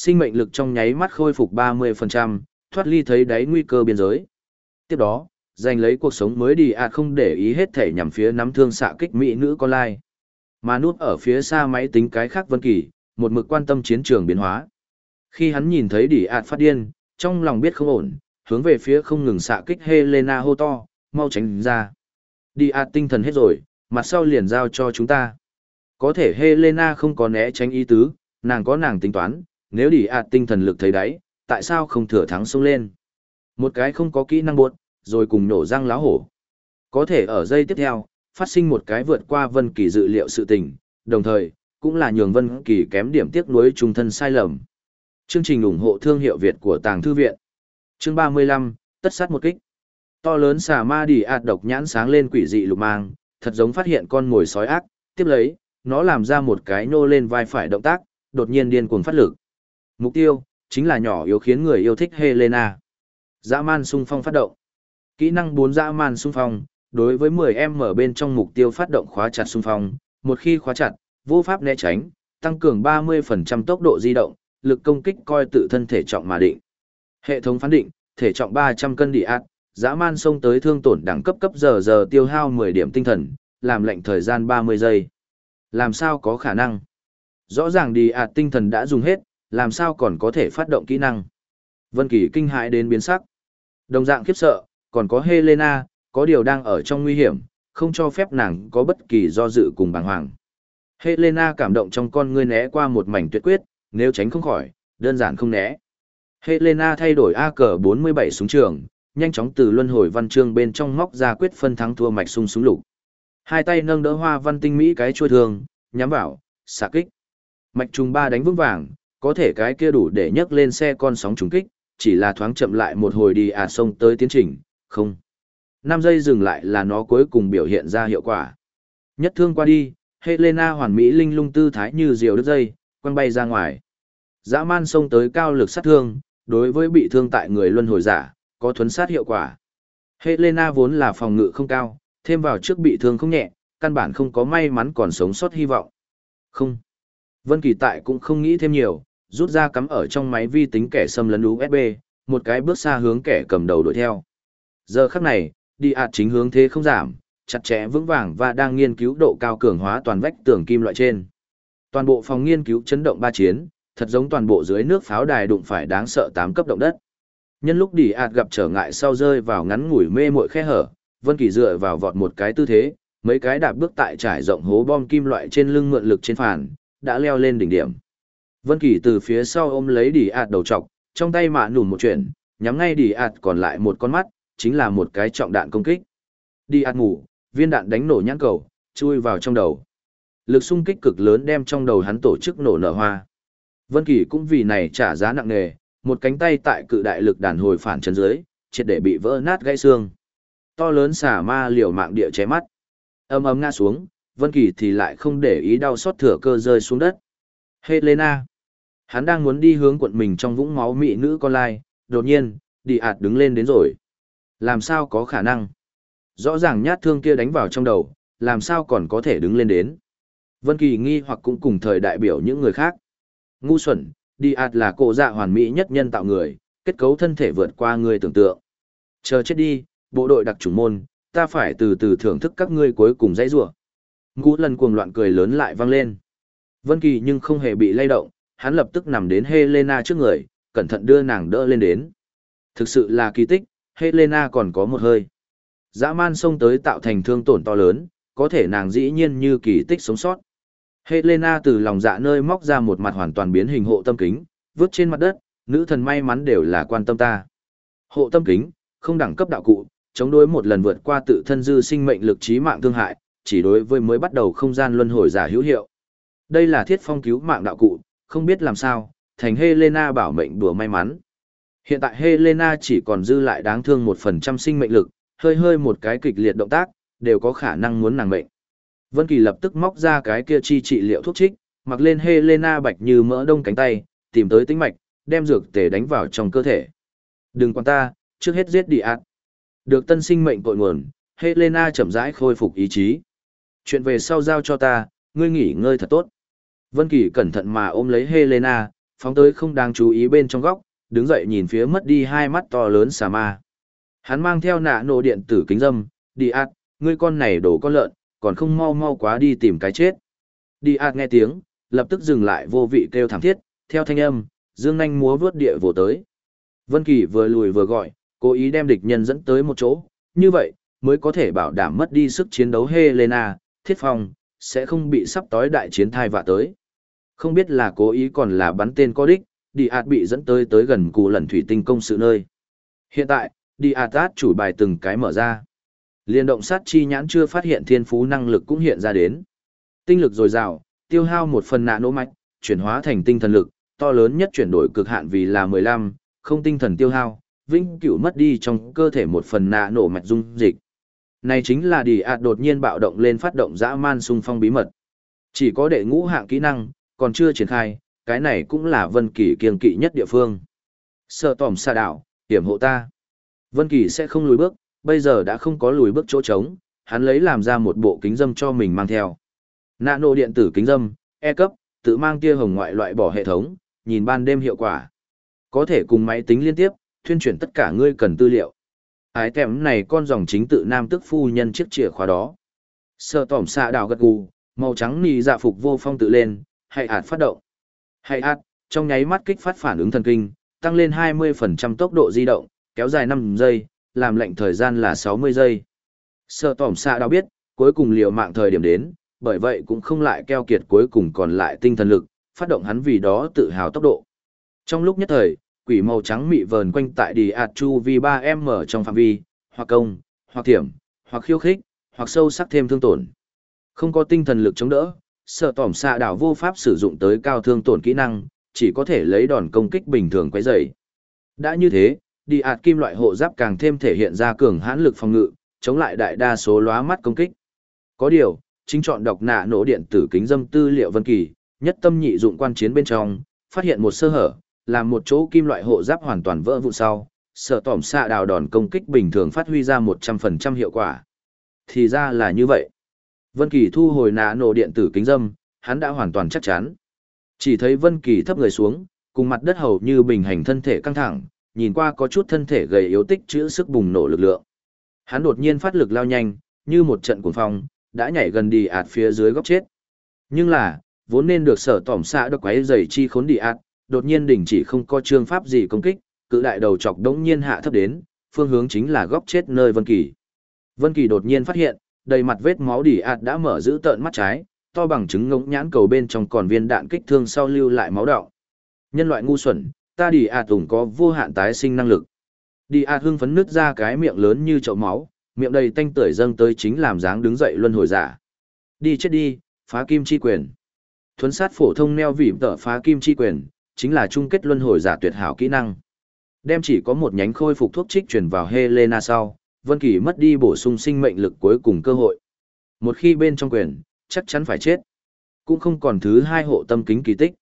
Sinh mệnh lực trong nháy mắt khôi phục 30%, thoát ly thấy đáy nguy cơ biên giới. Tiếp đó, giành lấy cuộc sống mới đi à không để ý hết thể nhằm phía nắm thương xạ kích mỹ nữ con lai. Mà núp ở phía xa máy tính cái khác Vân Kỳ, một mực quan tâm chiến trường biến hóa. Khi hắn nhìn thấy đi ạt à phát điên, trong lòng biết không ổn, hướng về phía không ngừng xạ kích Helena hô to, mau tránh ra. Đi ạt à tinh thần hết rồi, mặt sau liền giao cho chúng ta. Có thể Helena không có né tránh ý tứ, nàng có nàng tính toán, nếu đi ạt tinh thần lực thấy đáy, tại sao không thừa thắng xông lên. Một cái không có kỹ năng buộc, rồi cùng nổ răng láo hổ. Có thể ở giây tiếp theo, phát sinh một cái vượt qua Vân Kỳ dự liệu sự tình, đồng thời, cũng là nhường Vân Kỳ kém điểm tiếc nuối trung thân sai lầm. Chương trình ủng hộ thương hiệu Việt của Tàng Thư Viện. Chương 35, tất sát một kích. To lớn xà ma đi ạt độc nhãn sáng lên quỷ dị lục mang, thật giống phát hiện con ngồi sói ác, tiếp lấy, nó làm ra một cái nô lên vai phải động tác, đột nhiên điên cuồng phát lực. Mục tiêu, chính là nhỏ yếu khiến người yêu thích Helena. Dã man xung phong phát động. Kỹ năng 4 dã man xung phong, đối với 10 em mở bên trong mục tiêu phát động khóa chặt xung phong, một khi khóa chặt, vô pháp né tránh, tăng cường 30% tốc độ di động, lực công kích coi tự thân thể trọng mà định. Hệ thống phán định, thể trọng 300 cân địa ạt, dã man xông tới thương tổn đẳng cấp cấp giờ giờ tiêu hao 10 điểm tinh thần, làm lệnh thời gian 30 giây. Làm sao có khả năng? Rõ ràng đi ạt tinh thần đã dùng hết, làm sao còn có thể phát động kỹ năng? Vân Kỳ kinh hãi đến biến sắc. Đồng dạng khiếp sợ, còn có Helena, có điều đang ở trong nguy hiểm, không cho phép nàng có bất kỳ do dự cùng bàng hoàng. Helena cảm động trong con ngươi né qua một mảnh tuyệt quyết, nếu tránh không khỏi, đơn giản không né. Helena thay đổi AK-47 súng trường, nhanh chóng từ luân hồi văn chương bên trong móc ra quyết phân thắng thua mạch sung súng lục. Hai tay nâng đỡ hoa văn tinh mỹ cái chuôi thường, nhắm vào, xạ kích. Mạch trùng ba đánh vững vàng, có thể cái kia đủ để nhấc lên xe con sóng trúng kích, chỉ là thoáng chậm lại một hồi đi à sông tới tiến trình, không. 5 giây dừng lại là nó cuối cùng biểu hiện ra hiệu quả. Nhất thương qua đi, Helena hoàn mỹ linh lung tư thái như diều đứt dây, quăng bay ra ngoài. Dã man xông tới cao lực sát thương, đối với bị thương tại người luân hồi giả, có thuấn sát hiệu quả. Helena vốn là phòng ngự không cao, thêm vào trước bị thương không nhẹ, căn bản không có may mắn còn sống sót hy vọng. Không. Vân Kỳ tại cũng không nghĩ thêm nhiều, rút ra cắm ở trong máy vi tính kẻ xâm lấn USB, một cái bước xa hướng kẻ cầm đầu đuổi theo. Giờ khắc này, đi ạt chính hướng thế không giảm, chặt chẽ vững vàng và đang nghiên cứu độ cao cường hóa toàn vách tường kim loại trên. Toàn bộ phòng nghiên cứu chấn động ba chiến, thật giống toàn bộ dưới nước pháo đài đụng phải đáng sợ tám cấp động đất. Nhân lúc đi ạt gặp trở ngại sau rơi vào ngắn ngủi mê muội khe hở, Vân Kỳ dựa vào vọt một cái tư thế, mấy cái đạp bước tại trải rộng hố bom kim loại trên lưng mượn lực trên phản, đã leo lên đỉnh điểm. Vân Kỳ từ phía sau ôm lấy đỉ ạt đầu trọc, trong tay mạ nùn một chuyện, nhắm ngay đỉ ạt còn lại một con mắt, chính là một cái trọng đạn công kích. Đỉ ạt ngủ, viên đạn đánh nổ nhãn cầu, chui vào trong đầu. Lực xung kích cực lớn đem trong đầu hắn tổ chức nổ nở hoa. Vân Kỳ cũng vì này trả giá nặng nề, một cánh tay tại cự đại lực đàn hồi phản chân dưới, triệt để bị vỡ nát gãy xương. To lớn xả ma liều mạng địa cháy mắt. Âm ầm ngã xuống, Vân Kỳ thì lại không để ý đau xót thừa cơ rơi xuống đất. Helena. Hắn đang muốn đi hướng quận mình trong vũng máu mị nữ con lai, đột nhiên, đi ạt đứng lên đến rồi. Làm sao có khả năng? Rõ ràng nhát thương kia đánh vào trong đầu, làm sao còn có thể đứng lên đến? Vân Kỳ nghi hoặc cũng cùng thời đại biểu những người khác. Ngu xuẩn, đi ạt là cổ dạ hoàn mỹ nhất nhân tạo người, kết cấu thân thể vượt qua người tưởng tượng. Chờ chết đi, bộ đội đặc chủng môn, ta phải từ từ thưởng thức các ngươi cuối cùng dãy rủa. Ngũ lần cuồng loạn cười lớn lại vang lên. Vân Kỳ nhưng không hề bị lay động, hắn lập tức nằm đến Helena trước người, cẩn thận đưa nàng đỡ lên đến. Thực sự là kỳ tích, Helena còn có một hơi. Dã man xông tới tạo thành thương tổn to lớn, có thể nàng dĩ nhiên như kỳ tích sống sót. Helena từ lòng dạ nơi móc ra một mặt hoàn toàn biến hình hộ tâm kính, vứt trên mặt đất, nữ thần may mắn đều là quan tâm ta. Hộ tâm kính, không đẳng cấp đạo cụ, chống đối một lần vượt qua tự thân dư sinh mệnh lực trí mạng thương hại, chỉ đối với mới bắt đầu không gian luân hồi giả hữu hiệu. Đây là thiết phong cứu mạng đạo cụ, không biết làm sao, thành Helena bảo mệnh đùa may mắn. Hiện tại Helena chỉ còn dư lại đáng thương một phần trăm sinh mệnh lực, hơi hơi một cái kịch liệt động tác, đều có khả năng muốn nàng mệnh. Vân Kỳ lập tức móc ra cái kia chi trị liệu thuốc trích, mặc lên Helena bạch như mỡ đông cánh tay, tìm tới tính mạch, đem dược tề đánh vào trong cơ thể. Đừng quan ta, trước hết giết đi ạt. Được tân sinh mệnh cội nguồn, Helena chậm rãi khôi phục ý chí. Chuyện về sau giao cho ta, ngươi nghỉ ngơi thật tốt. Vân Kỳ cẩn thận mà ôm lấy Helena, phóng tới không đáng chú ý bên trong góc, đứng dậy nhìn phía mất đi hai mắt to lớn xà ma. Hắn mang theo nạ nổ điện tử kính dâm, đi ạt, ngươi con này đổ con lợn, còn không mau mau quá đi tìm cái chết. Đi ạt nghe tiếng, lập tức dừng lại vô vị kêu thảm thiết, theo thanh âm, dương nhanh múa vướt địa vồ tới. Vân Kỳ vừa lùi vừa gọi, cố ý đem địch nhân dẫn tới một chỗ, như vậy, mới có thể bảo đảm mất đi sức chiến đấu Helena, thiết phong, sẽ không bị sắp tối đại chiến thai vạ tới. Không biết là cố ý còn là bắn tên có đích, đi ạt bị dẫn tới tới gần cụ lần thủy tinh công sự nơi. Hiện tại, đi ạt át chủ bài từng cái mở ra. Liên động sát chi nhãn chưa phát hiện thiên phú năng lực cũng hiện ra đến. Tinh lực dồi dào, tiêu hao một phần nạ nỗ mạch, chuyển hóa thành tinh thần lực, to lớn nhất chuyển đổi cực hạn vì là 15, không tinh thần tiêu hao, vĩnh cửu mất đi trong cơ thể một phần nạ nổ mạch dung dịch. Này chính là đi ạt đột nhiên bạo động lên phát động dã man xung phong bí mật. Chỉ có đệ ngũ hạng kỹ năng, còn chưa triển khai, cái này cũng là Vân Kỳ kiêng kỵ nhất địa phương. Sợ tòm xa đảo, hiểm hộ ta. Vân Kỳ sẽ không lùi bước, bây giờ đã không có lùi bước chỗ trống, hắn lấy làm ra một bộ kính dâm cho mình mang theo. Nano điện tử kính dâm, E cấp, tự mang tia hồng ngoại loại bỏ hệ thống, nhìn ban đêm hiệu quả. Có thể cùng máy tính liên tiếp, thuyên chuyển tất cả ngươi cần tư liệu. Ái kèm này con dòng chính tự nam tức phu nhân chiếc chìa khóa đó. Sợ tỏm xạ đào gật gù, màu trắng nì dạ phục vô phong tự lên, Hãy ạt phát động. Hãy ạt, trong nháy mắt kích phát phản ứng thần kinh, tăng lên 20% tốc độ di động, kéo dài 5 giây, làm lệnh thời gian là 60 giây. Sở tỏm xạ đau biết, cuối cùng liều mạng thời điểm đến, bởi vậy cũng không lại keo kiệt cuối cùng còn lại tinh thần lực, phát động hắn vì đó tự hào tốc độ. Trong lúc nhất thời, quỷ màu trắng mị vờn quanh tại đi ạt chu vi 3M trong phạm vi, hoặc công, hoặc thiểm, hoặc khiêu khích, hoặc sâu sắc thêm thương tổn. Không có tinh thần lực chống đỡ, sợ tỏm xạ đảo vô pháp sử dụng tới cao thương tổn kỹ năng, chỉ có thể lấy đòn công kích bình thường quấy dày. Đã như thế, đi ạt kim loại hộ giáp càng thêm thể hiện ra cường hãn lực phòng ngự, chống lại đại đa số lóa mắt công kích. Có điều, chính chọn đọc nạ nổ điện tử kính dâm tư liệu vân kỳ, nhất tâm nhị dụng quan chiến bên trong, phát hiện một sơ hở, làm một chỗ kim loại hộ giáp hoàn toàn vỡ vụn sau, sợ tỏm xạ đào đòn công kích bình thường phát huy ra 100% hiệu quả. Thì ra là như vậy. Vân Kỳ thu hồi nạ nổ điện tử kính dâm, hắn đã hoàn toàn chắc chắn. Chỉ thấy Vân Kỳ thấp người xuống, cùng mặt đất hầu như bình hành thân thể căng thẳng, nhìn qua có chút thân thể gầy yếu tích chữa sức bùng nổ lực lượng. Hắn đột nhiên phát lực lao nhanh, như một trận cuồng phong, đã nhảy gần đi ạt phía dưới góc chết. Nhưng là, vốn nên được sở tỏm xạ được quấy dày chi khốn đi ạt, đột nhiên đình chỉ không có trương pháp gì công kích, cự đại đầu chọc đống nhiên hạ thấp đến, phương hướng chính là góc chết nơi Vân Kỳ. Vân Kỳ đột nhiên phát hiện, đầy mặt vết máu đỉ ạt đã mở giữ tợn mắt trái, to bằng trứng ngỗng nhãn cầu bên trong còn viên đạn kích thương sau lưu lại máu đọng. Nhân loại ngu xuẩn, ta đỉ ạt ủng có vô hạn tái sinh năng lực. Đỉ ạt hưng phấn nứt ra cái miệng lớn như chậu máu, miệng đầy tanh tưởi dâng tới chính làm dáng đứng dậy luân hồi giả. Đi chết đi, phá kim chi quyền. Thuấn sát phổ thông neo vỉm tở phá kim chi quyền, chính là chung kết luân hồi giả tuyệt hảo kỹ năng. Đem chỉ có một nhánh khôi phục thuốc trích truyền vào Helena sau, Vân Kỳ mất đi bổ sung sinh mệnh lực cuối cùng cơ hội. Một khi bên trong quyền, chắc chắn phải chết. Cũng không còn thứ hai hộ tâm kính kỳ tích.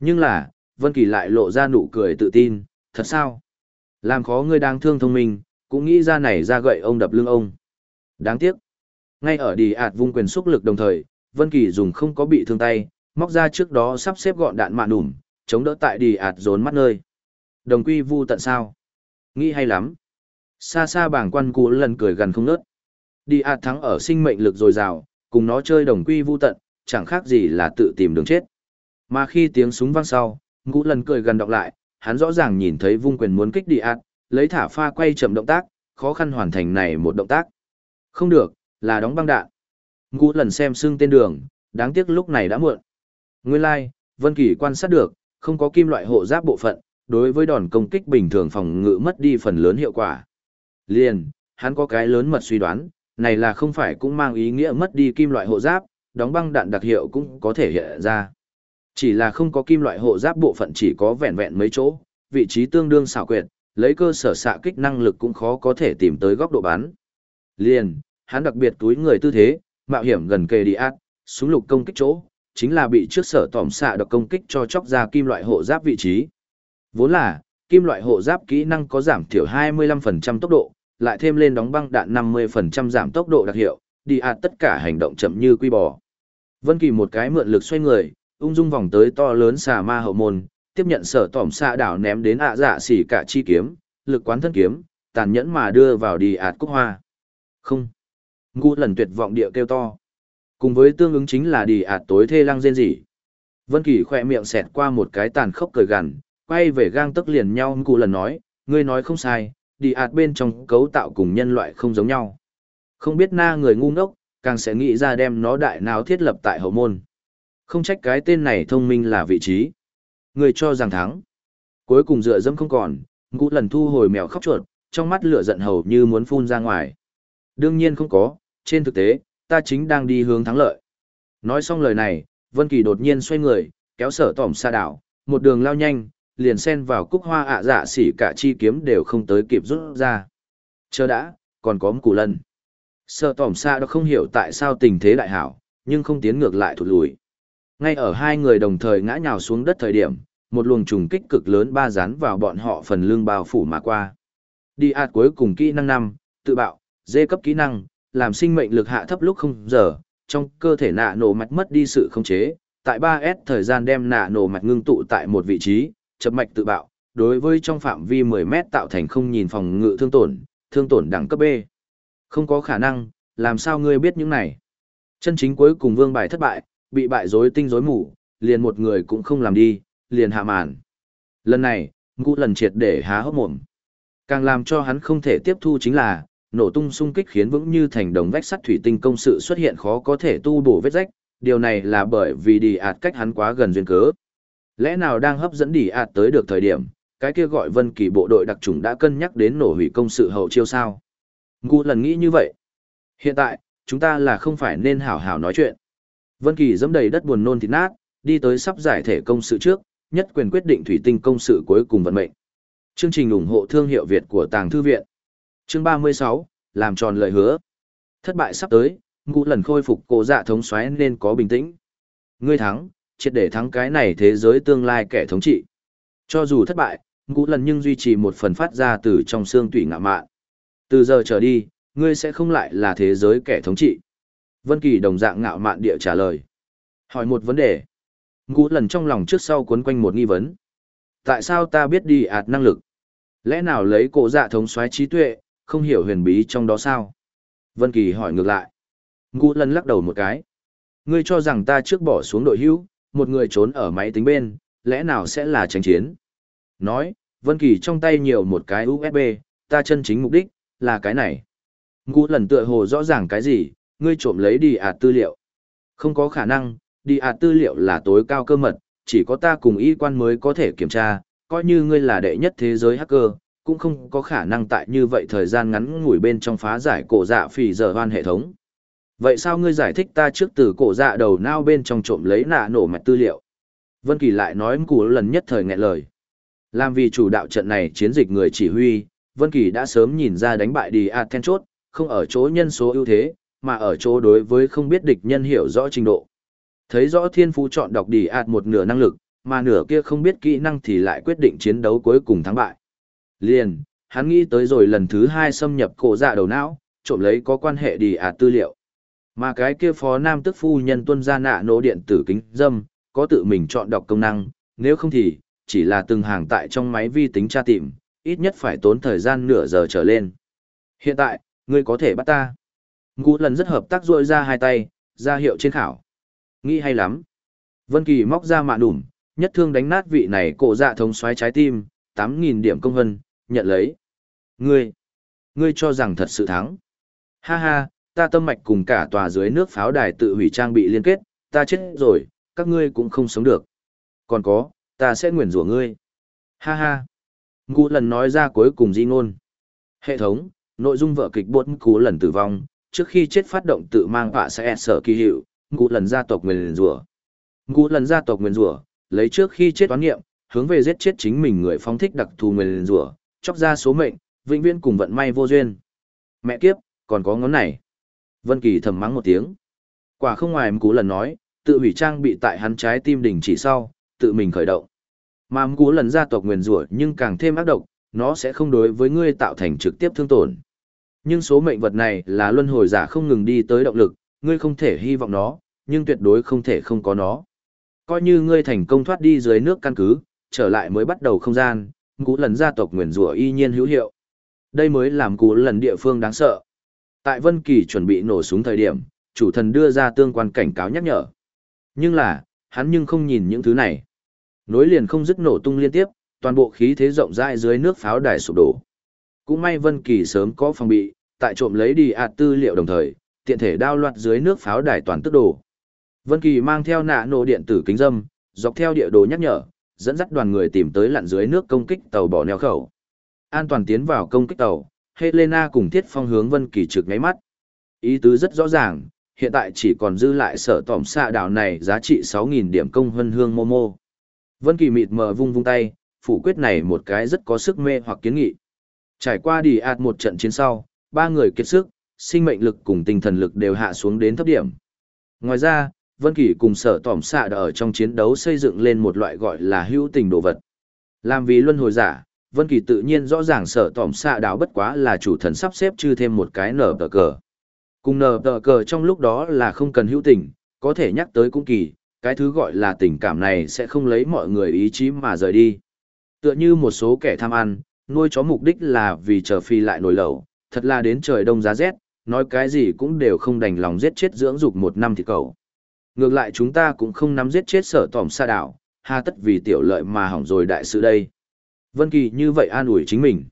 Nhưng là, Vân Kỳ lại lộ ra nụ cười tự tin, thật sao? Làm khó ngươi đang thương thông minh, cũng nghĩ ra này ra gậy ông đập lưng ông. Đáng tiếc. Ngay ở đi ạt vung quyền xúc lực đồng thời, Vân Kỳ dùng không có bị thương tay, móc ra trước đó sắp xếp gọn đạn mạ nủm, chống đỡ tại đi ạt rốn mắt nơi. Đồng quy vu tận sao? Nghĩ hay lắm. Xa xa bảng quan cụ lần cười gần không nớt. Đi ạt thắng ở sinh mệnh lực dồi dào, cùng nó chơi đồng quy vu tận, chẳng khác gì là tự tìm đường chết. Mà khi tiếng súng vang sau, ngũ lần cười gần đọc lại, hắn rõ ràng nhìn thấy vung quyền muốn kích đi ạt, lấy thả pha quay chậm động tác, khó khăn hoàn thành này một động tác. Không được, là đóng băng đạn. Ngũ lần xem xưng tên đường, đáng tiếc lúc này đã muộn. Nguyên lai, like, Vân Kỳ quan sát được, không có kim loại hộ giáp bộ phận, đối với đòn công kích bình thường phòng ngự mất đi phần lớn hiệu quả. Liền, hắn có cái lớn mật suy đoán, này là không phải cũng mang ý nghĩa mất đi kim loại hộ giáp, đóng băng đạn đặc hiệu cũng có thể hiện ra. Chỉ là không có kim loại hộ giáp bộ phận chỉ có vẹn vẹn mấy chỗ, vị trí tương đương xảo quyệt, lấy cơ sở xạ kích năng lực cũng khó có thể tìm tới góc độ bắn. Liền, hắn đặc biệt túi người tư thế, mạo hiểm gần kề đi át, súng lục công kích chỗ, chính là bị trước sở tỏm xạ độc công kích cho chóc ra kim loại hộ giáp vị trí. Vốn là, kim loại hộ giáp kỹ năng có giảm thiểu 25% tốc độ, lại thêm lên đóng băng đạn 50% giảm tốc độ đặc hiệu, đi ạt tất cả hành động chậm như quy bò. Vân Kỳ một cái mượn lực xoay người, ung dung vòng tới to lớn xà ma hậu môn, tiếp nhận sở tỏm xạ đảo ném đến ạ dạ xỉ cả chi kiếm, lực quán thân kiếm, tàn nhẫn mà đưa vào đi ạt cúc hoa. Không. Ngu lần tuyệt vọng địa kêu to. Cùng với tương ứng chính là đi ạt tối thê lăng rên rỉ. Vân Kỳ khỏe miệng xẹt qua một cái tàn khốc cười gằn, quay về gang tức liền nhau Ngu lần nói, ngươi nói không sai, đi ạt bên trong cấu tạo cùng nhân loại không giống nhau. Không biết na người ngu ngốc, càng sẽ nghĩ ra đem nó đại nào thiết lập tại hậu môn. Không trách cái tên này thông minh là vị trí. Người cho rằng thắng. Cuối cùng dựa dẫm không còn, ngũ lần thu hồi mèo khóc chuột, trong mắt lửa giận hầu như muốn phun ra ngoài. Đương nhiên không có, trên thực tế, ta chính đang đi hướng thắng lợi. Nói xong lời này, Vân Kỳ đột nhiên xoay người, kéo sở tỏm xa đảo, một đường lao nhanh, liền xen vào cúc hoa ạ dạ xỉ cả chi kiếm đều không tới kịp rút ra. Chờ đã, còn có một củ lần. sợ tỏm xa đó không hiểu tại sao tình thế đại hảo, nhưng không tiến ngược lại thụt lùi. Ngay ở hai người đồng thời ngã nhào xuống đất thời điểm, một luồng trùng kích cực lớn ba dán vào bọn họ phần lưng bao phủ mà qua. Đi ạt cuối cùng kỹ năng năm, tự bạo, dê cấp kỹ năng, làm sinh mệnh lực hạ thấp lúc không giờ, trong cơ thể nạ nổ mạch mất đi sự khống chế, tại 3S thời gian đem nạ nổ mạch ngưng tụ tại một vị trí, chập mạch tự bạo, đối với trong phạm vi 10 mét tạo thành không nhìn phòng ngự thương tổn, thương tổn đẳng cấp B. Không có khả năng, làm sao ngươi biết những này? Chân chính cuối cùng vương bài thất bại, bị bại rối tinh rối mù, liền một người cũng không làm đi, liền hạ màn. Lần này, ngũ lần triệt để há hốc mồm. Càng làm cho hắn không thể tiếp thu chính là, nổ tung xung kích khiến vững như thành đồng vách sắt thủy tinh công sự xuất hiện khó có thể tu bổ vết rách, điều này là bởi vì đi ạt cách hắn quá gần duyên cớ. Lẽ nào đang hấp dẫn đi ạt tới được thời điểm, cái kia gọi vân kỳ bộ đội đặc trùng đã cân nhắc đến nổ hủy công sự hậu chiêu sao? Ngu lần nghĩ như vậy. Hiện tại, chúng ta là không phải nên hảo hảo nói chuyện. Vân Kỳ dẫm đầy đất buồn nôn thịt nát, đi tới sắp giải thể công sự trước, nhất quyền quyết định thủy tinh công sự cuối cùng vận mệnh. Chương trình ủng hộ thương hiệu Việt của Tàng Thư Viện. Chương 36, làm tròn lời hứa. Thất bại sắp tới, ngũ lần khôi phục cổ dạ thống xoáy nên có bình tĩnh. Ngươi thắng, triệt để thắng cái này thế giới tương lai kẻ thống trị. Cho dù thất bại, ngũ lần nhưng duy trì một phần phát ra từ trong xương tủy ngạ mạn. Từ giờ trở đi, ngươi sẽ không lại là thế giới kẻ thống trị. Vân Kỳ đồng dạng ngạo mạn địa trả lời. Hỏi một vấn đề. Ngũ lần trong lòng trước sau cuốn quanh một nghi vấn. Tại sao ta biết đi ạt năng lực? Lẽ nào lấy cổ dạ thống soái trí tuệ, không hiểu huyền bí trong đó sao? Vân Kỳ hỏi ngược lại. Ngũ lần lắc đầu một cái. Ngươi cho rằng ta trước bỏ xuống đội hữu, một người trốn ở máy tính bên, lẽ nào sẽ là tranh chiến? Nói, Vân Kỳ trong tay nhiều một cái USB, ta chân chính mục đích, là cái này. Ngũ lần tựa hồ rõ ràng cái gì, ngươi trộm lấy đi ạt tư liệu. Không có khả năng, đi ạt tư liệu là tối cao cơ mật, chỉ có ta cùng y quan mới có thể kiểm tra, coi như ngươi là đệ nhất thế giới hacker, cũng không có khả năng tại như vậy thời gian ngắn ngủi bên trong phá giải cổ dạ phỉ giờ hoan hệ thống. Vậy sao ngươi giải thích ta trước từ cổ dạ đầu nao bên trong trộm lấy nạ nổ mạch tư liệu? Vân Kỳ lại nói cú lần nhất thời nghẹn lời. Làm vì chủ đạo trận này chiến dịch người chỉ huy, Vân Kỳ đã sớm nhìn ra đánh bại đi Athenchốt, không ở chỗ nhân số ưu thế, mà ở chỗ đối với không biết địch nhân hiểu rõ trình độ. Thấy rõ thiên phú chọn đọc đi ạt một nửa năng lực, mà nửa kia không biết kỹ năng thì lại quyết định chiến đấu cuối cùng thắng bại. Liền, hắn nghĩ tới rồi lần thứ hai xâm nhập cổ dạ đầu não, trộm lấy có quan hệ đi ạt tư liệu. Mà cái kia phó nam tức phu nhân tuân ra nạ nổ điện tử kính dâm, có tự mình chọn đọc công năng, nếu không thì, chỉ là từng hàng tại trong máy vi tính tra tìm, ít nhất phải tốn thời gian nửa giờ trở lên. Hiện tại, ngươi có thể bắt ta. Ngũ lần rất hợp tác rội ra hai tay, ra hiệu trên khảo. Nghĩ hay lắm. Vân Kỳ móc ra mạ đủm, nhất thương đánh nát vị này cổ dạ thống xoáy trái tim, 8.000 điểm công hân, nhận lấy. Ngươi, ngươi cho rằng thật sự thắng. Ha ha, ta tâm mạch cùng cả tòa dưới nước pháo đài tự hủy trang bị liên kết, ta chết rồi, các ngươi cũng không sống được. Còn có, ta sẽ nguyền rủa ngươi. Ha ha. Ngũ lần nói ra cuối cùng di ngôn. Hệ thống, nội dung vở kịch bốn cú lần tử vong, trước khi chết phát động tự mang họa sẽ sở kỳ hiệu, ngũ lần gia tộc nguyền rủa. Ngũ lần gia tộc nguyền rủa, lấy trước khi chết toán nghiệm, hướng về giết chết chính mình người phóng thích đặc thù nguyền rủa, chọc ra số mệnh, vĩnh viễn cùng vận may vô duyên. Mẹ kiếp, còn có ngón này. Vân Kỳ thầm mắng một tiếng. Quả không ngoài cú lần nói, tự hủy trang bị tại hắn trái tim đỉnh chỉ sau, tự mình khởi động. Mà cú lần gia tộc nguyền rủa nhưng càng thêm ác độc, nó sẽ không đối với ngươi tạo thành trực tiếp thương tổn. Nhưng số mệnh vật này là luân hồi giả không ngừng đi tới động lực, ngươi không thể hy vọng nó, nhưng tuyệt đối không thể không có nó. Coi như ngươi thành công thoát đi dưới nước căn cứ, trở lại mới bắt đầu không gian, cú lần gia tộc nguyền rủa y nhiên hữu hiệu. Đây mới làm cú lần địa phương đáng sợ. Tại Vân Kỳ chuẩn bị nổ súng thời điểm, chủ thần đưa ra tương quan cảnh cáo nhắc nhở. Nhưng là, hắn nhưng không nhìn những thứ này. Nối liền không dứt nổ tung liên tiếp, toàn bộ khí thế rộng rãi dưới nước pháo đài sụp đổ. Cũng may Vân Kỳ sớm có phòng bị, tại trộm lấy đi ạt tư liệu đồng thời, tiện thể đao loạt dưới nước pháo đài toàn tức đổ. Vân Kỳ mang theo nạ nổ điện tử kính dâm, dọc theo địa đồ nhắc nhở, dẫn dắt đoàn người tìm tới lặn dưới nước công kích tàu bỏ neo khẩu. An toàn tiến vào công kích tàu, Helena cùng Thiết Phong hướng Vân Kỳ trực ngáy mắt. Ý tứ rất rõ ràng, hiện tại chỉ còn dư lại sở tỏm xạ đảo này giá trị 6.000 điểm công hân hương Momo. Vân Kỳ mịt mờ vung vung tay, phủ quyết này một cái rất có sức mê hoặc kiến nghị. Trải qua đi ạt một trận chiến sau, ba người kiệt sức, sinh mệnh lực cùng tinh thần lực đều hạ xuống đến thấp điểm. Ngoài ra, Vân Kỳ cùng sở tỏm xạ đã ở trong chiến đấu xây dựng lên một loại gọi là hữu tình đồ vật. Làm vì luân hồi giả, Vân Kỳ tự nhiên rõ ràng sở tỏm xạ đảo bất quá là chủ thần sắp xếp chư thêm một cái nở tờ cờ. Cùng nở tờ cờ trong lúc đó là không cần hữu tình, có thể nhắc tới cũng kỳ, cái thứ gọi là tình cảm này sẽ không lấy mọi người ý chí mà rời đi. Tựa như một số kẻ tham ăn, nuôi chó mục đích là vì chờ phi lại nổi lẩu, thật là đến trời đông giá rét, nói cái gì cũng đều không đành lòng giết chết dưỡng dục một năm thì cầu. Ngược lại chúng ta cũng không nắm giết chết sở tỏm xa đảo, hà tất vì tiểu lợi mà hỏng rồi đại sự đây. Vân Kỳ như vậy an ủi chính mình.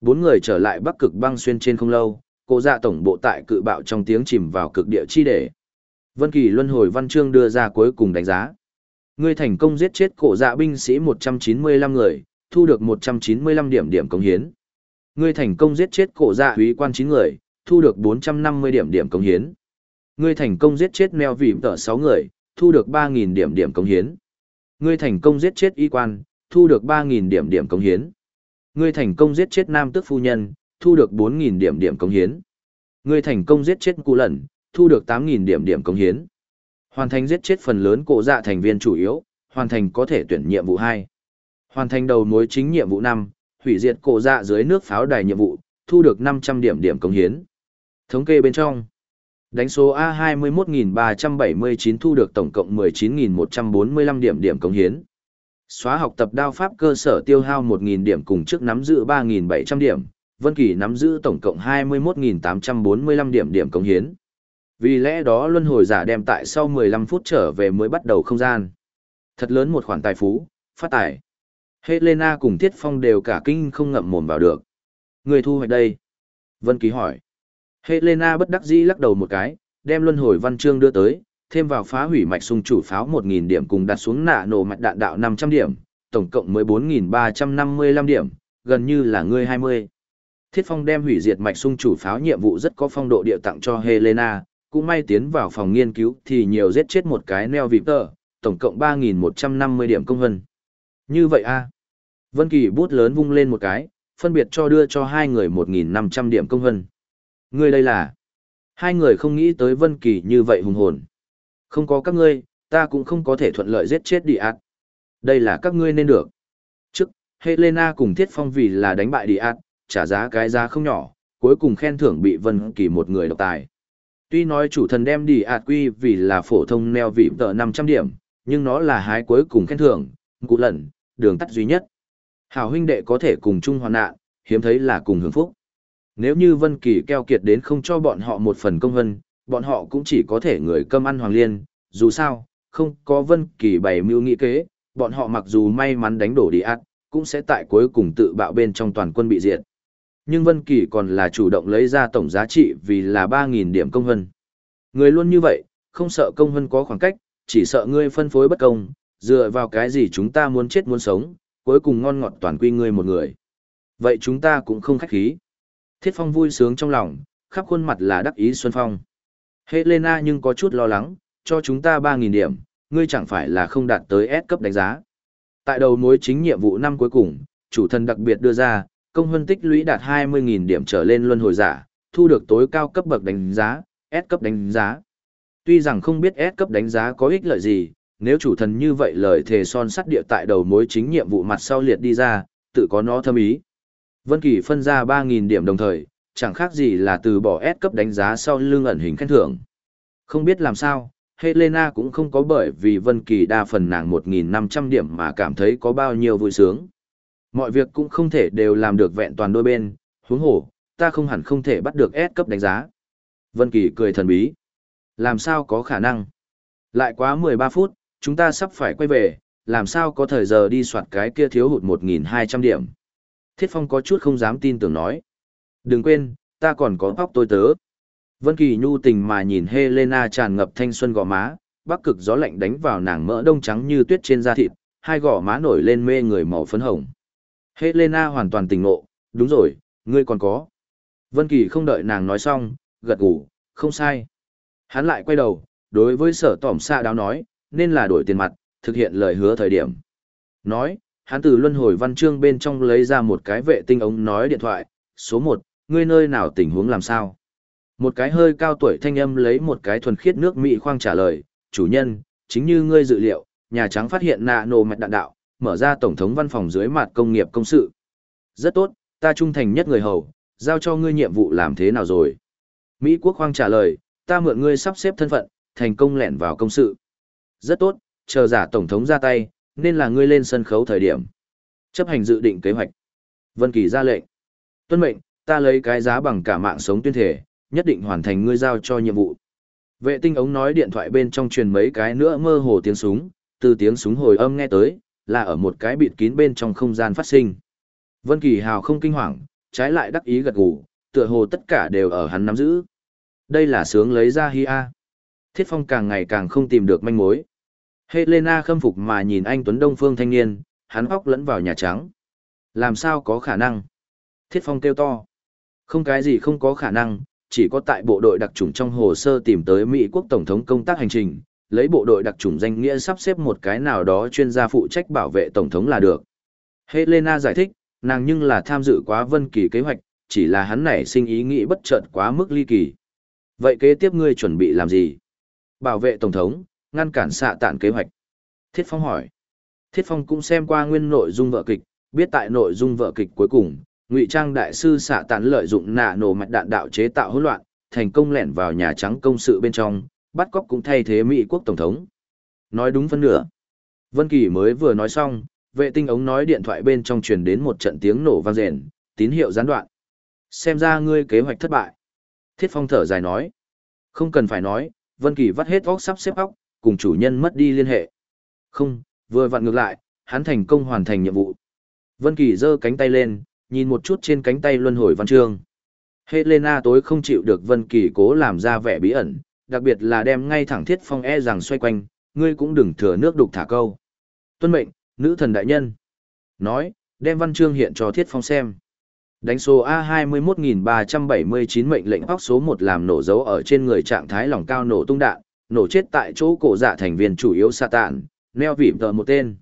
Bốn người trở lại bắc cực băng xuyên trên không lâu, cô dạ tổng bộ tại cự bạo trong tiếng chìm vào cực địa chi để. Vân Kỳ luân hồi văn chương đưa ra cuối cùng đánh giá. Ngươi thành công giết chết cổ dạ binh sĩ 195 người, thu được 195 điểm điểm công hiến. Ngươi thành công giết chết cổ dạ úy quan 9 người, thu được 450 điểm điểm công hiến. Ngươi thành công giết chết mèo vỉm tợ 6 người, thu được 3000 điểm điểm công hiến. Ngươi thành công giết chết y quan, thu được 3.000 điểm điểm công hiến. Ngươi thành công giết chết nam tước phu nhân, thu được 4.000 điểm điểm công hiến. Ngươi thành công giết chết cụ lẩn, thu được 8.000 điểm điểm công hiến. Hoàn thành giết chết phần lớn cổ dạ thành viên chủ yếu, hoàn thành có thể tuyển nhiệm vụ 2. Hoàn thành đầu mối chính nhiệm vụ 5, hủy diệt cổ dạ dưới nước pháo đài nhiệm vụ, thu được 500 điểm điểm công hiến. Thống kê bên trong. Đánh số A21379 thu được tổng cộng 19.145 điểm điểm công hiến. Xóa học tập đao pháp cơ sở tiêu hao 1.000 điểm cùng trước nắm giữ 3.700 điểm, Vân Kỳ nắm giữ tổng cộng 21.845 điểm điểm công hiến. Vì lẽ đó luân hồi giả đem tại sau 15 phút trở về mới bắt đầu không gian. Thật lớn một khoản tài phú, phát tài. Helena cùng Tiết Phong đều cả kinh không ngậm mồm vào được. Người thu hoạch đây. Vân Kỳ hỏi. Helena bất đắc dĩ lắc đầu một cái, đem luân hồi văn chương đưa tới, thêm vào phá hủy mạch sung chủ pháo 1.000 điểm cùng đặt xuống nạ nổ mạch đạn đạo 500 điểm, tổng cộng 14.355 điểm, gần như là ngươi 20. Thiết Phong đem hủy diệt mạch sung chủ pháo nhiệm vụ rất có phong độ địa tặng cho Helena, cũng may tiến vào phòng nghiên cứu thì nhiều giết chết một cái neo vịp tờ, tổng cộng 3.150 điểm công vân. Như vậy a Vân Kỳ bút lớn vung lên một cái, phân biệt cho đưa cho hai người 1.500 điểm công vân. Người đây là... Hai người không nghĩ tới Vân Kỳ như vậy hùng hồn. Không có các ngươi, ta cũng không có thể thuận lợi giết chết đi ạt. Đây là các ngươi nên được. Trước, Helena cùng Thiết Phong vì là đánh bại đi ạt, trả giá cái giá không nhỏ, cuối cùng khen thưởng bị Vân Kỳ một người độc tài. Tuy nói chủ thần đem đi ạt quy vì là phổ thông neo vị tờ 500 điểm, nhưng nó là hái cuối cùng khen thưởng, cụ lần, đường tắt duy nhất. Hảo huynh đệ có thể cùng chung hoàn nạn, hiếm thấy là cùng hưởng phúc. Nếu như Vân Kỳ keo kiệt đến không cho bọn họ một phần công hân, bọn họ cũng chỉ có thể người cơm ăn hoàng liên, dù sao, không có Vân Kỳ bày mưu nghị kế, bọn họ mặc dù may mắn đánh đổ đi ác, cũng sẽ tại cuối cùng tự bạo bên trong toàn quân bị diệt. Nhưng Vân Kỳ còn là chủ động lấy ra tổng giá trị vì là 3000 điểm công hân. Người luôn như vậy, không sợ công hân có khoảng cách, chỉ sợ ngươi phân phối bất công, dựa vào cái gì chúng ta muốn chết muốn sống, cuối cùng ngon ngọt toàn quy ngươi một người. Vậy chúng ta cũng không khách khí. Thiết Phong vui sướng trong lòng, khắp khuôn mặt là đắc ý Xuân Phong. Helena nhưng có chút lo lắng, cho chúng ta 3.000 điểm, ngươi chẳng phải là không đạt tới S cấp đánh giá. Tại đầu mối chính nhiệm vụ năm cuối cùng, chủ thần đặc biệt đưa ra, công huân tích lũy đạt 20.000 điểm trở lên luân hồi giả, thu được tối cao cấp bậc đánh giá, S cấp đánh giá. Tuy rằng không biết S cấp đánh giá có ích lợi gì, nếu chủ thần như vậy lời thề son sắt địa tại đầu mối chính nhiệm vụ mặt sau liệt đi ra, tự có nó thâm ý. Vân Kỳ phân ra 3.000 điểm đồng thời, chẳng khác gì là từ bỏ S cấp đánh giá sau lưng ẩn hình khen thưởng. Không biết làm sao, Helena cũng không có bởi vì Vân Kỳ đa phần nàng 1.500 điểm mà cảm thấy có bao nhiêu vui sướng. Mọi việc cũng không thể đều làm được vẹn toàn đôi bên, huống hồ, ta không hẳn không thể bắt được S cấp đánh giá. Vân Kỳ cười thần bí. Làm sao có khả năng? Lại quá 13 phút, chúng ta sắp phải quay về, làm sao có thời giờ đi soạt cái kia thiếu hụt 1.200 điểm. Thiết Phong có chút không dám tin tưởng nói. Đừng quên, ta còn có tóc tôi tớ. Vân Kỳ nhu tình mà nhìn Helena tràn ngập thanh xuân gò má, bắc cực gió lạnh đánh vào nàng mỡ đông trắng như tuyết trên da thịt, hai gò má nổi lên mê người màu phấn hồng. Helena hoàn toàn tỉnh ngộ, đúng rồi, ngươi còn có. Vân Kỳ không đợi nàng nói xong, gật gù, không sai. Hắn lại quay đầu, đối với sở tỏm xa đáo nói, nên là đổi tiền mặt, thực hiện lời hứa thời điểm. Nói, hắn từ luân hồi văn chương bên trong lấy ra một cái vệ tinh ống nói điện thoại, số 1, ngươi nơi nào tình huống làm sao? Một cái hơi cao tuổi thanh âm lấy một cái thuần khiết nước Mỹ khoang trả lời, chủ nhân, chính như ngươi dự liệu, Nhà Trắng phát hiện nạ nổ mạch đạn đạo, mở ra Tổng thống văn phòng dưới mặt công nghiệp công sự. Rất tốt, ta trung thành nhất người hầu, giao cho ngươi nhiệm vụ làm thế nào rồi? Mỹ quốc khoang trả lời, ta mượn ngươi sắp xếp thân phận, thành công lẻn vào công sự. Rất tốt, chờ giả Tổng thống ra tay, nên là ngươi lên sân khấu thời điểm. Chấp hành dự định kế hoạch. Vân Kỳ ra lệnh. Tuân mệnh, ta lấy cái giá bằng cả mạng sống tuyên thể, nhất định hoàn thành ngươi giao cho nhiệm vụ. Vệ tinh ống nói điện thoại bên trong truyền mấy cái nữa mơ hồ tiếng súng, từ tiếng súng hồi âm nghe tới, là ở một cái bịt kín bên trong không gian phát sinh. Vân Kỳ Hào không kinh hoàng, trái lại đắc ý gật gù, tựa hồ tất cả đều ở hắn nắm giữ. Đây là sướng lấy ra hi a. Thiết Phong càng ngày càng không tìm được manh mối. Helena khâm phục mà nhìn anh Tuấn Đông Phương thanh niên, hắn óc lẫn vào Nhà Trắng. Làm sao có khả năng? Thiết Phong kêu to. Không cái gì không có khả năng, chỉ có tại bộ đội đặc trùng trong hồ sơ tìm tới Mỹ quốc Tổng thống công tác hành trình, lấy bộ đội đặc trùng danh nghĩa sắp xếp một cái nào đó chuyên gia phụ trách bảo vệ Tổng thống là được. Helena giải thích, nàng nhưng là tham dự quá vân kỳ kế hoạch, chỉ là hắn nảy sinh ý nghĩ bất chợt quá mức ly kỳ. Vậy kế tiếp ngươi chuẩn bị làm gì? Bảo vệ Tổng thống, ngăn cản xạ tạn kế hoạch. Thiết Phong hỏi. Thiết Phong cũng xem qua nguyên nội dung vợ kịch, biết tại nội dung vợ kịch cuối cùng, ngụy trang đại sư xạ tán lợi dụng nạ nổ mạch đạn đạo chế tạo hỗn loạn, thành công lẻn vào nhà trắng công sự bên trong, bắt cóc cũng thay thế mỹ quốc tổng thống. Nói đúng phân nửa. Vân kỳ mới vừa nói xong, vệ tinh ống nói điện thoại bên trong truyền đến một trận tiếng nổ vang rền, tín hiệu gián đoạn. Xem ra ngươi kế hoạch thất bại. Thiết phong thở dài nói. Không cần phải nói, vân kỳ vắt hết óc sắp xếp óc, cùng chủ nhân mất đi liên hệ. Không, vừa vặn ngược lại, hắn thành công hoàn thành nhiệm vụ. Vân kỳ giơ cánh tay lên nhìn một chút trên cánh tay luân hồi văn chương. Helena tối không chịu được Vân Kỳ cố làm ra vẻ bí ẩn, đặc biệt là đem ngay thẳng thiết phong e rằng xoay quanh, ngươi cũng đừng thừa nước đục thả câu. Tuân mệnh, nữ thần đại nhân. Nói, đem văn chương hiện cho thiết phong xem. Đánh số A21379 mệnh lệnh hóc số 1 làm nổ dấu ở trên người trạng thái lòng cao nổ tung đạn, nổ chết tại chỗ cổ dạ thành viên chủ yếu sa tạn, neo vỉm tờ một tên.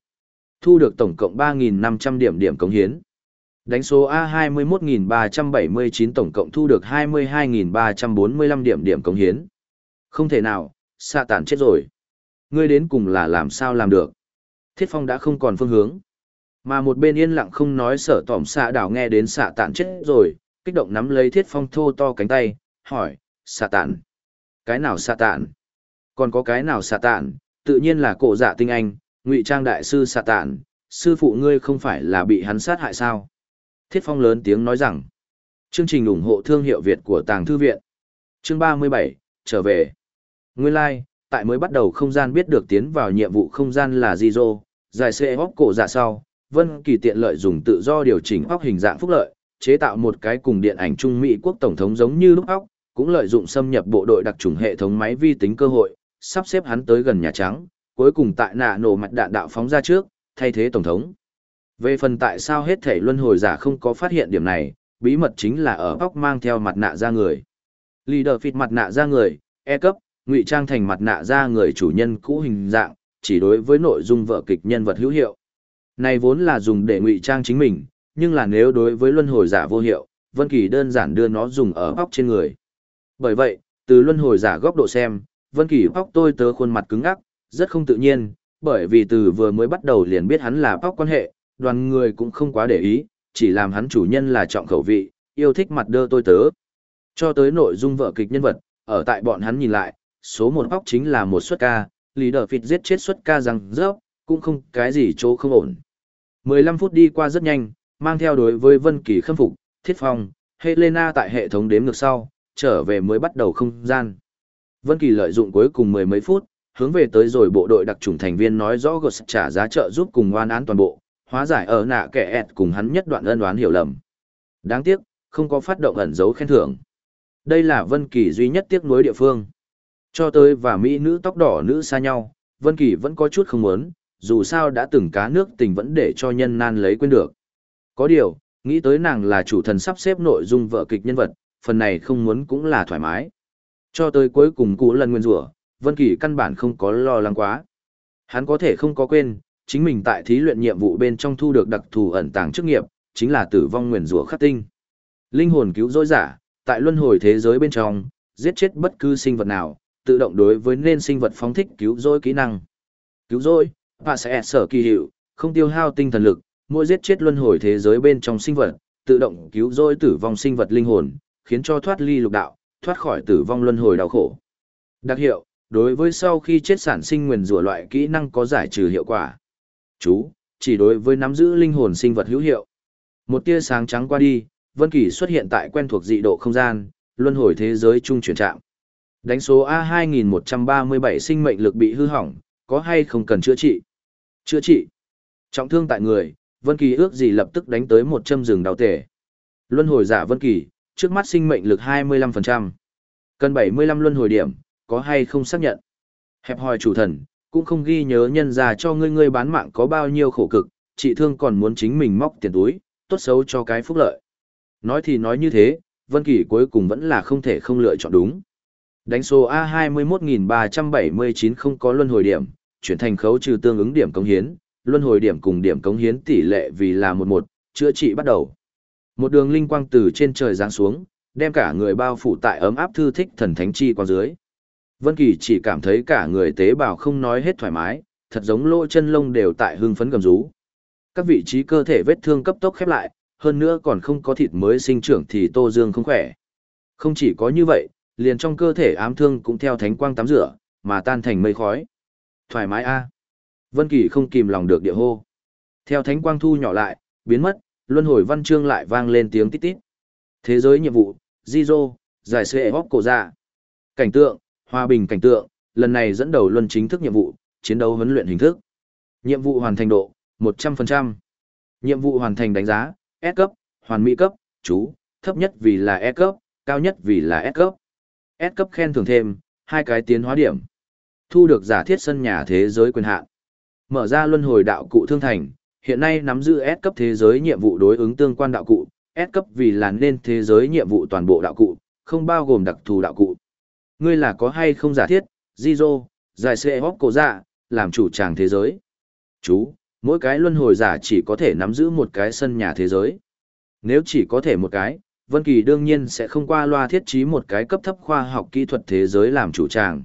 Thu được tổng cộng 3.500 điểm điểm cống hiến. Đánh số A21379 tổng cộng thu được 22.345 điểm điểm cống hiến. Không thể nào, xạ tản chết rồi. Ngươi đến cùng là làm sao làm được. Thiết phong đã không còn phương hướng. Mà một bên yên lặng không nói sở tỏm xạ đảo nghe đến xạ tản chết rồi, kích động nắm lấy thiết phong thô to cánh tay, hỏi, xạ tản. Cái nào xạ tản? Còn có cái nào xạ tản? Tự nhiên là cổ dạ tinh anh, ngụy trang đại sư xạ tản, sư phụ ngươi không phải là bị hắn sát hại sao? Thiết Phong lớn tiếng nói rằng, chương trình ủng hộ thương hiệu Việt của Tàng Thư Viện. Chương 37, trở về. Nguyên lai, like, tại mới bắt đầu không gian biết được tiến vào nhiệm vụ không gian là Gizo, giải xe hóc cổ dạ sau, Vân Kỳ tiện lợi dùng tự do điều chỉnh hóc hình dạng phúc lợi, chế tạo một cái cùng điện ảnh Trung Mỹ quốc tổng thống giống như lúc hóc, cũng lợi dụng xâm nhập bộ đội đặc trùng hệ thống máy vi tính cơ hội, sắp xếp hắn tới gần Nhà Trắng, cuối cùng tại nạ nổ mặt đạn đạo phóng ra trước, thay thế tổng thống. Về phần tại sao hết thể luân hồi giả không có phát hiện điểm này, bí mật chính là ở bóc mang theo mặt nạ ra người. Leader fit mặt nạ ra người, E cấp, ngụy trang thành mặt nạ ra người chủ nhân cũ hình dạng, chỉ đối với nội dung vợ kịch nhân vật hữu hiệu. Này vốn là dùng để ngụy trang chính mình, nhưng là nếu đối với luân hồi giả vô hiệu, Vân Kỳ đơn giản đưa nó dùng ở bóc trên người. Bởi vậy, từ luân hồi giả góc độ xem, Vân Kỳ bóc tôi tớ khuôn mặt cứng ngắc, rất không tự nhiên, bởi vì từ vừa mới bắt đầu liền biết hắn là bóc quan hệ, đoàn người cũng không quá để ý, chỉ làm hắn chủ nhân là trọng khẩu vị, yêu thích mặt đơ tôi tớ. Cho tới nội dung vợ kịch nhân vật, ở tại bọn hắn nhìn lại, số một góc chính là một suất ca, lý đờ phịt giết chết suất ca rằng rớp, cũng không cái gì chỗ không ổn. 15 phút đi qua rất nhanh, mang theo đối với Vân Kỳ khâm phục, Thiết Phong, Helena tại hệ thống đếm ngược sau, trở về mới bắt đầu không gian. Vân Kỳ lợi dụng cuối cùng mười mấy phút, hướng về tới rồi bộ đội đặc chủng thành viên nói rõ gột trả giá trợ giúp cùng oan án toàn bộ, hóa giải ở nạ kẻ ẹt cùng hắn nhất đoạn ân đoán hiểu lầm. Đáng tiếc, không có phát động ẩn dấu khen thưởng. Đây là Vân Kỳ duy nhất tiếc nuối địa phương. Cho tới và mỹ nữ tóc đỏ nữ xa nhau, Vân Kỳ vẫn có chút không muốn, dù sao đã từng cá nước tình vẫn để cho nhân nan lấy quên được. Có điều, nghĩ tới nàng là chủ thần sắp xếp nội dung vợ kịch nhân vật, phần này không muốn cũng là thoải mái. Cho tới cuối cùng cũ lần nguyên rủa, Vân Kỳ căn bản không có lo lắng quá. Hắn có thể không có quên, chính mình tại thí luyện nhiệm vụ bên trong thu được đặc thù ẩn tàng chức nghiệp, chính là tử vong nguyên rủa khắc tinh. Linh hồn cứu rỗi giả, tại luân hồi thế giới bên trong, giết chết bất cứ sinh vật nào, tự động đối với nên sinh vật phóng thích cứu rỗi kỹ năng. Cứu rỗi, và sẽ sở kỳ hiệu, không tiêu hao tinh thần lực, mỗi giết chết luân hồi thế giới bên trong sinh vật, tự động cứu rỗi tử vong sinh vật linh hồn, khiến cho thoát ly lục đạo, thoát khỏi tử vong luân hồi đau khổ. Đặc hiệu, đối với sau khi chết sản sinh nguyền rủa loại kỹ năng có giải trừ hiệu quả. Chú, chỉ đối với nắm giữ linh hồn sinh vật hữu hiệu. Một tia sáng trắng qua đi, Vân Kỳ xuất hiện tại quen thuộc dị độ không gian, luân hồi thế giới trung chuyển trạng. Đánh số A2137 sinh mệnh lực bị hư hỏng, có hay không cần chữa trị? Chữa trị. Trọng thương tại người, Vân Kỳ ước gì lập tức đánh tới một châm rừng đào tể. Luân hồi giả Vân Kỳ, trước mắt sinh mệnh lực 25%. Cần 75 luân hồi điểm, có hay không xác nhận. Hẹp hòi chủ thần, cũng không ghi nhớ nhân ra cho ngươi ngươi bán mạng có bao nhiêu khổ cực, chị thương còn muốn chính mình móc tiền túi, tốt xấu cho cái phúc lợi. Nói thì nói như thế, Vân Kỳ cuối cùng vẫn là không thể không lựa chọn đúng. Đánh số A21379 không có luân hồi điểm, chuyển thành khấu trừ tương ứng điểm cống hiến, luân hồi điểm cùng điểm cống hiến tỷ lệ vì là 11, chữa trị bắt đầu. Một đường linh quang từ trên trời giáng xuống, đem cả người bao phủ tại ấm áp thư thích thần thánh chi qua dưới. Vân Kỳ chỉ cảm thấy cả người tế bào không nói hết thoải mái, thật giống lỗ chân lông đều tại hưng phấn gầm rú. Các vị trí cơ thể vết thương cấp tốc khép lại, hơn nữa còn không có thịt mới sinh trưởng thì Tô Dương không khỏe. Không chỉ có như vậy, liền trong cơ thể ám thương cũng theo thánh quang tắm rửa, mà tan thành mây khói. Thoải mái a. À. Vân Kỳ không kìm lòng được địa hô. Theo thánh quang thu nhỏ lại, biến mất, luân hồi văn chương lại vang lên tiếng tít tít. Thế giới nhiệm vụ, Jizo, giải xệ hóc cổ dạ. Cảnh tượng, hòa bình cảnh tượng, lần này dẫn đầu luân chính thức nhiệm vụ, chiến đấu huấn luyện hình thức. Nhiệm vụ hoàn thành độ, 100%. Nhiệm vụ hoàn thành đánh giá, S cấp, hoàn mỹ cấp, chú, thấp nhất vì là S cấp, cao nhất vì là S cấp. S cấp khen thưởng thêm, hai cái tiến hóa điểm. Thu được giả thiết sân nhà thế giới quyền hạn. Mở ra luân hồi đạo cụ thương thành, hiện nay nắm giữ S cấp thế giới nhiệm vụ đối ứng tương quan đạo cụ, S cấp vì là nên thế giới nhiệm vụ toàn bộ đạo cụ, không bao gồm đặc thù đạo cụ. Ngươi là có hay không giả thiết, Jizo, giải xe hóc cổ dạ, làm chủ tràng thế giới. Chú, mỗi cái luân hồi giả chỉ có thể nắm giữ một cái sân nhà thế giới. Nếu chỉ có thể một cái, Vân Kỳ đương nhiên sẽ không qua loa thiết trí một cái cấp thấp khoa học kỹ thuật thế giới làm chủ tràng.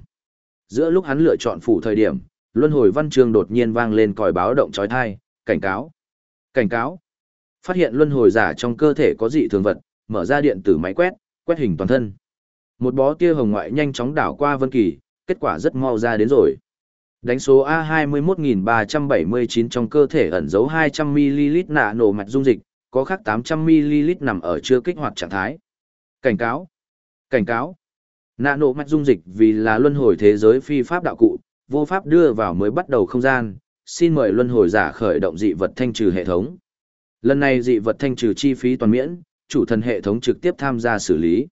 Giữa lúc hắn lựa chọn phủ thời điểm, luân hồi văn chương đột nhiên vang lên còi báo động chói tai, cảnh cáo. Cảnh cáo. Phát hiện luân hồi giả trong cơ thể có dị thường vật, mở ra điện tử máy quét, quét hình toàn thân. Một bó tia hồng ngoại nhanh chóng đảo qua Vân Kỳ, kết quả rất mau ra đến rồi. Đánh số A21379 trong cơ thể ẩn giấu 200ml nạ nổ mạch dung dịch, có khác 800ml nằm ở chưa kích hoạt trạng thái. Cảnh cáo! Cảnh cáo! Nạ nổ mạch dung dịch vì là luân hồi thế giới phi pháp đạo cụ, vô pháp đưa vào mới bắt đầu không gian, xin mời luân hồi giả khởi động dị vật thanh trừ hệ thống. Lần này dị vật thanh trừ chi phí toàn miễn, chủ thần hệ thống trực tiếp tham gia xử lý.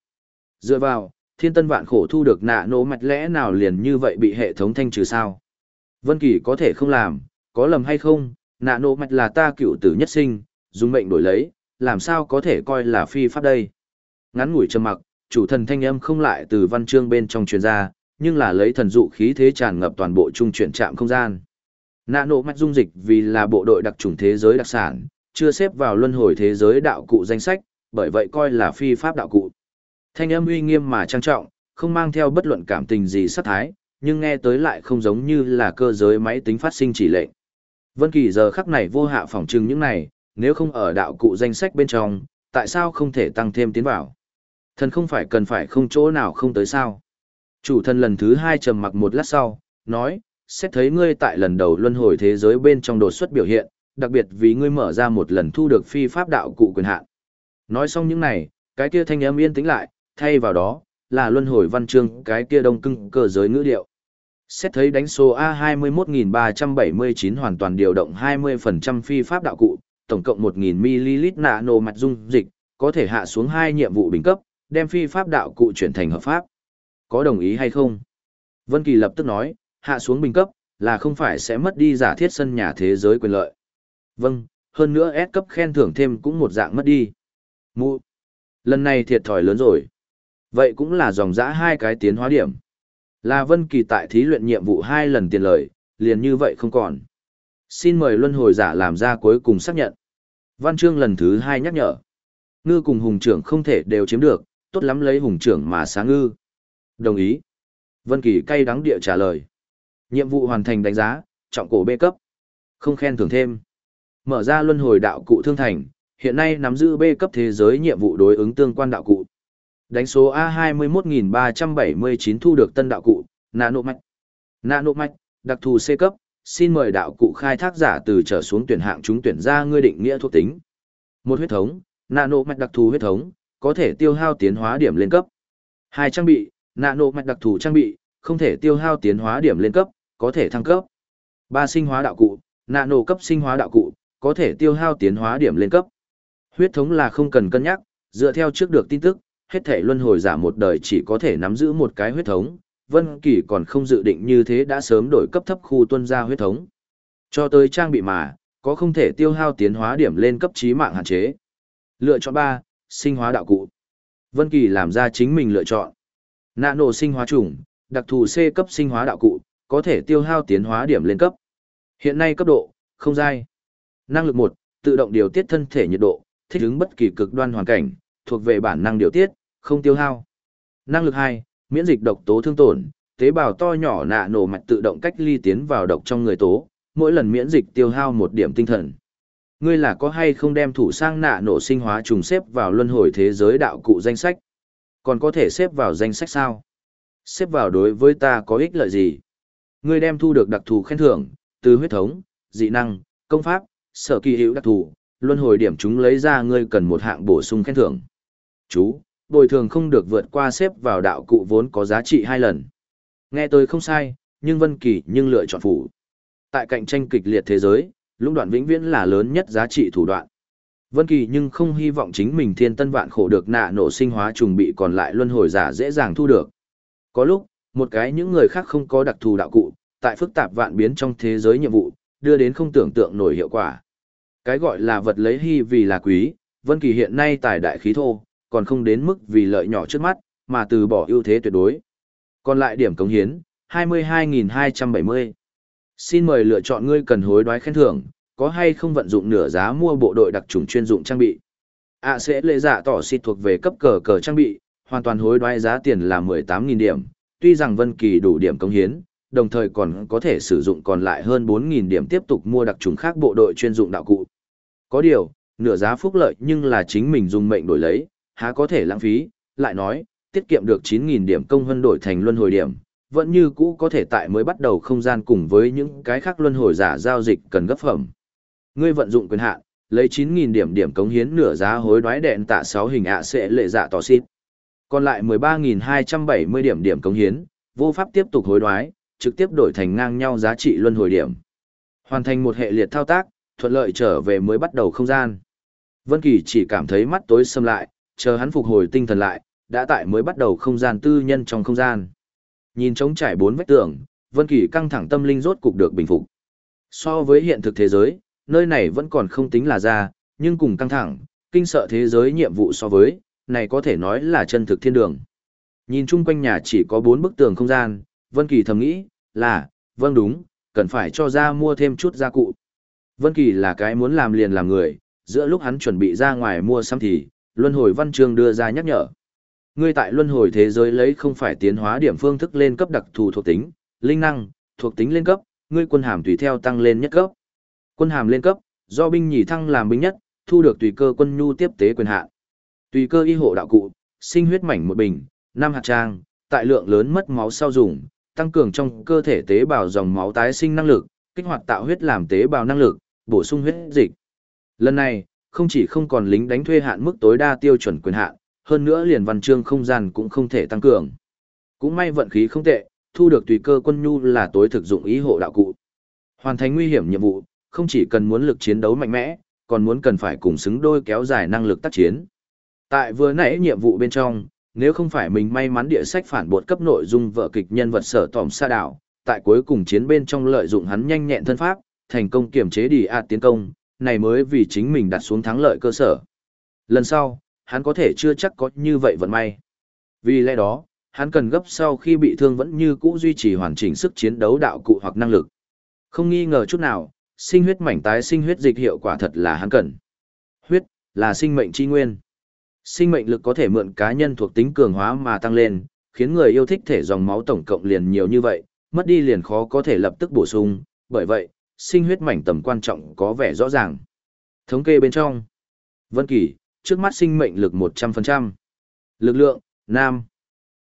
Dựa vào, thiên tân vạn khổ thu được nạ nổ mạch lẽ nào liền như vậy bị hệ thống thanh trừ sao? Vân Kỳ có thể không làm, có lầm hay không, nạ nổ mạch là ta cựu tử nhất sinh, dùng mệnh đổi lấy, làm sao có thể coi là phi pháp đây? Ngắn ngủi trầm mặc, chủ thần thanh âm không lại từ văn chương bên trong truyền ra, nhưng là lấy thần dụ khí thế tràn ngập toàn bộ trung chuyển trạm không gian. Nạ nổ mạch dung dịch vì là bộ đội đặc trùng thế giới đặc sản, chưa xếp vào luân hồi thế giới đạo cụ danh sách, bởi vậy coi là phi pháp đạo cụ. Thanh âm uy nghiêm mà trang trọng, không mang theo bất luận cảm tình gì sát thái, nhưng nghe tới lại không giống như là cơ giới máy tính phát sinh chỉ lệnh. Vân Kỳ giờ khắc này vô hạ phỏng trừng những này, nếu không ở đạo cụ danh sách bên trong, tại sao không thể tăng thêm tiến vào? Thần không phải cần phải không chỗ nào không tới sao? Chủ thần lần thứ hai trầm mặc một lát sau, nói, xét thấy ngươi tại lần đầu luân hồi thế giới bên trong đột xuất biểu hiện, đặc biệt vì ngươi mở ra một lần thu được phi pháp đạo cụ quyền hạn. Nói xong những này, cái kia thanh âm yên tĩnh lại, thay vào đó, là luân hồi văn chương cái kia đông cưng cơ giới ngữ điệu. Xét thấy đánh số A21379 hoàn toàn điều động 20% phi pháp đạo cụ, tổng cộng 1000ml nano mặt dung dịch, có thể hạ xuống hai nhiệm vụ bình cấp, đem phi pháp đạo cụ chuyển thành hợp pháp. Có đồng ý hay không? Vân Kỳ lập tức nói, hạ xuống bình cấp, là không phải sẽ mất đi giả thiết sân nhà thế giới quyền lợi. Vâng, hơn nữa S cấp khen thưởng thêm cũng một dạng mất đi. Mụ. Lần này thiệt thòi lớn rồi. Vậy cũng là dòng dã hai cái tiến hóa điểm. Là Vân Kỳ tại thí luyện nhiệm vụ hai lần tiền lời liền như vậy không còn. Xin mời luân hồi giả làm ra cuối cùng xác nhận. Văn chương lần thứ hai nhắc nhở. Ngư cùng hùng trưởng không thể đều chiếm được, tốt lắm lấy hùng trưởng mà sáng ngư. Đồng ý. Vân Kỳ cay đắng địa trả lời. Nhiệm vụ hoàn thành đánh giá, trọng cổ B cấp. Không khen thưởng thêm. Mở ra luân hồi đạo cụ thương thành, hiện nay nắm giữ B cấp thế giới nhiệm vụ đối ứng tương quan đạo cụ. Đánh số A21379 thu được tân đạo cụ, nano mạch. Nano mạch, đặc thù C cấp, xin mời đạo cụ khai thác giả từ trở xuống tuyển hạng chúng tuyển ra ngươi định nghĩa thuộc tính. Một huyết thống, nano mạch đặc thù huyết thống, có thể tiêu hao tiến hóa điểm lên cấp. Hai trang bị, nano mạch đặc thù trang bị, không thể tiêu hao tiến hóa điểm lên cấp, có thể thăng cấp. Ba sinh hóa đạo cụ, nano cấp sinh hóa đạo cụ, có thể tiêu hao tiến hóa điểm lên cấp. Huyết thống là không cần cân nhắc, dựa theo trước được tin tức, hết thể luân hồi giả một đời chỉ có thể nắm giữ một cái huyết thống, Vân Kỳ còn không dự định như thế đã sớm đổi cấp thấp khu tuân gia huyết thống. Cho tới trang bị mà, có không thể tiêu hao tiến hóa điểm lên cấp chí mạng hạn chế. Lựa chọn 3, sinh hóa đạo cụ. Vân Kỳ làm ra chính mình lựa chọn. Nano sinh hóa trùng, đặc thù C cấp sinh hóa đạo cụ, có thể tiêu hao tiến hóa điểm lên cấp. Hiện nay cấp độ, không giai. Năng lực 1, tự động điều tiết thân thể nhiệt độ, thích ứng bất kỳ cực đoan hoàn cảnh, thuộc về bản năng điều tiết, không tiêu hao. Năng lực 2, miễn dịch độc tố thương tổn, tế bào to nhỏ nạ nổ mạch tự động cách ly tiến vào độc trong người tố, mỗi lần miễn dịch tiêu hao một điểm tinh thần. Ngươi là có hay không đem thủ sang nạ nổ sinh hóa trùng xếp vào luân hồi thế giới đạo cụ danh sách? Còn có thể xếp vào danh sách sao? Xếp vào đối với ta có ích lợi gì? Ngươi đem thu được đặc thù khen thưởng, từ huyết thống, dị năng, công pháp, sở kỳ hữu đặc thù, luân hồi điểm chúng lấy ra ngươi cần một hạng bổ sung khen thưởng. Chú, bồi thường không được vượt qua xếp vào đạo cụ vốn có giá trị hai lần. Nghe tôi không sai, nhưng Vân Kỳ nhưng lựa chọn phủ. Tại cạnh tranh kịch liệt thế giới, lũng đoạn vĩnh viễn là lớn nhất giá trị thủ đoạn. Vân Kỳ nhưng không hy vọng chính mình thiên tân vạn khổ được nạ nổ sinh hóa trùng bị còn lại luân hồi giả dễ dàng thu được. Có lúc, một cái những người khác không có đặc thù đạo cụ, tại phức tạp vạn biến trong thế giới nhiệm vụ, đưa đến không tưởng tượng nổi hiệu quả. Cái gọi là vật lấy hy vì là quý, Vân Kỳ hiện nay tài đại khí thô, còn không đến mức vì lợi nhỏ trước mắt, mà từ bỏ ưu thế tuyệt đối. Còn lại điểm cống hiến, 22.270. Xin mời lựa chọn ngươi cần hối đoái khen thưởng, có hay không vận dụng nửa giá mua bộ đội đặc trùng chuyên dụng trang bị. À sẽ lệ dạ tỏ xịt thuộc về cấp cờ cờ trang bị, hoàn toàn hối đoái giá tiền là 18.000 điểm, tuy rằng Vân Kỳ đủ điểm cống hiến, đồng thời còn có thể sử dụng còn lại hơn 4.000 điểm tiếp tục mua đặc trùng khác bộ đội chuyên dụng đạo cụ. Có điều, nửa giá phúc lợi nhưng là chính mình dùng mệnh đổi lấy, há có thể lãng phí, lại nói, tiết kiệm được 9.000 điểm công hân đổi thành luân hồi điểm, vẫn như cũ có thể tại mới bắt đầu không gian cùng với những cái khác luân hồi giả giao dịch cần gấp phẩm. Ngươi vận dụng quyền hạn, lấy 9.000 điểm điểm cống hiến nửa giá hối đoái đèn tạ 6 hình ạ sẽ lệ dạ tỏ xít. Còn lại 13.270 điểm điểm cống hiến, vô pháp tiếp tục hối đoái, trực tiếp đổi thành ngang nhau giá trị luân hồi điểm. Hoàn thành một hệ liệt thao tác, thuận lợi trở về mới bắt đầu không gian. Vân Kỳ chỉ cảm thấy mắt tối sầm lại, chờ hắn phục hồi tinh thần lại, đã tại mới bắt đầu không gian tư nhân trong không gian. Nhìn trống trải bốn vách tường, Vân Kỳ căng thẳng tâm linh rốt cục được bình phục. So với hiện thực thế giới, nơi này vẫn còn không tính là ra, nhưng cùng căng thẳng, kinh sợ thế giới nhiệm vụ so với, này có thể nói là chân thực thiên đường. Nhìn chung quanh nhà chỉ có bốn bức tường không gian, Vân Kỳ thầm nghĩ, là, vâng đúng, cần phải cho ra mua thêm chút gia cụ. Vân Kỳ là cái muốn làm liền làm người, giữa lúc hắn chuẩn bị ra ngoài mua sắm thì, Luân hồi văn chương đưa ra nhắc nhở. Ngươi tại luân hồi thế giới lấy không phải tiến hóa điểm phương thức lên cấp đặc thù thuộc tính, linh năng, thuộc tính lên cấp, ngươi quân hàm tùy theo tăng lên nhất cấp. Quân hàm lên cấp, do binh nhì thăng làm binh nhất, thu được tùy cơ quân nhu tiếp tế quyền hạn. Tùy cơ y hộ đạo cụ, sinh huyết mảnh một bình, năm hạt trang, tại lượng lớn mất máu sau dùng, tăng cường trong cơ thể tế bào dòng máu tái sinh năng lực, kích hoạt tạo huyết làm tế bào năng lực, bổ sung huyết dịch. Lần này, không chỉ không còn lính đánh thuê hạn mức tối đa tiêu chuẩn quyền hạn, hơn nữa liền văn chương không gian cũng không thể tăng cường. Cũng may vận khí không tệ, thu được tùy cơ quân nhu là tối thực dụng ý hộ đạo cụ. Hoàn thành nguy hiểm nhiệm vụ, không chỉ cần muốn lực chiến đấu mạnh mẽ, còn muốn cần phải cùng xứng đôi kéo dài năng lực tác chiến. Tại vừa nãy nhiệm vụ bên trong, nếu không phải mình may mắn địa sách phản bột cấp nội dung vợ kịch nhân vật sở tòm sa đảo, tại cuối cùng chiến bên trong lợi dụng hắn nhanh nhẹn thân pháp, thành công kiểm chế đi ạt tiến công, này mới vì chính mình đặt xuống thắng lợi cơ sở. Lần sau, hắn có thể chưa chắc có như vậy vận may. Vì lẽ đó, hắn cần gấp sau khi bị thương vẫn như cũ duy trì hoàn chỉnh sức chiến đấu đạo cụ hoặc năng lực. Không nghi ngờ chút nào, sinh huyết mảnh tái sinh huyết dịch hiệu quả thật là hắn cần. Huyết là sinh mệnh chi nguyên. Sinh mệnh lực có thể mượn cá nhân thuộc tính cường hóa mà tăng lên, khiến người yêu thích thể dòng máu tổng cộng liền nhiều như vậy, mất đi liền khó có thể lập tức bổ sung, bởi vậy, sinh huyết mảnh tầm quan trọng có vẻ rõ ràng. Thống kê bên trong. Vân Kỳ, trước mắt sinh mệnh lực 100%. Lực lượng, nam.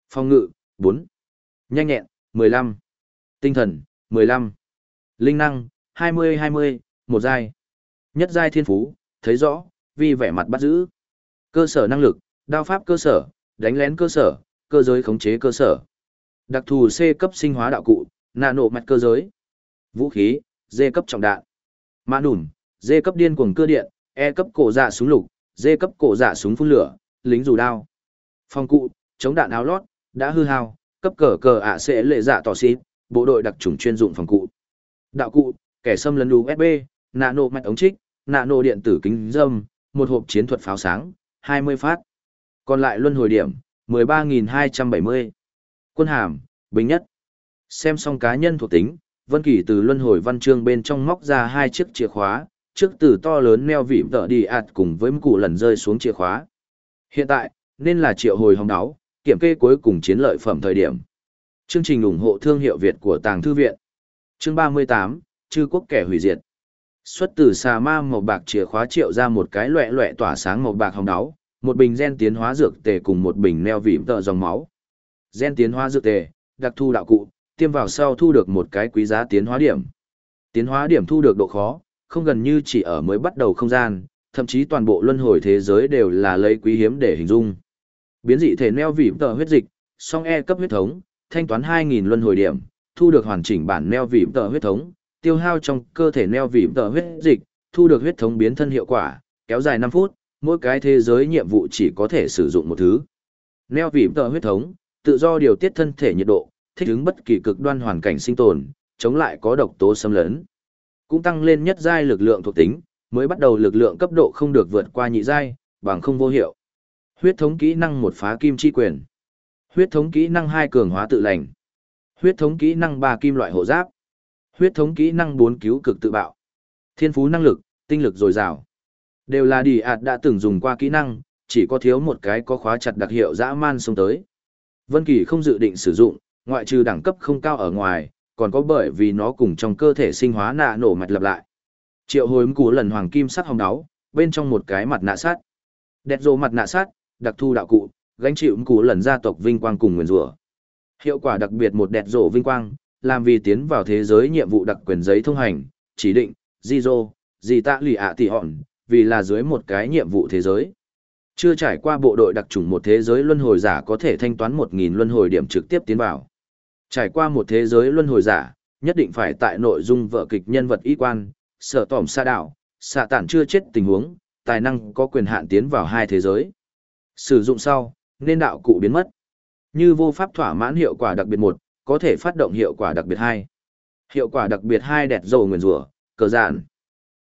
Phòng ngự, 4. Nhanh nhẹn, 15. Tinh thần, 15. Linh năng, 20-20, một giai. Nhất giai thiên phú, thấy rõ, vì vẻ mặt bắt giữ. Cơ sở năng lực, đao pháp cơ sở, đánh lén cơ sở, cơ giới khống chế cơ sở. Đặc thù C cấp sinh hóa đạo cụ, nano mặt cơ giới. Vũ khí, D cấp trọng đạn. Mã đùm, D cấp điên cuồng cưa điện, E cấp cổ dạ súng lục, D cấp cổ dạ súng phun lửa, lính dù đao. Phong cụ, chống đạn áo lót, đã hư hao, cấp cờ cờ ạ sẽ lệ dạ tỏ xít, bộ đội đặc trùng chuyên dụng phòng cụ. Đạo cụ, kẻ xâm lấn USB, nano mạch ống trích, nano điện tử kính dâm, một hộp chiến thuật pháo sáng, 20 phát. Còn lại luân hồi điểm, 13.270. Quân hàm, bình nhất. Xem xong cá nhân thuộc tính, Vân Kỳ từ luân hồi văn chương bên trong móc ra hai chiếc chìa khóa, trước từ to lớn neo vịm tợ đi ạt cùng với cụ lần rơi xuống chìa khóa. Hiện tại, nên là triệu hồi hồng đáo, kiểm kê cuối cùng chiến lợi phẩm thời điểm. Chương trình ủng hộ thương hiệu Việt của Tàng Thư Viện. Chương 38, Chư Quốc kẻ hủy diệt. Xuất từ xà ma màu bạc chìa khóa triệu ra một cái loẹ loẹ tỏa sáng màu bạc hồng đáo, một bình gen tiến hóa dược tề cùng một bình neo vịm tợ dòng máu. Gen tiến hóa dược tề, đặc thu đạo cụ, tiêm vào sau thu được một cái quý giá tiến hóa điểm. Tiến hóa điểm thu được độ khó, không gần như chỉ ở mới bắt đầu không gian, thậm chí toàn bộ luân hồi thế giới đều là lấy quý hiếm để hình dung. Biến dị thể neo vỉ tờ huyết dịch, song E cấp huyết thống, thanh toán 2.000 luân hồi điểm, thu được hoàn chỉnh bản neo vỉ tờ huyết thống, tiêu hao trong cơ thể neo vỉ tờ huyết dịch, thu được huyết thống biến thân hiệu quả, kéo dài 5 phút, mỗi cái thế giới nhiệm vụ chỉ có thể sử dụng một thứ. Neo vỉ tờ huyết thống, tự do điều tiết thân thể nhiệt độ, thích ứng bất kỳ cực đoan hoàn cảnh sinh tồn, chống lại có độc tố xâm lấn. Cũng tăng lên nhất giai lực lượng thuộc tính, mới bắt đầu lực lượng cấp độ không được vượt qua nhị giai, bằng không vô hiệu. Huyết thống kỹ năng một phá kim chi quyền. Huyết thống kỹ năng hai cường hóa tự lành. Huyết thống kỹ năng ba kim loại hộ giáp. Huyết thống kỹ năng bốn cứu cực tự bạo. Thiên phú năng lực, tinh lực dồi dào. Đều là đi ạt đã từng dùng qua kỹ năng, chỉ có thiếu một cái có khóa chặt đặc hiệu dã man xông tới. Vân Kỳ không dự định sử dụng, ngoại trừ đẳng cấp không cao ở ngoài, còn có bởi vì nó cùng trong cơ thể sinh hóa nạ nổ mạch lập lại. Triệu hồi cú lần hoàng kim sắc hồng đáo, bên trong một cái mặt nạ sắt. Đẹp rồ mặt nạ sắt, đặc thu đạo cụ, gánh chịu cú lần gia tộc vinh quang cùng nguyên rủa. Hiệu quả đặc biệt một đẹp rồ vinh quang, làm vì tiến vào thế giới nhiệm vụ đặc quyền giấy thông hành, chỉ định, di dô, di tạ lì ạ tỷ hòn, vì là dưới một cái nhiệm vụ thế giới. Chưa trải qua bộ đội đặc trùng một thế giới luân hồi giả có thể thanh toán 1.000 luân hồi điểm trực tiếp tiến vào. Trải qua một thế giới luân hồi giả, nhất định phải tại nội dung vở kịch nhân vật y quan, sở tỏm xa đạo, xạ tản chưa chết tình huống, tài năng có quyền hạn tiến vào hai thế giới. Sử dụng sau, nên đạo cụ biến mất. Như vô pháp thỏa mãn hiệu quả đặc biệt một, có thể phát động hiệu quả đặc biệt hai. Hiệu quả đặc biệt hai đẹp dầu nguyền rủa, cờ giản.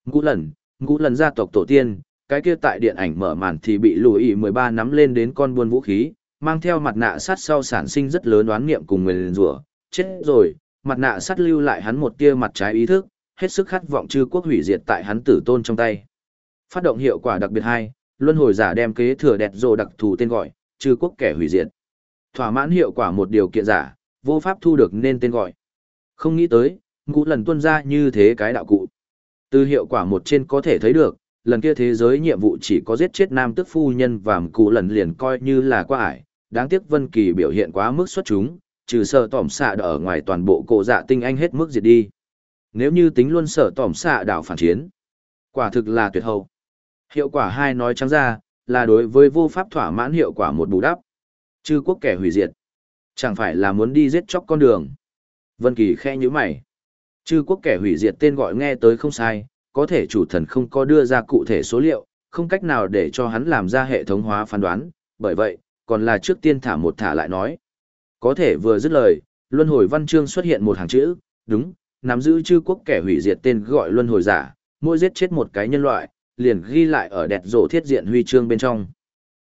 Ngũ lần, ngũ lần gia tộc tổ tiên, cái kia tại điện ảnh mở màn thì bị lùi mười 13 nắm lên đến con buôn vũ khí, mang theo mặt nạ sắt sau sản sinh rất lớn oán niệm cùng người liền rủa, chết rồi, mặt nạ sắt lưu lại hắn một tia mặt trái ý thức, hết sức khát vọng chư quốc hủy diệt tại hắn tử tôn trong tay. Phát động hiệu quả đặc biệt hai, luân hồi giả đem kế thừa đẹp rồ đặc thù tên gọi, chư quốc kẻ hủy diệt. Thỏa mãn hiệu quả một điều kiện giả, vô pháp thu được nên tên gọi. Không nghĩ tới, ngũ lần tuân ra như thế cái đạo cụ. Từ hiệu quả một trên có thể thấy được, lần kia thế giới nhiệm vụ chỉ có giết chết nam tức phu nhân và cụ lần liền coi như là qua ải, đáng tiếc Vân Kỳ biểu hiện quá mức xuất chúng, trừ sở tỏm xạ ở ngoài toàn bộ cổ dạ tinh anh hết mức diệt đi. Nếu như tính luôn sở tỏm xạ đảo phản chiến, quả thực là tuyệt hậu. Hiệu quả hai nói trắng ra, là đối với vô pháp thỏa mãn hiệu quả một bù đắp. Chư quốc kẻ hủy diệt. Chẳng phải là muốn đi giết chóc con đường. Vân Kỳ khẽ nhíu mày. Chư quốc kẻ hủy diệt tên gọi nghe tới không sai, có thể chủ thần không có đưa ra cụ thể số liệu, không cách nào để cho hắn làm ra hệ thống hóa phán đoán, bởi vậy, còn là trước tiên thả một thả lại nói. Có thể vừa dứt lời, luân hồi văn chương xuất hiện một hàng chữ, đúng, nắm giữ chư quốc kẻ hủy diệt tên gọi luân hồi giả, mỗi giết chết một cái nhân loại, liền ghi lại ở đẹp rổ thiết diện huy chương bên trong.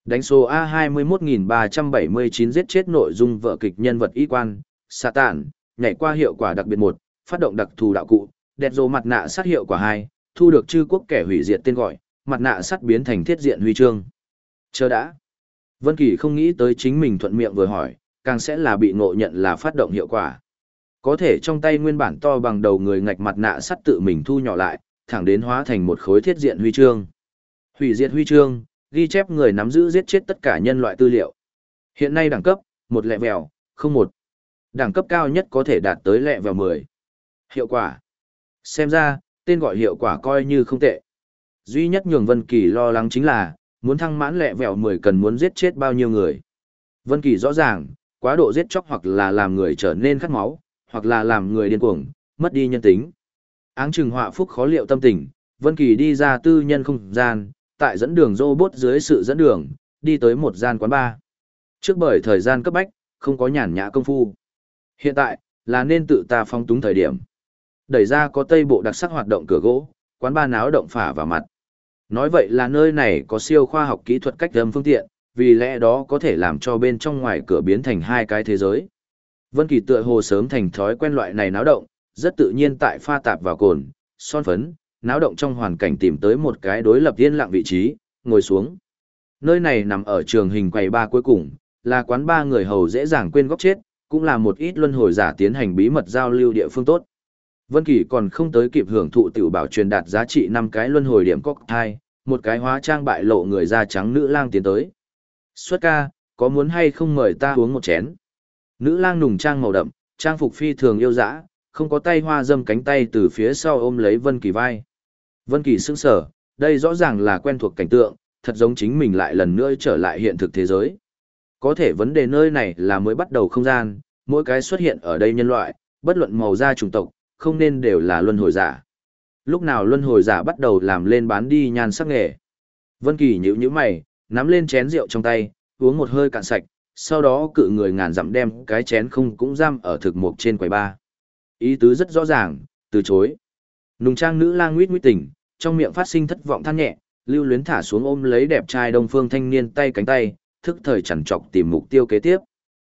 Đánh số A21379 giết chết nội dung vợ kịch nhân vật y quan, xạ tản, nhảy qua hiệu quả đặc biệt một, phát động đặc thù đạo cụ, đẹp rổ mặt nạ sát hiệu quả 2, thu được chư quốc kẻ hủy diệt tên gọi, mặt nạ sắt biến thành thiết diện huy chương. Chờ đã. Vân Kỳ không nghĩ tới chính mình thuận miệng vừa hỏi, càng sẽ là bị ngộ nhận là phát động hiệu quả. Có thể trong tay nguyên bản to bằng đầu người ngạch mặt nạ sắt tự mình thu nhỏ lại, thẳng đến hóa thành một khối thiết diện huy chương. Hủy diệt huy chương, ghi chép người nắm giữ giết chết tất cả nhân loại tư liệu. Hiện nay đẳng cấp, một lẹ vèo, không một. Đẳng cấp cao nhất có thể đạt tới lẹ vèo 10. Hiệu quả. Xem ra, tên gọi hiệu quả coi như không tệ. Duy nhất nhường Vân Kỳ lo lắng chính là, muốn thăng mãn lẹ vẹo 10 cần muốn giết chết bao nhiêu người. Vân Kỳ rõ ràng, quá độ giết chóc hoặc là làm người trở nên khát máu, hoặc là làm người điên cuồng, mất đi nhân tính. Áng chừng họa phúc khó liệu tâm tình, Vân Kỳ đi ra tư nhân không gian, tại dẫn đường robot dưới sự dẫn đường, đi tới một gian quán bar. Trước bởi thời gian cấp bách, không có nhàn nhã công phu. Hiện tại, là nên tự ta phong túng thời điểm. Đẩy ra có tây bộ đặc sắc hoạt động cửa gỗ, quán bar náo động phả vào mặt. Nói vậy là nơi này có siêu khoa học kỹ thuật cách âm phương tiện, vì lẽ đó có thể làm cho bên trong ngoài cửa biến thành hai cái thế giới. Vân Kỳ tựa hồ sớm thành thói quen loại này náo động, rất tự nhiên tại pha tạp vào cồn, son phấn, náo động trong hoàn cảnh tìm tới một cái đối lập yên lặng vị trí, ngồi xuống. Nơi này nằm ở trường hình quầy ba cuối cùng, là quán ba người hầu dễ dàng quên góc chết, cũng là một ít luân hồi giả tiến hành bí mật giao lưu địa phương tốt. Vân Kỳ còn không tới kịp hưởng thụ tiểu bảo truyền đạt giá trị 5 cái luân hồi điểm cocktail, một cái hóa trang bại lộ người da trắng nữ lang tiến tới. Xuất ca, có muốn hay không mời ta uống một chén? Nữ lang nùng trang màu đậm, trang phục phi thường yêu dã, không có tay hoa dâm cánh tay từ phía sau ôm lấy Vân Kỳ vai. Vân Kỳ sững sờ, đây rõ ràng là quen thuộc cảnh tượng, thật giống chính mình lại lần nữa trở lại hiện thực thế giới. Có thể vấn đề nơi này là mới bắt đầu không gian, mỗi cái xuất hiện ở đây nhân loại, bất luận màu da chủng tộc, không nên đều là luân hồi giả. Lúc nào luân hồi giả bắt đầu làm lên bán đi nhan sắc nghề. Vân Kỳ nhíu nhíu mày, nắm lên chén rượu trong tay, uống một hơi cạn sạch, sau đó cự người ngàn dặm đem cái chén không cũng giam ở thực mục trên quầy ba. Ý tứ rất rõ ràng, từ chối. Nùng trang nữ lang nguyết nguyết tỉnh, trong miệng phát sinh thất vọng than nhẹ, lưu luyến thả xuống ôm lấy đẹp trai đông phương thanh niên tay cánh tay, thức thời chẳng chọc tìm mục tiêu kế tiếp.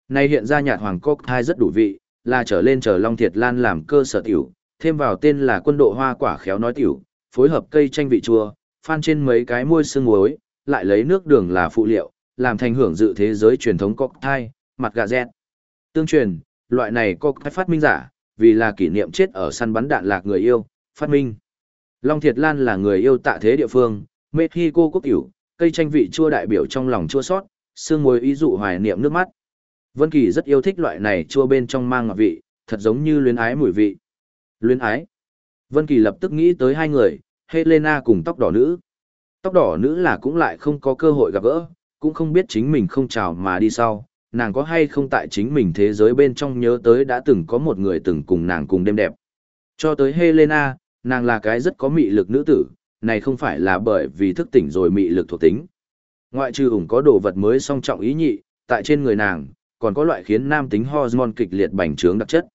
Nay hiện ra nhạt hoàng cốc thai rất đủ vị, là trở lên chờ Long Thiệt Lan làm cơ sở tiểu, thêm vào tên là quân độ hoa quả khéo nói tiểu, phối hợp cây chanh vị chua, phan trên mấy cái muôi xương muối, lại lấy nước đường là phụ liệu, làm thành hưởng dự thế giới truyền thống cocktail, mặt gà dẹt. Tương truyền, loại này cocktail phát minh giả, vì là kỷ niệm chết ở săn bắn đạn lạc người yêu, phát minh. Long Thiệt Lan là người yêu tạ thế địa phương, Mexico quốc tiểu, cây chanh vị chua đại biểu trong lòng chua sót, xương muối ý dụ hoài niệm nước mắt, Vân Kỳ rất yêu thích loại này chua bên trong mang ngọt vị, thật giống như luyến ái mùi vị. Luyến ái. Vân Kỳ lập tức nghĩ tới hai người, Helena cùng tóc đỏ nữ. Tóc đỏ nữ là cũng lại không có cơ hội gặp gỡ, cũng không biết chính mình không chào mà đi sau, nàng có hay không tại chính mình thế giới bên trong nhớ tới đã từng có một người từng cùng nàng cùng đêm đẹp. Cho tới Helena, nàng là cái rất có mị lực nữ tử, này không phải là bởi vì thức tỉnh rồi mị lực thuộc tính. Ngoại trừ ủng có đồ vật mới song trọng ý nhị, tại trên người nàng, còn có loại khiến nam tính hormone kịch liệt bành trướng đặc chất.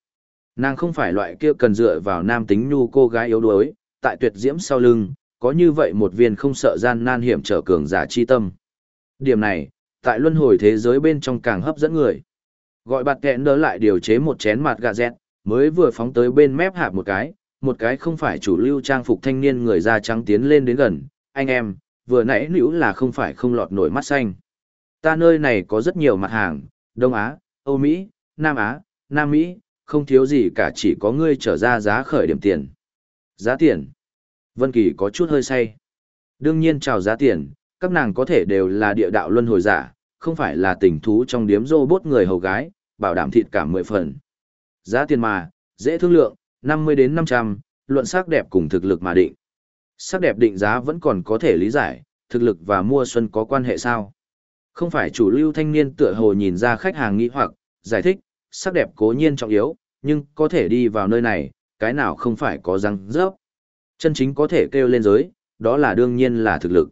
Nàng không phải loại kia cần dựa vào nam tính nhu cô gái yếu đuối, tại tuyệt diễm sau lưng, có như vậy một viên không sợ gian nan hiểm trở cường giả chi tâm. Điểm này, tại luân hồi thế giới bên trong càng hấp dẫn người. Gọi bạt kẹn đỡ lại điều chế một chén mặt gà dẹt, mới vừa phóng tới bên mép hạp một cái, một cái không phải chủ lưu trang phục thanh niên người da trắng tiến lên đến gần, anh em, vừa nãy nữ là không phải không lọt nổi mắt xanh. Ta nơi này có rất nhiều mặt hàng, Đông Á, Âu Mỹ, Nam Á, Nam Mỹ, không thiếu gì cả chỉ có ngươi trở ra giá khởi điểm tiền. Giá tiền. Vân Kỳ có chút hơi say. Đương nhiên chào giá tiền, các nàng có thể đều là địa đạo luân hồi giả, không phải là tình thú trong điếm robot người hầu gái, bảo đảm thịt cả 10 phần. Giá tiền mà, dễ thương lượng, 50 đến 500, luận sắc đẹp cùng thực lực mà định. Sắc đẹp định giá vẫn còn có thể lý giải, thực lực và mua xuân có quan hệ sao? Không phải chủ lưu thanh niên tựa hồ nhìn ra khách hàng nghĩ hoặc, giải thích, sắc đẹp cố nhiên trọng yếu, nhưng có thể đi vào nơi này, cái nào không phải có răng rớp. Chân chính có thể kêu lên giới, đó là đương nhiên là thực lực.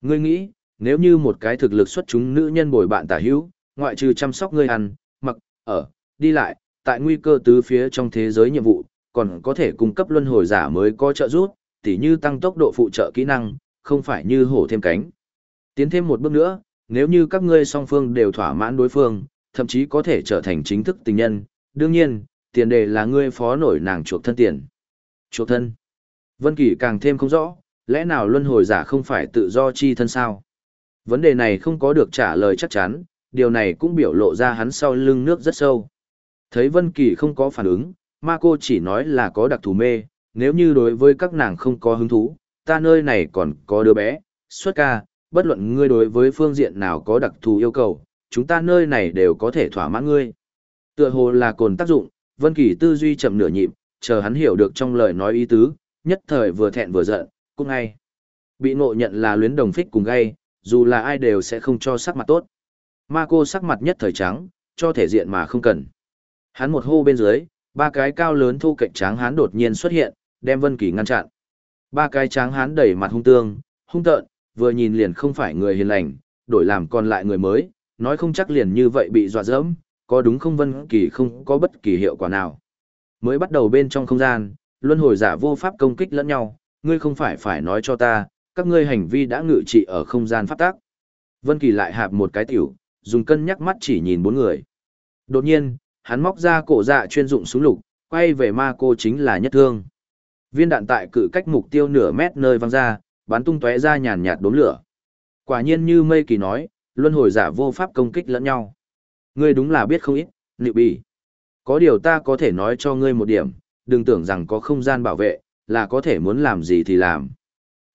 Ngươi nghĩ, nếu như một cái thực lực xuất chúng nữ nhân bồi bạn tả hữu, ngoại trừ chăm sóc ngươi ăn, mặc, ở, đi lại, tại nguy cơ tứ phía trong thế giới nhiệm vụ, còn có thể cung cấp luân hồi giả mới có trợ giúp, tỉ như tăng tốc độ phụ trợ kỹ năng, không phải như hổ thêm cánh. Tiến thêm một bước nữa, nếu như các ngươi song phương đều thỏa mãn đối phương, thậm chí có thể trở thành chính thức tình nhân, đương nhiên, tiền đề là ngươi phó nổi nàng chuộc thân tiền. Chuộc thân. Vân Kỳ càng thêm không rõ, lẽ nào luân hồi giả không phải tự do chi thân sao? Vấn đề này không có được trả lời chắc chắn, điều này cũng biểu lộ ra hắn sau lưng nước rất sâu. Thấy Vân Kỳ không có phản ứng, Ma cô chỉ nói là có đặc thù mê, nếu như đối với các nàng không có hứng thú, ta nơi này còn có đứa bé, xuất ca, bất luận ngươi đối với phương diện nào có đặc thù yêu cầu, chúng ta nơi này đều có thể thỏa mãn ngươi. Tựa hồ là cồn tác dụng, Vân Kỳ tư duy chậm nửa nhịp, chờ hắn hiểu được trong lời nói ý tứ, nhất thời vừa thẹn vừa giận, cũng ngay. Bị ngộ nhận là luyến đồng phích cùng gay, dù là ai đều sẽ không cho sắc mặt tốt. Ma cô sắc mặt nhất thời trắng, cho thể diện mà không cần. Hắn một hô bên dưới, ba cái cao lớn thu cạnh tráng hán đột nhiên xuất hiện, đem Vân Kỳ ngăn chặn. Ba cái tráng hán đẩy mặt hung tương, hung tợn, vừa nhìn liền không phải người hiền lành, đổi làm còn lại người mới, nói không chắc liền như vậy bị dọa dẫm, có đúng không Vân Kỳ không có bất kỳ hiệu quả nào. Mới bắt đầu bên trong không gian, luân hồi giả vô pháp công kích lẫn nhau, ngươi không phải phải nói cho ta, các ngươi hành vi đã ngự trị ở không gian pháp tắc. Vân Kỳ lại hạp một cái tiểu, dùng cân nhắc mắt chỉ nhìn bốn người. Đột nhiên, hắn móc ra cổ dạ chuyên dụng súng lục, quay về ma cô chính là nhất thương. Viên đạn tại cự cách mục tiêu nửa mét nơi văng ra, bắn tung tóe ra nhàn nhạt đốm lửa. Quả nhiên như mây kỳ nói, luân hồi giả vô pháp công kích lẫn nhau. Ngươi đúng là biết không ít, nịu bì. Có điều ta có thể nói cho ngươi một điểm, đừng tưởng rằng có không gian bảo vệ, là có thể muốn làm gì thì làm.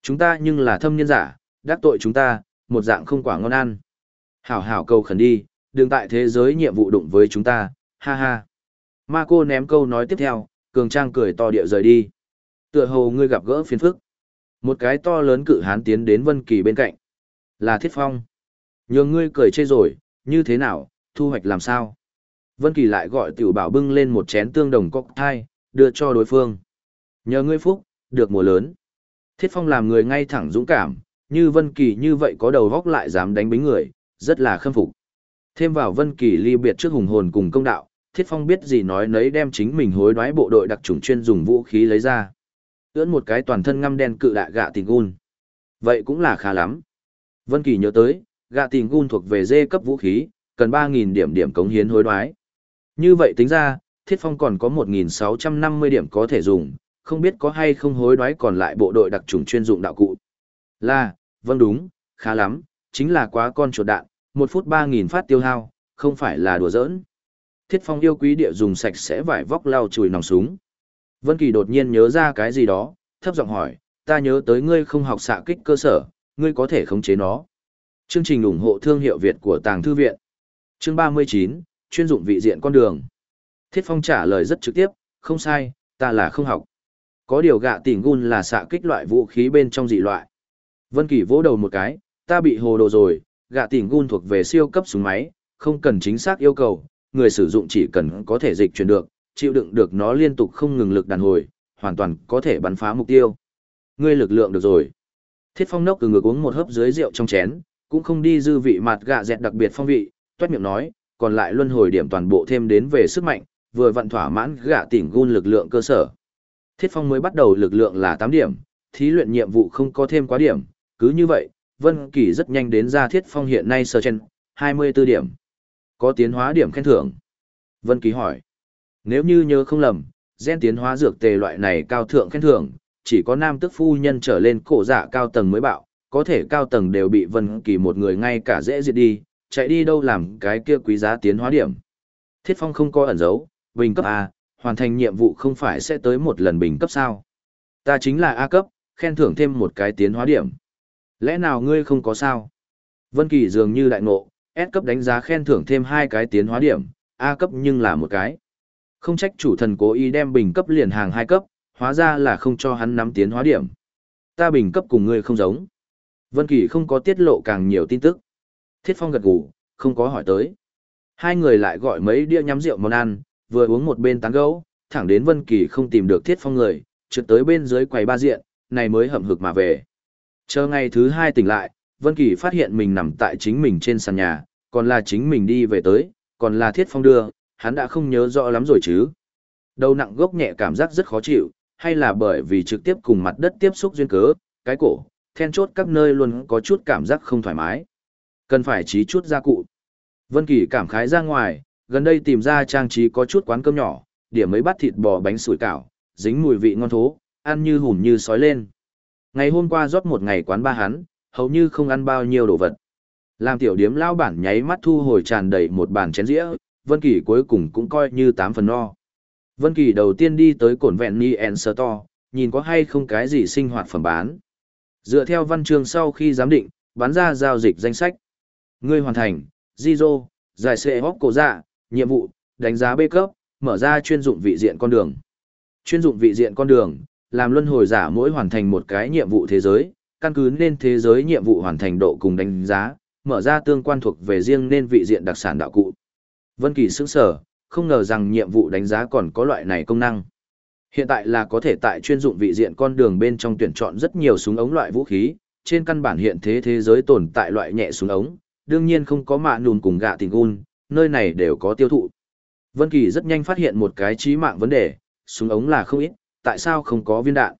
Chúng ta nhưng là thâm nhân giả, đắc tội chúng ta, một dạng không quả ngon ăn. Hảo hảo cầu khẩn đi, đừng tại thế giới nhiệm vụ đụng với chúng ta, ha ha. Ma cô ném câu nói tiếp theo, cường trang cười to điệu rời đi. Tựa hồ ngươi gặp gỡ phiền phức. Một cái to lớn cự hán tiến đến Vân Kỳ bên cạnh. Là Thiết Phong. Nhường ngươi cười chê rồi, như thế nào, thu hoạch làm sao? Vân Kỳ lại gọi tiểu bảo bưng lên một chén tương đồng cocktail, đưa cho đối phương. Nhờ ngươi phúc, được mùa lớn. Thiết Phong làm người ngay thẳng dũng cảm, như Vân Kỳ như vậy có đầu góc lại dám đánh bính người, rất là khâm phục. Thêm vào Vân Kỳ ly biệt trước hùng hồn cùng công đạo, Thiết Phong biết gì nói nấy đem chính mình hối đoái bộ đội đặc chủng chuyên dùng vũ khí lấy ra. Ưỡn một cái toàn thân ngăm đen cự đại gạ tình gun. Vậy cũng là khá lắm. Vân Kỳ nhớ tới, gạ tình gun thuộc về dê cấp vũ khí, cần 3.000 điểm điểm cống hiến hối đoái. Như vậy tính ra, Thiết Phong còn có 1.650 điểm có thể dùng, không biết có hay không hối đoái còn lại bộ đội đặc trùng chuyên dụng đạo cụ. Là, vâng đúng, khá lắm, chính là quá con chuột đạn, một phút 3.000 phát tiêu hao, không phải là đùa giỡn. Thiết Phong yêu quý địa dùng sạch sẽ vải vóc lau chùi nòng súng. Vân Kỳ đột nhiên nhớ ra cái gì đó, thấp giọng hỏi, ta nhớ tới ngươi không học xạ kích cơ sở, ngươi có thể khống chế nó. Chương trình ủng hộ thương hiệu Việt của Tàng Thư Viện. Chương 39, chuyên dụng vị diện con đường. Thiết Phong trả lời rất trực tiếp, không sai, ta là không học. Có điều gạ tỉnh gun là xạ kích loại vũ khí bên trong dị loại. Vân Kỳ vỗ đầu một cái, ta bị hồ đồ rồi, gạ tỉnh gun thuộc về siêu cấp súng máy, không cần chính xác yêu cầu, người sử dụng chỉ cần có thể dịch chuyển được, chịu đựng được nó liên tục không ngừng lực đàn hồi, hoàn toàn có thể bắn phá mục tiêu. Ngươi lực lượng được rồi. Thiết Phong nốc từ ngược uống một hớp dưới rượu trong chén, cũng không đi dư vị mạt gạ dẹt đặc biệt phong vị, toét miệng nói, còn lại luân hồi điểm toàn bộ thêm đến về sức mạnh, vừa vận thỏa mãn gạ tỉnh gun lực lượng cơ sở. Thiết Phong mới bắt đầu lực lượng là 8 điểm, thí luyện nhiệm vụ không có thêm quá điểm, cứ như vậy, Vân Kỳ rất nhanh đến ra Thiết Phong hiện nay sơ chân, 24 điểm. Có tiến hóa điểm khen thưởng. Vân Kỳ hỏi. Nếu như nhớ không lầm, gen tiến hóa dược tề loại này cao thượng khen thưởng, chỉ có nam tức phu nhân trở lên cổ dạ cao tầng mới bạo, có thể cao tầng đều bị Vân Kỳ một người ngay cả dễ diệt đi, chạy đi đâu làm cái kia quý giá tiến hóa điểm. Thiết Phong không có ẩn giấu, bình cấp A, hoàn thành nhiệm vụ không phải sẽ tới một lần bình cấp sao. Ta chính là A cấp, khen thưởng thêm một cái tiến hóa điểm. Lẽ nào ngươi không có sao? Vân Kỳ dường như đại ngộ, S cấp đánh giá khen thưởng thêm hai cái tiến hóa điểm, A cấp nhưng là một cái. Không trách chủ thần cố ý đem bình cấp liền hàng hai cấp, hóa ra là không cho hắn nắm tiến hóa điểm. Ta bình cấp cùng ngươi không giống. Vân Kỳ không có tiết lộ càng nhiều tin tức. Thiết Phong gật gù, không có hỏi tới. Hai người lại gọi mấy đĩa nhắm rượu món ăn, vừa uống một bên tán gẫu, thẳng đến Vân Kỳ không tìm được Thiết Phong người, trượt tới bên dưới quầy ba diện, này mới hậm hực mà về. Chờ ngày thứ hai tỉnh lại, Vân Kỳ phát hiện mình nằm tại chính mình trên sàn nhà, còn là chính mình đi về tới, còn là Thiết Phong đưa, hắn đã không nhớ rõ lắm rồi chứ. Đầu nặng gốc nhẹ cảm giác rất khó chịu, hay là bởi vì trực tiếp cùng mặt đất tiếp xúc duyên cớ, cái cổ, then chốt các nơi luôn có chút cảm giác không thoải mái. Cần phải trí chút gia cụ. Vân Kỳ cảm khái ra ngoài, gần đây tìm ra trang trí có chút quán cơm nhỏ, điểm mấy bát thịt bò bánh sủi cảo, dính mùi vị ngon thố, ăn như hùm như sói lên. Ngày hôm qua rót một ngày quán ba hắn, hầu như không ăn bao nhiêu đồ vật. Làm tiểu điếm lao bản nháy mắt thu hồi tràn đầy một bàn chén dĩa, Vân Kỳ cuối cùng cũng coi như tám phần no. Vân Kỳ đầu tiên đi tới cổn vẹn Ni En Store, nhìn có hay không cái gì sinh hoạt phẩm bán. Dựa theo văn chương sau khi giám định, bán ra giao dịch danh sách. Ngươi hoàn thành, Zizo, giải xệ hóc cổ dạ, nhiệm vụ, đánh giá B cấp, mở ra chuyên dụng vị diện con đường. Chuyên dụng vị diện con đường, làm luân hồi giả mỗi hoàn thành một cái nhiệm vụ thế giới, căn cứ nên thế giới nhiệm vụ hoàn thành độ cùng đánh giá, mở ra tương quan thuộc về riêng nên vị diện đặc sản đạo cụ. Vân Kỳ sững sờ, không ngờ rằng nhiệm vụ đánh giá còn có loại này công năng. Hiện tại là có thể tại chuyên dụng vị diện con đường bên trong tuyển chọn rất nhiều súng ống loại vũ khí, trên căn bản hiện thế thế giới tồn tại loại nhẹ súng ống, đương nhiên không có mạ nùn cùng gạ tình gun, nơi này đều có tiêu thụ. Vân Kỳ rất nhanh phát hiện một cái chí mạng vấn đề, súng ống là không ít, tại sao không có viên đạn?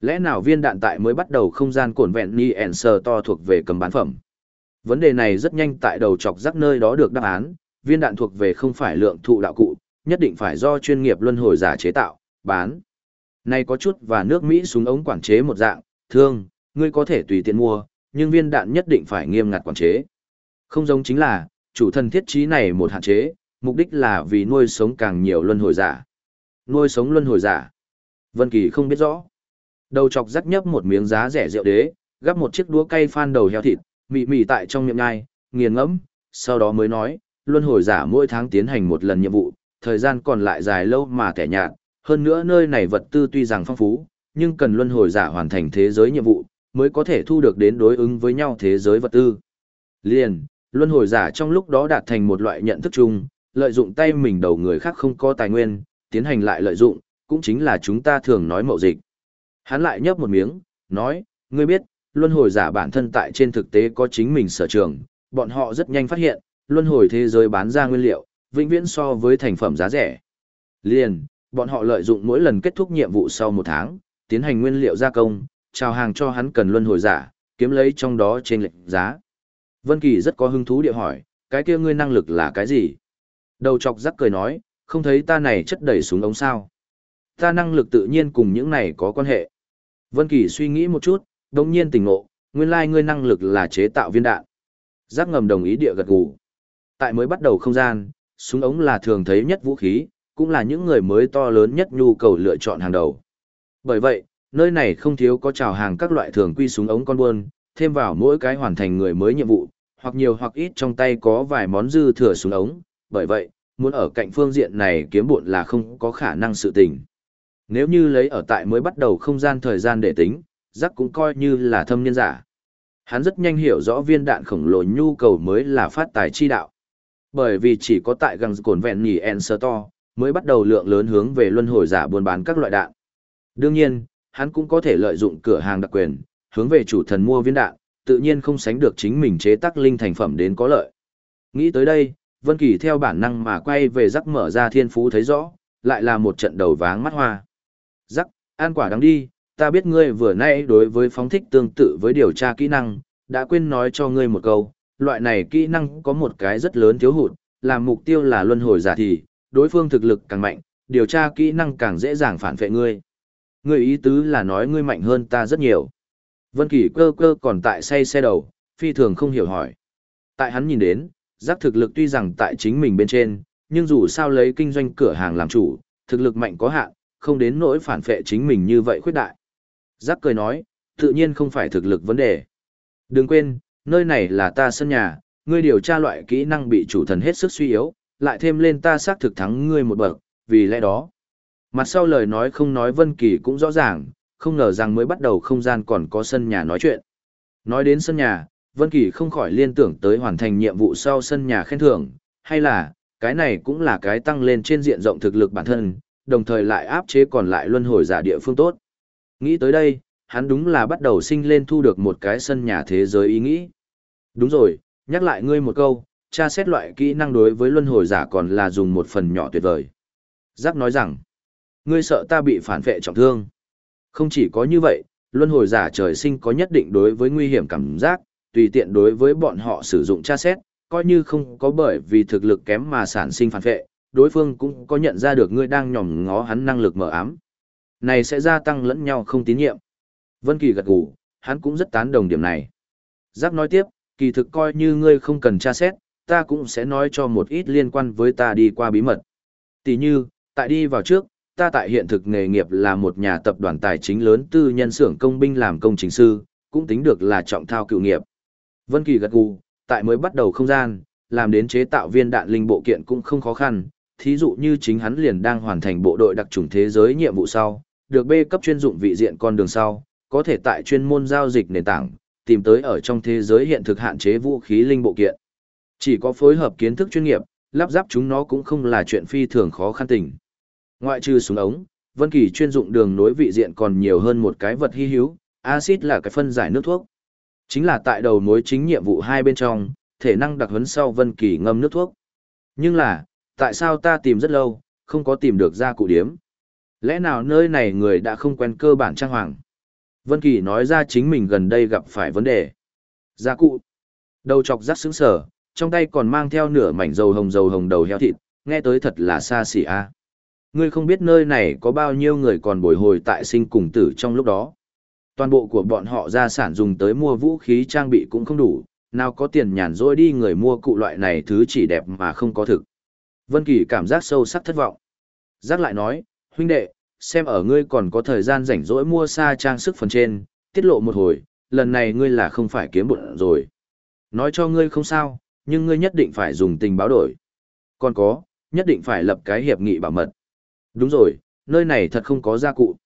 Lẽ nào viên đạn tại mới bắt đầu không gian cổn vẹn ni ẻn sờ to thuộc về cầm bán phẩm? Vấn đề này rất nhanh tại đầu chọc rắc nơi đó được đáp án, viên đạn thuộc về không phải lượng thụ đạo cụ, nhất định phải do chuyên nghiệp luân hồi giả chế tạo, bán. Này có chút và nước Mỹ súng ống quản chế một dạng, thương, ngươi có thể tùy tiện mua, nhưng viên đạn nhất định phải nghiêm ngặt quản chế. Không giống chính là, chủ thần thiết trí này một hạn chế, mục đích là vì nuôi sống càng nhiều luân hồi giả. Nuôi sống luân hồi giả. Vân Kỳ không biết rõ. Đầu chọc rắc nhấp một miếng giá rẻ rượu đế, gắp một chiếc đũa cay phan đầu heo thịt, mị mị tại trong miệng nhai, nghiền ngẫm, sau đó mới nói, luân hồi giả mỗi tháng tiến hành một lần nhiệm vụ, thời gian còn lại dài lâu mà kẻ nhạt, hơn nữa nơi này vật tư tuy rằng phong phú, nhưng cần luân hồi giả hoàn thành thế giới nhiệm vụ, mới có thể thu được đến đối ứng với nhau thế giới vật tư. Liền, luân hồi giả trong lúc đó đạt thành một loại nhận thức chung, lợi dụng tay mình đầu người khác không có tài nguyên, tiến hành lại lợi dụng, cũng chính là chúng ta thường nói mậu dịch. Hắn lại nhấp một miếng, nói, ngươi biết, luân hồi giả bản thân tại trên thực tế có chính mình sở trường, bọn họ rất nhanh phát hiện, luân hồi thế giới bán ra nguyên liệu, vĩnh viễn so với thành phẩm giá rẻ. Liền, bọn họ lợi dụng mỗi lần kết thúc nhiệm vụ sau một tháng, tiến hành nguyên liệu gia công, trao hàng cho hắn cần luân hồi giả, kiếm lấy trong đó trên lệnh giá. Vân Kỳ rất có hứng thú địa hỏi, cái kia ngươi năng lực là cái gì? Đầu chọc rắc cười nói, không thấy ta này chất đầy súng ống sao? Ta năng lực tự nhiên cùng những này có quan hệ. Vân Kỳ suy nghĩ một chút, đồng nhiên tỉnh ngộ, nguyên lai ngươi năng lực là chế tạo viên đạn. Giác ngầm đồng ý địa gật gù. Tại mới bắt đầu không gian, súng ống là thường thấy nhất vũ khí, cũng là những người mới to lớn nhất nhu cầu lựa chọn hàng đầu. Bởi vậy, nơi này không thiếu có chào hàng các loại thường quy súng ống con buôn, thêm vào mỗi cái hoàn thành người mới nhiệm vụ, hoặc nhiều hoặc ít trong tay có vài món dư thừa súng ống, bởi vậy, muốn ở cạnh phương diện này kiếm bộn là không có khả năng sự tình. Nếu như lấy ở tại mới bắt đầu không gian thời gian để tính, rắc cũng coi như là thâm niên giả. Hắn rất nhanh hiểu rõ viên đạn khổng lồ nhu cầu mới là phát tài chi đạo. Bởi vì chỉ có tại găng cồn vẹn nhì to mới bắt đầu lượng lớn hướng về luân hồi giả buôn bán các loại đạn. Đương nhiên, hắn cũng có thể lợi dụng cửa hàng đặc quyền, hướng về chủ thần mua viên đạn, tự nhiên không sánh được chính mình chế tác linh thành phẩm đến có lợi. Nghĩ tới đây, Vân Kỳ theo bản năng mà quay về rắc mở ra thiên phú thấy rõ, lại là một trận đầu váng mắt hoa. Rắc, an quả đáng đi, ta biết ngươi vừa nãy đối với phóng thích tương tự với điều tra kỹ năng, đã quên nói cho ngươi một câu, loại này kỹ năng có một cái rất lớn thiếu hụt, làm mục tiêu là luân hồi giả thì, đối phương thực lực càng mạnh, điều tra kỹ năng càng dễ dàng phản vệ ngươi. Ngươi ý tứ là nói ngươi mạnh hơn ta rất nhiều. Vân Kỳ cơ cơ còn tại say xe đầu, phi thường không hiểu hỏi. Tại hắn nhìn đến, giác thực lực tuy rằng tại chính mình bên trên, nhưng dù sao lấy kinh doanh cửa hàng làm chủ, thực lực mạnh có hạn, không đến nỗi phản vệ chính mình như vậy khuyết đại. Giác cười nói, tự nhiên không phải thực lực vấn đề. Đừng quên, nơi này là ta sân nhà, ngươi điều tra loại kỹ năng bị chủ thần hết sức suy yếu, lại thêm lên ta xác thực thắng ngươi một bậc, vì lẽ đó. Mặt sau lời nói không nói Vân Kỳ cũng rõ ràng, không ngờ rằng mới bắt đầu không gian còn có sân nhà nói chuyện. Nói đến sân nhà, Vân Kỳ không khỏi liên tưởng tới hoàn thành nhiệm vụ sau sân nhà khen thưởng, hay là, cái này cũng là cái tăng lên trên diện rộng thực lực bản thân, đồng thời lại áp chế còn lại luân hồi giả địa phương tốt. Nghĩ tới đây, hắn đúng là bắt đầu sinh lên thu được một cái sân nhà thế giới ý nghĩ. Đúng rồi, nhắc lại ngươi một câu, tra xét loại kỹ năng đối với luân hồi giả còn là dùng một phần nhỏ tuyệt vời. Giác nói rằng, ngươi sợ ta bị phản vệ trọng thương. Không chỉ có như vậy, luân hồi giả trời sinh có nhất định đối với nguy hiểm cảm giác, tùy tiện đối với bọn họ sử dụng tra xét, coi như không có bởi vì thực lực kém mà sản sinh phản vệ, đối phương cũng có nhận ra được ngươi đang nhòm ngó hắn năng lực mở ám. Này sẽ gia tăng lẫn nhau không tín nhiệm. Vân Kỳ gật gù, hắn cũng rất tán đồng điểm này. Giác nói tiếp, kỳ thực coi như ngươi không cần tra xét, ta cũng sẽ nói cho một ít liên quan với ta đi qua bí mật. Tỷ như, tại đi vào trước, ta tại hiện thực nghề nghiệp là một nhà tập đoàn tài chính lớn tư nhân xưởng công binh làm công chính sư, cũng tính được là trọng thao cựu nghiệp. Vân Kỳ gật gù, tại mới bắt đầu không gian, làm đến chế tạo viên đạn linh bộ kiện cũng không khó khăn, thí dụ như chính hắn liền đang hoàn thành bộ đội đặc chủng thế giới nhiệm vụ sau, được B cấp chuyên dụng vị diện con đường sau, có thể tại chuyên môn giao dịch nền tảng, tìm tới ở trong thế giới hiện thực hạn chế vũ khí linh bộ kiện. Chỉ có phối hợp kiến thức chuyên nghiệp, lắp ráp chúng nó cũng không là chuyện phi thường khó khăn tình. Ngoại trừ súng ống, Vân Kỳ chuyên dụng đường nối vị diện còn nhiều hơn một cái vật hi hữu, axit là cái phân giải nước thuốc. Chính là tại đầu mối chính nhiệm vụ hai bên trong, thể năng đặc huấn sau Vân Kỳ ngâm nước thuốc. Nhưng là, tại sao ta tìm rất lâu, không có tìm được ra cụ điểm Lẽ nào nơi này người đã không quen cơ bản trang hoàng? Vân Kỳ nói ra chính mình gần đây gặp phải vấn đề. Gia cụ. Đầu chọc rắc sững sờ, trong tay còn mang theo nửa mảnh dầu hồng dầu hồng đầu heo thịt, nghe tới thật là xa xỉ a. Ngươi không biết nơi này có bao nhiêu người còn bồi hồi tại sinh cùng tử trong lúc đó. Toàn bộ của bọn họ gia sản dùng tới mua vũ khí trang bị cũng không đủ, nào có tiền nhàn rỗi đi người mua cụ loại này thứ chỉ đẹp mà không có thực. Vân Kỳ cảm giác sâu sắc thất vọng. Giác lại nói, huynh đệ, xem ở ngươi còn có thời gian rảnh rỗi mua xa trang sức phần trên, tiết lộ một hồi, lần này ngươi là không phải kiếm bộn rồi. Nói cho ngươi không sao, nhưng ngươi nhất định phải dùng tình báo đổi. Còn có, nhất định phải lập cái hiệp nghị bảo mật. Đúng rồi, nơi này thật không có gia cụ.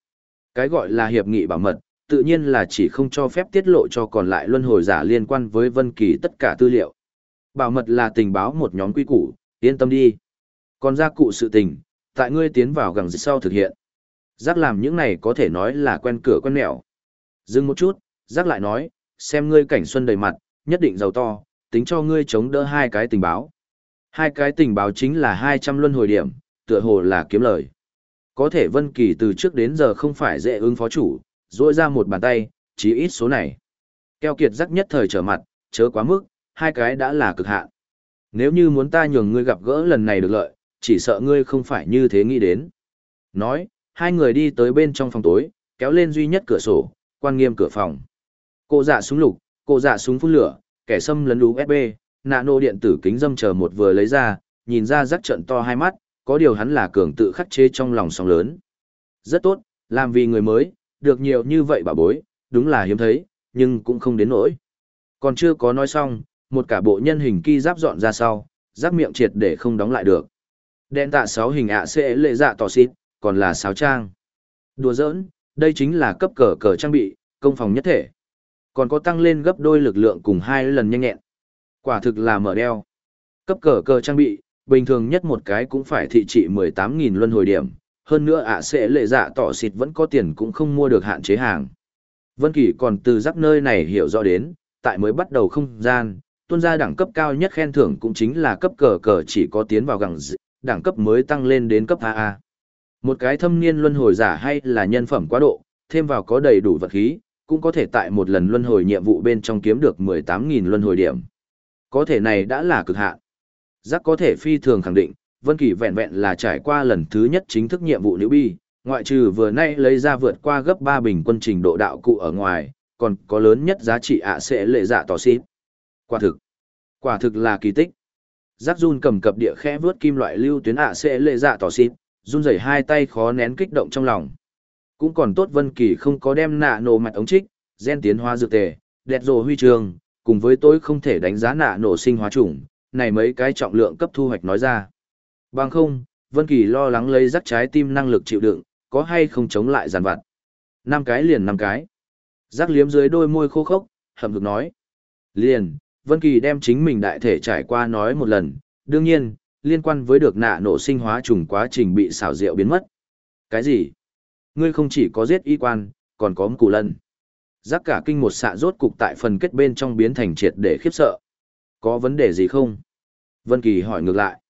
Cái gọi là hiệp nghị bảo mật, tự nhiên là chỉ không cho phép tiết lộ cho còn lại luân hồi giả liên quan với Vân Kỳ tất cả tư liệu. Bảo mật là tình báo một nhóm quy củ, yên tâm đi. Còn gia cụ sự tình, tại ngươi tiến vào gần dịch sau thực hiện. Giác làm những này có thể nói là quen cửa quen mẹo. Dừng một chút, giác lại nói, xem ngươi cảnh xuân đầy mặt, nhất định giàu to, tính cho ngươi chống đỡ hai cái tình báo. Hai cái tình báo chính là 200 luân hồi điểm, tựa hồ là kiếm lời. Có thể Vân Kỳ từ trước đến giờ không phải dễ ứng phó chủ, rỗi ra một bàn tay, chí ít số này. Keo kiệt Giác nhất thời trở mặt, chớ quá mức, hai cái đã là cực hạn. Nếu như muốn ta nhường ngươi gặp gỡ lần này được lợi, chỉ sợ ngươi không phải như thế nghĩ đến. Nói, hai người đi tới bên trong phòng tối, kéo lên duy nhất cửa sổ, quan nghiêm cửa phòng. Cô dạ súng lục, cô dạ súng phun lửa, kẻ xâm lấn USB, nano điện tử kính dâm chờ một vừa lấy ra, nhìn ra rắc trận to hai mắt, có điều hắn là cường tự khắc chế trong lòng sóng lớn. Rất tốt, làm vì người mới, được nhiều như vậy bà bối, đúng là hiếm thấy, nhưng cũng không đến nỗi. Còn chưa có nói xong, một cả bộ nhân hình ki giáp dọn ra sau, giáp miệng triệt để không đóng lại được. Đen tạ 6 hình ạ sẽ lệ dạ tỏ xít, còn là sáo trang. Đùa giỡn, đây chính là cấp cờ cờ trang bị, công phòng nhất thể. Còn có tăng lên gấp đôi lực lượng cùng hai lần nhanh nhẹn. Quả thực là mở đeo. Cấp cờ cờ trang bị, bình thường nhất một cái cũng phải thị trị 18.000 luân hồi điểm. Hơn nữa ạ sẽ lệ dạ tỏ xịt vẫn có tiền cũng không mua được hạn chế hàng. Vân Kỳ còn từ giáp nơi này hiểu rõ đến, tại mới bắt đầu không gian, tuân gia đẳng cấp cao nhất khen thưởng cũng chính là cấp cờ cờ chỉ có tiến vào gẳng đẳng cấp mới tăng lên đến cấp AA. Một cái thâm niên luân hồi giả hay là nhân phẩm quá độ, thêm vào có đầy đủ vật khí, cũng có thể tại một lần luân hồi nhiệm vụ bên trong kiếm được 18.000 luân hồi điểm. Có thể này đã là cực hạn. Giác có thể phi thường khẳng định, Vân Kỳ vẹn vẹn là trải qua lần thứ nhất chính thức nhiệm vụ nữ bi, ngoại trừ vừa nay lấy ra vượt qua gấp 3 bình quân trình độ đạo cụ ở ngoài, còn có lớn nhất giá trị ạ sẽ lệ dạ tỏ xít. Quả thực, quả thực là kỳ tích. Giác run cầm cập địa khẽ vướt kim loại lưu tuyến ạ sẽ lệ dạ tỏ xít, run rẩy hai tay khó nén kích động trong lòng. Cũng còn tốt Vân Kỳ không có đem nạ nổ mặt ống trích, gen tiến hóa dược tề, đẹp rồ huy trường, cùng với tôi không thể đánh giá nạ nổ sinh hóa chủng, này mấy cái trọng lượng cấp thu hoạch nói ra. Bằng không, Vân Kỳ lo lắng lấy rắc trái tim năng lực chịu đựng, có hay không chống lại giàn vặt. Năm cái liền năm cái. Rắc liếm dưới đôi môi khô khốc, hậm hực nói. Liền, Vân Kỳ đem chính mình đại thể trải qua nói một lần, đương nhiên, liên quan với được nạ nổ sinh hóa trùng quá trình bị xảo diệu biến mất. Cái gì? Ngươi không chỉ có giết y quan, còn có cụ lân. Giác cả kinh một xạ rốt cục tại phần kết bên trong biến thành triệt để khiếp sợ. Có vấn đề gì không? Vân Kỳ hỏi ngược lại.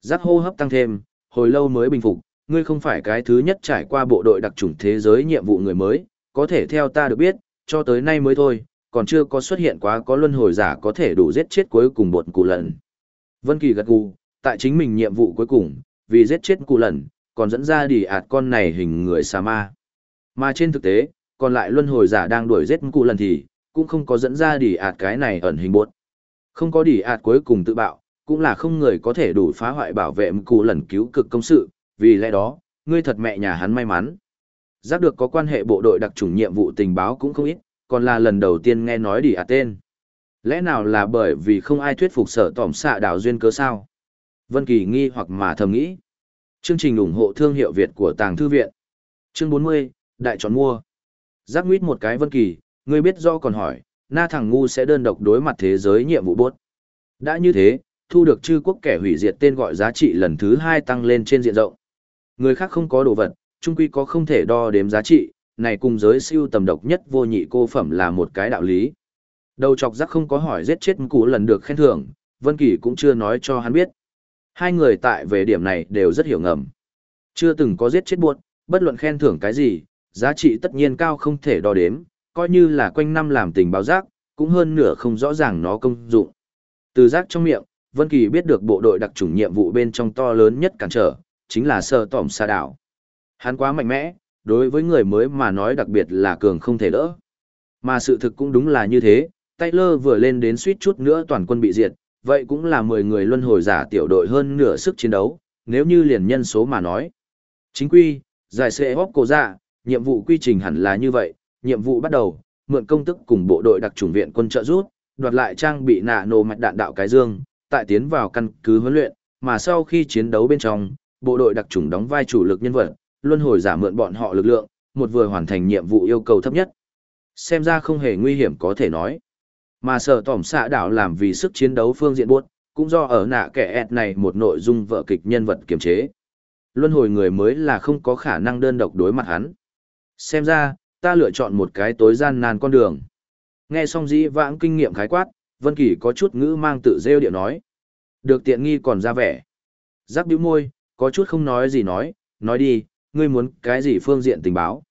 Giác hô hấp tăng thêm, hồi lâu mới bình phục, ngươi không phải cái thứ nhất trải qua bộ đội đặc trùng thế giới nhiệm vụ người mới, có thể theo ta được biết, cho tới nay mới thôi, còn chưa có xuất hiện quá có luân hồi giả có thể đủ giết chết cuối cùng bột cụ lần. Vân Kỳ gật gù, tại chính mình nhiệm vụ cuối cùng, vì giết chết cụ lần, còn dẫn ra đi ạt con này hình người xà ma. Mà trên thực tế, còn lại luân hồi giả đang đuổi giết cụ lần thì, cũng không có dẫn ra đi ạt cái này ẩn hình bột. Không có đi ạt cuối cùng tự bạo, cũng là không người có thể đủ phá hoại bảo vệ cụ lần cứu cực công sự, vì lẽ đó, ngươi thật mẹ nhà hắn may mắn. Giác được có quan hệ bộ đội đặc trùng nhiệm vụ tình báo cũng không ít, còn là lần đầu tiên nghe nói đi ạt tên. Lẽ nào là bởi vì không ai thuyết phục sở tỏm xạ đảo duyên cớ sao? Vân Kỳ nghi hoặc mà thầm nghĩ. Chương trình ủng hộ thương hiệu Việt của Tàng Thư Viện. Chương 40, Đại chọn mua. Giác nguyết một cái Vân Kỳ, ngươi biết do còn hỏi, na thằng ngu sẽ đơn độc đối mặt thế giới nhiệm vụ bốt. Đã như thế, thu được chư quốc kẻ hủy diệt tên gọi giá trị lần thứ hai tăng lên trên diện rộng. Người khác không có đồ vật, chung quy có không thể đo đếm giá trị, này cùng giới siêu tầm độc nhất vô nhị cô phẩm là một cái đạo lý. Đầu chọc giác không có hỏi giết chết cũ lần được khen thưởng, Vân Kỳ cũng chưa nói cho hắn biết. Hai người tại về điểm này đều rất hiểu ngầm. Chưa từng có giết chết buộc, bất luận khen thưởng cái gì, giá trị tất nhiên cao không thể đo đếm, coi như là quanh năm làm tình báo giác, cũng hơn nửa không rõ ràng nó công dụng. Từ giác trong miệng, Vân Kỳ biết được bộ đội đặc chủng nhiệm vụ bên trong to lớn nhất cản trở, chính là sơ tỏm xa đảo. Hắn quá mạnh mẽ, đối với người mới mà nói đặc biệt là cường không thể đỡ. Mà sự thực cũng đúng là như thế, Taylor vừa lên đến suýt chút nữa toàn quân bị diệt, vậy cũng là 10 người luân hồi giả tiểu đội hơn nửa sức chiến đấu, nếu như liền nhân số mà nói. Chính quy, giải sẽ góp cổ dạ, nhiệm vụ quy trình hẳn là như vậy, nhiệm vụ bắt đầu, mượn công tức cùng bộ đội đặc chủng viện quân trợ rút, đoạt lại trang bị nạ nổ mạch đạn đạo cái dương, tại tiến vào căn cứ huấn luyện, mà sau khi chiến đấu bên trong, bộ đội đặc chủng đóng vai chủ lực nhân vật, luân hồi giả mượn bọn họ lực lượng, một vừa hoàn thành nhiệm vụ yêu cầu thấp nhất. Xem ra không hề nguy hiểm có thể nói. Mà sở tỏm xạ đảo làm vì sức chiến đấu phương diện buốt, cũng do ở nạ kẻ ẹt này một nội dung vợ kịch nhân vật kiềm chế. Luân hồi người mới là không có khả năng đơn độc đối mặt hắn. Xem ra, ta lựa chọn một cái tối gian nan con đường. Nghe xong dĩ vãng kinh nghiệm khái quát, Vân Kỳ có chút ngữ mang tự rêu điệu nói. Được tiện nghi còn ra vẻ. Giáp bĩu môi, có chút không nói gì nói, nói đi, ngươi muốn cái gì phương diện tình báo.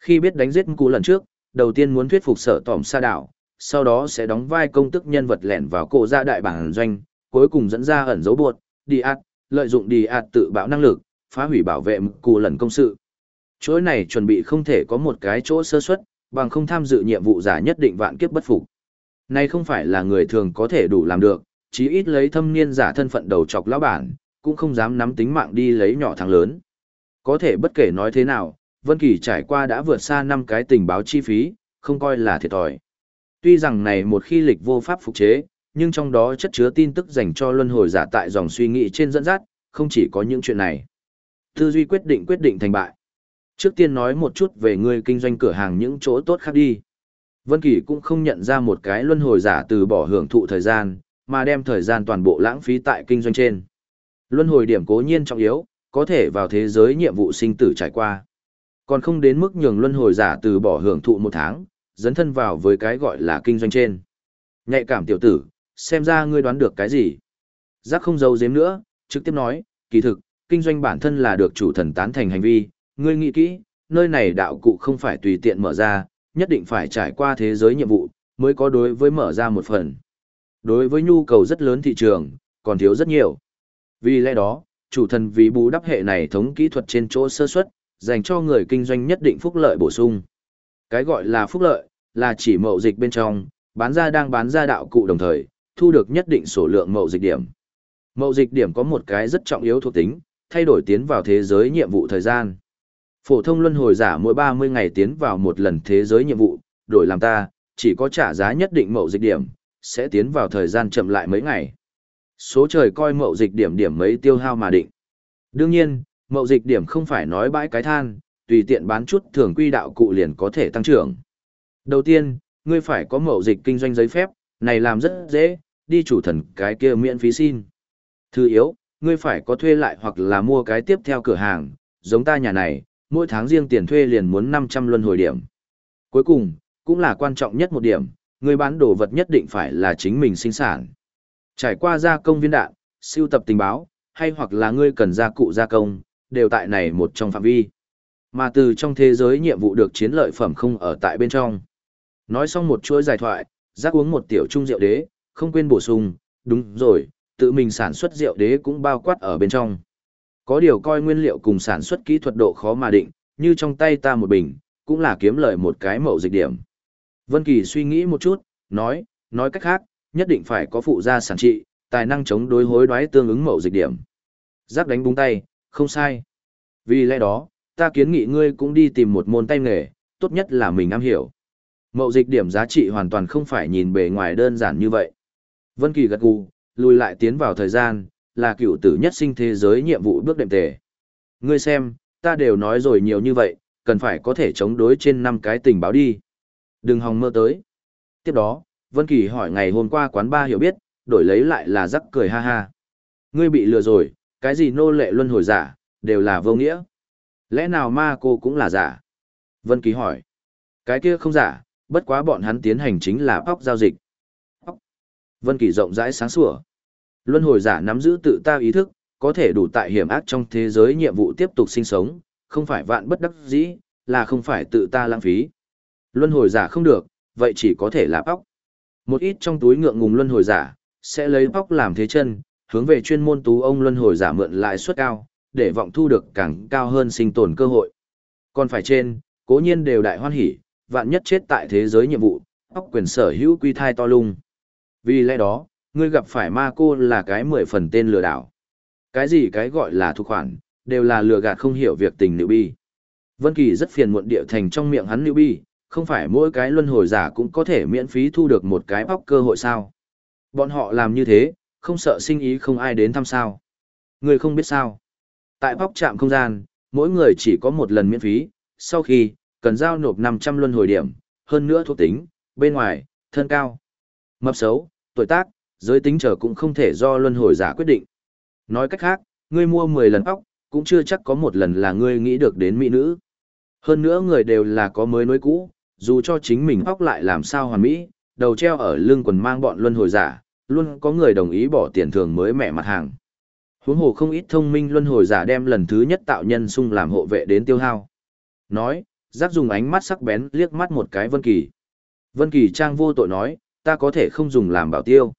Khi biết đánh giết cũ lần trước, đầu tiên muốn thuyết phục sở tỏm xa đảo, sau đó sẽ đóng vai công tức nhân vật lẻn vào cổ gia đại bản doanh, cuối cùng dẫn ra ẩn dấu buộc, đi ạt, lợi dụng đi ạt tự bạo năng lực, phá hủy bảo vệ cù lần công sự. Chỗ này chuẩn bị không thể có một cái chỗ sơ suất, bằng không tham dự nhiệm vụ giả nhất định vạn kiếp bất phục. Này không phải là người thường có thể đủ làm được, chí ít lấy thâm niên giả thân phận đầu chọc lão bản, cũng không dám nắm tính mạng đi lấy nhỏ thằng lớn. Có thể bất kể nói thế nào, Vân Kỳ trải qua đã vượt xa năm cái tình báo chi phí, không coi là thiệt thòi. Tuy rằng này một khi lịch vô pháp phục chế, nhưng trong đó chất chứa tin tức dành cho luân hồi giả tại dòng suy nghĩ trên dẫn dắt, không chỉ có những chuyện này. Tư duy quyết định quyết định thành bại. Trước tiên nói một chút về người kinh doanh cửa hàng những chỗ tốt khác đi. Vân Kỳ cũng không nhận ra một cái luân hồi giả từ bỏ hưởng thụ thời gian, mà đem thời gian toàn bộ lãng phí tại kinh doanh trên. Luân hồi điểm cố nhiên trọng yếu, có thể vào thế giới nhiệm vụ sinh tử trải qua. Còn không đến mức nhường luân hồi giả từ bỏ hưởng thụ một tháng, dấn thân vào với cái gọi là kinh doanh trên. Nhạy cảm tiểu tử, xem ra ngươi đoán được cái gì. Giác không giấu giếm nữa, trực tiếp nói, kỳ thực, kinh doanh bản thân là được chủ thần tán thành hành vi, ngươi nghĩ kỹ, nơi này đạo cụ không phải tùy tiện mở ra, nhất định phải trải qua thế giới nhiệm vụ, mới có đối với mở ra một phần. Đối với nhu cầu rất lớn thị trường, còn thiếu rất nhiều. Vì lẽ đó, chủ thần vì bù đắp hệ này thống kỹ thuật trên chỗ sơ suất, dành cho người kinh doanh nhất định phúc lợi bổ sung. Cái gọi là phúc lợi, là chỉ mậu dịch bên trong, bán ra đang bán ra đạo cụ đồng thời, thu được nhất định số lượng mậu dịch điểm. Mậu dịch điểm có một cái rất trọng yếu thuộc tính, thay đổi tiến vào thế giới nhiệm vụ thời gian. Phổ thông luân hồi giả mỗi 30 ngày tiến vào một lần thế giới nhiệm vụ, đổi làm ta, chỉ có trả giá nhất định mậu dịch điểm, sẽ tiến vào thời gian chậm lại mấy ngày. Số trời coi mậu dịch điểm điểm mấy tiêu hao mà định. Đương nhiên, mậu dịch điểm không phải nói bãi cái than, tùy tiện bán chút thường quy đạo cụ liền có thể tăng trưởng. Đầu tiên, ngươi phải có mậu dịch kinh doanh giấy phép, này làm rất dễ, đi chủ thần cái kia miễn phí xin. Thứ yếu, ngươi phải có thuê lại hoặc là mua cái tiếp theo cửa hàng, giống ta nhà này, mỗi tháng riêng tiền thuê liền muốn 500 luân hồi điểm. Cuối cùng, cũng là quan trọng nhất một điểm, ngươi bán đồ vật nhất định phải là chính mình sinh sản. Trải qua gia công viên đạn, siêu tập tình báo, hay hoặc là ngươi cần gia cụ gia công, đều tại này một trong phạm vi. Mà từ trong thế giới nhiệm vụ được chiến lợi phẩm không ở tại bên trong. Nói xong một chuỗi giải thoại, giác uống một tiểu trung rượu đế, không quên bổ sung, đúng rồi, tự mình sản xuất rượu đế cũng bao quát ở bên trong. Có điều coi nguyên liệu cùng sản xuất kỹ thuật độ khó mà định, như trong tay ta một bình, cũng là kiếm lợi một cái mẫu dịch điểm. Vân Kỳ suy nghĩ một chút, nói, nói cách khác, nhất định phải có phụ gia sản trị, tài năng chống đối hối đoái tương ứng mẫu dịch điểm. Giác đánh búng tay, không sai. Vì lẽ đó, ta kiến nghị ngươi cũng đi tìm một môn tay nghề, tốt nhất là mình am hiểu. Mậu dịch điểm giá trị hoàn toàn không phải nhìn bề ngoài đơn giản như vậy. Vân Kỳ gật gù, lùi lại tiến vào thời gian, là cựu tử nhất sinh thế giới nhiệm vụ bước đệm tề. Ngươi xem, ta đều nói rồi nhiều như vậy, cần phải có thể chống đối trên năm cái tình báo đi. Đừng hòng mơ tới. Tiếp đó, Vân Kỳ hỏi ngày hôm qua quán ba hiểu biết, đổi lấy lại là rắc cười ha ha. Ngươi bị lừa rồi, cái gì nô lệ luân hồi giả, đều là vô nghĩa. Lẽ nào ma cô cũng là giả? Vân Kỳ hỏi. Cái kia không giả, bất quá bọn hắn tiến hành chính là bóc giao dịch. Bóc. Vân Kỳ rộng rãi sáng sủa. Luân hồi giả nắm giữ tự ta ý thức, có thể đủ tại hiểm ác trong thế giới nhiệm vụ tiếp tục sinh sống, không phải vạn bất đắc dĩ, là không phải tự ta lãng phí. Luân hồi giả không được, vậy chỉ có thể là bóc. Một ít trong túi ngượng ngùng luân hồi giả, sẽ lấy bóc làm thế chân, hướng về chuyên môn tú ông luân hồi giả mượn lãi suất cao, để vọng thu được càng cao hơn sinh tồn cơ hội. Còn phải trên, cố nhiên đều đại hoan hỉ, vạn nhất chết tại thế giới nhiệm vụ, bóc quyền sở hữu quy thai to lung. Vì lẽ đó, ngươi gặp phải ma cô là cái mười phần tên lừa đảo. Cái gì cái gọi là thu khoản, đều là lừa gạt không hiểu việc tình nữ bi. Vân Kỳ rất phiền muộn địa thành trong miệng hắn nữ bi, không phải mỗi cái luân hồi giả cũng có thể miễn phí thu được một cái bóc cơ hội sao. Bọn họ làm như thế, không sợ sinh ý không ai đến thăm sao. Người không biết sao. Tại bóc trạm không gian, mỗi người chỉ có một lần miễn phí, sau khi, cần giao nộp 500 luân hồi điểm, hơn nữa thuộc tính, bên ngoài, thân cao, mập xấu, tuổi tác, giới tính trở cũng không thể do luân hồi giả quyết định. Nói cách khác, ngươi mua 10 lần óc, cũng chưa chắc có một lần là ngươi nghĩ được đến mỹ nữ. Hơn nữa người đều là có mới nối cũ, dù cho chính mình óc lại làm sao hoàn mỹ, đầu treo ở lưng quần mang bọn luân hồi giả, luôn có người đồng ý bỏ tiền thường mới mẹ mặt hàng. Huống hồ không ít thông minh luân hồi giả đem lần thứ nhất tạo nhân sung làm hộ vệ đến tiêu hao. Nói, giác dùng ánh mắt sắc bén liếc mắt một cái Vân Kỳ. Vân Kỳ trang vô tội nói, ta có thể không dùng làm bảo tiêu.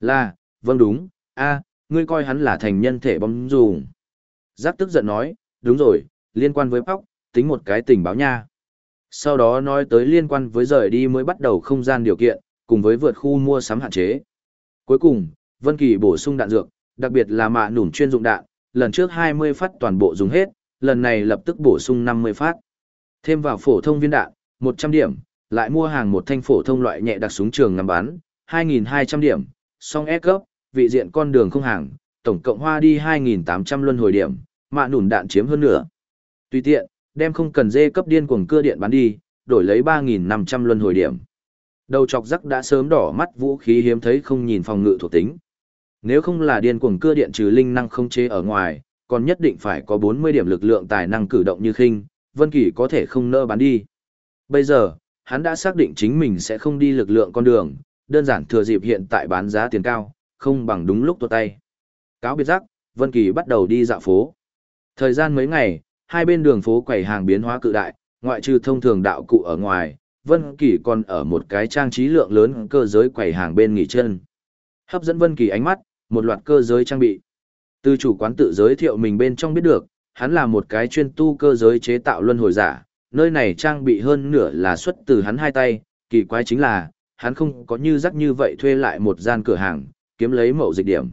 Là, vâng đúng, a, ngươi coi hắn là thành nhân thể bóng dùng. Giác tức giận nói, đúng rồi, liên quan với bóc, tính một cái tình báo nha. Sau đó nói tới liên quan với rời đi mới bắt đầu không gian điều kiện, cùng với vượt khu mua sắm hạn chế. Cuối cùng, Vân Kỳ bổ sung đạn dược, đặc biệt là mạ nủm chuyên dụng đạn, lần trước 20 phát toàn bộ dùng hết, lần này lập tức bổ sung 50 phát. Thêm vào phổ thông viên đạn, 100 điểm, lại mua hàng một thanh phổ thông loại nhẹ đặc súng trường ngắm bắn, 2.200 điểm, song S cấp, vị diện con đường không hàng, tổng cộng hoa đi 2.800 luân hồi điểm, mạ nủn đạn chiếm hơn nữa. Tuy tiện, đem không cần dê cấp điên cuồng cưa điện bán đi, đổi lấy 3.500 luân hồi điểm. Đầu chọc rắc đã sớm đỏ mắt vũ khí hiếm thấy không nhìn phòng ngự thuộc tính. Nếu không là điên cuồng cưa điện trừ linh năng không chế ở ngoài, còn nhất định phải có 40 điểm lực lượng tài năng cử động như khinh, Vân Kỳ có thể không nỡ bán đi. Bây giờ, hắn đã xác định chính mình sẽ không đi lực lượng con đường, đơn giản thừa dịp hiện tại bán giá tiền cao, không bằng đúng lúc tuột tay. Cáo biệt giác, Vân Kỳ bắt đầu đi dạo phố. Thời gian mấy ngày, hai bên đường phố quầy hàng biến hóa cự đại, ngoại trừ thông thường đạo cụ ở ngoài, Vân Kỳ còn ở một cái trang trí lượng lớn cơ giới quầy hàng bên nghỉ chân. Hấp dẫn Vân Kỳ ánh mắt, một loạt cơ giới trang bị. Từ chủ quán tự giới thiệu mình bên trong biết được, hắn là một cái chuyên tu cơ giới chế tạo luân hồi giả, nơi này trang bị hơn nửa là xuất từ hắn hai tay, kỳ quái chính là, hắn không có như rắc như vậy thuê lại một gian cửa hàng, kiếm lấy mậu dịch điểm.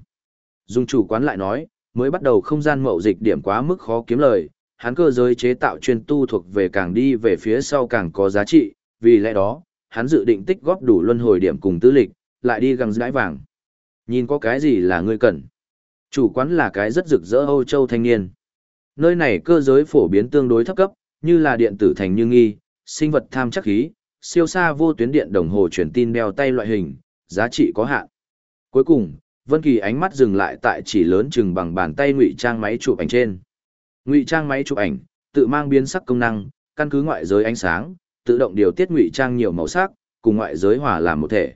Dung chủ quán lại nói, mới bắt đầu không gian mậu dịch điểm quá mức khó kiếm lời, hắn cơ giới chế tạo chuyên tu thuộc về càng đi về phía sau càng có giá trị, vì lẽ đó, hắn dự định tích góp đủ luân hồi điểm cùng tư lịch, lại đi găng dãi vàng. Nhìn có cái gì là ngươi cần. Chủ quán là cái rất rực rỡ Âu Châu thanh niên. Nơi này cơ giới phổ biến tương đối thấp cấp, như là điện tử thành như nghi, sinh vật tham chắc khí, siêu xa vô tuyến điện đồng hồ truyền tin đeo tay loại hình, giá trị có hạn. Cuối cùng, Vân Kỳ ánh mắt dừng lại tại chỉ lớn chừng bằng bàn tay ngụy trang máy chụp ảnh trên. Ngụy trang máy chụp ảnh, tự mang biến sắc công năng, căn cứ ngoại giới ánh sáng, tự động điều tiết ngụy trang nhiều màu sắc, cùng ngoại giới hòa làm một thể.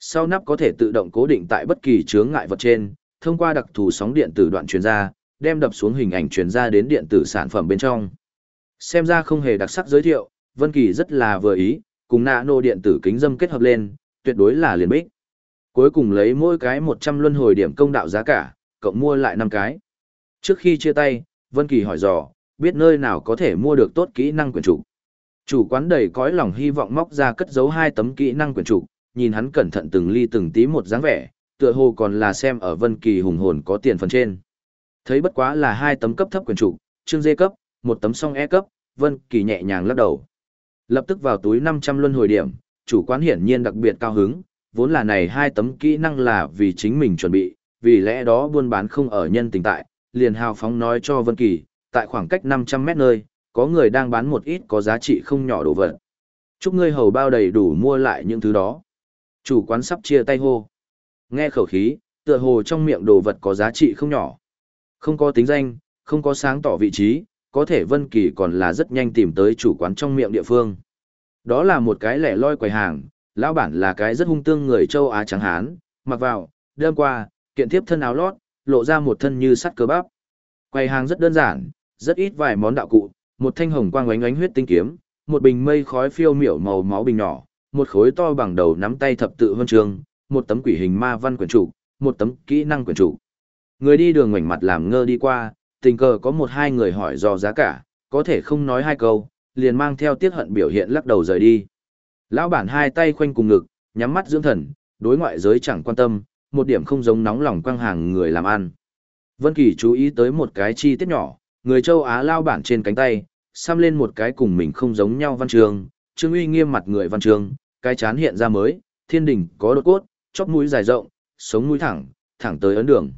Sau nắp có thể tự động cố định tại bất kỳ chướng ngại vật trên, thông qua đặc thù sóng điện tử đoạn truyền ra, đem đập xuống hình ảnh truyền ra đến điện tử sản phẩm bên trong. Xem ra không hề đặc sắc giới thiệu, Vân Kỳ rất là vừa ý, cùng nano điện tử kính dâm kết hợp lên, tuyệt đối là liền bích. Cuối cùng lấy mỗi cái 100 luân hồi điểm công đạo giá cả, cộng mua lại 5 cái. Trước khi chia tay, Vân Kỳ hỏi dò, biết nơi nào có thể mua được tốt kỹ năng quyển trục. Chủ quán đầy cõi lòng hy vọng móc ra cất giấu hai tấm kỹ năng quyển trục, nhìn hắn cẩn thận từng ly từng tí một dáng vẻ, tựa hồ còn là xem ở Vân Kỳ hùng hồn có tiền phần trên. Thấy bất quá là hai tấm cấp thấp quyền chủ trương dê cấp, một tấm song E cấp, Vân Kỳ nhẹ nhàng lắc đầu. Lập tức vào túi 500 luân hồi điểm, chủ quán hiển nhiên đặc biệt cao hứng, vốn là này hai tấm kỹ năng là vì chính mình chuẩn bị, vì lẽ đó buôn bán không ở nhân tình tại, liền hào phóng nói cho Vân Kỳ, tại khoảng cách 500 mét nơi, có người đang bán một ít có giá trị không nhỏ đồ vật. Chúc ngươi hầu bao đầy đủ mua lại những thứ đó. Chủ quán sắp chia tay hô. Nghe khẩu khí, tựa hồ trong miệng đồ vật có giá trị không nhỏ. Không có tính danh, không có sáng tỏ vị trí, có thể Vân Kỳ còn là rất nhanh tìm tới chủ quán trong miệng địa phương. Đó là một cái lẻ loi quầy hàng, lão bản là cái rất hung tương người châu Á trắng hán, mặc vào, đêm qua, kiện tiếp thân áo lót, lộ ra một thân như sắt cơ bắp. Quầy hàng rất đơn giản, rất ít vài món đạo cụ, một thanh hồng quang ánh ánh huyết tinh kiếm, một bình mây khói phiêu miểu màu máu bình nhỏ, một khối to bằng đầu nắm tay thập tự huân trường, một tấm quỷ hình ma văn quyển trụ, một tấm kỹ năng quyển trụ. Người đi đường ngoảnh mặt làm ngơ đi qua, tình cờ có một hai người hỏi do giá cả, có thể không nói hai câu, liền mang theo tiết hận biểu hiện lắc đầu rời đi. Lão bản hai tay khoanh cùng ngực, nhắm mắt dưỡng thần, đối ngoại giới chẳng quan tâm, một điểm không giống nóng lòng quăng hàng người làm ăn. Vân Kỳ chú ý tới một cái chi tiết nhỏ, người châu Á lao bản trên cánh tay, xăm lên một cái cùng mình không giống nhau văn trường, Trương Uy nghiêm mặt người văn trường, cái chán hiện ra mới, thiên đỉnh có đột cốt, chóp mũi dài rộng, sống mũi thẳng, thẳng tới ấn đường.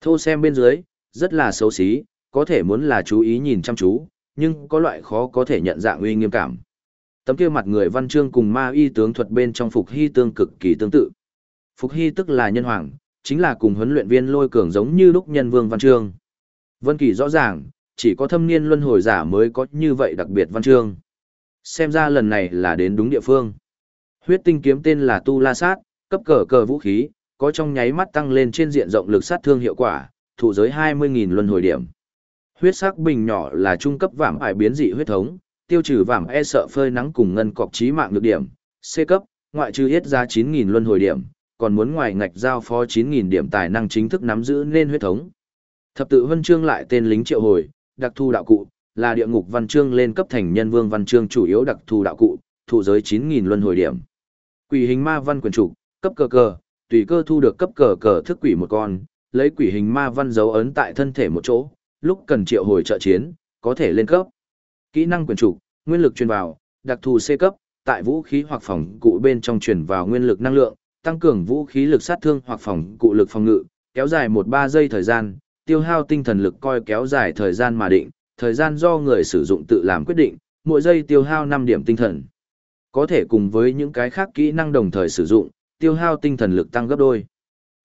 Thô xem bên dưới, rất là xấu xí, có thể muốn là chú ý nhìn chăm chú, nhưng có loại khó có thể nhận dạng uy nghiêm cảm. Tấm kia mặt người văn chương cùng ma y tướng thuật bên trong Phục Hy tương cực kỳ tương tự. Phục Hy tức là nhân hoàng, chính là cùng huấn luyện viên lôi cường giống như lúc nhân vương văn chương. Vân Kỳ rõ ràng, chỉ có thâm niên luân hồi giả mới có như vậy đặc biệt văn chương. Xem ra lần này là đến đúng địa phương. Huyết tinh kiếm tên là Tu La Sát, cấp cờ cờ vũ khí, có trong nháy mắt tăng lên trên diện rộng lực sát thương hiệu quả, thụ giới 20.000 luân hồi điểm. Huyết sắc bình nhỏ là trung cấp vảm ải biến dị huyết thống, tiêu trừ vảm e sợ phơi nắng cùng ngân cọc trí mạng được điểm. C cấp, ngoại trừ hết ra 9.000 luân hồi điểm, còn muốn ngoài ngạch giao phó 9.000 điểm tài năng chính thức nắm giữ nên huyết thống. Thập tự huân chương lại tên lính triệu hồi, đặc thu đạo cụ, là địa ngục văn chương lên cấp thành nhân vương văn chương chủ yếu đặc thu đạo cụ, thụ giới 9.000 luân hồi điểm. Quỷ hình ma văn quyền chủ, cấp cờ cờ, tùy cơ thu được cấp cờ cờ thức quỷ một con, lấy quỷ hình ma văn dấu ấn tại thân thể một chỗ, lúc cần triệu hồi trợ chiến, có thể lên cấp. Kỹ năng quyền chủ, nguyên lực truyền vào, đặc thù C cấp, tại vũ khí hoặc phòng cụ bên trong truyền vào nguyên lực năng lượng, tăng cường vũ khí lực sát thương hoặc phòng cụ lực phòng ngự, kéo dài 1-3 giây thời gian, tiêu hao tinh thần lực coi kéo dài thời gian mà định, thời gian do người sử dụng tự làm quyết định, mỗi giây tiêu hao 5 điểm tinh thần. Có thể cùng với những cái khác kỹ năng đồng thời sử dụng, tiêu hao tinh thần lực tăng gấp đôi.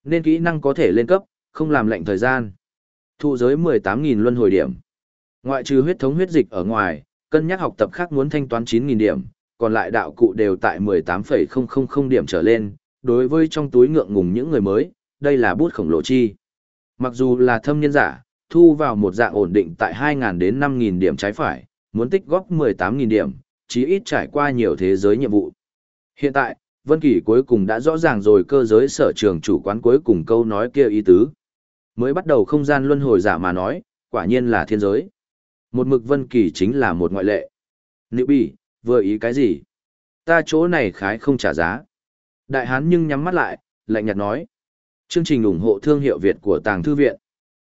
Nên kỹ năng có thể lên cấp, không làm lệnh thời gian. Thụ giới 18.000 luân hồi điểm. Ngoại trừ huyết thống huyết dịch ở ngoài, cân nhắc học tập khác muốn thanh toán 9.000 điểm, còn lại đạo cụ đều tại 18,000 điểm trở lên. Đối với trong túi ngượng ngùng những người mới, đây là bút khổng lồ chi. Mặc dù là thâm nhân giả, thu vào một dạng ổn định tại 2.000 đến 5.000 điểm trái phải, muốn tích góp 18.000 điểm, chí ít trải qua nhiều thế giới nhiệm vụ. Hiện tại, Vân Kỳ cuối cùng đã rõ ràng rồi cơ giới sở trường chủ quán cuối cùng câu nói kia ý tứ. Mới bắt đầu không gian luân hồi giả mà nói, quả nhiên là thiên giới. Một mực Vân Kỳ chính là một ngoại lệ. Nữ bỉ, vừa ý cái gì? Ta chỗ này khái không trả giá. Đại hán nhưng nhắm mắt lại, lạnh nhạt nói. Chương trình ủng hộ thương hiệu Việt của Tàng Thư Viện.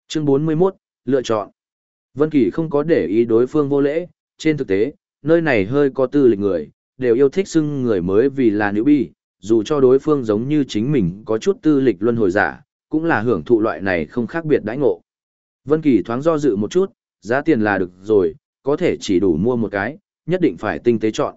Chương 41, lựa chọn. Vân Kỳ không có để ý đối phương vô lễ, trên thực tế, nơi này hơi có tư lịch người, đều yêu thích xưng người mới vì là nữ bi, dù cho đối phương giống như chính mình có chút tư lịch luân hồi giả, cũng là hưởng thụ loại này không khác biệt đãi ngộ. Vân Kỳ thoáng do dự một chút, giá tiền là được rồi, có thể chỉ đủ mua một cái, nhất định phải tinh tế chọn.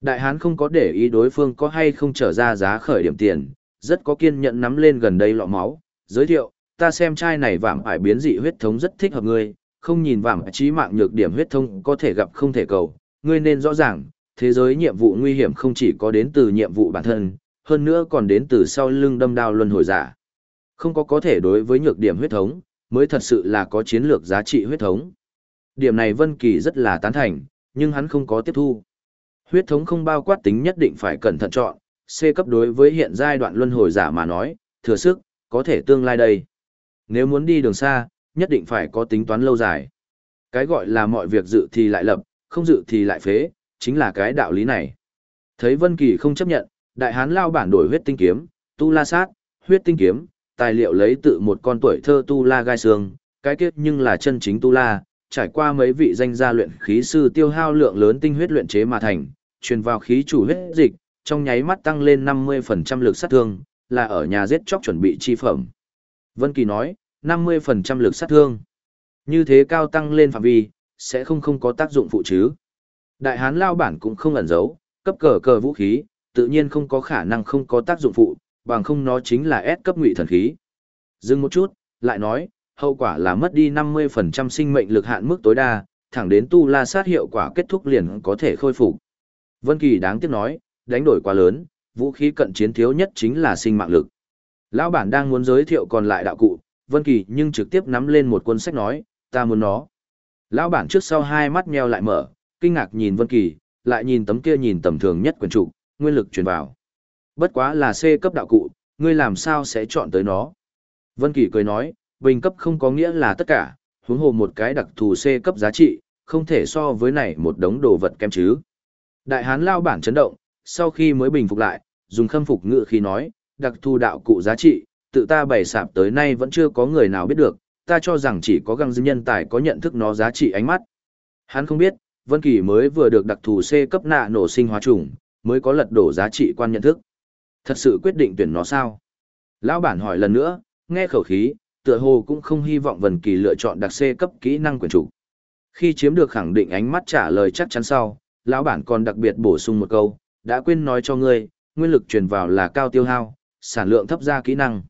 Đại hán không có để ý đối phương có hay không trở ra giá khởi điểm tiền, rất có kiên nhẫn nắm lên gần đây lọ máu, giới thiệu, ta xem chai này vạm ải biến dị huyết thống rất thích hợp ngươi, không nhìn vạm trí mạng nhược điểm huyết thống có thể gặp không thể cầu, ngươi nên rõ ràng, thế giới nhiệm vụ nguy hiểm không chỉ có đến từ nhiệm vụ bản thân, hơn nữa còn đến từ sau lưng đâm đao luân hồi giả. Không có có thể đối với nhược điểm huyết thống, mới thật sự là có chiến lược giá trị huyết thống. Điểm này Vân Kỳ rất là tán thành, nhưng hắn không có tiếp thu. Huyết thống không bao quát tính nhất định phải cẩn thận chọn, C cấp đối với hiện giai đoạn luân hồi giả mà nói, thừa sức, có thể tương lai đây. Nếu muốn đi đường xa, nhất định phải có tính toán lâu dài. Cái gọi là mọi việc dự thì lại lập, không dự thì lại phế, chính là cái đạo lý này. Thấy Vân Kỳ không chấp nhận, đại hán lao bản đổi huyết tinh kiếm, tu la sát, huyết tinh kiếm, tài liệu lấy tự một con tuổi thơ tu la gai xương, cái kết nhưng là chân chính tu la, trải qua mấy vị danh gia luyện khí sư tiêu hao lượng lớn tinh huyết luyện chế mà thành, truyền vào khí chủ huyết dịch, trong nháy mắt tăng lên 50% lực sát thương, là ở nhà giết chóc chuẩn bị chi phẩm. Vân Kỳ nói, 50% lực sát thương. Như thế cao tăng lên phạm vi, sẽ không không có tác dụng phụ chứ. Đại hán lao bản cũng không ẩn giấu, cấp cờ cờ vũ khí, tự nhiên không có khả năng không có tác dụng phụ, bằng không nó chính là S cấp ngụy thần khí. Dừng một chút, lại nói, hậu quả là mất đi 50% sinh mệnh lực hạn mức tối đa, thẳng đến tu la sát hiệu quả kết thúc liền có thể khôi phục. Vân Kỳ đáng tiếc nói, đánh đổi quá lớn, vũ khí cận chiến thiếu nhất chính là sinh mạng lực. Lão bản đang muốn giới thiệu còn lại đạo cụ, Vân Kỳ nhưng trực tiếp nắm lên một cuốn sách nói, ta muốn nó. Lão bản trước sau hai mắt nheo lại mở, kinh ngạc nhìn Vân Kỳ, lại nhìn tấm kia nhìn tầm thường nhất quyển trụ, nguyên lực truyền vào. Bất quá là C cấp đạo cụ, ngươi làm sao sẽ chọn tới nó? Vân Kỳ cười nói, bình cấp không có nghĩa là tất cả, huống hồ một cái đặc thù C cấp giá trị, không thể so với này một đống đồ vật kém chứ. Đại hán lao bản chấn động, sau khi mới bình phục lại, dùng khâm phục ngữ khi nói, đặc thù đạo cụ giá trị, tự ta bày sạp tới nay vẫn chưa có người nào biết được, ta cho rằng chỉ có găng dư nhân tài có nhận thức nó giá trị ánh mắt. Hắn không biết, Vân Kỳ mới vừa được đặc thù C cấp nạ nổ sinh hóa trùng, mới có lật đổ giá trị quan nhận thức. Thật sự quyết định tuyển nó sao? Lão bản hỏi lần nữa, nghe khẩu khí, tựa hồ cũng không hy vọng Vân Kỳ lựa chọn đặc C cấp kỹ năng quyền chủ. Khi chiếm được khẳng định ánh mắt trả lời chắc chắn sau, lão bản còn đặc biệt bổ sung một câu, đã quên nói cho ngươi, nguyên lực truyền vào là cao tiêu hao, sản lượng thấp ra kỹ năng.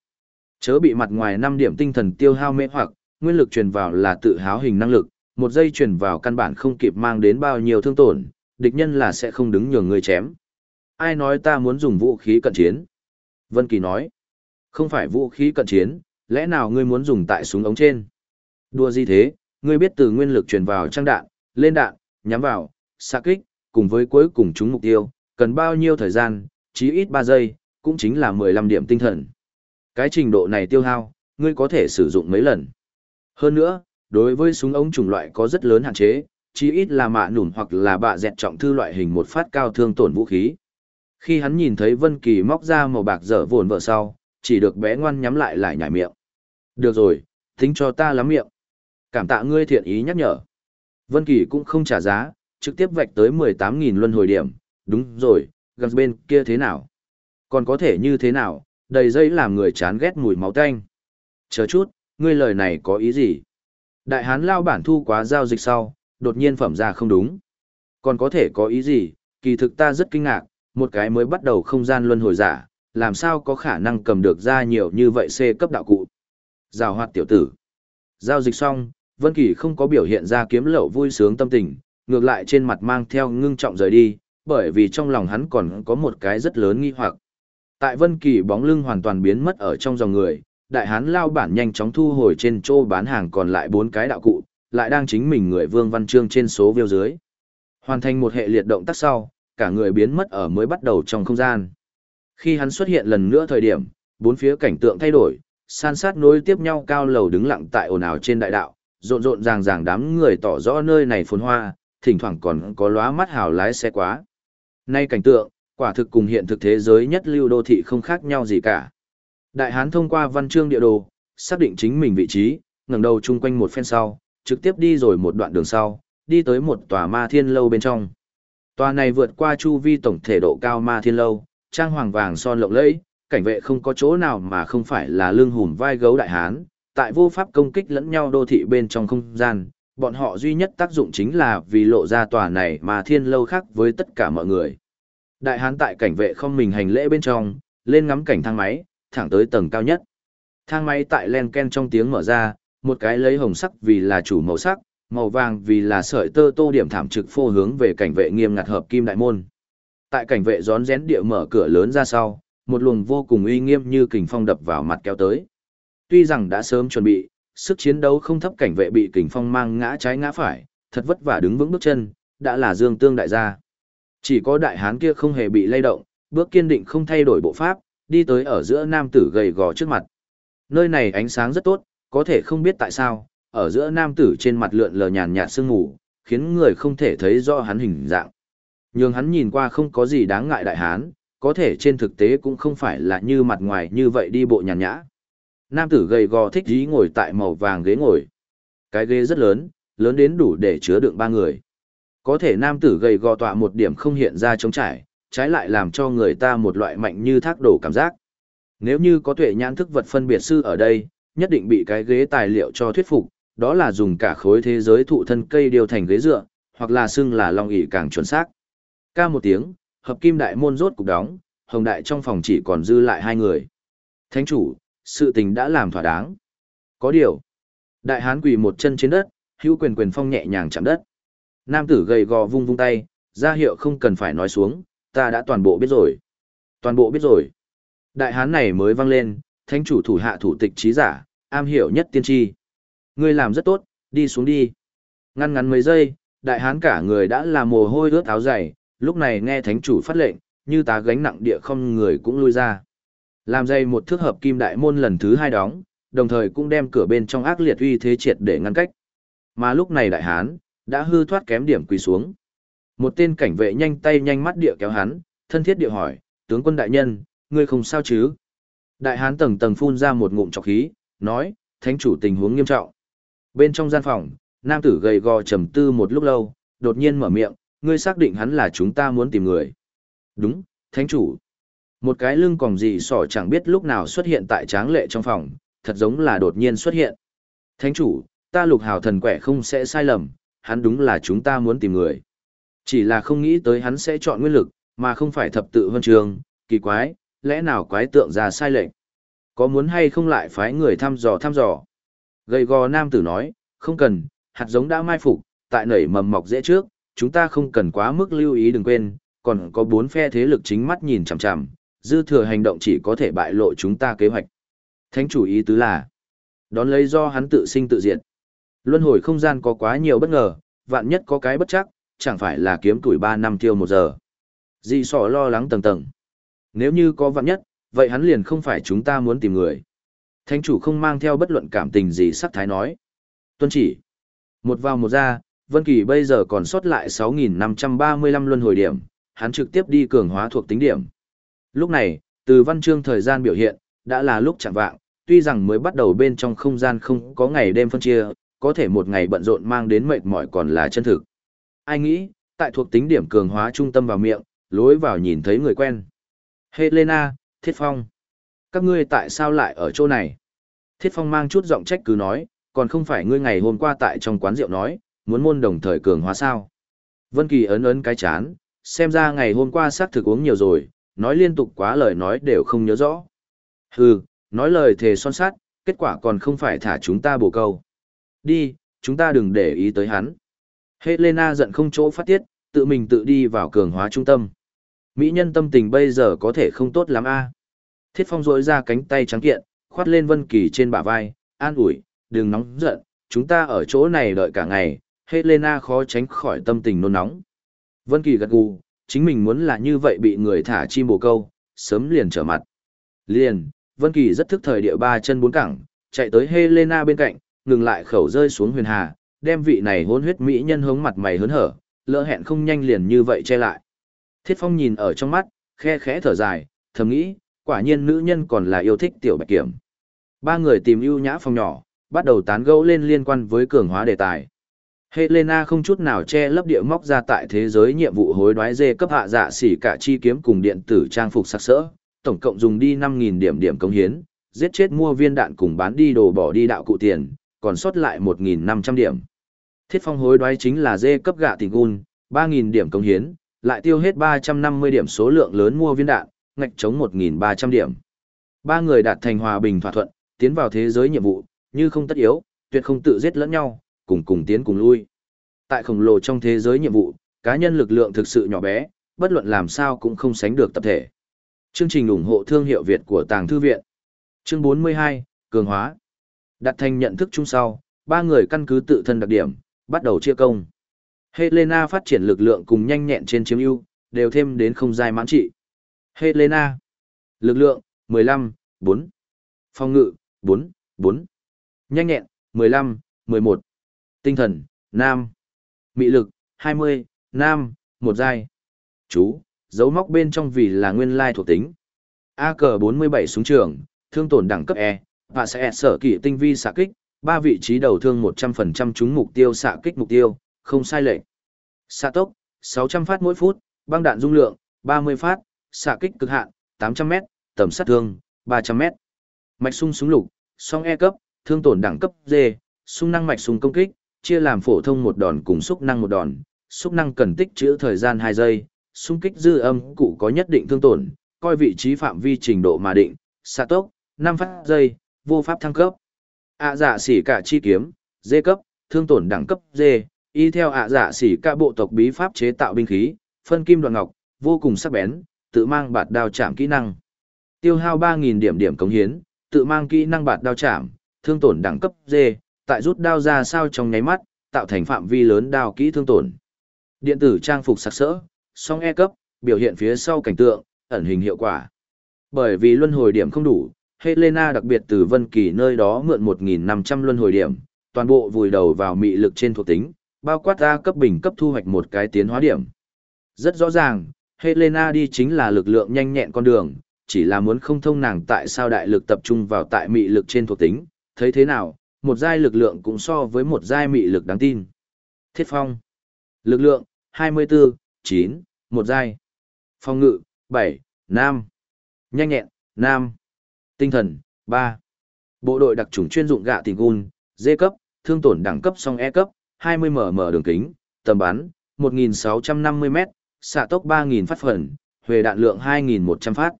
Chớ bị mặt ngoài 5 điểm tinh thần tiêu hao mê hoặc, nguyên lực truyền vào là tự háo hình năng lực, một giây truyền vào căn bản không kịp mang đến bao nhiêu thương tổn, địch nhân là sẽ không đứng nhường ngươi chém. Ai nói ta muốn dùng vũ khí cận chiến? Vân Kỳ nói, không phải vũ khí cận chiến, lẽ nào ngươi muốn dùng tại súng ống trên? Đùa gì thế, ngươi biết từ nguyên lực truyền vào trang đạn, lên đạn, nhắm vào, xạ kích, cùng với cuối cùng trúng mục tiêu, cần bao nhiêu thời gian, chí ít 3 giây, cũng chính là 15 điểm tinh thần. Cái trình độ này tiêu hao, ngươi có thể sử dụng mấy lần. Hơn nữa, đối với súng ống chủng loại có rất lớn hạn chế, chí ít là mạ nủn hoặc là bạ dẹt trọng thư loại hình một phát cao thương tổn vũ khí. Khi hắn nhìn thấy Vân Kỳ móc ra màu bạc dở vồn vợ sau, chỉ được bé ngoan nhắm lại lại nhảy miệng. Được rồi, tính cho ta lắm miệng. Cảm tạ ngươi thiện ý nhắc nhở. Vân Kỳ cũng không trả giá, trực tiếp vạch tới 18.000 luân hồi điểm. Đúng rồi, gần bên kia thế nào? Còn có thể như thế nào, đầy dây làm người chán ghét mùi máu tanh. Chờ chút, ngươi lời này có ý gì? Đại hán lao bản thu quá giao dịch sau, đột nhiên phẩm ra không đúng. Còn có thể có ý gì, kỳ thực ta rất kinh ngạc, một cái mới bắt đầu không gian luân hồi giả, làm sao có khả năng cầm được ra nhiều như vậy C cấp đạo cụ. Giao hoạt tiểu tử. Giao dịch xong, Vân Kỳ không có biểu hiện ra kiếm lậu vui sướng tâm tình, ngược lại trên mặt mang theo ngưng trọng rời đi, bởi vì trong lòng hắn còn có một cái rất lớn nghi hoặc. Tại Vân Kỳ bóng lưng hoàn toàn biến mất ở trong dòng người, đại hán lao bản nhanh chóng thu hồi trên chỗ bán hàng còn lại bốn cái đạo cụ, lại đang chính mình người Vương Văn Trương trên số viêu dưới. Hoàn thành một hệ liệt động tác sau, cả người biến mất ở mới bắt đầu trong không gian. Khi hắn xuất hiện lần nữa thời điểm, bốn phía cảnh tượng thay đổi, san sát nối tiếp nhau cao lầu đứng lặng tại ồn ào trên đại đạo, rộn rộn ràng ràng đám người tỏ rõ nơi này phồn hoa, thỉnh thoảng còn có lóa mắt hào lái xe quá. Nay cảnh tượng, quả thực cùng hiện thực thế giới nhất lưu đô thị không khác nhau gì cả. Đại hán thông qua văn chương địa đồ, xác định chính mình vị trí, ngẩng đầu chung quanh một phen sau, trực tiếp đi rồi một đoạn đường sau, đi tới một tòa ma thiên lâu bên trong. Tòa này vượt qua chu vi tổng thể độ cao ma thiên lâu, trang hoàng vàng son lộng lẫy, cảnh vệ không có chỗ nào mà không phải là lưng hùm vai gấu đại hán, tại vô pháp công kích lẫn nhau đô thị bên trong không gian, bọn họ duy nhất tác dụng chính là vì lộ ra tòa này mà thiên lâu khác với tất cả mọi người. Đại hán tại cảnh vệ không mình hành lễ bên trong, lên ngắm cảnh thang máy, thẳng tới tầng cao nhất. Thang máy tại len ken trong tiếng mở ra, một cái lấy hồng sắc vì là chủ màu sắc, màu vàng vì là sợi tơ tô điểm thảm trực phô hướng về cảnh vệ nghiêm ngặt hợp kim đại môn. Tại cảnh vệ rón rén địa mở cửa lớn ra sau, một luồng vô cùng uy nghiêm như kình phong đập vào mặt kéo tới. Tuy rằng đã sớm chuẩn bị, sức chiến đấu không thấp cảnh vệ bị kình phong mang ngã trái ngã phải, thật vất vả đứng vững bước chân, đã là dương tương đại gia. Chỉ có đại hán kia không hề bị lay động, bước kiên định không thay đổi bộ pháp, đi tới ở giữa nam tử gầy gò trước mặt. Nơi này ánh sáng rất tốt, có thể không biết tại sao, ở giữa nam tử trên mặt lượn lờ nhàn nhạt sương mù, khiến người không thể thấy rõ hắn hình dạng. Nhưng hắn nhìn qua không có gì đáng ngại đại hán, có thể trên thực tế cũng không phải là như mặt ngoài như vậy đi bộ nhàn nhã. Nam tử gầy gò thích dí ngồi tại màu vàng ghế ngồi. Cái ghế rất lớn, lớn đến đủ để chứa đựng ba người. Có thể nam tử gầy gò tọa một điểm không hiện ra trống trải, trái lại làm cho người ta một loại mạnh như thác đổ cảm giác. Nếu như có tuệ nhãn thức vật phân biệt sư ở đây, nhất định bị cái ghế tài liệu cho thuyết phục, đó là dùng cả khối thế giới thụ thân cây điều thành ghế dựa, hoặc là xưng là long ỷ càng chuẩn xác. Ca một tiếng, hợp kim đại môn rốt cục đóng, hồng đại trong phòng chỉ còn dư lại hai người. Thánh chủ, sự tình đã làm thỏa đáng. Có điều, đại hán quỳ một chân trên đất, hữu quyền quyền phong nhẹ nhàng chạm đất. Nam tử gầy gò vung vung tay, ra hiệu không cần phải nói xuống, ta đã toàn bộ biết rồi. Toàn bộ biết rồi. Đại hán này mới vang lên, thánh chủ thủ hạ thủ tịch trí giả, am hiểu nhất tiên tri. Ngươi làm rất tốt, đi xuống đi. Ngăn ngắn mấy giây, đại hán cả người đã là mồ hôi ướt áo dày, lúc này nghe thánh chủ phát lệnh, như tá gánh nặng địa không người cũng lui ra. Làm dây một thước hợp kim đại môn lần thứ hai đóng, đồng thời cũng đem cửa bên trong ác liệt uy thế triệt để ngăn cách. Mà lúc này đại hán, đã hư thoát kém điểm quỳ xuống. Một tên cảnh vệ nhanh tay nhanh mắt địa kéo hắn, thân thiết địa hỏi, tướng quân đại nhân, ngươi không sao chứ? Đại hán tầng tầng phun ra một ngụm trọc khí, nói, thánh chủ tình huống nghiêm trọng. Bên trong gian phòng, nam tử gầy gò trầm tư một lúc lâu, đột nhiên mở miệng, ngươi xác định hắn là chúng ta muốn tìm người. Đúng, thánh chủ. Một cái lưng còn gì sỏ chẳng biết lúc nào xuất hiện tại tráng lệ trong phòng, thật giống là đột nhiên xuất hiện. Thánh chủ, ta lục hào thần quẻ không sẽ sai lầm, hắn đúng là chúng ta muốn tìm người. Chỉ là không nghĩ tới hắn sẽ chọn nguyên lực, mà không phải thập tự huân trường, kỳ quái, lẽ nào quái tượng ra sai lệch Có muốn hay không lại phái người thăm dò thăm dò. Gầy gò nam tử nói, không cần, hạt giống đã mai phục, tại nảy mầm mọc dễ trước, chúng ta không cần quá mức lưu ý đừng quên, còn có bốn phe thế lực chính mắt nhìn chằm chằm, dư thừa hành động chỉ có thể bại lộ chúng ta kế hoạch. Thánh chủ ý tứ là, đón lấy do hắn tự sinh tự diệt. Luân hồi không gian có quá nhiều bất ngờ, vạn nhất có cái bất chắc, chẳng phải là kiếm tuổi 3 năm tiêu một giờ. Dị sỏ lo lắng tầng tầng. Nếu như có vạn nhất, vậy hắn liền không phải chúng ta muốn tìm người. Thánh chủ không mang theo bất luận cảm tình gì sắc thái nói. Tuân chỉ. Một vào một ra, Vân Kỳ bây giờ còn sót lại 6.535 luân hồi điểm, hắn trực tiếp đi cường hóa thuộc tính điểm. Lúc này, từ văn chương thời gian biểu hiện, đã là lúc chẳng vạng, tuy rằng mới bắt đầu bên trong không gian không có ngày đêm phân chia, có thể một ngày bận rộn mang đến mệt mỏi còn là chân thực. Ai nghĩ, tại thuộc tính điểm cường hóa trung tâm vào miệng, lối vào nhìn thấy người quen. Helena, Thiết Phong. Các ngươi tại sao lại ở chỗ này? Thiết Phong mang chút giọng trách cứ nói, còn không phải ngươi ngày hôm qua tại trong quán rượu nói, muốn môn đồng thời cường hóa sao. Vân Kỳ ấn ấn cái chán, xem ra ngày hôm qua xác thực uống nhiều rồi, nói liên tục quá lời nói đều không nhớ rõ. Hừ, nói lời thề son sát, kết quả còn không phải thả chúng ta bổ câu. Đi, chúng ta đừng để ý tới hắn. Helena giận không chỗ phát tiết, tự mình tự đi vào cường hóa trung tâm. Mỹ nhân tâm tình bây giờ có thể không tốt lắm a. Thiết Phong rỗi ra cánh tay trắng kiện, khoát lên Vân Kỳ trên bả vai, an ủi, đừng nóng giận, chúng ta ở chỗ này đợi cả ngày, Helena khó tránh khỏi tâm tình nôn nóng. Vân Kỳ gật gù, chính mình muốn là như vậy bị người thả chim bồ câu, sớm liền trở mặt. Liền, Vân Kỳ rất thức thời địa ba chân bốn cẳng, chạy tới Helena bên cạnh, ngừng lại khẩu rơi xuống huyền hà, đem vị này hôn huyết mỹ nhân hướng mặt mày hớn hở, lỡ hẹn không nhanh liền như vậy che lại. Thiết Phong nhìn ở trong mắt, khe khẽ thở dài, thầm nghĩ, quả nhiên nữ nhân còn là yêu thích tiểu bạch kiểm. Ba người tìm ưu nhã phòng nhỏ, bắt đầu tán gẫu lên liên quan với cường hóa đề tài. Helena không chút nào che lấp địa móc ra tại thế giới nhiệm vụ hối đoái dê cấp hạ dạ xỉ cả chi kiếm cùng điện tử trang phục sặc sỡ, tổng cộng dùng đi 5.000 điểm điểm công hiến, giết chết mua viên đạn cùng bán đi đồ bỏ đi đạo cụ tiền, còn sót lại 1.500 điểm. Thiết phong hối đoái chính là dê cấp gạ tình gun, 3.000 điểm công hiến, lại tiêu hết 350 điểm số lượng lớn mua viên đạn, ngạch chống 1.300 điểm. Ba người đạt thành hòa bình thỏa thuận, tiến vào thế giới nhiệm vụ, như không tất yếu, tuyệt không tự giết lẫn nhau, cùng cùng tiến cùng lui. Tại khổng lồ trong thế giới nhiệm vụ, cá nhân lực lượng thực sự nhỏ bé, bất luận làm sao cũng không sánh được tập thể. Chương trình ủng hộ thương hiệu Việt của Tàng Thư Viện. Chương 42, Cường hóa. Đặt thành nhận thức chung sau, ba người căn cứ tự thân đặc điểm, bắt đầu chia công. Helena phát triển lực lượng cùng nhanh nhẹn trên chiếm ưu, đều thêm đến không dài mãn trị. Helena. Lực lượng, 15, 4. Phòng ngự, 4, 4. Nhanh nhẹn, 15, 11. Tinh thần, Nam. Mị lực, 20, Nam, một giai. Chú, dấu móc bên trong vì là nguyên lai thuộc tính. A cờ 47 súng trường, thương tổn đẳng cấp E, và sẽ sở kỵ tinh vi xạ kích, ba vị trí đầu thương 100% trúng mục tiêu xạ kích mục tiêu, không sai lệch. Xạ tốc, 600 phát mỗi phút, băng đạn dung lượng, 30 phát, xạ kích cực hạn, 800m, tầm sát thương, 300m. Mạch sung súng lục, song E cấp, thương tổn đẳng cấp D, sung năng mạch sung công kích, chia làm phổ thông một đòn cùng xúc năng một đòn, xúc năng cần tích trữ thời gian 2 giây, xung kích dư âm cụ có nhất định thương tổn, coi vị trí phạm vi trình độ mà định, xạ tốc, 5 phát giây, vô pháp thăng cấp ạ dạ xỉ cả chi kiếm, D cấp, thương tổn đẳng cấp D, y theo ạ dạ xỉ cả bộ tộc bí pháp chế tạo binh khí, phân kim đoạn ngọc, vô cùng sắc bén, tự mang bạt đao chạm kỹ năng. Tiêu hao 3.000 điểm điểm cống hiến, tự mang kỹ năng bạt đao chạm, thương tổn đẳng cấp D, tại rút đao ra sao trong nháy mắt, tạo thành phạm vi lớn đao kỹ thương tổn. Điện tử trang phục sặc sỡ, song E cấp, biểu hiện phía sau cảnh tượng, ẩn hình hiệu quả. Bởi vì luân hồi điểm không đủ, Helena đặc biệt từ Vân Kỳ nơi đó mượn 1.500 luân hồi điểm, toàn bộ vùi đầu vào mị lực trên thuộc tính, bao quát ra cấp bình cấp thu hoạch một cái tiến hóa điểm. Rất rõ ràng, Helena đi chính là lực lượng nhanh nhẹn con đường, chỉ là muốn không thông nàng tại sao đại lực tập trung vào tại mị lực trên thuộc tính, thấy thế nào, một giai lực lượng cũng so với một giai mị lực đáng tin. Thiết phong. Lực lượng, 24, 9, một giai. Phong ngự, 7, nam. Nhanh nhẹn, nam. Tinh thần, 3. Bộ đội đặc trùng chuyên dụng gạ tình gun, D cấp, thương tổn đẳng cấp song E cấp, 20 mm đường kính, tầm bắn, 1.650 m xạ tốc 3.000 phát phần, huề đạn lượng 2.100 phát.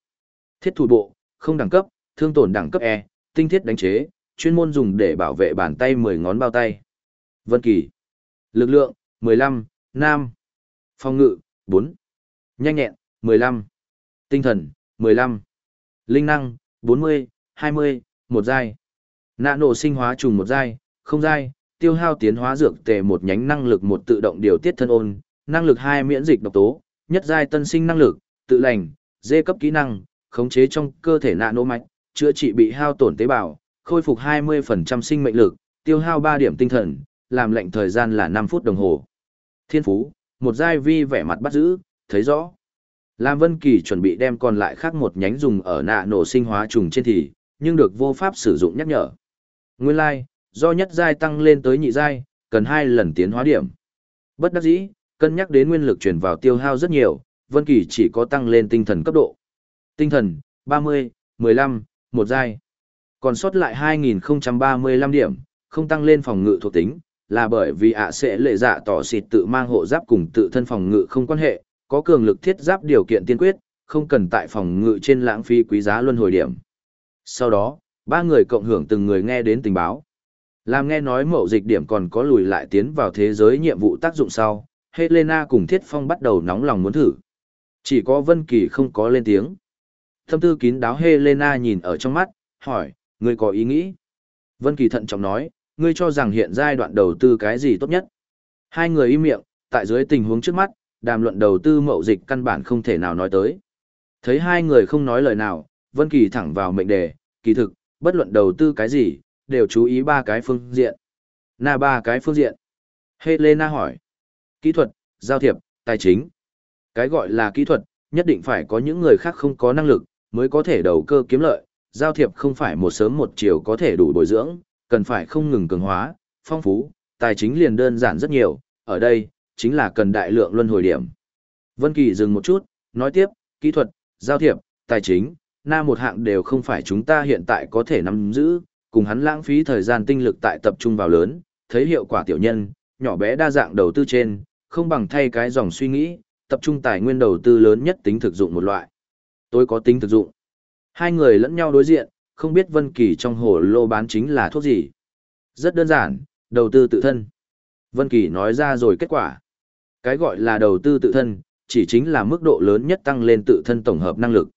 Thiết thủ bộ, không đẳng cấp, thương tổn đẳng cấp E, tinh thiết đánh chế, chuyên môn dùng để bảo vệ bàn tay 10 ngón bao tay. Vân Kỳ. Lực lượng, 15, Nam. Phòng ngự, 4. Nhanh nhẹn, 15. Tinh thần, 15. Linh năng, 40, 20, một giai. Nạ nổ sinh hóa trùng một giai, không giai, tiêu hao tiến hóa dược tề một nhánh năng lực một tự động điều tiết thân ôn, năng lực hai miễn dịch độc tố, nhất giai tân sinh năng lực, tự lành, dê cấp kỹ năng, khống chế trong cơ thể nạ nổ mạch, chữa trị bị hao tổn tế bào, khôi phục 20% sinh mệnh lực, tiêu hao 3 điểm tinh thần, làm lệnh thời gian là 5 phút đồng hồ. Thiên phú, một giai vi vẻ mặt bắt giữ, thấy rõ. Lam Vân Kỳ chuẩn bị đem còn lại khác một nhánh dùng ở nạ nổ sinh hóa trùng trên thì, nhưng được vô pháp sử dụng nhắc nhở. Nguyên lai, like, do nhất giai tăng lên tới nhị giai, cần hai lần tiến hóa điểm. Bất đắc dĩ, cân nhắc đến nguyên lực truyền vào tiêu hao rất nhiều, Vân Kỳ chỉ có tăng lên tinh thần cấp độ. Tinh thần, 30, 15, một giai. Còn sót lại 2035 điểm, không tăng lên phòng ngự thuộc tính, là bởi vì ạ sẽ lệ dạ tỏ xịt tự mang hộ giáp cùng tự thân phòng ngự không quan hệ, có cường lực thiết giáp điều kiện tiên quyết, không cần tại phòng ngự trên lãng phí quý giá luân hồi điểm. Sau đó, ba người cộng hưởng từng người nghe đến tình báo. Làm nghe nói mậu dịch điểm còn có lùi lại tiến vào thế giới nhiệm vụ tác dụng sau, Helena cùng Thiết Phong bắt đầu nóng lòng muốn thử. Chỉ có Vân Kỳ không có lên tiếng. Thâm tư kín đáo Helena nhìn ở trong mắt, hỏi, ngươi có ý nghĩ? Vân Kỳ thận trọng nói, ngươi cho rằng hiện giai đoạn đầu tư cái gì tốt nhất? Hai người im miệng, tại dưới tình huống trước mắt, đàm luận đầu tư mậu dịch căn bản không thể nào nói tới. Thấy hai người không nói lời nào, Vân Kỳ thẳng vào mệnh đề, kỳ thực, bất luận đầu tư cái gì, đều chú ý ba cái phương diện. Na ba cái phương diện. Helena hỏi. Kỹ thuật, giao thiệp, tài chính. Cái gọi là kỹ thuật, nhất định phải có những người khác không có năng lực, mới có thể đầu cơ kiếm lợi. Giao thiệp không phải một sớm một chiều có thể đủ bồi dưỡng, cần phải không ngừng cường hóa, phong phú, tài chính liền đơn giản rất nhiều, ở đây, chính là cần đại lượng luân hồi điểm. Vân Kỳ dừng một chút, nói tiếp, kỹ thuật, giao thiệp, tài chính, na một hạng đều không phải chúng ta hiện tại có thể nắm giữ, cùng hắn lãng phí thời gian tinh lực tại tập trung vào lớn, thấy hiệu quả tiểu nhân, nhỏ bé đa dạng đầu tư trên, không bằng thay cái dòng suy nghĩ, tập trung tài nguyên đầu tư lớn nhất tính thực dụng một loại. Tôi có tính thực dụng. Hai người lẫn nhau đối diện, không biết Vân Kỳ trong hồ lô bán chính là thuốc gì. Rất đơn giản, đầu tư tự thân. Vân Kỳ nói ra rồi kết quả. Cái gọi là đầu tư tự thân, chỉ chính là mức độ lớn nhất tăng lên tự thân tổng hợp năng lực.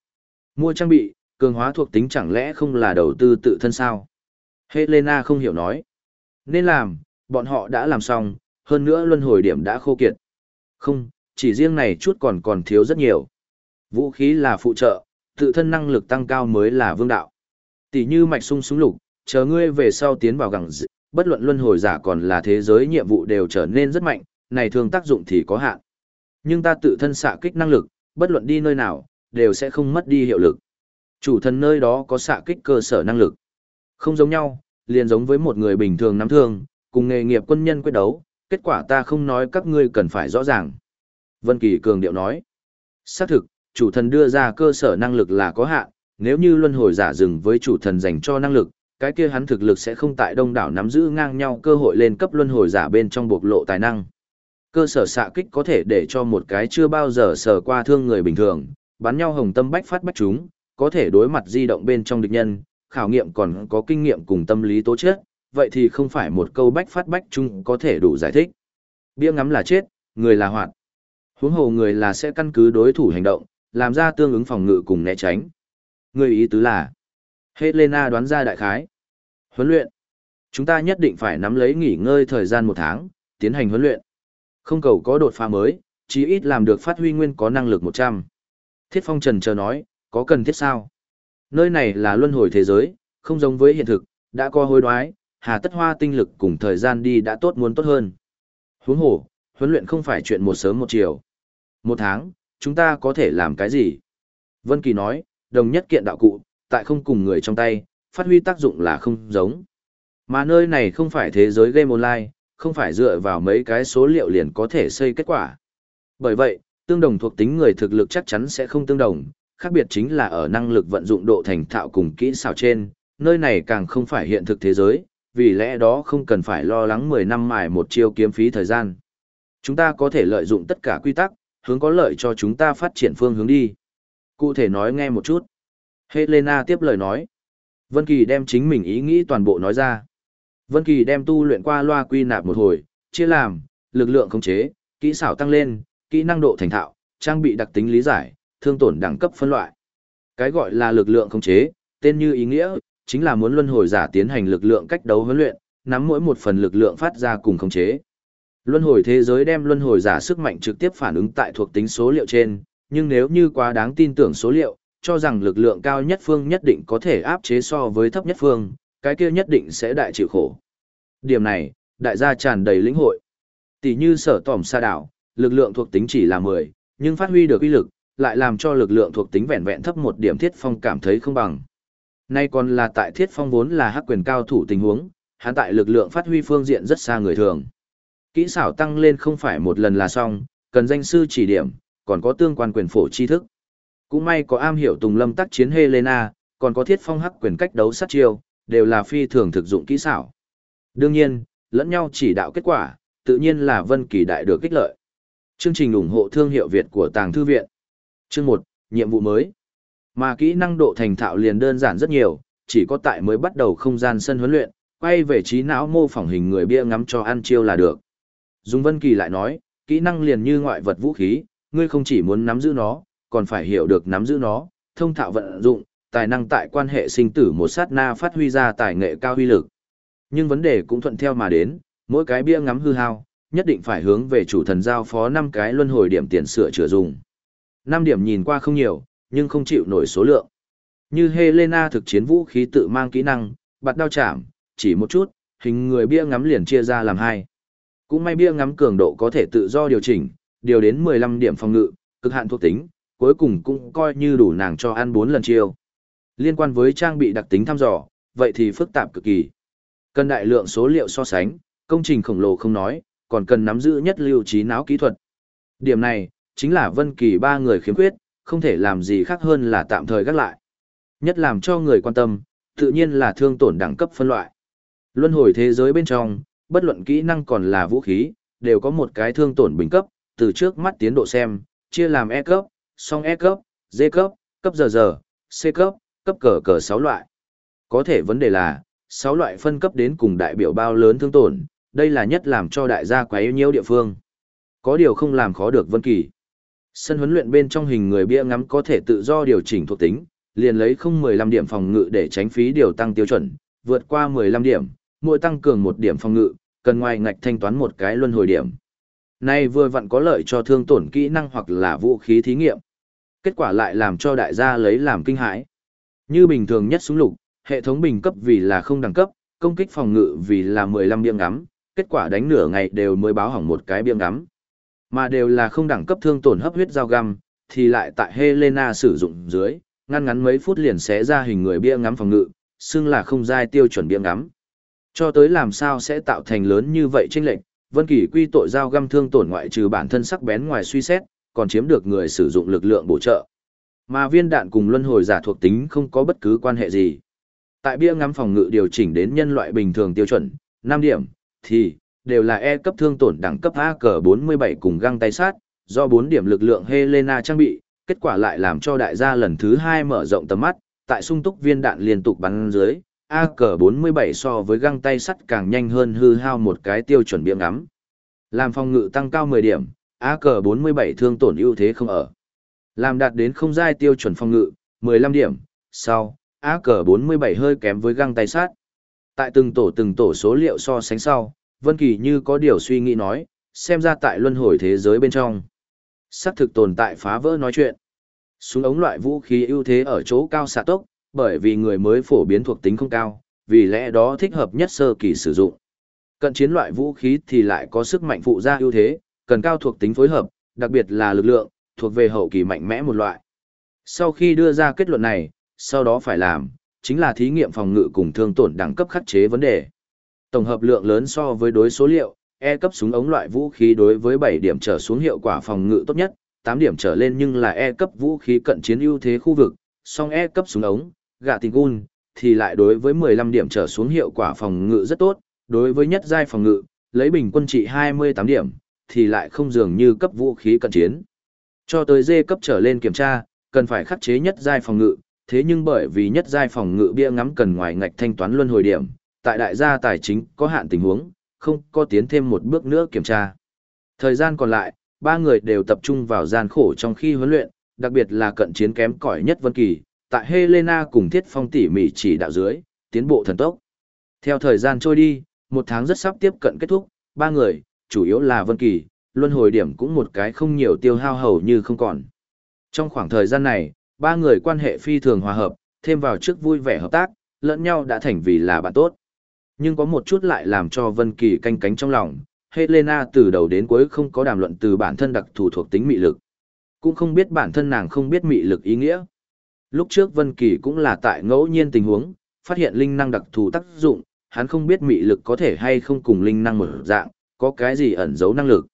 Mua trang bị, cường hóa thuộc tính chẳng lẽ không là đầu tư tự thân sao? Helena không hiểu nói. Nên làm, bọn họ đã làm xong, hơn nữa luân hồi điểm đã khô kiệt. Không, chỉ riêng này chút còn còn thiếu rất nhiều. Vũ khí là phụ trợ, tự thân năng lực tăng cao mới là vương đạo. Tỷ như mạch sung súng lục, chờ ngươi về sau tiến vào gẳng dị, bất luận luân hồi giả còn là thế giới nhiệm vụ đều trở nên rất mạnh, này thường tác dụng thì có hạn. Nhưng ta tự thân xạ kích năng lực, bất luận đi nơi nào, đều sẽ không mất đi hiệu lực. Chủ thần nơi đó có xạ kích cơ sở năng lực. Không giống nhau, liền giống với một người bình thường nắm thương, cùng nghề nghiệp quân nhân quyết đấu, kết quả ta không nói các ngươi cần phải rõ ràng. Vân Kỳ cường điệu nói. Xác thực, chủ thần đưa ra cơ sở năng lực là có hạn, nếu như luân hồi giả dừng với chủ thần dành cho năng lực, cái kia hắn thực lực sẽ không tại đông đảo nắm giữ ngang nhau cơ hội lên cấp luân hồi giả bên trong bộc lộ tài năng. Cơ sở xạ kích có thể để cho một cái chưa bao giờ sờ qua thương người bình thường, bắn nhau hồng tâm bách phát bách chúng, có thể đối mặt di động bên trong địch nhân, khảo nghiệm còn có kinh nghiệm cùng tâm lý tố chất, vậy thì không phải một câu bách phát bách chúng có thể đủ giải thích. Bia ngắm là chết, người là hoạt. Huống hồ người là sẽ căn cứ đối thủ hành động, làm ra tương ứng phòng ngự cùng né tránh. Người ý tứ là, Helena đoán ra đại khái. Huấn luyện. Chúng ta nhất định phải nắm lấy nghỉ ngơi thời gian một tháng, tiến hành huấn luyện. Không cầu có đột phá mới, chí ít làm được phát huy nguyên có năng lực 100. Thiết Phong Trần chờ nói, có cần thiết sao? Nơi này là luân hồi thế giới, không giống với hiện thực, đã có hối đoái, hà tất hoa tinh lực cùng thời gian đi đã tốt muốn tốt hơn. Huống hồ, huấn luyện không phải chuyện một sớm một chiều. Một tháng, chúng ta có thể làm cái gì? Vân Kỳ nói, đồng nhất kiện đạo cụ, tại không cùng người trong tay, phát huy tác dụng là không giống. Mà nơi này không phải thế giới game online, không phải dựa vào mấy cái số liệu liền có thể xây kết quả. Bởi vậy, tương đồng thuộc tính người thực lực chắc chắn sẽ không tương đồng, khác biệt chính là ở năng lực vận dụng độ thành thạo cùng kỹ xảo trên, nơi này càng không phải hiện thực thế giới, vì lẽ đó không cần phải lo lắng 10 năm mài một chiêu kiếm phí thời gian. Chúng ta có thể lợi dụng tất cả quy tắc, hướng có lợi cho chúng ta phát triển phương hướng đi. Cụ thể nói nghe một chút. Helena tiếp lời nói. Vân Kỳ đem chính mình ý nghĩ toàn bộ nói ra. Vân Kỳ đem tu luyện qua loa quy nạp một hồi, chia làm, lực lượng khống chế, kỹ xảo tăng lên, kỹ năng độ thành thạo, trang bị đặc tính lý giải, thương tổn đẳng cấp phân loại. Cái gọi là lực lượng khống chế, tên như ý nghĩa, chính là muốn luân hồi giả tiến hành lực lượng cách đấu huấn luyện, nắm mỗi một phần lực lượng phát ra cùng khống chế. Luân hồi thế giới đem luân hồi giả sức mạnh trực tiếp phản ứng tại thuộc tính số liệu trên, nhưng nếu như quá đáng tin tưởng số liệu, cho rằng lực lượng cao nhất phương nhất định có thể áp chế so với thấp nhất phương, cái kia nhất định sẽ đại chịu khổ. Điểm này, đại gia tràn đầy lĩnh hội. Tỷ như sở tỏm sa đảo, lực lượng thuộc tính chỉ là 10, nhưng phát huy được uy lực, lại làm cho lực lượng thuộc tính vẹn vẹn thấp một điểm thiết phong cảm thấy không bằng. Nay còn là tại thiết phong vốn là hắc quyền cao thủ tình huống, hắn tại lực lượng phát huy phương diện rất xa người thường. Kỹ xảo tăng lên không phải một lần là xong, cần danh sư chỉ điểm, còn có tương quan quyền phổ tri thức. Cũng may có am hiểu Tùng Lâm tác chiến Helena, còn có thiết phong hắc quyền cách đấu sát chiêu, đều là phi thường thực dụng kỹ xảo. Đương nhiên, lẫn nhau chỉ đạo kết quả, tự nhiên là Vân Kỳ đại được kích lợi. Chương trình ủng hộ thương hiệu Việt của Tàng Thư Viện. Chương 1, nhiệm vụ mới. Mà kỹ năng độ thành thạo liền đơn giản rất nhiều, chỉ có tại mới bắt đầu không gian sân huấn luyện, quay về trí não mô phỏng hình người bia ngắm cho ăn chiêu là được. Dung Vân Kỳ lại nói, kỹ năng liền như ngoại vật vũ khí, ngươi không chỉ muốn nắm giữ nó, còn phải hiểu được nắm giữ nó, thông thạo vận dụng, tài năng tại quan hệ sinh tử một sát na phát huy ra tài nghệ cao huy lực. Nhưng vấn đề cũng thuận theo mà đến, mỗi cái bia ngắm hư hao, nhất định phải hướng về chủ thần giao phó 5 cái luân hồi điểm tiền sửa chữa dùng. 5 điểm nhìn qua không nhiều, nhưng không chịu nổi số lượng. Như Helena thực chiến vũ khí tự mang kỹ năng, bạt đao chạm, chỉ một chút, hình người bia ngắm liền chia ra làm hai. Cũng may bia ngắm cường độ có thể tự do điều chỉnh, điều đến 15 điểm phòng ngự, cực hạn thuộc tính, cuối cùng cũng coi như đủ nàng cho ăn 4 lần chiêu. Liên quan với trang bị đặc tính thăm dò, vậy thì phức tạp cực kỳ. Cần đại lượng số liệu so sánh, Công trình khổng lồ không nói, còn cần nắm giữ nhất lưu trí não kỹ thuật. Điểm này, chính là Vân Kỳ ba người khiếm khuyết, không thể làm gì khác hơn là tạm thời gác lại. Nhất làm cho người quan tâm, tự nhiên là thương tổn đẳng cấp phân loại. Luân hồi thế giới bên trong, bất luận kỹ năng còn là vũ khí, đều có một cái thương tổn bình cấp, từ trước mắt tiến độ xem, chia làm E cấp, song E cấp, D cấp, cấp giờ giờ, C cấp, cấp cờ cờ 6 loại. Có thể vấn đề là, 6 loại phân cấp đến cùng đại biểu bao lớn thương tổn, đây là nhất làm cho đại gia quá yêu nhiêu địa phương. Có điều không làm khó được Vân Kỳ. Sân huấn luyện bên trong hình người bia ngắm có thể tự do điều chỉnh thuộc tính, liền lấy không 15 điểm phòng ngự để tránh phí điều tăng tiêu chuẩn, vượt qua 15 điểm, mỗi tăng cường một điểm phòng ngự, cần ngoài ngạch thanh toán một cái luân hồi điểm. Này vừa vặn có lợi cho thương tổn kỹ năng hoặc là vũ khí thí nghiệm. Kết quả lại làm cho đại gia lấy làm kinh hãi. Như bình thường nhất súng lục, hệ thống bình cấp vì là không đẳng cấp, công kích phòng ngự vì là 15 biếng ngắm, kết quả đánh nửa ngày đều mới báo hỏng một cái biếng ngắm. Mà đều là không đẳng cấp thương tổn hấp huyết dao găm, thì lại tại Helena sử dụng dưới, ngăn ngắn mấy phút liền xé ra hình người bia ngắm phòng ngự, xưng là không giai tiêu chuẩn bia ngắm. Cho tới làm sao sẽ tạo thành lớn như vậy chênh lệnh, Vân Kỳ quy tội dao găm thương tổn ngoại trừ bản thân sắc bén ngoài suy xét, còn chiếm được người sử dụng lực lượng bổ trợ. Mà viên đạn cùng luân hồi giả thuộc tính không có bất cứ quan hệ gì. Tại bia ngắm phòng ngự điều chỉnh đến nhân loại bình thường tiêu chuẩn, 5 điểm, thì, đều là E cấp thương tổn đẳng cấp A cờ 47 cùng găng tay sát, do 4 điểm lực lượng Helena trang bị, kết quả lại làm cho đại gia lần thứ 2 mở rộng tầm mắt, tại sung túc viên đạn liên tục bắn dưới, A cờ 47 so với găng tay sắt càng nhanh hơn hư hao một cái tiêu chuẩn bia ngắm. Làm phòng ngự tăng cao 10 điểm, A cờ 47 thương tổn ưu thế không ở. Làm đạt đến không giai tiêu chuẩn phòng ngự, 15 điểm, sau, á cờ 47 hơi kém với găng tay sát. Tại từng tổ từng tổ số liệu so sánh sau, Vân Kỳ như có điều suy nghĩ nói, xem ra tại luân hồi thế giới bên trong. Sắc thực tồn tại phá vỡ nói chuyện. Súng ống loại vũ khí ưu thế ở chỗ cao xạ tốc, bởi vì người mới phổ biến thuộc tính không cao, vì lẽ đó thích hợp nhất sơ kỳ sử dụng. Cận chiến loại vũ khí thì lại có sức mạnh phụ gia ưu thế, cần cao thuộc tính phối hợp, đặc biệt là lực lượng, thuộc về hậu kỳ mạnh mẽ một loại. Sau khi đưa ra kết luận này, sau đó phải làm, chính là thí nghiệm phòng ngự cùng thương tổn đẳng cấp khắc chế vấn đề. Tổng hợp lượng lớn so với đối số liệu, E cấp súng ống loại vũ khí đối với 7 điểm trở xuống hiệu quả phòng ngự tốt nhất, 8 điểm trở lên nhưng là E cấp vũ khí cận chiến ưu thế khu vực, song E cấp súng ống, gạ tình gun, thì lại đối với 15 điểm trở xuống hiệu quả phòng ngự rất tốt, đối với nhất giai phòng ngự, lấy bình quân trị 28 điểm, thì lại không dường như cấp vũ khí cận chiến. Cho tới dê cấp trở lên kiểm tra, cần phải khắc chế nhất giai phòng ngự, thế nhưng bởi vì nhất giai phòng ngự bia ngắm cần ngoài ngạch thanh toán luân hồi điểm, tại đại gia tài chính có hạn tình huống, không có tiến thêm một bước nữa kiểm tra. Thời gian còn lại, ba người đều tập trung vào gian khổ trong khi huấn luyện, đặc biệt là cận chiến kém cỏi nhất Vân Kỳ, tại Helena cùng Thiết Phong tỉ mỉ chỉ đạo dưới, tiến bộ thần tốc. Theo thời gian trôi đi, một tháng rất sắp tiếp cận kết thúc, ba người, chủ yếu là Vân Kỳ, luân hồi điểm cũng một cái không nhiều tiêu hao hầu như không còn. Trong khoảng thời gian này, ba người quan hệ phi thường hòa hợp, thêm vào trước vui vẻ hợp tác, lẫn nhau đã thành vì là bạn tốt. Nhưng có một chút lại làm cho Vân Kỳ canh cánh trong lòng, Helena từ đầu đến cuối không có đàm luận từ bản thân đặc thù thuộc tính mị lực. Cũng không biết bản thân nàng không biết mị lực ý nghĩa. Lúc trước Vân Kỳ cũng là tại ngẫu nhiên tình huống, phát hiện linh năng đặc thù tác dụng, hắn không biết mị lực có thể hay không cùng linh năng một dạng, có cái gì ẩn giấu năng lực.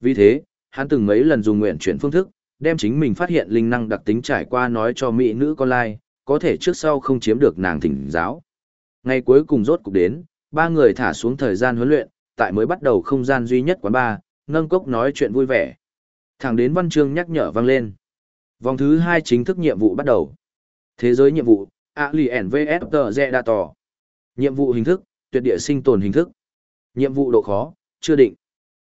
Vì thế, hắn từng mấy lần dùng nguyện chuyển phương thức, đem chính mình phát hiện linh năng đặc tính trải qua nói cho mỹ nữ con lai, có thể trước sau không chiếm được nàng thỉnh giáo. Ngày cuối cùng rốt cục đến, ba người thả xuống thời gian huấn luyện, tại mới bắt đầu không gian duy nhất quán ba, nâng cốc nói chuyện vui vẻ. Thẳng đến văn chương nhắc nhở vang lên. Vòng thứ hai chính thức nhiệm vụ bắt đầu. Thế giới nhiệm vụ, Alien vs Predator. Nhiệm vụ hình thức, tuyệt địa sinh tồn hình thức. Nhiệm vụ độ khó, chưa định.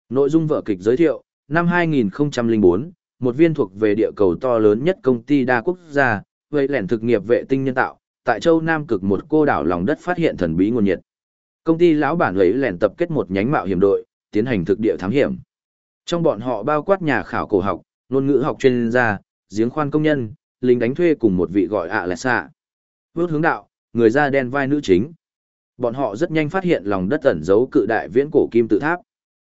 Nội dung vở kịch giới thiệu, năm 2004, một viên thuộc về địa cầu to lớn nhất công ty đa quốc gia, vậy lẻn thực nghiệp vệ tinh nhân tạo, tại châu Nam cực một cô đảo lòng đất phát hiện thần bí nguồn nhiệt. Công ty lão bản ấy lẻn tập kết một nhánh mạo hiểm đội, tiến hành thực địa thám hiểm. Trong bọn họ bao quát nhà khảo cổ học, ngôn ngữ học chuyên gia, giếng khoan công nhân, lính đánh thuê cùng một vị gọi ạ à lẹ xạ. Vước hướng đạo, người da đen vai nữ chính. Bọn họ rất nhanh phát hiện lòng đất ẩn giấu cự đại viễn cổ kim tự tháp.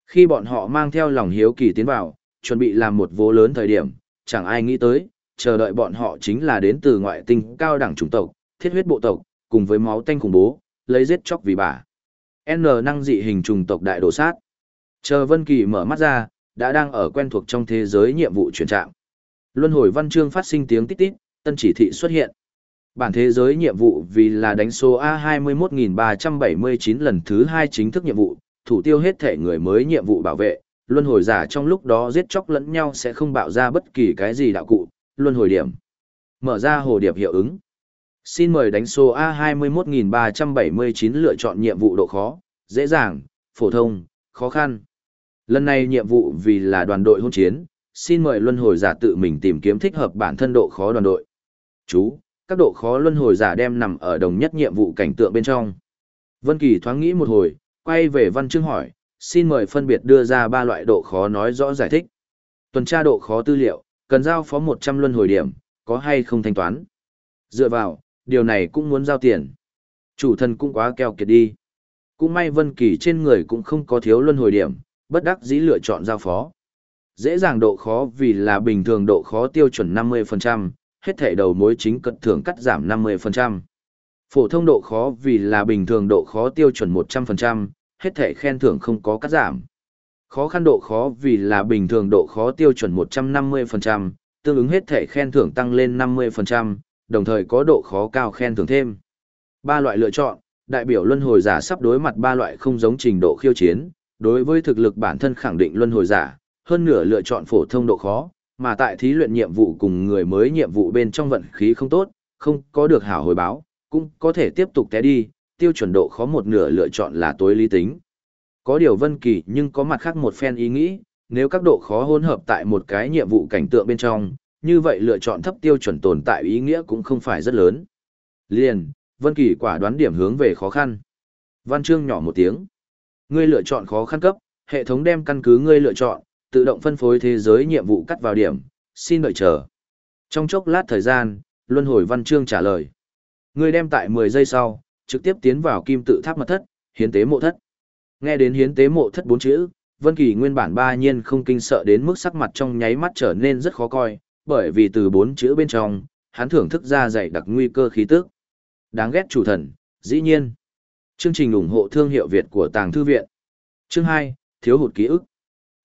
Khi bọn họ mang theo lòng hiếu kỳ tiến vào, chuẩn bị làm một vô lớn thời điểm, chẳng ai nghĩ tới, chờ đợi bọn họ chính là đến từ ngoại tinh cao đẳng chủng tộc, thiết huyết bộ tộc, cùng với máu tanh khủng bố, lấy giết chóc vì bà. N năng dị hình trùng tộc đại đồ sát. Chờ Vân Kỳ mở mắt ra, đã đang ở quen thuộc trong thế giới nhiệm vụ chuyển trạng. Luân hồi văn chương phát sinh tiếng tít tít, tân chỉ thị xuất hiện. Bản thế giới nhiệm vụ vì là đánh số A21379 lần thứ 2 chính thức nhiệm vụ, thủ tiêu hết thể người mới nhiệm vụ bảo vệ, luân hồi giả trong lúc đó giết chóc lẫn nhau sẽ không bạo ra bất kỳ cái gì đạo cụ, luân hồi điểm. Mở ra hồ điệp hiệu ứng. Xin mời đánh số A21379 lựa chọn nhiệm vụ độ khó, dễ dàng, phổ thông, khó khăn. Lần này nhiệm vụ vì là đoàn đội hôn chiến, xin mời luân hồi giả tự mình tìm kiếm thích hợp bản thân độ khó đoàn đội. Chú, các độ khó luân hồi giả đem nằm ở đồng nhất nhiệm vụ cảnh tượng bên trong. Vân Kỳ thoáng nghĩ một hồi, quay về Văn Chương hỏi, xin mời phân biệt đưa ra ba loại độ khó nói rõ giải thích. Tuần tra độ khó tư liệu, cần giao phó 100 luân hồi điểm, có hay không thanh toán. Dựa vào, điều này cũng muốn giao tiền. Chủ thân cũng quá keo kiệt đi. Cũng may Vân Kỳ trên người cũng không có thiếu luân hồi điểm, bất đắc dĩ lựa chọn giao phó. Dễ dàng độ khó vì là bình thường độ khó tiêu chuẩn 50%, hết thảy đầu mối chính cận thưởng cắt giảm 50%. Phổ thông độ khó vì là bình thường độ khó tiêu chuẩn 100%, hết thể khen thưởng không có cắt giảm. Khó khăn độ khó vì là bình thường độ khó tiêu chuẩn 150%, tương ứng hết thể khen thưởng tăng lên 50%, đồng thời có độ khó cao khen thưởng thêm. Ba loại lựa chọn, đại biểu luân hồi giả sắp đối mặt ba loại không giống trình độ khiêu chiến, đối với thực lực bản thân khẳng định luân hồi giả, hơn nửa lựa chọn phổ thông độ khó, mà tại thí luyện nhiệm vụ cùng người mới nhiệm vụ bên trong vận khí không tốt, không có được hảo hồi báo, cũng có thể tiếp tục té đi, tiêu chuẩn độ khó một nửa lựa chọn là tối lý tính. Có điều vân kỳ nhưng có mặt khác một phen ý nghĩ, nếu các độ khó hỗn hợp tại một cái nhiệm vụ cảnh tượng bên trong, như vậy lựa chọn thấp tiêu chuẩn tồn tại ý nghĩa cũng không phải rất lớn. Liền, Vân Kỳ quả đoán điểm hướng về khó khăn. Văn Chương nhỏ một tiếng. Ngươi lựa chọn khó khăn cấp, hệ thống đem căn cứ ngươi lựa chọn, tự động phân phối thế giới nhiệm vụ cắt vào điểm, xin đợi chờ. Trong chốc lát thời gian, luân hồi văn chương trả lời. Ngươi đem tại 10 giây sau, trực tiếp tiến vào kim tự tháp mật thất, hiến tế mộ thất. Nghe đến hiến tế mộ thất bốn chữ, Vân Kỳ nguyên bản ba nhiên không kinh sợ đến mức sắc mặt trong nháy mắt trở nên rất khó coi, bởi vì từ bốn chữ bên trong, hắn thưởng thức ra dày đặc nguy cơ khí tức. Đáng ghét chủ thần, dĩ nhiên. Chương trình ủng hộ thương hiệu Việt của Tàng Thư Viện. Chương 2, Thiếu hụt ký ức.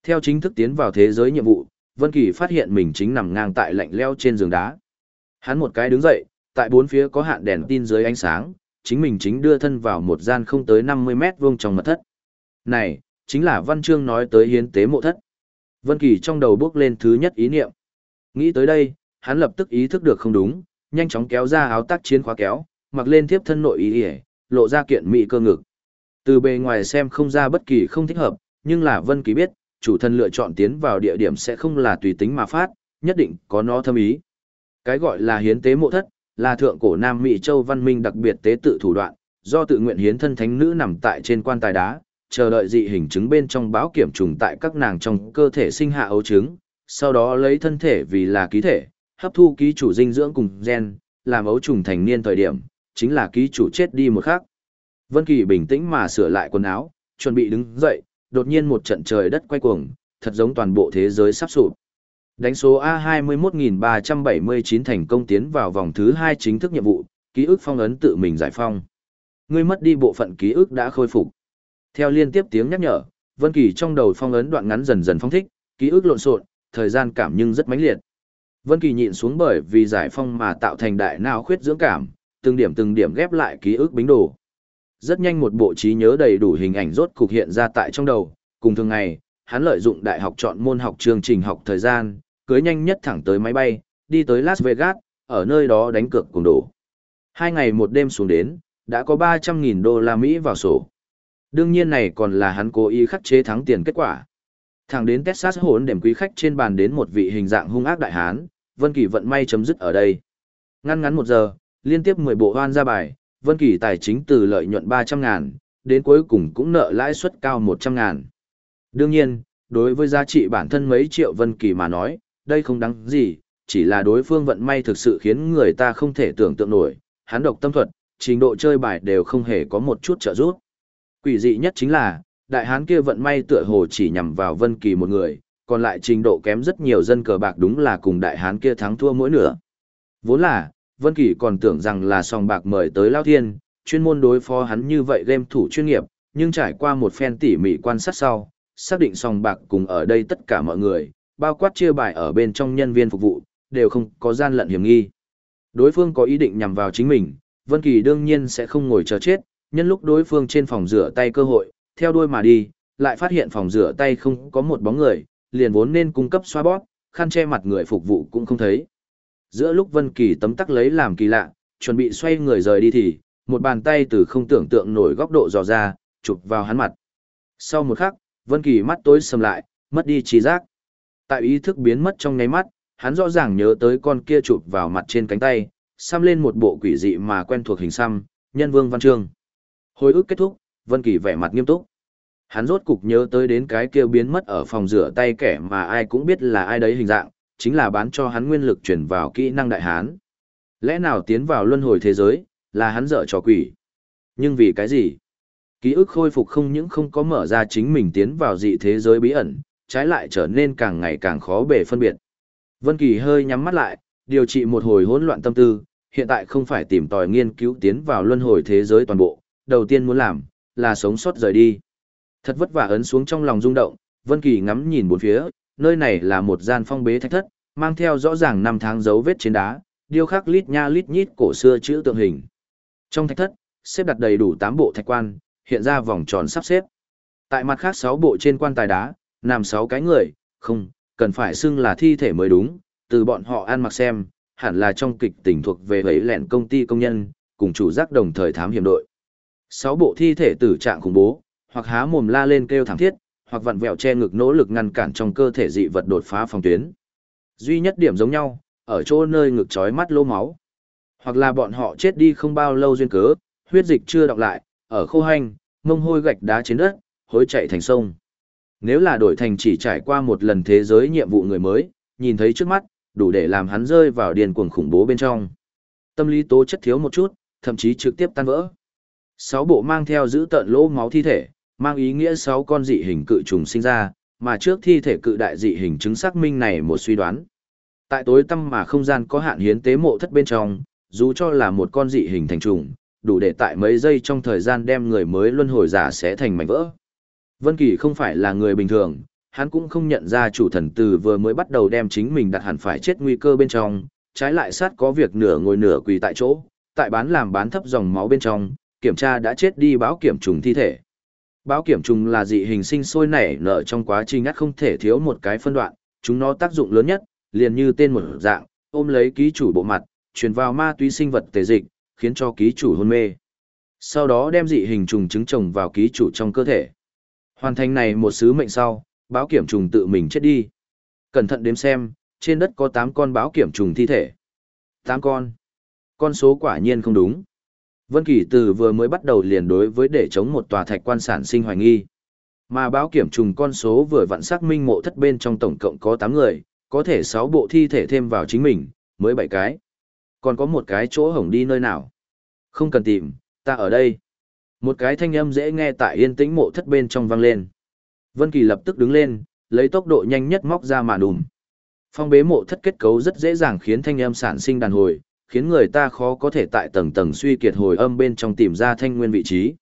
Theo chính thức tiến vào thế giới nhiệm vụ, Vân Kỳ phát hiện mình chính nằm ngang tại lạnh lẽo trên giường đá. Hắn một cái đứng dậy, tại bốn phía có hạn đèn tin dưới ánh sáng, chính mình chính đưa thân vào một gian không tới 50 mét vuông trong mật thất. Này, chính là Văn Chương nói tới hiến tế mộ thất. Vân Kỳ trong đầu bước lên thứ nhất ý niệm. Nghĩ tới đây, hắn lập tức ý thức được không đúng, nhanh chóng kéo ra áo tác chiến khóa kéo, mặc lên tiếp thân nội y, lộ ra kiện mỹ cơ ngực. Từ bề ngoài xem không ra bất kỳ không thích hợp, nhưng là Vân Kỳ biết, chủ thân lựa chọn tiến vào địa điểm sẽ không là tùy tính mà phát, nhất định có nó thâm ý. Cái gọi là hiến tế mộ thất, là thượng cổ Nam Mỹ châu văn minh đặc biệt tế tự thủ đoạn, do tự nguyện hiến thân thánh nữ nằm tại trên quan tài đá, chờ đợi dị hình chứng bên trong báo kiểm trùng tại các nàng trong cơ thể sinh hạ ấu trứng, sau đó lấy thân thể vì là ký thể, hấp thu ký chủ dinh dưỡng cùng gen, làm ấu trùng thành niên thời điểm, chính là ký chủ chết đi một khắc. Vân Kỳ bình tĩnh mà sửa lại quần áo, chuẩn bị đứng dậy, đột nhiên một trận trời đất quay cuồng, thật giống toàn bộ thế giới sắp sụp. Đánh số A21379 thành công tiến vào vòng thứ 2 chính thức nhiệm vụ, ký ức phong ấn tự mình giải phong. Ngươi mất đi bộ phận ký ức đã khôi phục. Theo liên tiếp tiếng nhắc nhở, Vân Kỳ trong đầu phong ấn đoạn ngắn dần dần phong thích, ký ức lộn xộn, thời gian cảm nhưng rất mãnh liệt. Vân Kỳ nhịn xuống bởi vì giải phong mà tạo thành đại não khuyết dưỡng cảm, từng điểm từng điểm ghép lại ký ức bính đồ. Rất nhanh một bộ trí nhớ đầy đủ hình ảnh rốt cục hiện ra tại trong đầu, cùng thường ngày, hắn lợi dụng đại học chọn môn học chương trình học thời gian, cưới nhanh nhất thẳng tới máy bay, đi tới Las Vegas, ở nơi đó đánh cược cùng đổ. Hai ngày một đêm xuống đến, đã có 300.000 đô la Mỹ vào sổ. Đương nhiên này còn là hắn cố ý khắc chế thắng tiền kết quả. Thẳng đến Texas hỗn điểm quý khách trên bàn đến một vị hình dạng hung ác đại hán, Vân Kỳ vận may chấm dứt ở đây. Ngăn ngắn một giờ, liên tiếp 10 bộ hoan ra bài, Vân Kỳ tài chính từ lợi nhuận 300 ngàn, đến cuối cùng cũng nợ lãi suất cao 100 ngàn. Đương nhiên, đối với giá trị bản thân mấy triệu Vân Kỳ mà nói, đây không đáng gì, chỉ là đối phương vận may thực sự khiến người ta không thể tưởng tượng nổi, hắn độc tâm thuật, trình độ chơi bài đều không hề có một chút trợ giúp. Quỷ dị nhất chính là, đại hán kia vận may tựa hồ chỉ nhằm vào Vân Kỳ một người, còn lại trình độ kém rất nhiều dân cờ bạc đúng là cùng đại hán kia thắng thua mỗi nửa. Vốn là, Vân Kỳ còn tưởng rằng là song bạc mời tới Lao Thiên, chuyên môn đối phó hắn như vậy game thủ chuyên nghiệp, nhưng trải qua một phen tỉ mỉ quan sát sau, xác định sòng bạc cùng ở đây tất cả mọi người, bao quát chia bài ở bên trong nhân viên phục vụ, đều không có gian lận hiểm nghi. Đối phương có ý định nhằm vào chính mình, Vân Kỳ đương nhiên sẽ không ngồi chờ chết, nhân lúc đối phương trên phòng rửa tay cơ hội, theo đuôi mà đi, lại phát hiện phòng rửa tay không có một bóng người, liền vốn nên cung cấp xoa bóp, khăn che mặt người phục vụ cũng không thấy. Giữa lúc Vân Kỳ tấm tắc lấy làm kỳ lạ, chuẩn bị xoay người rời đi thì, một bàn tay từ không tưởng tượng nổi góc độ dò ra, chụp vào hắn mặt. Sau một khắc, Vân Kỳ mắt tối sầm lại, mất đi trí giác. Tại ý thức biến mất trong nháy mắt, hắn rõ ràng nhớ tới con kia chụp vào mặt trên cánh tay, xăm lên một bộ quỷ dị mà quen thuộc hình xăm, nhân vương văn chương. Hồi ức kết thúc, Vân Kỳ vẻ mặt nghiêm túc. Hắn rốt cục nhớ tới đến cái kia biến mất ở phòng rửa tay kẻ mà ai cũng biết là ai đấy hình dạng, chính là bán cho hắn nguyên lực chuyển vào kỹ năng đại hán. Lẽ nào tiến vào luân hồi thế giới, là hắn dở trò quỷ. Nhưng vì cái gì? Ký ức khôi phục không những không có mở ra chính mình tiến vào dị thế giới bí ẩn, trái lại trở nên càng ngày càng khó bề phân biệt. Vân Kỳ hơi nhắm mắt lại, điều trị một hồi hỗn loạn tâm tư, hiện tại không phải tìm tòi nghiên cứu tiến vào luân hồi thế giới toàn bộ, đầu tiên muốn làm là sống sót rời đi. Thật vất vả ấn xuống trong lòng rung động, Vân Kỳ ngắm nhìn bốn phía, nơi này là một gian phong bế thạch thất, mang theo rõ ràng năm tháng dấu vết trên đá, điêu khắc lít nha lít nhít cổ xưa chữ tượng hình. Trong thạch thất, xếp đặt đầy đủ 8 bộ thạch quan, hiện ra vòng tròn sắp xếp. Tại mặt khác 6 bộ trên quan tài đá, nằm sáu cái người, không, cần phải xưng là thi thể mới đúng, từ bọn họ ăn mặc xem, hẳn là trong kịch tình thuộc về ấy lẹn công ty công nhân, cùng chủ giác đồng thời thám hiểm đội. sáu bộ thi thể tử trạng khủng bố, hoặc há mồm la lên kêu thảm thiết, hoặc vặn vẹo che ngực nỗ lực ngăn cản trong cơ thể dị vật đột phá phòng tuyến. Duy nhất điểm giống nhau, ở chỗ nơi ngực chói mắt lô máu. Hoặc là bọn họ chết đi không bao lâu duyên cớ, huyết dịch chưa đọc lại, ở khô hành, mông hôi gạch đá trên đất, hối chạy thành sông. Nếu là đổi thành chỉ trải qua một lần thế giới nhiệm vụ người mới, nhìn thấy trước mắt, đủ để làm hắn rơi vào điền cuồng khủng bố bên trong. Tâm lý tố chất thiếu một chút, thậm chí trực tiếp tan vỡ. Sáu bộ mang theo giữ tận lỗ máu thi thể, mang ý nghĩa sáu con dị hình cự trùng sinh ra, mà trước thi thể cự đại dị hình chứng xác minh này một suy đoán. Tại tối tâm mà không gian có hạn hiến tế mộ thất bên trong, dù cho là một con dị hình thành trùng, đủ để tại mấy giây trong thời gian đem người mới luân hồi giả sẽ thành mảnh vỡ. Vân Kỳ không phải là người bình thường, hắn cũng không nhận ra chủ thần từ vừa mới bắt đầu đem chính mình đặt hẳn phải chết nguy cơ bên trong, trái lại sát có việc nửa ngồi nửa quỳ tại chỗ, tại bán làm bán thấp dòng máu bên trong, kiểm tra đã chết đi báo kiểm trùng thi thể. Báo kiểm trùng là dị hình sinh sôi nảy nở trong quá trình ngắt không thể thiếu một cái phân đoạn, chúng nó tác dụng lớn nhất, liền như tên một dạng, ôm lấy ký chủ bộ mặt, truyền vào ma túy sinh vật tề dịch, khiến cho ký chủ hôn mê. Sau đó đem dị hình trùng trứng trồng vào ký chủ trong cơ thể. Hoàn thành này một sứ mệnh sau, báo kiểm trùng tự mình chết đi. Cẩn thận đếm xem, trên đất có 8 con báo kiểm trùng thi thể. 8 con. Con số quả nhiên không đúng. Vân Kỳ từ vừa mới bắt đầu liền đối với để chống một tòa thạch quan sản sinh hoài nghi. Mà báo kiểm trùng con số vừa vặn xác minh mộ thất bên trong tổng cộng có 8 người, có thể 6 bộ thi thể thêm vào chính mình, mới 7 cái. Còn có một cái chỗ hổng đi nơi nào? Không cần tìm, ta ở đây. Một cái thanh âm dễ nghe tại yên tĩnh mộ thất bên trong vang lên. Vân Kỳ lập tức đứng lên, lấy tốc độ nhanh nhất móc ra màn đùm. Phong bế mộ thất kết cấu rất dễ dàng khiến thanh âm sản sinh đàn hồi, khiến người ta khó có thể tại tầng tầng suy kiệt hồi âm bên trong tìm ra thanh nguyên vị trí.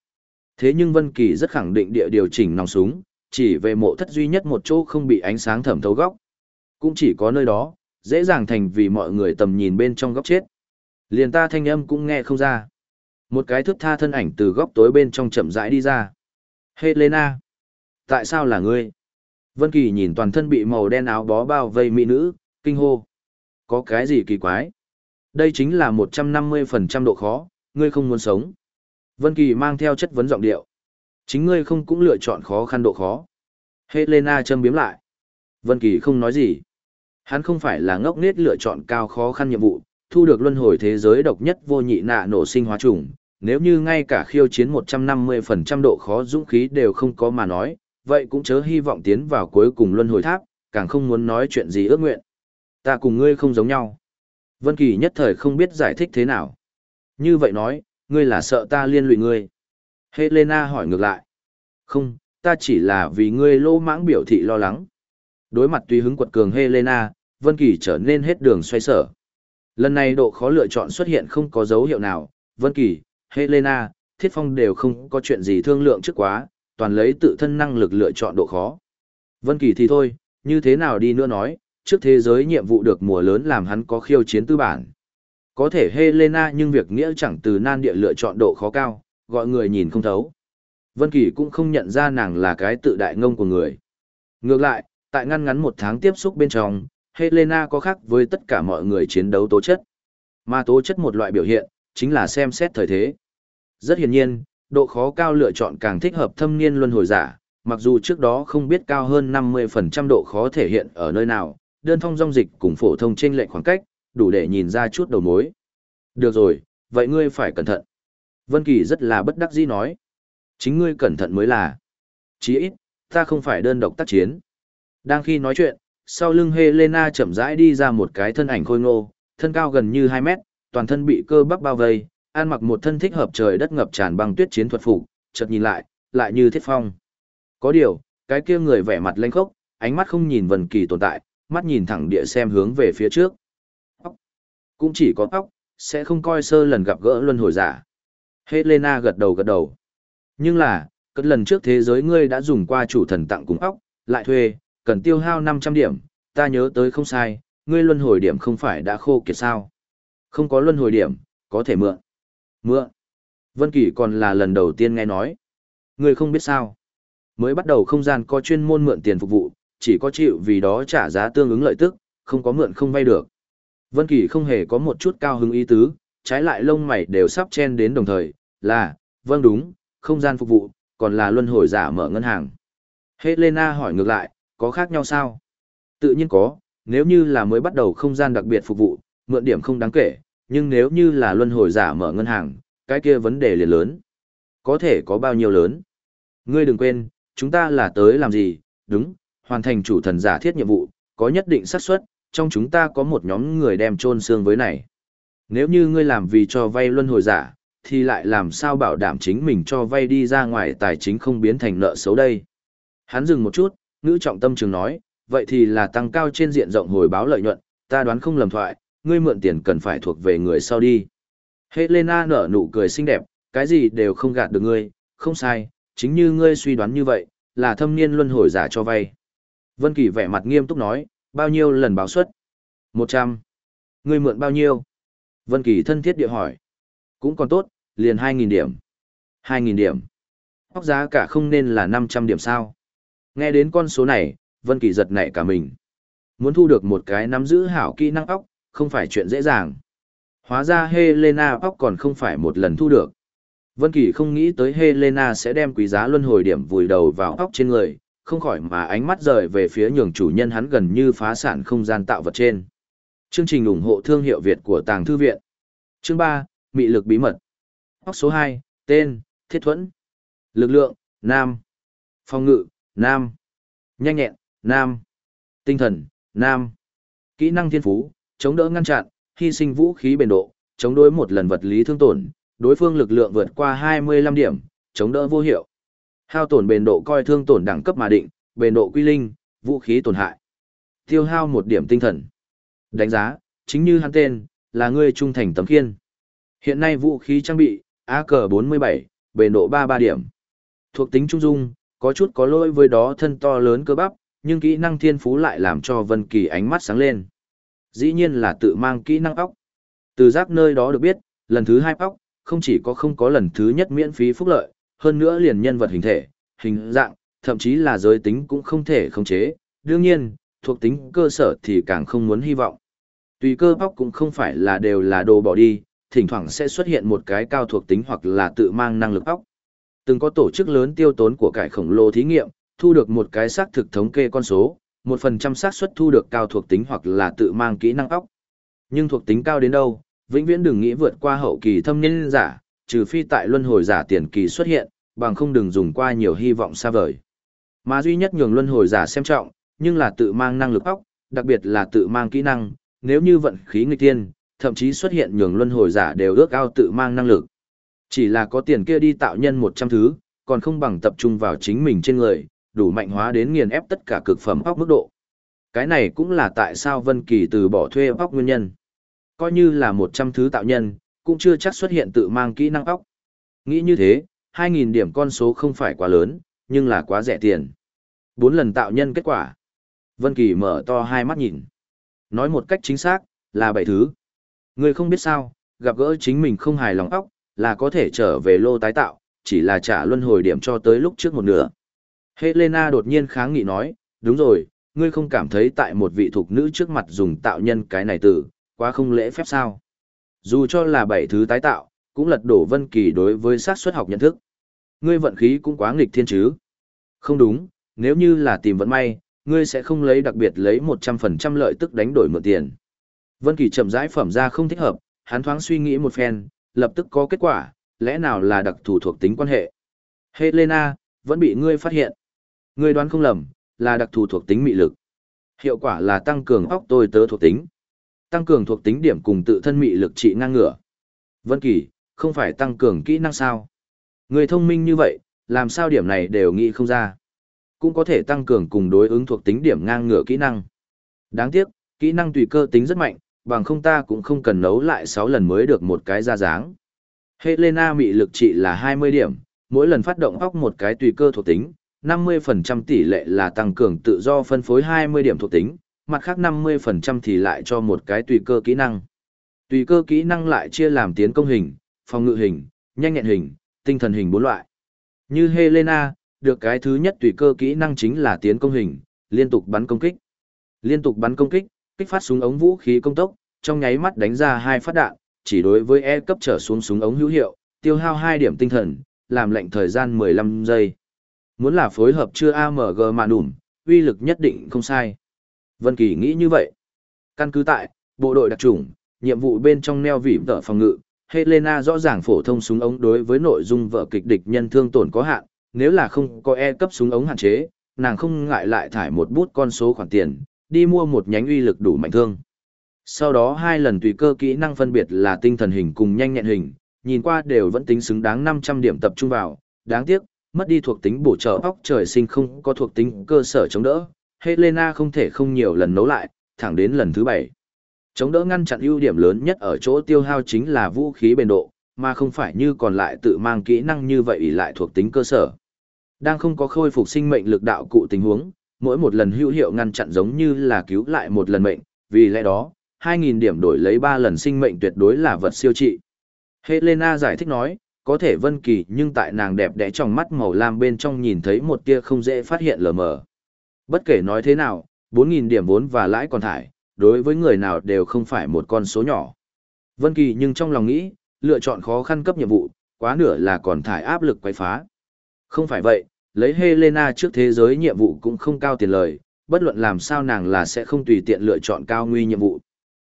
Thế nhưng Vân Kỳ rất khẳng định địa điều chỉnh nòng súng, chỉ về mộ thất duy nhất một chỗ không bị ánh sáng thẩm thấu góc. Cũng chỉ có nơi đó, dễ dàng thành vì mọi người tầm nhìn bên trong góc chết. Liền ta thanh âm cũng nghe không ra. Một cái thước tha thân ảnh từ góc tối bên trong chậm rãi đi ra. Helena! Tại sao là ngươi? Vân Kỳ nhìn toàn thân bị màu đen áo bó bao vây mỹ nữ, kinh hô. Có cái gì kỳ quái? Đây chính là 150% độ khó, ngươi không muốn sống. Vân Kỳ mang theo chất vấn giọng điệu. Chính ngươi không cũng lựa chọn khó khăn độ khó. Helena châm biếm lại. Vân Kỳ không nói gì. Hắn không phải là ngốc nghếch lựa chọn cao khó khăn nhiệm vụ, thu được luân hồi thế giới độc nhất vô nhị nạ nổ sinh hóa trùng. Nếu như ngay cả khiêu chiến 150% độ khó dũng khí đều không có mà nói, vậy cũng chớ hy vọng tiến vào cuối cùng luân hồi tháp, càng không muốn nói chuyện gì ước nguyện. Ta cùng ngươi không giống nhau. Vân Kỳ nhất thời không biết giải thích thế nào. Như vậy nói, ngươi là sợ ta liên lụy ngươi. Helena hỏi ngược lại. Không, ta chỉ là vì ngươi lô mãng biểu thị lo lắng. Đối mặt tùy hứng quật cường Helena, Vân Kỳ trở nên hết đường xoay sở. Lần này độ khó lựa chọn xuất hiện không có dấu hiệu nào. Vân Kỳ, Helena, Thiết Phong đều không có chuyện gì thương lượng trước quá, toàn lấy tự thân năng lực lựa chọn độ khó. Vân Kỳ thì thôi, như thế nào đi nữa nói, trước thế giới nhiệm vụ được mùa lớn làm hắn có khiêu chiến tư bản. Có thể Helena nhưng việc nghĩa chẳng từ nan địa lựa chọn độ khó cao, gọi người nhìn không thấu. Vân Kỳ cũng không nhận ra nàng là cái tự đại ngông của người. Ngược lại, tại ngăn ngắn một tháng tiếp xúc bên trong, Helena có khác với tất cả mọi người chiến đấu tố chất. Mà tố chất một loại biểu hiện, chính là xem xét thời thế. Rất hiển nhiên, độ khó cao lựa chọn càng thích hợp thâm niên luân hồi giả, mặc dù trước đó không biết cao hơn 50% độ khó thể hiện ở nơi nào, đơn thông dòng dịch cùng phổ thông trên lệnh khoảng cách, đủ để nhìn ra chút đầu mối. Được rồi, vậy ngươi phải cẩn thận. Vân Kỳ rất là bất đắc dĩ nói. Chính ngươi cẩn thận mới là. Chí ít, ta không phải đơn độc tác chiến. Đang khi nói chuyện, sau lưng Helena chậm rãi đi ra một cái thân ảnh khôi ngô, thân cao gần như 2 mét, toàn thân bị cơ bắp bao vây, An mặc một thân thích hợp trời đất ngập tràn băng tuyết chiến thuật phục, chợt nhìn lại, lại như thiết phong. Có điều, cái kia người vẻ mặt lênh khốc, ánh mắt không nhìn Vân Kỳ tồn tại, mắt nhìn thẳng địa xem hướng về phía trước. Ốc. Cũng chỉ có ốc, sẽ không coi sơ lần gặp gỡ luân hồi giả. Helena gật đầu gật đầu. Nhưng là, cất lần trước thế giới ngươi đã dùng qua chủ thần tặng cùng ốc, lại thuê, cần tiêu hao 500 điểm, ta nhớ tới không sai, ngươi luân hồi điểm không phải đã khô kiệt sao. Không có luân hồi điểm, có thể mượn. Mượn. Vân Kỳ còn là lần đầu tiên nghe nói. Ngươi không biết sao. Mới bắt đầu không gian có chuyên môn mượn tiền phục vụ, chỉ có chịu vì đó trả giá tương ứng lợi tức, không có mượn không vay được. Vân Kỳ không hề có một chút cao hứng ý tứ, trái lại lông mày đều sắp chen đến đồng thời, là, vâng đúng, không gian phục vụ, còn là luân hồi giả mở ngân hàng. Helena hỏi ngược lại, có khác nhau sao? Tự nhiên có, nếu như là mới bắt đầu không gian đặc biệt phục vụ, mượn điểm không đáng kể, nhưng nếu như là luân hồi giả mở ngân hàng, cái kia vấn đề liền lớn. Có thể có bao nhiêu lớn? Ngươi đừng quên, chúng ta là tới làm gì, đúng, hoàn thành chủ thần giả thiết nhiệm vụ, có nhất định xác suất, trong chúng ta có một nhóm người đem chôn xương với này. Nếu như ngươi làm vì cho vay luân hồi giả, thì lại làm sao bảo đảm chính mình cho vay đi ra ngoài tài chính không biến thành nợ xấu đây. Hắn dừng một chút, ngữ trọng tâm trường nói, vậy thì là tăng cao trên diện rộng hồi báo lợi nhuận, ta đoán không lầm thoại, ngươi mượn tiền cần phải thuộc về người sau đi. Helena nở nụ cười xinh đẹp, cái gì đều không gạt được ngươi, không sai, chính như ngươi suy đoán như vậy, là thâm niên luân hồi giả cho vay. Vân Kỳ vẻ mặt nghiêm túc nói, bao nhiêu lần báo suất? Một trăm. Ngươi mượn bao nhiêu? Vân Kỳ thân thiết địa hỏi. Cũng còn tốt, liền hai nghìn điểm. Hai nghìn điểm. Hóc giá cả không nên là năm trăm điểm sao? Nghe đến con số này, Vân Kỳ giật nảy cả mình. Muốn thu được một cái nắm giữ hảo kỹ năng óc, không phải chuyện dễ dàng. Hóa ra Helena óc còn không phải một lần thu được. Vân Kỳ không nghĩ tới Helena sẽ đem quý giá luân hồi điểm vùi đầu vào óc trên người, không khỏi mà ánh mắt rời về phía nhường chủ nhân hắn gần như phá sản không gian tạo vật trên. Chương trình ủng hộ thương hiệu Việt của Tàng Thư Viện. Chương 3, Mị lực bí mật. Óc số 2, tên, Thiết Thuẫn. Lực lượng, Nam. Phòng ngự, Nam. Nhanh nhẹn, Nam. Tinh thần, Nam. Kỹ năng thiên phú, chống đỡ ngăn chặn, hy sinh vũ khí bền độ, chống đối một lần vật lý thương tổn, đối phương lực lượng vượt qua 25 điểm, chống đỡ vô hiệu. Hao tổn bền độ coi thương tổn đẳng cấp mà định, bền độ quy linh, vũ khí tổn hại. Tiêu hao một điểm tinh thần. Đánh giá, chính như hắn tên, là người trung thành tấm khiên. Hiện nay vũ khí trang bị, AK-47, bền độ 33 điểm. Thuộc tính trung dung, có chút có lỗi với đó thân to lớn cơ bắp, nhưng kỹ năng thiên phú lại làm cho Vân Kỳ ánh mắt sáng lên. Dĩ nhiên là tự mang kỹ năng óc. Từ giác nơi đó được biết, lần thứ hai óc, không chỉ có không có lần thứ nhất miễn phí phúc lợi, hơn nữa liền nhân vật hình thể, hình dạng, thậm chí là giới tính cũng không thể khống chế. Đương nhiên, thuộc tính cơ sở thì càng không muốn hy vọng. Tùy cơ bóc cũng không phải là đều là đồ bỏ đi, thỉnh thoảng sẽ xuất hiện một cái cao thuộc tính hoặc là tự mang năng lực óc. Từng có tổ chức lớn tiêu tốn của cải khổng lồ thí nghiệm, thu được một cái xác thực thống kê con số, một phần trăm xác suất thu được cao thuộc tính hoặc là tự mang kỹ năng óc. Nhưng thuộc tính cao đến đâu, vĩnh viễn đừng nghĩ vượt qua hậu kỳ thâm nhân giả, trừ phi tại luân hồi giả tiền kỳ xuất hiện, bằng không đừng dùng qua nhiều hy vọng xa vời. Mà duy nhất nhường luân hồi giả xem trọng, nhưng là tự mang năng lực óc, đặc biệt là tự mang kỹ năng, nếu như vận khí người tiên, thậm chí xuất hiện nhường luân hồi giả đều ước ao tự mang năng lực. Chỉ là có tiền kia đi tạo nhân 100 thứ, còn không bằng tập trung vào chính mình trên người, đủ mạnh hóa đến nghiền ép tất cả cực phẩm óc mức độ. Cái này cũng là tại sao Vân Kỳ từ bỏ thuê óc nguyên nhân. Coi như là 100 thứ tạo nhân, cũng chưa chắc xuất hiện tự mang kỹ năng óc. Nghĩ như thế, 2.000 điểm con số không phải quá lớn, nhưng là quá rẻ tiền. Bốn lần tạo nhân kết quả. Vân Kỳ mở to hai mắt nhìn. Nói một cách chính xác, là bảy thứ. Người không biết sao, gặp gỡ chính mình không hài lòng óc, là có thể trở về lô tái tạo, chỉ là trả luân hồi điểm cho tới lúc trước một nửa. Helena đột nhiên kháng nghị nói, đúng rồi, ngươi không cảm thấy tại một vị thuộc nữ trước mặt dùng tạo nhân cái này từ, quá không lễ phép sao. Dù cho là bảy thứ tái tạo, cũng lật đổ Vân Kỳ đối với xác suất học nhận thức. Ngươi vận khí cũng quá nghịch thiên chứ. Không đúng, nếu như là tìm vận may, ngươi sẽ không lấy đặc biệt lấy 100% lợi tức đánh đổi mượn tiền. Vân Kỳ chậm rãi phẩm ra không thích hợp, hắn thoáng suy nghĩ một phen, lập tức có kết quả, lẽ nào là đặc thù thuộc tính quan hệ. Helena, vẫn bị ngươi phát hiện. Người đoán không lầm, là đặc thù thuộc tính mị lực. Hiệu quả là tăng cường óc tôi tớ thuộc tính. Tăng cường thuộc tính điểm cùng tự thân mị lực trị ngang ngửa. Vân Kỳ, không phải tăng cường kỹ năng sao? Người thông minh như vậy, làm sao điểm này đều nghĩ không ra. Cũng có thể tăng cường cùng đối ứng thuộc tính điểm ngang ngửa kỹ năng. Đáng tiếc, kỹ năng tùy cơ tính rất mạnh, bằng không ta cũng không cần nấu lại 6 lần mới được một cái ra dáng. Helena mị lực trị là 20 điểm, mỗi lần phát động óc một cái tùy cơ thuộc tính, 50% tỷ lệ là tăng cường tự do phân phối 20 điểm thuộc tính, mặt khác 50% thì lại cho một cái tùy cơ kỹ năng. Tùy cơ kỹ năng lại chia làm tiến công hình, phòng ngự hình, nhanh nhẹn hình, tinh thần hình bốn loại. Như Helena, được cái thứ nhất tùy cơ kỹ năng chính là tiến công hình, liên tục bắn công kích. Liên tục bắn công kích, kích phát súng ống vũ khí công tốc, trong nháy mắt đánh ra hai phát đạn, chỉ đối với E cấp trở xuống súng ống hữu hiệu, tiêu hao 2 điểm tinh thần, làm lệnh thời gian 15 giây. Muốn là phối hợp chưa AMG mà đủm, uy lực nhất định không sai. Vân Kỳ nghĩ như vậy. Căn cứ tại, bộ đội đặc trùng, nhiệm vụ bên trong neo vỉ tợ phòng ngự, Helena rõ ràng phổ thông súng ống đối với nội dung vợ kịch địch nhân thương tổn có hạn, nếu là không có E cấp súng ống hạn chế, nàng không ngại lại thải một bút con số khoản tiền, đi mua một nhánh uy lực đủ mạnh thương. Sau đó hai lần tùy cơ kỹ năng phân biệt là tinh thần hình cùng nhanh nhẹn hình, nhìn qua đều vẫn tính xứng đáng 500 điểm tập trung vào, đáng tiếc, mất đi thuộc tính bổ trợ óc trời sinh không có thuộc tính cơ sở chống đỡ, Helena không thể không nhiều lần nấu lại, thẳng đến lần thứ 7. Chống đỡ ngăn chặn ưu điểm lớn nhất ở chỗ tiêu hao chính là vũ khí bền độ, mà không phải như còn lại tự mang kỹ năng như vậy lại thuộc tính cơ sở. Đang không có khôi phục sinh mệnh lực đạo cụ tình huống, mỗi một lần hữu hiệu ngăn chặn giống như là cứu lại một lần mệnh, vì lẽ đó, 2.000 điểm đổi lấy 3 lần sinh mệnh tuyệt đối là vật siêu trị. Helena giải thích nói, có thể vân kỳ nhưng tại nàng đẹp đẽ trong mắt màu lam bên trong nhìn thấy một tia không dễ phát hiện lờ mờ. Bất kể nói thế nào, 4.000 điểm vốn và lãi còn thải, đối với người nào đều không phải một con số nhỏ. Vân Kỳ nhưng trong lòng nghĩ, lựa chọn khó khăn cấp nhiệm vụ, quá nửa là còn thải áp lực quấy phá. Không phải vậy, lấy Helena trước thế giới nhiệm vụ cũng không cao tiền lời, bất luận làm sao nàng là sẽ không tùy tiện lựa chọn cao nguy nhiệm vụ.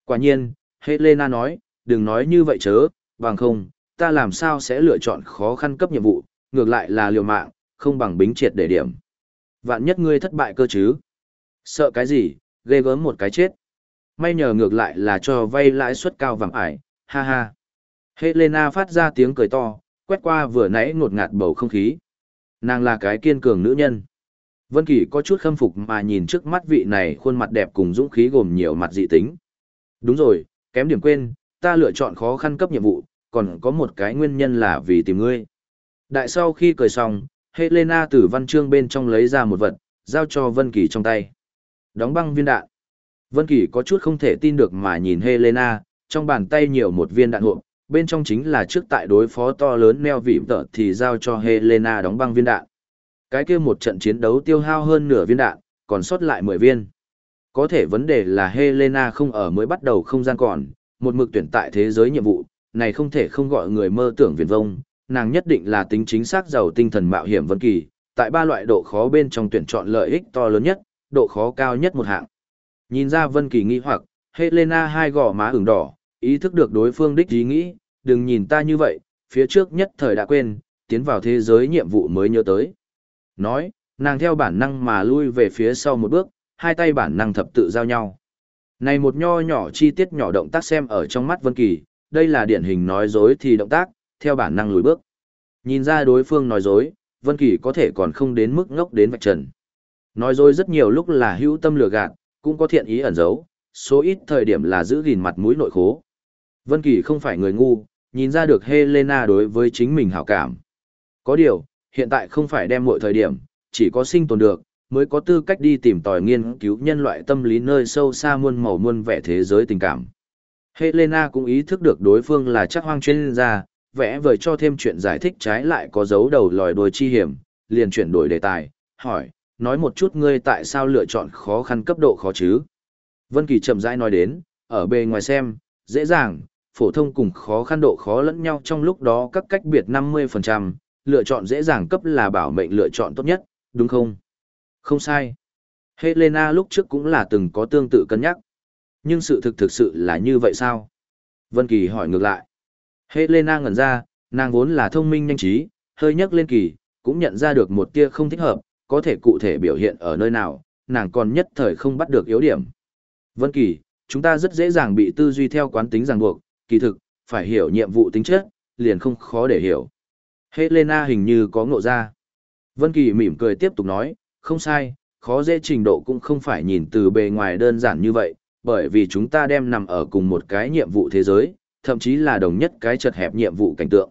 Quả nhiên, Helena nói, đừng nói như vậy chớ, bằng không, ta làm sao sẽ lựa chọn khó khăn cấp nhiệm vụ, ngược lại là liều mạng, không bằng bính triệt để điểm. Vạn nhất ngươi thất bại cơ chứ. Sợ cái gì, ghê gớm một cái chết. May nhờ ngược lại là cho vay lãi suất cao vàng ải, ha ha. Helena phát ra tiếng cười to, quét qua vừa nãy ngột ngạt bầu không khí. Nàng là cái kiên cường nữ nhân. Vân Kỳ có chút khâm phục mà nhìn trước mắt vị này khuôn mặt đẹp cùng dũng khí gồm nhiều mặt dị tính. Đúng rồi, kém điểm quên, ta lựa chọn khó khăn cấp nhiệm vụ, còn có một cái nguyên nhân là vì tìm ngươi. Đại sau khi cười xong, Helena từ văn chương bên trong lấy ra một vật, giao cho Vân Kỳ trong tay. Đóng băng viên đạn. Vân Kỳ có chút không thể tin được mà nhìn Helena, trong bàn tay nhiều một viên đạn hộp, bên trong chính là trước tại đối phó to lớn neo vị tợ thì giao cho Helena đóng băng viên đạn. Cái kia một trận chiến đấu tiêu hao hơn nửa viên đạn, còn sót lại 10 viên. Có thể vấn đề là Helena không ở mới bắt đầu không gian còn, một mực tuyển tại thế giới nhiệm vụ, này không thể không gọi người mơ tưởng viền vông, nàng nhất định là tính chính xác giàu tinh thần mạo hiểm vân kỳ, tại ba loại độ khó bên trong tuyển chọn lợi ích to lớn nhất, độ khó cao nhất một hạng. Nhìn ra Vân Kỳ nghi hoặc, Helena hai gò má ửng đỏ, ý thức được đối phương đích ý nghĩ, đừng nhìn ta như vậy, phía trước nhất thời đã quên, tiến vào thế giới nhiệm vụ mới nhớ tới. Nói, nàng theo bản năng mà lui về phía sau một bước, hai tay bản năng thập tự giao nhau. Này một nho nhỏ chi tiết nhỏ động tác xem ở trong mắt Vân Kỳ, đây là điển hình nói dối thì động tác, theo bản năng lùi bước. Nhìn ra đối phương nói dối, Vân Kỳ có thể còn không đến mức ngốc đến vạch trần. Nói dối rất nhiều lúc là hữu tâm lừa gạt, cũng có thiện ý ẩn giấu, số ít thời điểm là giữ gìn mặt mũi nội khố. Vân Kỳ không phải người ngu, nhìn ra được Helena đối với chính mình hảo cảm. Có điều, hiện tại không phải đem mọi thời điểm, chỉ có sinh tồn được, mới có tư cách đi tìm tòi nghiên cứu nhân loại tâm lý nơi sâu xa muôn màu muôn vẻ thế giới tình cảm. Helena cũng ý thức được đối phương là chắc hoang chuyên gia, vẽ vời cho thêm chuyện giải thích trái lại có dấu đầu lòi đuôi chi hiểm, liền chuyển đổi đề tài, hỏi, nói một chút ngươi tại sao lựa chọn khó khăn cấp độ khó chứ? Vân Kỳ chậm rãi nói đến, ở bề ngoài xem, dễ dàng, phổ thông cùng khó khăn độ khó lẫn nhau trong lúc đó các cách biệt 50%, lựa chọn dễ dàng cấp là bảo mệnh lựa chọn tốt nhất, đúng không? Không sai. Helena lúc trước cũng là từng có tương tự cân nhắc. Nhưng sự thực thực sự là như vậy sao? Vân Kỳ hỏi ngược lại. Helena ngẩn ra, nàng vốn là thông minh nhanh trí, hơi nhấc lên kỳ, cũng nhận ra được một tia không thích hợp, có thể cụ thể biểu hiện ở nơi nào, nàng còn nhất thời không bắt được yếu điểm. Vân Kỳ, chúng ta rất dễ dàng bị tư duy theo quán tính ràng buộc, kỳ thực, phải hiểu nhiệm vụ tính chất, liền không khó để hiểu. Helena hình như có ngộ ra. Vân Kỳ mỉm cười tiếp tục nói, không sai, khó dễ trình độ cũng không phải nhìn từ bề ngoài đơn giản như vậy, bởi vì chúng ta đem nằm ở cùng một cái nhiệm vụ thế giới, thậm chí là đồng nhất cái chật hẹp nhiệm vụ cảnh tượng.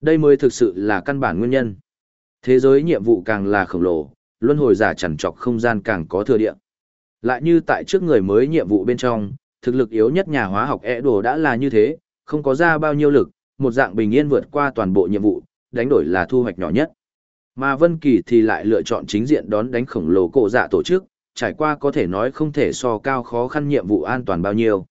Đây mới thực sự là căn bản nguyên nhân. Thế giới nhiệm vụ càng là khổng lồ, luân hồi giả chẳng trọc không gian càng có thừa địa. Lại như tại trước người mới nhiệm vụ bên trong, thực lực yếu nhất nhà hóa học e đồ đã là như thế, không có ra bao nhiêu lực, một dạng bình yên vượt qua toàn bộ nhiệm vụ, đánh đổi là thu hoạch nhỏ nhất. Mà Vân Kỳ thì lại lựa chọn chính diện đón đánh khổng lồ cổ dạ tổ chức, trải qua có thể nói không thể so cao khó khăn nhiệm vụ an toàn bao nhiêu.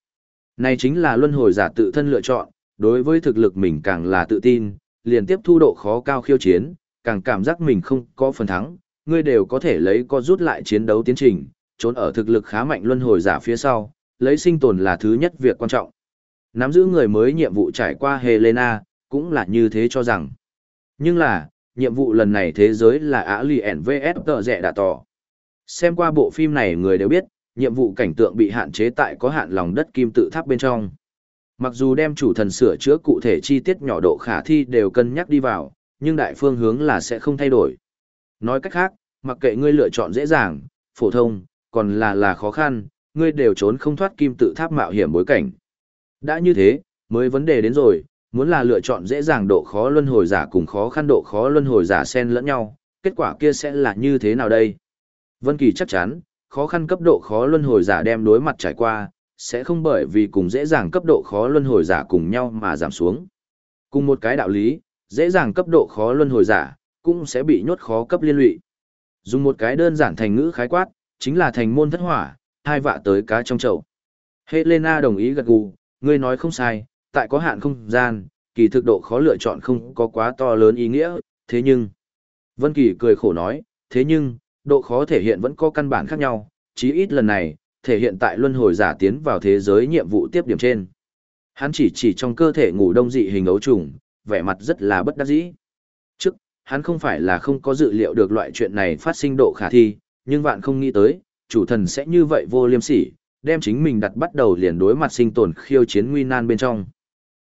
Này chính là luân hồi giả tự thân lựa chọn, đối với thực lực mình càng là tự tin, liền tiếp thu độ khó cao khiêu chiến, càng cảm giác mình không có phần thắng, ngươi đều có thể lấy co rút lại chiến đấu tiến trình, trốn ở thực lực khá mạnh luân hồi giả phía sau, lấy sinh tồn là thứ nhất việc quan trọng. Nắm giữ người mới nhiệm vụ trải qua Helena, cũng là như thế cho rằng. Nhưng là, nhiệm vụ lần này thế giới là Á Lì NVS tờ rẻ đà tỏ. Xem qua bộ phim này người đều biết, nhiệm vụ cảnh tượng bị hạn chế tại có hạn lòng đất kim tự tháp bên trong. Mặc dù đem chủ thần sửa chữa cụ thể chi tiết nhỏ độ khả thi đều cân nhắc đi vào, nhưng đại phương hướng là sẽ không thay đổi. Nói cách khác, mặc kệ ngươi lựa chọn dễ dàng, phổ thông, còn là là khó khăn, ngươi đều trốn không thoát kim tự tháp mạo hiểm bối cảnh. Đã như thế, mới vấn đề đến rồi, muốn là lựa chọn dễ dàng độ khó luân hồi giả cùng khó khăn độ khó luân hồi giả xen lẫn nhau, kết quả kia sẽ là như thế nào đây? Vân Kỳ chắc chắn, khó khăn cấp độ khó luân hồi giả đem đối mặt trải qua, sẽ không bởi vì cùng dễ dàng cấp độ khó luân hồi giả cùng nhau mà giảm xuống. Cùng một cái đạo lý, dễ dàng cấp độ khó luân hồi giả, cũng sẽ bị nhốt khó cấp liên lụy. Dùng một cái đơn giản thành ngữ khái quát, chính là thành môn thất hỏa, hai vạ tới cá trong chậu. Helena đồng ý gật gù, ngươi nói không sai, tại có hạn không gian, kỳ thực độ khó lựa chọn không có quá to lớn ý nghĩa, thế nhưng... Vân Kỳ cười khổ nói, thế nhưng, độ khó thể hiện vẫn có căn bản khác nhau, chí ít lần này, thể hiện tại luân hồi giả tiến vào thế giới nhiệm vụ tiếp điểm trên. Hắn chỉ chỉ trong cơ thể ngủ đông dị hình ấu trùng, vẻ mặt rất là bất đắc dĩ. Trước, hắn không phải là không có dự liệu được loại chuyện này phát sinh độ khả thi, nhưng vạn không nghĩ tới, chủ thần sẽ như vậy vô liêm sỉ, đem chính mình đặt bắt đầu liền đối mặt sinh tồn khiêu chiến nguy nan bên trong.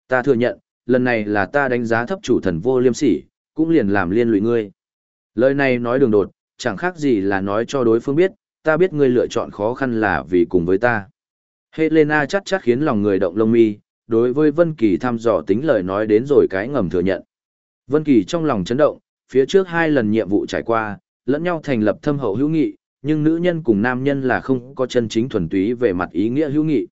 Ta thừa nhận, lần này là ta đánh giá thấp chủ thần vô liêm sỉ, cũng liền làm liên lụy ngươi. Lời này nói đường đột, chẳng khác gì là nói cho đối phương biết, ta biết ngươi lựa chọn khó khăn là vì cùng với ta. Helena chắc chắc khiến lòng người động lông mi, đối với Vân Kỳ thăm dò tính lời nói đến rồi cái ngầm thừa nhận. Vân Kỳ trong lòng chấn động, phía trước hai lần nhiệm vụ trải qua, lẫn nhau thành lập thâm hậu hữu nghị, nhưng nữ nhân cùng nam nhân là không có chân chính thuần túy về mặt ý nghĩa hữu nghị.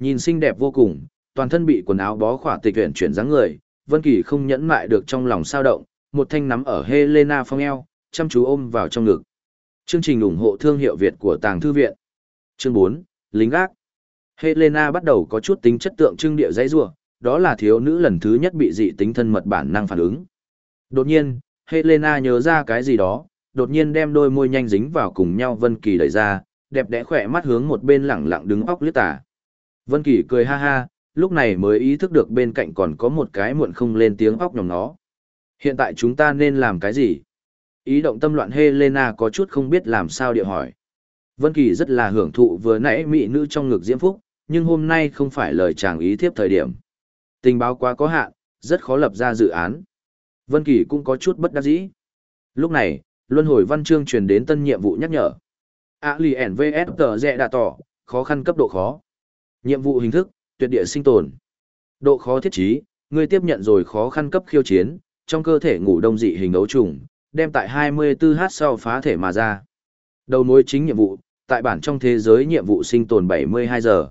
Nhìn xinh đẹp vô cùng, toàn thân bị quần áo bó khỏa tịch huyền chuyển dáng người, Vân Kỳ không nhẫn mại được trong lòng sao động, một thanh nắm ở Helena phong eo, chăm chú ôm vào trong ngực. Chương trình ủng hộ thương hiệu Việt của Tàng Thư Viện. Chương 4, Lính gác. Helena bắt đầu có chút tính chất tượng trưng địa dãy rủa, đó là thiếu nữ lần thứ nhất bị dị tính thân mật bản năng phản ứng. Đột nhiên, Helena nhớ ra cái gì đó, đột nhiên đem đôi môi nhanh dính vào cùng nhau Vân Kỳ đẩy ra, đẹp đẽ khỏe mắt hướng một bên lẳng lặng đứng óc liếc tả. Vân Kỳ cười ha ha, lúc này mới ý thức được bên cạnh còn có một cái muộn không lên tiếng óc nhỏ nó. Hiện tại chúng ta nên làm cái gì? Ý động tâm loạn Helena có chút không biết làm sao địa hỏi. Vân Kỳ rất là hưởng thụ vừa nãy mỹ nữ trong ngực diễm phúc, nhưng hôm nay không phải lời chàng ý thiếp thời điểm. Tình báo quá có hạn, rất khó lập ra dự án. Vân Kỳ cũng có chút bất đắc dĩ. Lúc này, luân hồi văn chương truyền đến tân nhiệm vụ nhắc nhở. Alien vs tờ rẽ đã tỏ, khó khăn cấp độ khó. Nhiệm vụ hình thức, tuyệt địa sinh tồn. Độ khó thiết trí, ngươi tiếp nhận rồi khó khăn cấp khiêu chiến, trong cơ thể ngủ đông dị hình ấu trùng, đem tại 24h sau phá thể mà ra. Đầu mối chính nhiệm vụ, tại bản trong thế giới nhiệm vụ sinh tồn 72 giờ.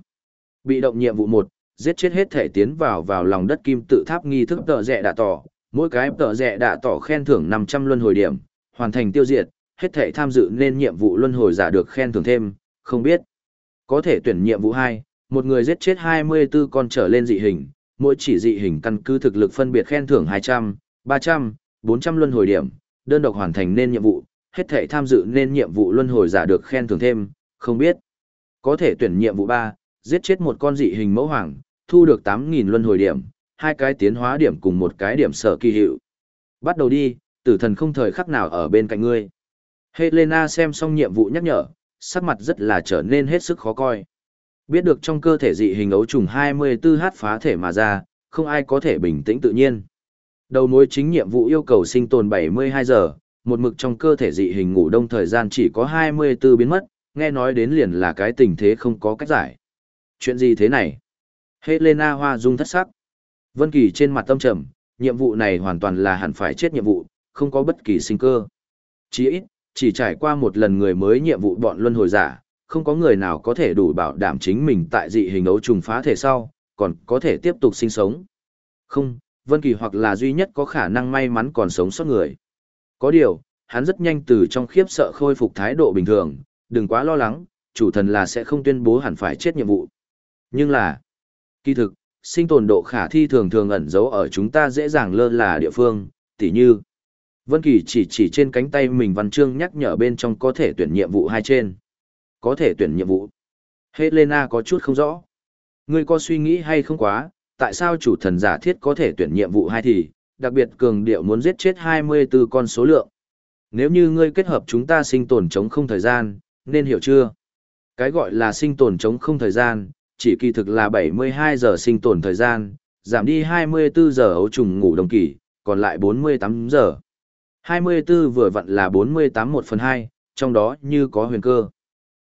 Bị động nhiệm vụ 1, giết chết hết thể tiến vào vào lòng đất kim tự tháp nghi thức tợ rẹ đạ tỏ, mỗi cái tợ rẹ đạ tỏ khen thưởng 500 luân hồi điểm, hoàn thành tiêu diệt, hết thể tham dự nên nhiệm vụ luân hồi giả được khen thưởng thêm, không biết. Có thể tuyển nhiệm vụ 2, một người giết chết 24 con trở lên dị hình, mỗi chỉ dị hình căn cứ thực lực phân biệt khen thưởng 200, 300, 400 luân hồi điểm, đơn độc hoàn thành nên nhiệm vụ, hết thể tham dự nên nhiệm vụ luân hồi giả được khen thưởng thêm, không biết. Có thể tuyển nhiệm vụ 3, giết chết một con dị hình mẫu hoàng, thu được 8.000 luân hồi điểm, hai cái tiến hóa điểm cùng một cái điểm sở kỳ hiệu. Bắt đầu đi, tử thần không thời khắc nào ở bên cạnh ngươi. Helena xem xong nhiệm vụ nhắc nhở, sắc mặt rất là trở nên hết sức khó coi. Biết được trong cơ thể dị hình ấu trùng 24h phá thể mà ra, không ai có thể bình tĩnh tự nhiên. Đầu mối chính nhiệm vụ yêu cầu sinh tồn 72 giờ, một mực trong cơ thể dị hình ngủ đông thời gian chỉ có 24 biến mất, nghe nói đến liền là cái tình thế không có cách giải. Chuyện gì thế này? Helena Hoa Dung thất sắc. Vân Kỳ trên mặt tâm trầm, nhiệm vụ này hoàn toàn là hẳn phải chết nhiệm vụ, không có bất kỳ sinh cơ. Chỉ ít, chỉ trải qua một lần người mới nhiệm vụ bọn luân hồi giả, không có người nào có thể đủ bảo đảm chính mình tại dị hình ấu trùng phá thể sau, còn có thể tiếp tục sinh sống. Không, Vân Kỳ hoặc là duy nhất có khả năng may mắn còn sống sót người. Có điều, hắn rất nhanh từ trong khiếp sợ khôi phục thái độ bình thường, đừng quá lo lắng, chủ thần là sẽ không tuyên bố hẳn phải chết nhiệm vụ. Nhưng là, kỳ thực, sinh tồn độ khả thi thường thường ẩn giấu ở chúng ta dễ dàng lơ là địa phương, tỉ như. Vân Kỳ chỉ chỉ trên cánh tay mình văn chương nhắc nhở bên trong có thể tuyển nhiệm vụ hai trên. Có thể tuyển nhiệm vụ. Helena có chút không rõ. Ngươi có suy nghĩ hay không quá, tại sao chủ thần giả thiết có thể tuyển nhiệm vụ hai thì, đặc biệt cường điệu muốn giết chết 24 con số lượng. Nếu như ngươi kết hợp chúng ta sinh tồn chống không thời gian, nên hiểu chưa? Cái gọi là sinh tồn chống không thời gian, chỉ kỳ thực là 72 giờ sinh tồn thời gian, giảm đi 24 giờ ấu trùng ngủ đồng kỳ, còn lại 48 giờ. 24 vừa vặn là 48 1 phần 2, trong đó như có huyền cơ.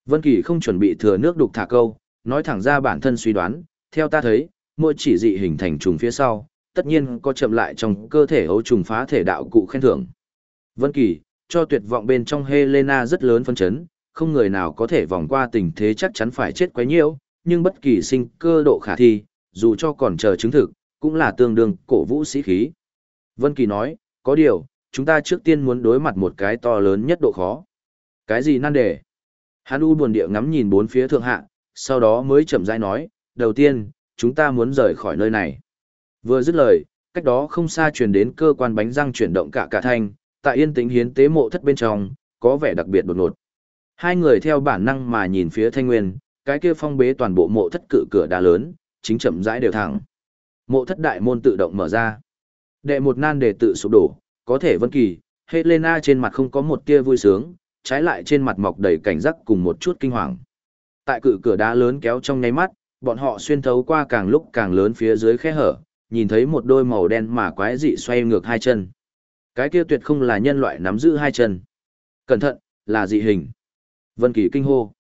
Vân Kỳ không chuẩn bị thừa nước đục thả câu, nói thẳng ra bản thân suy đoán, theo ta thấy, mỗi chỉ dị hình thành trùng phía sau, tất nhiên có chậm lại trong cơ thể ấu trùng phá thể đạo cụ khen thưởng. Vân Kỳ, cho tuyệt vọng bên trong Helena rất lớn phân chấn, không người nào có thể vòng qua tình thế chắc chắn phải chết quấy nhiễu, nhưng bất kỳ sinh cơ độ khả thi, dù cho còn chờ chứng thực, cũng là tương đương cổ vũ sĩ khí. Vân Kỳ nói, có điều, chúng ta trước tiên muốn đối mặt một cái to lớn nhất độ khó. Cái gì nan đề? Hắn u buồn địa ngắm nhìn bốn phía thượng hạ, sau đó mới chậm rãi nói, đầu tiên, chúng ta muốn rời khỏi nơi này. Vừa dứt lời, cách đó không xa truyền đến cơ quan bánh răng chuyển động cả cả thanh, tại yên tĩnh hiến tế mộ thất bên trong, có vẻ đặc biệt đột ngột. Hai người theo bản năng mà nhìn phía thanh nguyên, cái kia phong bế toàn bộ mộ thất cự cửa đá lớn, chính chậm rãi đều thẳng. Mộ thất đại môn tự động mở ra. Đệ một nan đề tự sụp đổ, có thể vân kỳ, Helena trên mặt không có một tia vui sướng, trái lại trên mặt mọc đầy cảnh giác cùng một chút kinh hoàng. Tại cự cửa đá lớn kéo trong nháy mắt, bọn họ xuyên thấu qua càng lúc càng lớn phía dưới khe hở, nhìn thấy một đôi màu đen mà quái dị xoay ngược hai chân. Cái kia tuyệt không là nhân loại nắm giữ hai chân. Cẩn thận, là dị hình. Vân Kỳ kinh hô.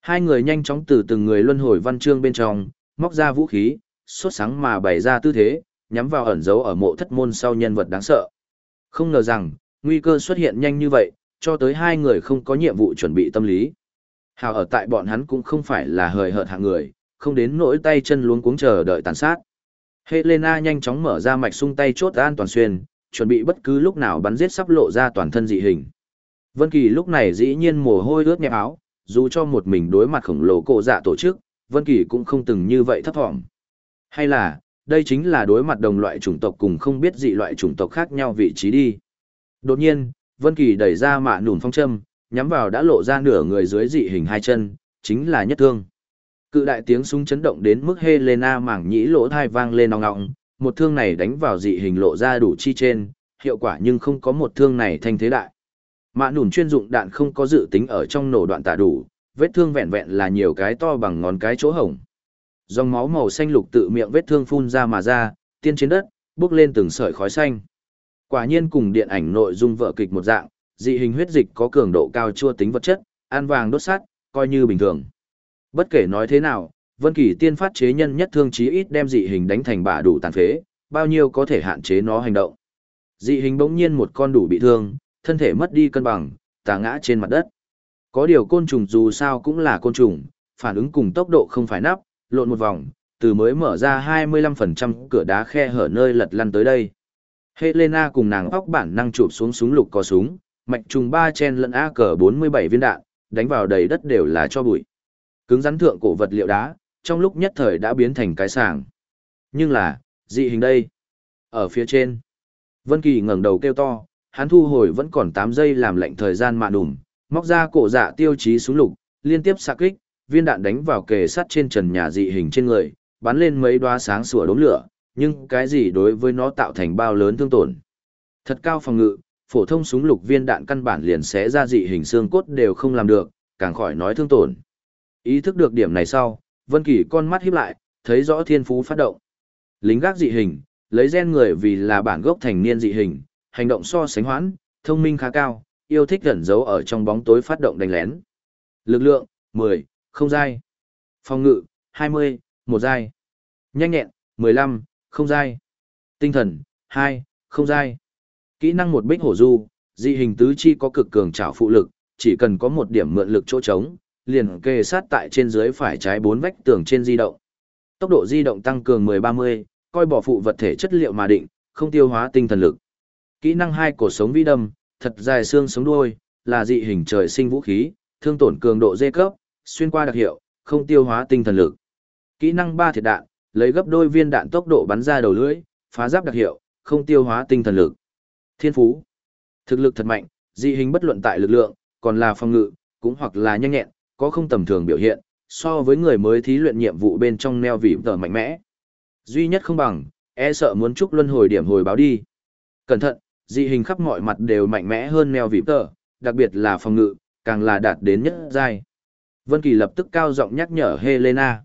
Hai người nhanh chóng từ từng người luân hồi văn chương bên trong, móc ra vũ khí, xuất sáng mà bày ra tư thế, nhắm vào ẩn giấu ở mộ thất môn sau nhân vật đáng sợ. Không ngờ rằng, nguy cơ xuất hiện nhanh như vậy, cho tới hai người không có nhiệm vụ chuẩn bị tâm lý. Hào ở tại bọn hắn cũng không phải là hời hợt hạng người, không đến nỗi tay chân luống cuống chờ đợi tàn sát. Helena nhanh chóng mở ra mạch sung tay chốt an toàn xuyên, chuẩn bị bất cứ lúc nào bắn giết sắp lộ ra toàn thân dị hình. Vân Kỳ lúc này dĩ nhiên mồ hôi ướt nhẹp áo, dù cho một mình đối mặt khổng lồ cổ dạ tổ chức, Vân Kỳ cũng không từng như vậy thấp thỏm. Hay là, đây chính là đối mặt đồng loại chủng tộc cùng không biết dị loại chủng tộc khác nhau vị trí đi. Đột nhiên, Vân Kỳ đẩy ra mạ nổn phong châm, nhắm vào đã lộ ra nửa người dưới dị hình hai chân, chính là nhất thương. Cự đại tiếng súng chấn động đến mức Helena mảng nhĩ lỗ thai vang lên ong ngọng, một thương này đánh vào dị hình lộ ra đủ chi trên, hiệu quả nhưng không có một thương này thanh thế đại. Mạ nủn chuyên dụng đạn không có dự tính ở trong nổ đoạn tả đủ, vết thương vẹn vẹn là nhiều cái to bằng ngón cái chỗ hổng. Dòng máu màu xanh lục tự miệng vết thương phun ra mà ra, tiên trên đất, bước lên từng sợi khói xanh. Quả nhiên cùng điện ảnh nội dung vợ kịch một dạng, dị hình huyết dịch có cường độ cao chua tính vật chất, an vàng đốt sát, coi như bình thường. Bất kể nói thế nào, Vân Kỳ tiên phát chế nhân nhất thương chí ít đem dị hình đánh thành bả đủ tàn phế, bao nhiêu có thể hạn chế nó hành động. Dị hình bỗng nhiên một con đủ bị thương, thân thể mất đi cân bằng, tà ngã trên mặt đất. Có điều côn trùng dù sao cũng là côn trùng, phản ứng cùng tốc độ không phải nắp, lộn một vòng, từ mới mở ra 25% cửa đá khe hở nơi lật lăn tới đây. Helena cùng nàng óc bản năng chụp xuống súng lục có súng, mạch trùng ba chen lẫn A cờ 47 viên đạn, đánh vào đầy đất đều là cho bụi. Cứng rắn thượng cổ vật liệu đá, trong lúc nhất thời đã biến thành cái sàng. Nhưng là, dị hình đây. Ở phía trên, Vân Kỳ ngẩng đầu kêu to, hắn thu hồi vẫn còn 8 giây làm lệnh thời gian mạ đùm, móc ra cổ dạ tiêu chí súng lục, liên tiếp xạ kích, viên đạn đánh vào kề sắt trên trần nhà dị hình trên người, bắn lên mấy đóa sáng sủa đốm lửa, nhưng cái gì đối với nó tạo thành bao lớn thương tổn. Thật cao phòng ngự, phổ thông súng lục viên đạn căn bản liền xé ra dị hình xương cốt đều không làm được, càng khỏi nói thương tổn. Ý thức được điểm này sau, Vân Kỳ con mắt híp lại, thấy rõ thiên phú phát động. Lính gác dị hình, lấy gen người vì là bản gốc thành niên dị hình, hành động so sánh hoãn, thông minh khá cao, yêu thích ẩn giấu ở trong bóng tối phát động đánh lén. Lực lượng, 10, không dai. Phòng ngự, 20, một dai. Nhanh nhẹn, 15, không dai. Tinh thần, 2, không dai. Kỹ năng một bích hổ du, dị hình tứ chi có cực cường trảo phụ lực, chỉ cần có một điểm mượn lực chỗ trống, liền kề sát tại trên dưới phải trái bốn vách tường trên di động. Tốc độ di động tăng cường 10-30, coi bỏ phụ vật thể chất liệu mà định, không tiêu hóa tinh thần lực. Kỹ năng hai cổ sống vi đâm, thật dài xương sống đuôi, là dị hình trời sinh vũ khí, thương tổn cường độ dê cấp, xuyên qua đặc hiệu, không tiêu hóa tinh thần lực. Kỹ năng ba thiệt đạn, lấy gấp đôi viên đạn tốc độ bắn ra đầu lưỡi, phá giáp đặc hiệu, không tiêu hóa tinh thần lực. Thiên phú. Thực lực thật mạnh, dị hình bất luận tại lực lượng, còn là phòng ngự, cũng hoặc là nhanh nhẹn, có không tầm thường biểu hiện, so với người mới thí luyện nhiệm vụ bên trong neo vị tờ mạnh mẽ. Duy nhất không bằng, e sợ muốn chúc luân hồi điểm hồi báo đi. Cẩn thận, dị hình khắp mọi mặt đều mạnh mẽ hơn neo vị tờ, đặc biệt là phòng ngự, càng là đạt đến nhất giai. Vân Kỳ lập tức cao giọng nhắc nhở Helena.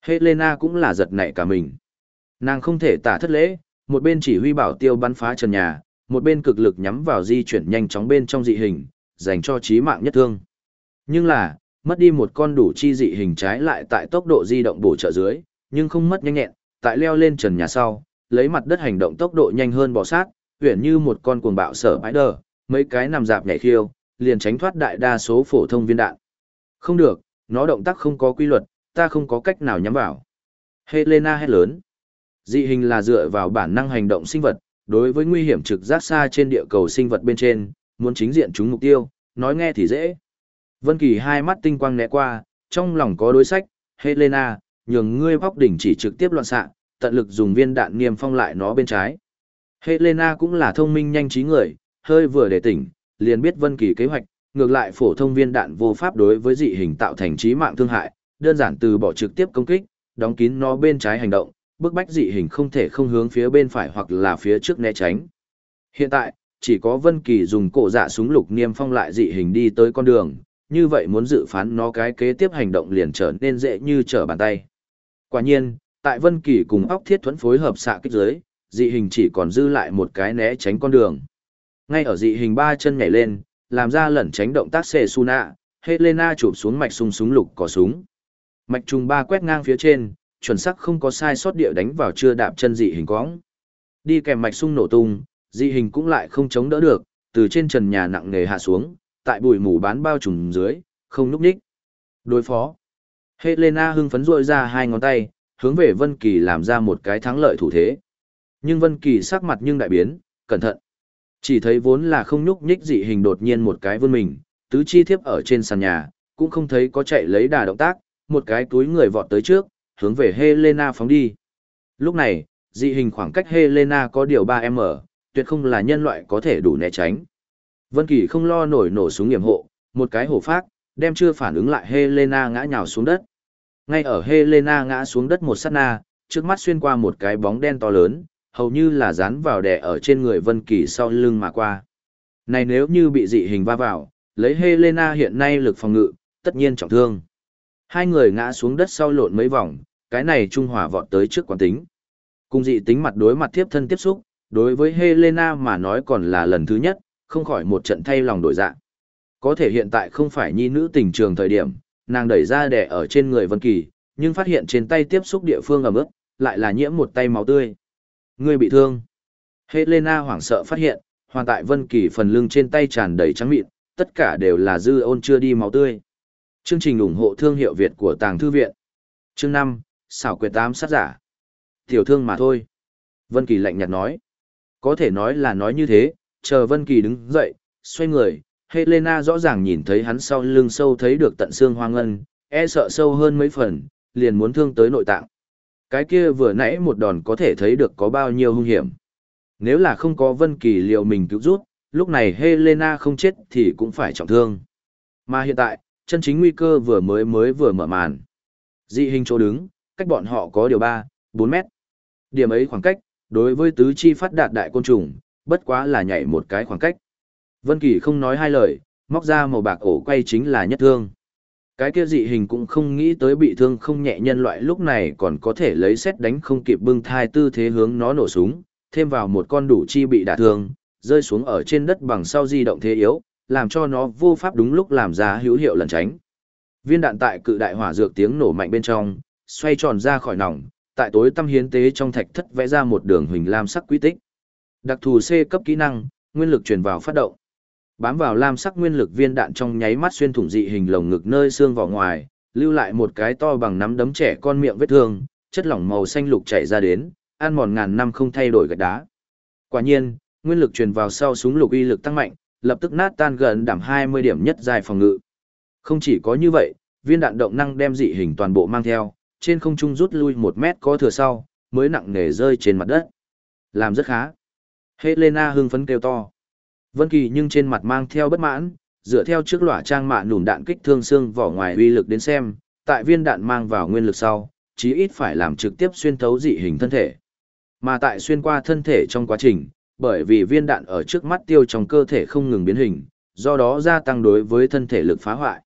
Helena cũng là giật nảy cả mình. Nàng không thể tả thất lễ, một bên chỉ huy bảo tiêu bắn phá trần nhà, một bên cực lực nhắm vào di chuyển nhanh chóng bên trong dị hình, dành cho chí mạng nhất thương. Nhưng là, mất đi một con đủ chi dị hình trái lại tại tốc độ di động bổ trợ dưới, nhưng không mất nhanh nhẹn, tại leo lên trần nhà sau, lấy mặt đất hành động tốc độ nhanh hơn bò sát, uyển như một con cuồng bạo sở đờ, mấy cái nằm dạp nhảy khiêu, liền tránh thoát đại đa số phổ thông viên đạn. Không được, nó động tác không có quy luật, ta không có cách nào nhắm vào. Helena hét lớn. Dị hình là dựa vào bản năng hành động sinh vật, đối với nguy hiểm trực giác xa trên địa cầu sinh vật bên trên, muốn chính diện chúng mục tiêu, nói nghe thì dễ. Vân Kỳ hai mắt tinh quang né qua, trong lòng có đối sách, Helena, nhường ngươi vóc đỉnh chỉ trực tiếp loạn xạ, tận lực dùng viên đạn niêm phong lại nó bên trái. Helena cũng là thông minh nhanh trí người, hơi vừa để tỉnh, liền biết Vân Kỳ kế hoạch, ngược lại phổ thông viên đạn vô pháp đối với dị hình tạo thành chí mạng thương hại, đơn giản từ bỏ trực tiếp công kích, đóng kín nó bên trái hành động, bức bách dị hình không thể không hướng phía bên phải hoặc là phía trước né tránh. Hiện tại, chỉ có Vân Kỳ dùng cổ dạ súng lục niêm phong lại dị hình đi tới con đường, như vậy muốn dự phán nó cái kế tiếp hành động liền trở nên dễ như trở bàn tay. Quả nhiên, tại Vân Kỳ cùng óc thiết thuẫn phối hợp xạ kích dưới, dị hình chỉ còn dư lại một cái né tránh con đường. Ngay ở dị hình ba chân nhảy lên, làm ra lẩn tránh động tác xệ Suna, Helena chụp xuống mạch sung súng lục có súng. Mạch trùng ba quét ngang phía trên, chuẩn xác không có sai sót địa đánh vào chưa đạp chân dị hình quõng. Đi kèm mạch sung nổ tung, dị hình cũng lại không chống đỡ được, từ trên trần nhà nặng nề hạ xuống, tại bụi mù bán bao trùm dưới, không núp đích. Đối phó. Helena hưng phấn rội ra hai ngón tay, hướng về Vân Kỳ làm ra một cái thắng lợi thủ thế. Nhưng Vân Kỳ sắc mặt nhưng đại biến, cẩn thận. Chỉ thấy vốn là không nhúc nhích dị hình đột nhiên một cái vươn mình, tứ chi thiếp ở trên sàn nhà, cũng không thấy có chạy lấy đà động tác, một cái túi người vọt tới trước, hướng về Helena phóng đi. Lúc này, dị hình khoảng cách Helena có điều 3m, tuyệt không là nhân loại có thể đủ né tránh. Vân Kỳ không lo nổi nổ súng nghiệm hộ, một cái hổ phát, đem chưa phản ứng lại Helena ngã nhào xuống đất. Ngay ở Helena ngã xuống đất một sát na, trước mắt xuyên qua một cái bóng đen to lớn, hầu như là dán vào đè ở trên người Vân Kỳ sau lưng mà qua. Này nếu như bị dị hình va vào, lấy Helena hiện nay lực phòng ngự, tất nhiên trọng thương. Hai người ngã xuống đất sau lộn mấy vòng, cái này trung hòa vọt tới trước quán tính. Cùng dị tính mặt đối mặt tiếp thân tiếp xúc, đối với Helena mà nói còn là lần thứ nhất, không khỏi một trận thay lòng đổi dạ. Có thể hiện tại không phải nhi nữ tình trường thời điểm, nàng đẩy ra đẻ ở trên người Vân Kỳ, nhưng phát hiện trên tay tiếp xúc địa phương ẩm ướt, lại là nhiễm một tay máu tươi. Ngươi bị thương. Helena hoảng sợ phát hiện, hoàn tại Vân Kỳ phần lưng trên tay tràn đầy trắng mịn, tất cả đều là dư ôn chưa đi máu tươi. Chương trình ủng hộ thương hiệu Việt của Tàng Thư Viện. Chương 5, xảo quyệt tám sát giả. Tiểu thương mà thôi. Vân Kỳ lạnh nhạt nói. Có thể nói là nói như thế, chờ Vân Kỳ đứng dậy, xoay người, Helena rõ ràng nhìn thấy hắn sau lưng sâu thấy được tận xương hoang ngân, e sợ sâu hơn mấy phần, liền muốn thương tới nội tạng. Cái kia vừa nãy một đòn có thể thấy được có bao nhiêu hung hiểm. Nếu là không có Vân Kỳ liệu mình cứu rút, lúc này Helena không chết thì cũng phải trọng thương. Mà hiện tại, chân chính nguy cơ vừa mới mới vừa mở màn. Dị hình chỗ đứng, cách bọn họ có điều 3, 4 mét. Điểm ấy khoảng cách, đối với tứ chi phát đạt đại côn trùng, bất quá là nhảy một cái khoảng cách. Vân Kỳ không nói hai lời, móc ra màu bạc ổ quay chính là nhất thương. Cái kia dị hình cũng không nghĩ tới bị thương không nhẹ nhân loại lúc này còn có thể lấy xét đánh không kịp bưng thai tư thế hướng nó nổ súng, thêm vào một con đủ chi bị đả thương, rơi xuống ở trên đất bằng sau di động thế yếu, làm cho nó vô pháp đúng lúc làm ra hữu hiệu lẩn tránh. Viên đạn tại cự đại hỏa dược tiếng nổ mạnh bên trong, xoay tròn ra khỏi nòng, tại tối tâm hiến tế trong thạch thất vẽ ra một đường huỳnh lam sắc quy tích. Đặc thù C cấp kỹ năng, nguyên lực truyền vào phát động. Bám vào lam sắc nguyên lực viên đạn trong nháy mắt xuyên thủng dị hình lồng ngực nơi xương vào ngoài, lưu lại một cái to bằng nắm đấm trẻ con miệng vết thương, chất lỏng màu xanh lục chảy ra đến, ăn mòn ngàn năm không thay đổi gạch đá. Quả nhiên, nguyên lực truyền vào sau súng lục uy lực tăng mạnh, lập tức nát tan gần đảm 20 điểm nhất dài phòng ngự. Không chỉ có như vậy, viên đạn động năng đem dị hình toàn bộ mang theo, trên không trung rút lui một mét có thừa sau, mới nặng nề rơi trên mặt đất. Làm rất khá. Helena hưng phấn kêu to. Vân Kỳ nhưng trên mặt mang theo bất mãn, dựa theo trước lỏa trang mạ nủm đạn kích thương xương vỏ ngoài uy lực đến xem, tại viên đạn mang vào nguyên lực sau, chí ít phải làm trực tiếp xuyên thấu dị hình thân thể. Mà tại xuyên qua thân thể trong quá trình, bởi vì viên đạn ở trước mắt tiêu trong cơ thể không ngừng biến hình, do đó gia tăng đối với thân thể lực phá hoại.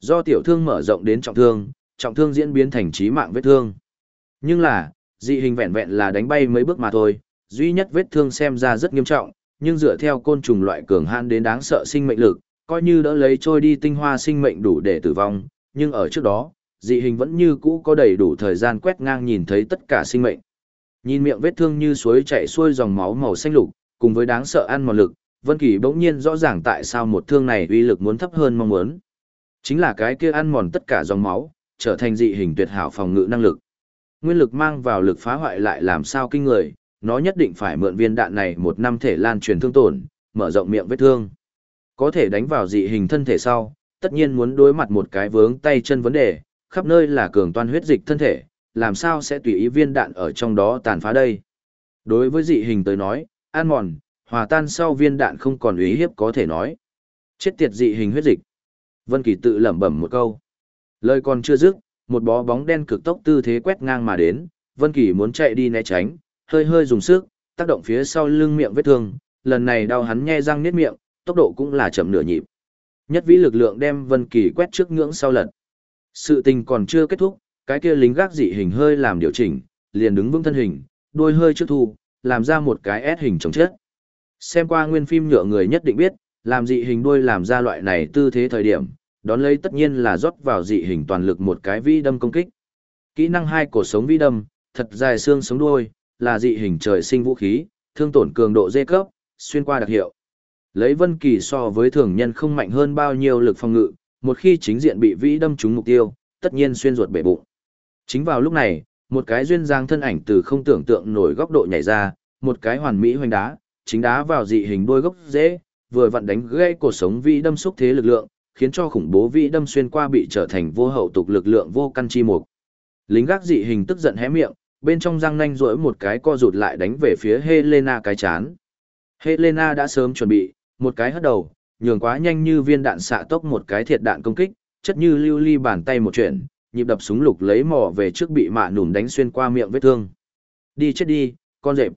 Do tiểu thương mở rộng đến trọng thương, trọng thương diễn biến thành chí mạng vết thương. Nhưng là, dị hình vẹn vẹn là đánh bay mấy bước mà thôi, duy nhất vết thương xem ra rất nghiêm trọng, nhưng dựa theo côn trùng loại cường hãn đến đáng sợ sinh mệnh lực, coi như đỡ lấy trôi đi tinh hoa sinh mệnh đủ để tử vong, nhưng ở trước đó, dị hình vẫn như cũ có đầy đủ thời gian quét ngang nhìn thấy tất cả sinh mệnh. Nhìn miệng vết thương như suối chảy xuôi dòng máu màu xanh lục, cùng với đáng sợ ăn mòn lực, Vân Kỳ bỗng nhiên rõ ràng tại sao một thương này uy lực muốn thấp hơn mong muốn. Chính là cái kia ăn mòn tất cả dòng máu, trở thành dị hình tuyệt hảo phòng ngự năng lực. Nguyên lực mang vào lực phá hoại lại làm sao kinh người, nó nhất định phải mượn viên đạn này một năm thể lan truyền thương tổn, mở rộng miệng vết thương. Có thể đánh vào dị hình thân thể sau, tất nhiên muốn đối mặt một cái vướng tay chân vấn đề, khắp nơi là cường toan huyết dịch thân thể, làm sao sẽ tùy ý viên đạn ở trong đó tàn phá đây. Đối với dị hình tới nói, an mòn, hòa tan sau viên đạn không còn uy hiếp có thể nói. Chết tiệt dị hình huyết dịch. Vân Kỳ tự lẩm bẩm một câu. Lời còn chưa dứt, một bó bóng đen cực tốc tư thế quét ngang mà đến, Vân Kỳ muốn chạy đi né tránh, hơi hơi dùng sức, tác động phía sau lưng miệng vết thương, lần này đau hắn nhe răng niết miệng, tốc độ cũng là chậm nửa nhịp. Nhất vĩ lực lượng đem Vân Kỳ quét trước ngưỡng sau lật. Sự tình còn chưa kết thúc, cái kia lính gác dị hình hơi làm điều chỉnh, liền đứng vững thân hình, đôi hơi trước thu, làm ra một cái S hình chống chết. Xem qua nguyên phim nhựa người nhất định biết, làm dị hình đuôi làm ra loại này tư thế thời điểm, đón lấy tất nhiên là rót vào dị hình toàn lực một cái vi đâm công kích. Kỹ năng hai cổ sống vi đâm, thật dài xương sống đuôi, là dị hình trời sinh vũ khí, thương tổn cường độ dê cấp, xuyên qua đặc hiệu. Lấy Vân Kỳ so với thường nhân không mạnh hơn bao nhiêu lực phòng ngự, một khi chính diện bị vĩ đâm trúng mục tiêu, tất nhiên xuyên ruột bể bụng. Chính vào lúc này, một cái duyên dáng thân ảnh từ không tưởng tượng nổi góc độ nhảy ra, một cái hoàn mỹ hoành đá, chính đá vào dị hình đôi gốc dễ, vừa vặn đánh gãy cổ sống vĩ đâm xúc thế lực lượng, khiến cho khủng bố vĩ đâm xuyên qua bị trở thành vô hậu tục lực lượng vô căn chi mục. Lính gác dị hình tức giận hé miệng, bên trong răng nanh rỗi một cái co rụt lại đánh về phía Helena cái chán. Helena đã sớm chuẩn bị, một cái hất đầu, nhường quá nhanh như viên đạn xạ tốc một cái thiệt đạn công kích, chất như lưu ly bàn tay một chuyện, nhịp đập súng lục lấy mỏ về trước bị mạ nùm đánh xuyên qua miệng vết thương. Đi chết đi, con rệp.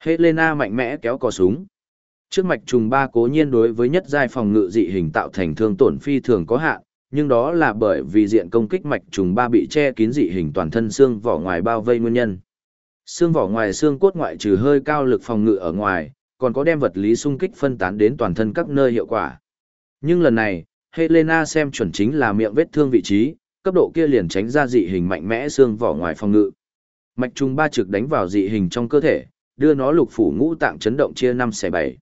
Helena mạnh mẽ kéo cò súng. Trước mạch trùng ba cố nhiên đối với nhất giai phòng ngự dị hình tạo thành thương tổn phi thường có hạn, nhưng đó là bởi vì diện công kích mạch trùng ba bị che kín dị hình toàn thân xương vỏ ngoài bao vây nguyên nhân. Xương vỏ ngoài xương cốt ngoại trừ hơi cao lực phòng ngự ở ngoài, còn có đem vật lý xung kích phân tán đến toàn thân các nơi hiệu quả. Nhưng lần này, Helena xem chuẩn chính là miệng vết thương vị trí, cấp độ kia liền tránh ra dị hình mạnh mẽ xương vỏ ngoài phòng ngự. Mạch trùng ba trực đánh vào dị hình trong cơ thể, đưa nó lục phủ ngũ tạng chấn động chia năm xẻ bảy.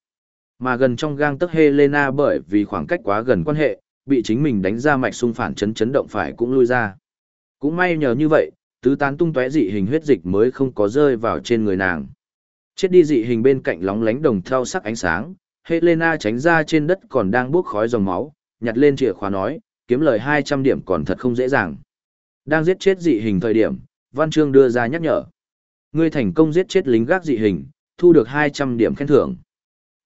Mà gần trong gang tấc Helena bởi vì khoảng cách quá gần quan hệ, bị chính mình đánh ra mạch xung phản chấn chấn động phải cũng lui ra. Cũng may nhờ như vậy, tứ tán tung tóe dị hình huyết dịch mới không có rơi vào trên người nàng. Chết đi dị hình bên cạnh lóng lánh đồng theo sắc ánh sáng, Helena tránh ra trên đất còn đang bốc khói dòng máu, nhặt lên chìa khóa nói, kiếm lời 200 điểm còn thật không dễ dàng. Đang giết chết dị hình thời điểm, Văn Trương đưa ra nhắc nhở. Ngươi thành công giết chết lính gác dị hình, thu được 200 điểm khen thưởng.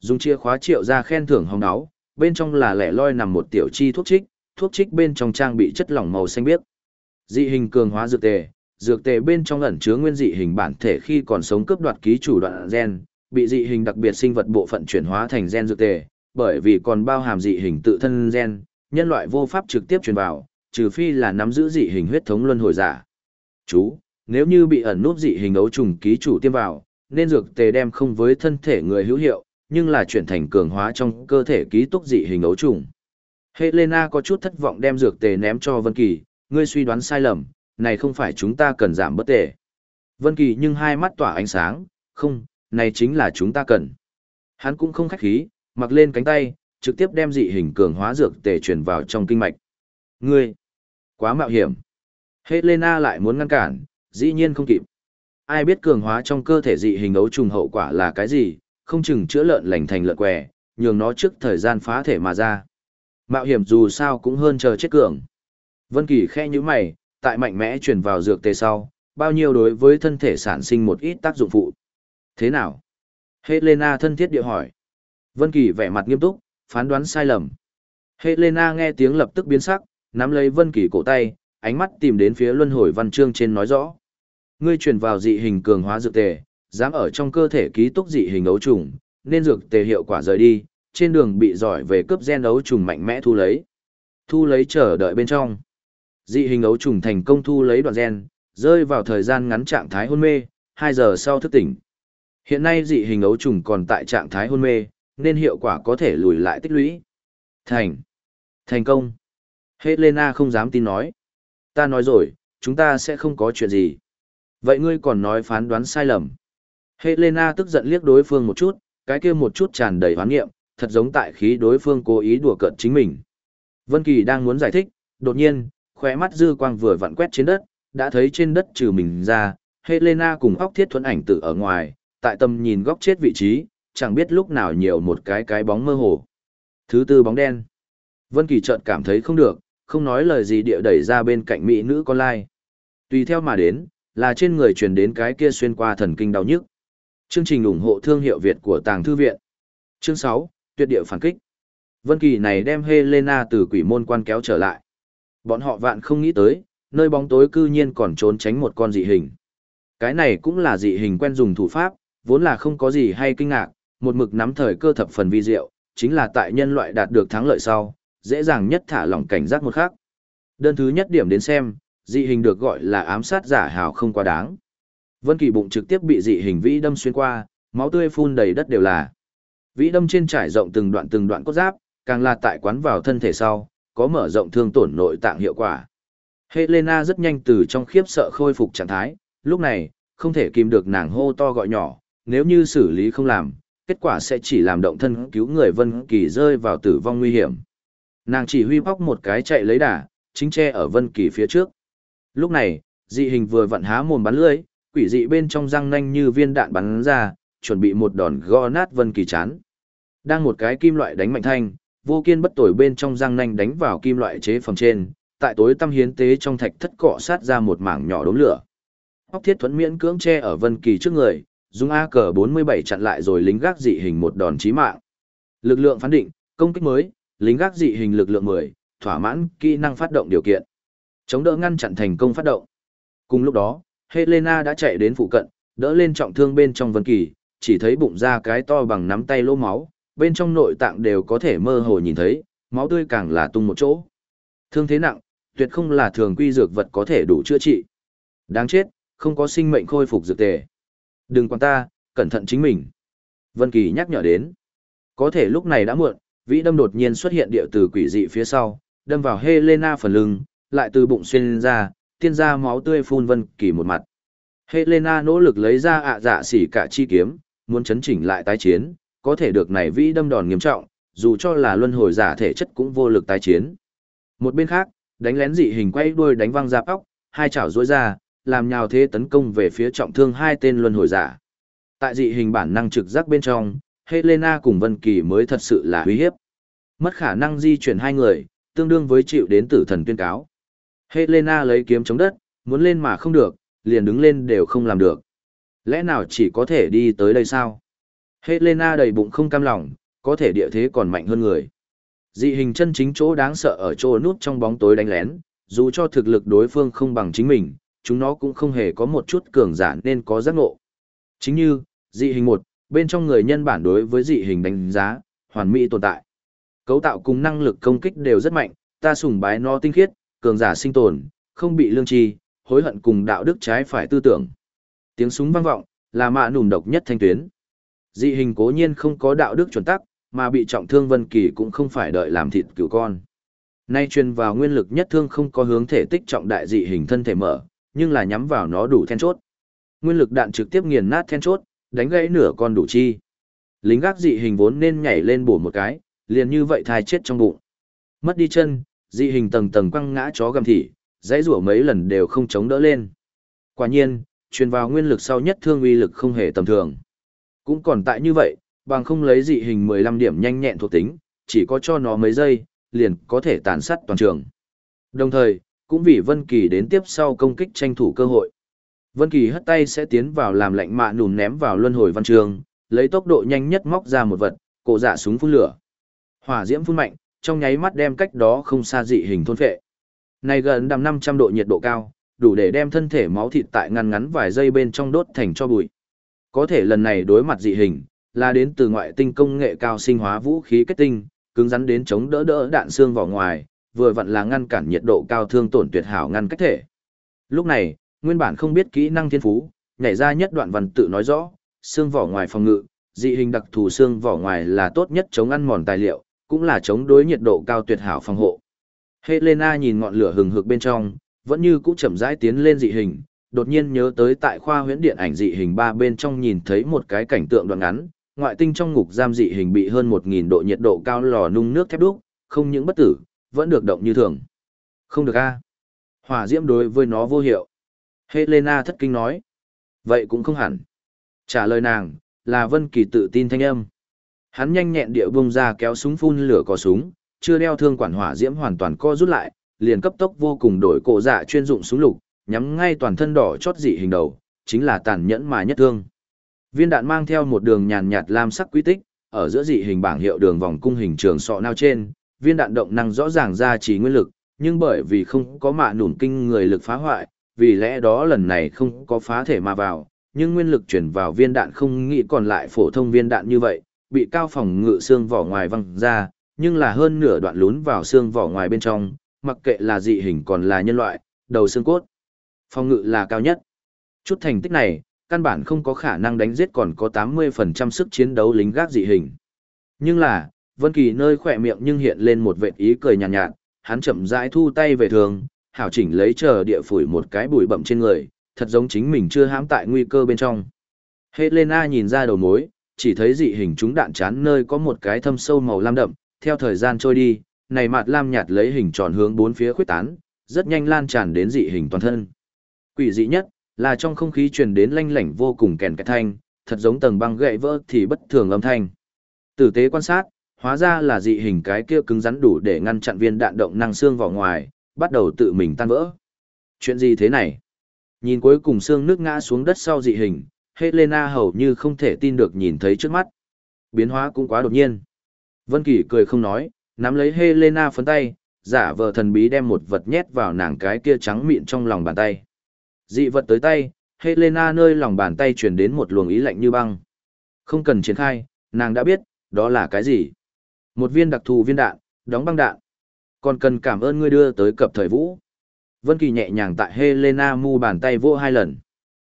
Dùng chìa khóa triệu ra khen thưởng hồng áo, bên trong là lẻ loi nằm một tiểu chi thuốc trích, thuốc trích bên trong trang bị chất lỏng màu xanh biếc. Dị hình cường hóa dược tề, dược tề bên trong ẩn chứa nguyên dị hình bản thể khi còn sống cướp đoạt ký chủ đoạn gen, bị dị hình đặc biệt sinh vật bộ phận chuyển hóa thành gen dược tề, bởi vì còn bao hàm dị hình tự thân gen, nhân loại vô pháp trực tiếp truyền vào, trừ phi là nắm giữ dị hình huyết thống luân hồi giả. Chú, nếu như bị ẩn nút dị hình ấu trùng ký chủ tiêm vào, nên dược tề đem không với thân thể người hữu hiệu, nhưng là chuyển thành cường hóa trong cơ thể ký túc dị hình ấu trùng. Helena có chút thất vọng đem dược tề ném cho Vân Kỳ, ngươi suy đoán sai lầm, này không phải chúng ta cần giảm bất tệ. Vân Kỳ nhưng hai mắt tỏa ánh sáng, không, này chính là chúng ta cần. Hắn cũng không khách khí, mặc lên cánh tay, trực tiếp đem dị hình cường hóa dược tề truyền vào trong kinh mạch. Ngươi, quá mạo hiểm. Helena lại muốn ngăn cản, dĩ nhiên không kịp. Ai biết cường hóa trong cơ thể dị hình ấu trùng hậu quả là cái gì, không chừng chữa lợn lành thành lợn què, nhường nó trước thời gian phá thể mà ra. Mạo hiểm dù sao cũng hơn chờ chết cường. Vân Kỳ khẽ nhíu mày, tại mạnh mẽ truyền vào dược tề sau, bao nhiêu đối với thân thể sản sinh một ít tác dụng phụ. Thế nào? Helena thân thiết địa hỏi. Vân Kỳ vẻ mặt nghiêm túc, phán đoán sai lầm. Helena nghe tiếng lập tức biến sắc, nắm lấy Vân Kỳ cổ tay, ánh mắt tìm đến phía luân hồi văn chương trên nói rõ. Ngươi truyền vào dị hình cường hóa dược tề, dám ở trong cơ thể ký túc dị hình ấu trùng, nên dược tề hiệu quả rời đi, trên đường bị giỏi về cướp gen ấu trùng mạnh mẽ thu lấy. Thu lấy chờ đợi bên trong. Dị hình ấu trùng thành công thu lấy đoạn gen, rơi vào thời gian ngắn trạng thái hôn mê, 2 giờ sau thức tỉnh. Hiện nay dị hình ấu trùng còn tại trạng thái hôn mê, nên hiệu quả có thể lùi lại tích lũy. Thành. Thành công. Helena không dám tin nói. Ta nói rồi, chúng ta sẽ không có chuyện gì. Vậy ngươi còn nói phán đoán sai lầm. Helena tức giận liếc đối phương một chút, cái kia một chút tràn đầy hoán nghiệm, thật giống tại khí đối phương cố ý đùa cợt chính mình. Vân Kỳ đang muốn giải thích, đột nhiên, khóe mắt dư quang vừa vặn quét trên đất, đã thấy trên đất trừ mình ra, Helena cùng óc thiết thuẫn ảnh tự ở ngoài, tại tầm nhìn góc chết vị trí, chẳng biết lúc nào nhiều một cái cái bóng mơ hồ. Thứ tư bóng đen. Vân Kỳ chợt cảm thấy không được, không nói lời gì địa đẩy ra bên cạnh mỹ nữ con lai. Tùy theo mà đến, là trên người truyền đến cái kia xuyên qua thần kinh đau nhức. Chương trình ủng hộ thương hiệu Việt của Tàng Thư Viện. Chương 6, Tuyệt địa phản kích. Vân Kỳ này đem Helena từ quỷ môn quan kéo trở lại. Bọn họ vạn không nghĩ tới, nơi bóng tối cư nhiên còn trốn tránh một con dị hình. Cái này cũng là dị hình quen dùng thủ pháp, vốn là không có gì hay kinh ngạc, một mực nắm thời cơ thập phần vi diệu, chính là tại nhân loại đạt được thắng lợi sau, dễ dàng nhất thả lỏng cảnh giác một khắc. Đơn thứ nhất điểm đến xem, dị hình được gọi là ám sát giả hào không quá đáng. Vân Kỳ bụng trực tiếp bị dị hình vĩ đâm xuyên qua, máu tươi phun đầy đất đều là. Vĩ đâm trên trải rộng từng đoạn từng đoạn cốt giáp, càng là tại quán vào thân thể sau, có mở rộng thương tổn nội tạng hiệu quả. Helena rất nhanh từ trong khiếp sợ khôi phục trạng thái, lúc này, không thể kìm được nàng hô to gọi nhỏ, nếu như xử lý không làm, kết quả sẽ chỉ làm động thân cứu người Vân Kỳ rơi vào tử vong nguy hiểm. Nàng chỉ huy bóc một cái chạy lấy đà, chính che ở Vân Kỳ phía trước. Lúc này, dị hình vừa vặn há mồm bắn lưỡi, quỷ dị bên trong răng nanh như viên đạn bắn ra, chuẩn bị một đòn gõ nát Vân Kỳ chán. Đang một cái kim loại đánh mạnh thanh, vô kiên bất tồi bên trong răng nanh đánh vào kim loại chế phẩm trên, tại tối tăm hiến tế trong thạch thất cọ sát ra một mảng nhỏ đốm lửa. Hóc thiết thuẫn miễn cưỡng che ở Vân Kỳ trước người, dùng AK-47 chặn lại rồi lính gác dị hình một đòn chí mạng. Lực lượng phán định, công kích mới, lính gác dị hình lực lượng 10, thỏa mãn kỹ năng phát động điều kiện. Chống đỡ ngăn chặn thành công phát động. Cùng lúc đó, Helena đã chạy đến phụ cận, đỡ lên trọng thương bên trong Vân Kỳ, chỉ thấy bụng ra cái to bằng nắm tay lỗ máu, bên trong nội tạng đều có thể mơ hồ nhìn thấy, máu tươi càng là tung một chỗ. Thương thế nặng, tuyệt không là thường quy dược vật có thể đủ chữa trị. Đáng chết, không có sinh mệnh khôi phục dược tề. Đừng quan ta, cẩn thận chính mình. Vân Kỳ nhắc nhở đến. Có thể lúc này đã muộn, vĩ đâm đột nhiên xuất hiện địa từ quỷ dị phía sau, đâm vào Helena phần lưng, lại từ bụng xuyên ra, tiên ra máu tươi phun Vân Kỳ một mặt. Helena nỗ lực lấy ra ạ dạ xỉ cả chi kiếm, muốn chấn chỉnh lại tái chiến, có thể được này vĩ đâm đòn nghiêm trọng, dù cho là luân hồi giả thể chất cũng vô lực tái chiến. Một bên khác, đánh lén dị hình quay đuôi đánh văng ra óc, hai chảo duỗi ra, làm nhào thế tấn công về phía trọng thương hai tên luân hồi giả. Tại dị hình bản năng trực giác bên trong, Helena cùng Vân Kỳ mới thật sự là uy hiếp. Mất khả năng di chuyển hai người, tương đương với chịu đến tử thần tuyên cáo. Helena lấy kiếm chống đất, muốn lên mà không được, liền đứng lên đều không làm được. Lẽ nào chỉ có thể đi tới đây sao? Helena đầy bụng không cam lòng, có thể địa thế còn mạnh hơn người. Dị hình chân chính chỗ đáng sợ ở chỗ nút trong bóng tối đánh lén, dù cho thực lực đối phương không bằng chính mình, chúng nó cũng không hề có một chút cường giả nên có giác ngộ. Chính như, dị hình một, bên trong người nhân bản đối với dị hình đánh giá, hoàn mỹ tồn tại. Cấu tạo cùng năng lực công kích đều rất mạnh, ta sùng bái nó tinh khiết, cường giả sinh tồn, không bị lương tri, hối hận cùng đạo đức trái phải tư tưởng. Tiếng súng vang vọng, là mạ nùm độc nhất thanh tuyến. Dị hình cố nhiên không có đạo đức chuẩn tắc, mà bị trọng thương Vân Kỳ cũng không phải đợi làm thịt cừu con. Nay truyền vào nguyên lực nhất thương không có hướng thể tích trọng đại dị hình thân thể mở, nhưng là nhắm vào nó đủ then chốt. Nguyên lực đạn trực tiếp nghiền nát then chốt, đánh gãy nửa con đủ chi. Lính gác dị hình vốn nên nhảy lên bổ một cái, liền như vậy thai chết trong bụng. Mất đi chân, dị hình tầng tầng quăng ngã chó gầm thị, dãy rủa mấy lần đều không chống đỡ lên. Quả nhiên, truyền vào nguyên lực sau nhất thương uy lực không hề tầm thường. Cũng còn tại như vậy, bằng không lấy dị hình 15 điểm nhanh nhẹn thuộc tính, chỉ có cho nó mấy giây, liền có thể tàn sát toàn trường. Đồng thời, cũng vì Vân Kỳ đến tiếp sau công kích tranh thủ cơ hội. Vân Kỳ hất tay sẽ tiến vào làm lạnh mạ nùm ném vào luân hồi văn trường, lấy tốc độ nhanh nhất móc ra một vật, cổ dạ súng phun lửa. Hỏa diễm phun mạnh, trong nháy mắt đem cách đó không xa dị hình thôn phệ. Này gần đầm 500 độ nhiệt độ cao, đủ để đem thân thể máu thịt tại ngăn ngắn vài giây bên trong đốt thành cho bụi. Có thể lần này đối mặt dị hình, là đến từ ngoại tinh công nghệ cao sinh hóa vũ khí kết tinh, cứng rắn đến chống đỡ đỡ đạn xương vào ngoài, vừa vặn là ngăn cản nhiệt độ cao thương tổn tuyệt hảo ngăn cách thể. Lúc này, nguyên bản không biết kỹ năng thiên phú, nhảy ra nhất đoạn văn tự nói rõ, xương vỏ ngoài phòng ngự, dị hình đặc thù xương vỏ ngoài là tốt nhất chống ăn mòn tài liệu, cũng là chống đối nhiệt độ cao tuyệt hảo phòng hộ. Helena nhìn ngọn lửa hừng hực bên trong, vẫn như cũ chậm rãi tiến lên dị hình, đột nhiên nhớ tới tại khoa huyễn điện ảnh dị hình ba bên trong nhìn thấy một cái cảnh tượng đoạn ngắn, ngoại tinh trong ngục giam dị hình bị hơn 1000 độ nhiệt độ cao lò nung nước thép đúc, không những bất tử, vẫn được động như thường. Không được a. Hỏa diễm đối với nó vô hiệu. Helena thất kinh nói. Vậy cũng không hẳn. Trả lời nàng, là Vân Kỳ tự tin thanh âm. Hắn nhanh nhẹn địa bung ra kéo súng phun lửa có súng, chưa đeo thương quản hỏa diễm hoàn toàn co rút lại, liền cấp tốc vô cùng đổi cổ dạ chuyên dụng súng lục, nhắm ngay toàn thân đỏ chót dị hình đầu, chính là tàn nhẫn mà nhất thương. Viên đạn mang theo một đường nhàn nhạt lam sắc quy tích, ở giữa dị hình bảng hiệu đường vòng cung hình trường sọ nao trên, viên đạn động năng rõ ràng ra chỉ nguyên lực, nhưng bởi vì không có mạ nổn kinh người lực phá hoại, vì lẽ đó lần này không có phá thể mà vào, nhưng nguyên lực chuyển vào viên đạn không nghĩ còn lại phổ thông viên đạn như vậy, bị cao phòng ngự xương vỏ ngoài văng ra, nhưng là hơn nửa đoạn lún vào xương vỏ ngoài bên trong, mặc kệ là dị hình còn là nhân loại, đầu xương cốt. Phòng ngự là cao nhất. Chút thành tích này, căn bản không có khả năng đánh giết còn có 80% sức chiến đấu lính gác dị hình. Nhưng là, Vân Kỳ nơi khỏe miệng nhưng hiện lên một vệt ý cười nhàn nhạt, nhạt, hắn chậm rãi thu tay về thường, hảo chỉnh lấy chờ địa phủi một cái bụi bậm trên người, thật giống chính mình chưa hãm tại nguy cơ bên trong. Helena nhìn ra đầu mối, chỉ thấy dị hình chúng đạn chán nơi có một cái thâm sâu màu lam đậm, theo thời gian trôi đi, này mạt lam nhạt lấy hình tròn hướng bốn phía khuyết tán, rất nhanh lan tràn đến dị hình toàn thân. Quỷ dị nhất, là trong không khí truyền đến lanh lảnh vô cùng kèn cái thanh, thật giống tầng băng gãy vỡ thì bất thường âm thanh. Tử tế quan sát, hóa ra là dị hình cái kia cứng rắn đủ để ngăn chặn viên đạn động năng xương vào ngoài, bắt đầu tự mình tan vỡ. Chuyện gì thế này? Nhìn cuối cùng xương nước ngã xuống đất sau dị hình, Helena hầu như không thể tin được nhìn thấy trước mắt. Biến hóa cũng quá đột nhiên. Vân Kỳ cười không nói, nắm lấy Helena phấn tay, giả vờ thần bí đem một vật nhét vào nàng cái kia trắng mịn trong lòng bàn tay. Dị vật tới tay, Helena nơi lòng bàn tay truyền đến một luồng ý lạnh như băng. Không cần triển khai, nàng đã biết, đó là cái gì. Một viên đặc thù viên đạn, đóng băng đạn. Còn cần cảm ơn ngươi đưa tới cập thời vũ. Vân Kỳ nhẹ nhàng tại Helena mu bàn tay vỗ hai lần.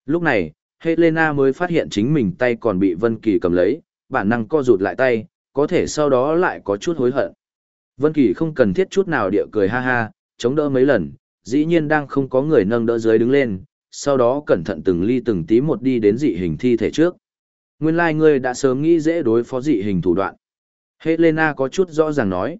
Lúc này, Helena mới phát hiện chính mình tay còn bị Vân Kỳ cầm lấy, bản năng co rụt lại tay, có thể sau đó lại có chút hối hận. Vân Kỳ không cần thiết chút nào địa cười ha ha, chống đỡ mấy lần, dĩ nhiên đang không có người nâng đỡ dưới đứng lên, sau đó cẩn thận từng ly từng tí một đi đến dị hình thi thể trước. Nguyên lai like ngươi đã sớm nghĩ dễ đối phó dị hình thủ đoạn. Helena có chút rõ ràng nói.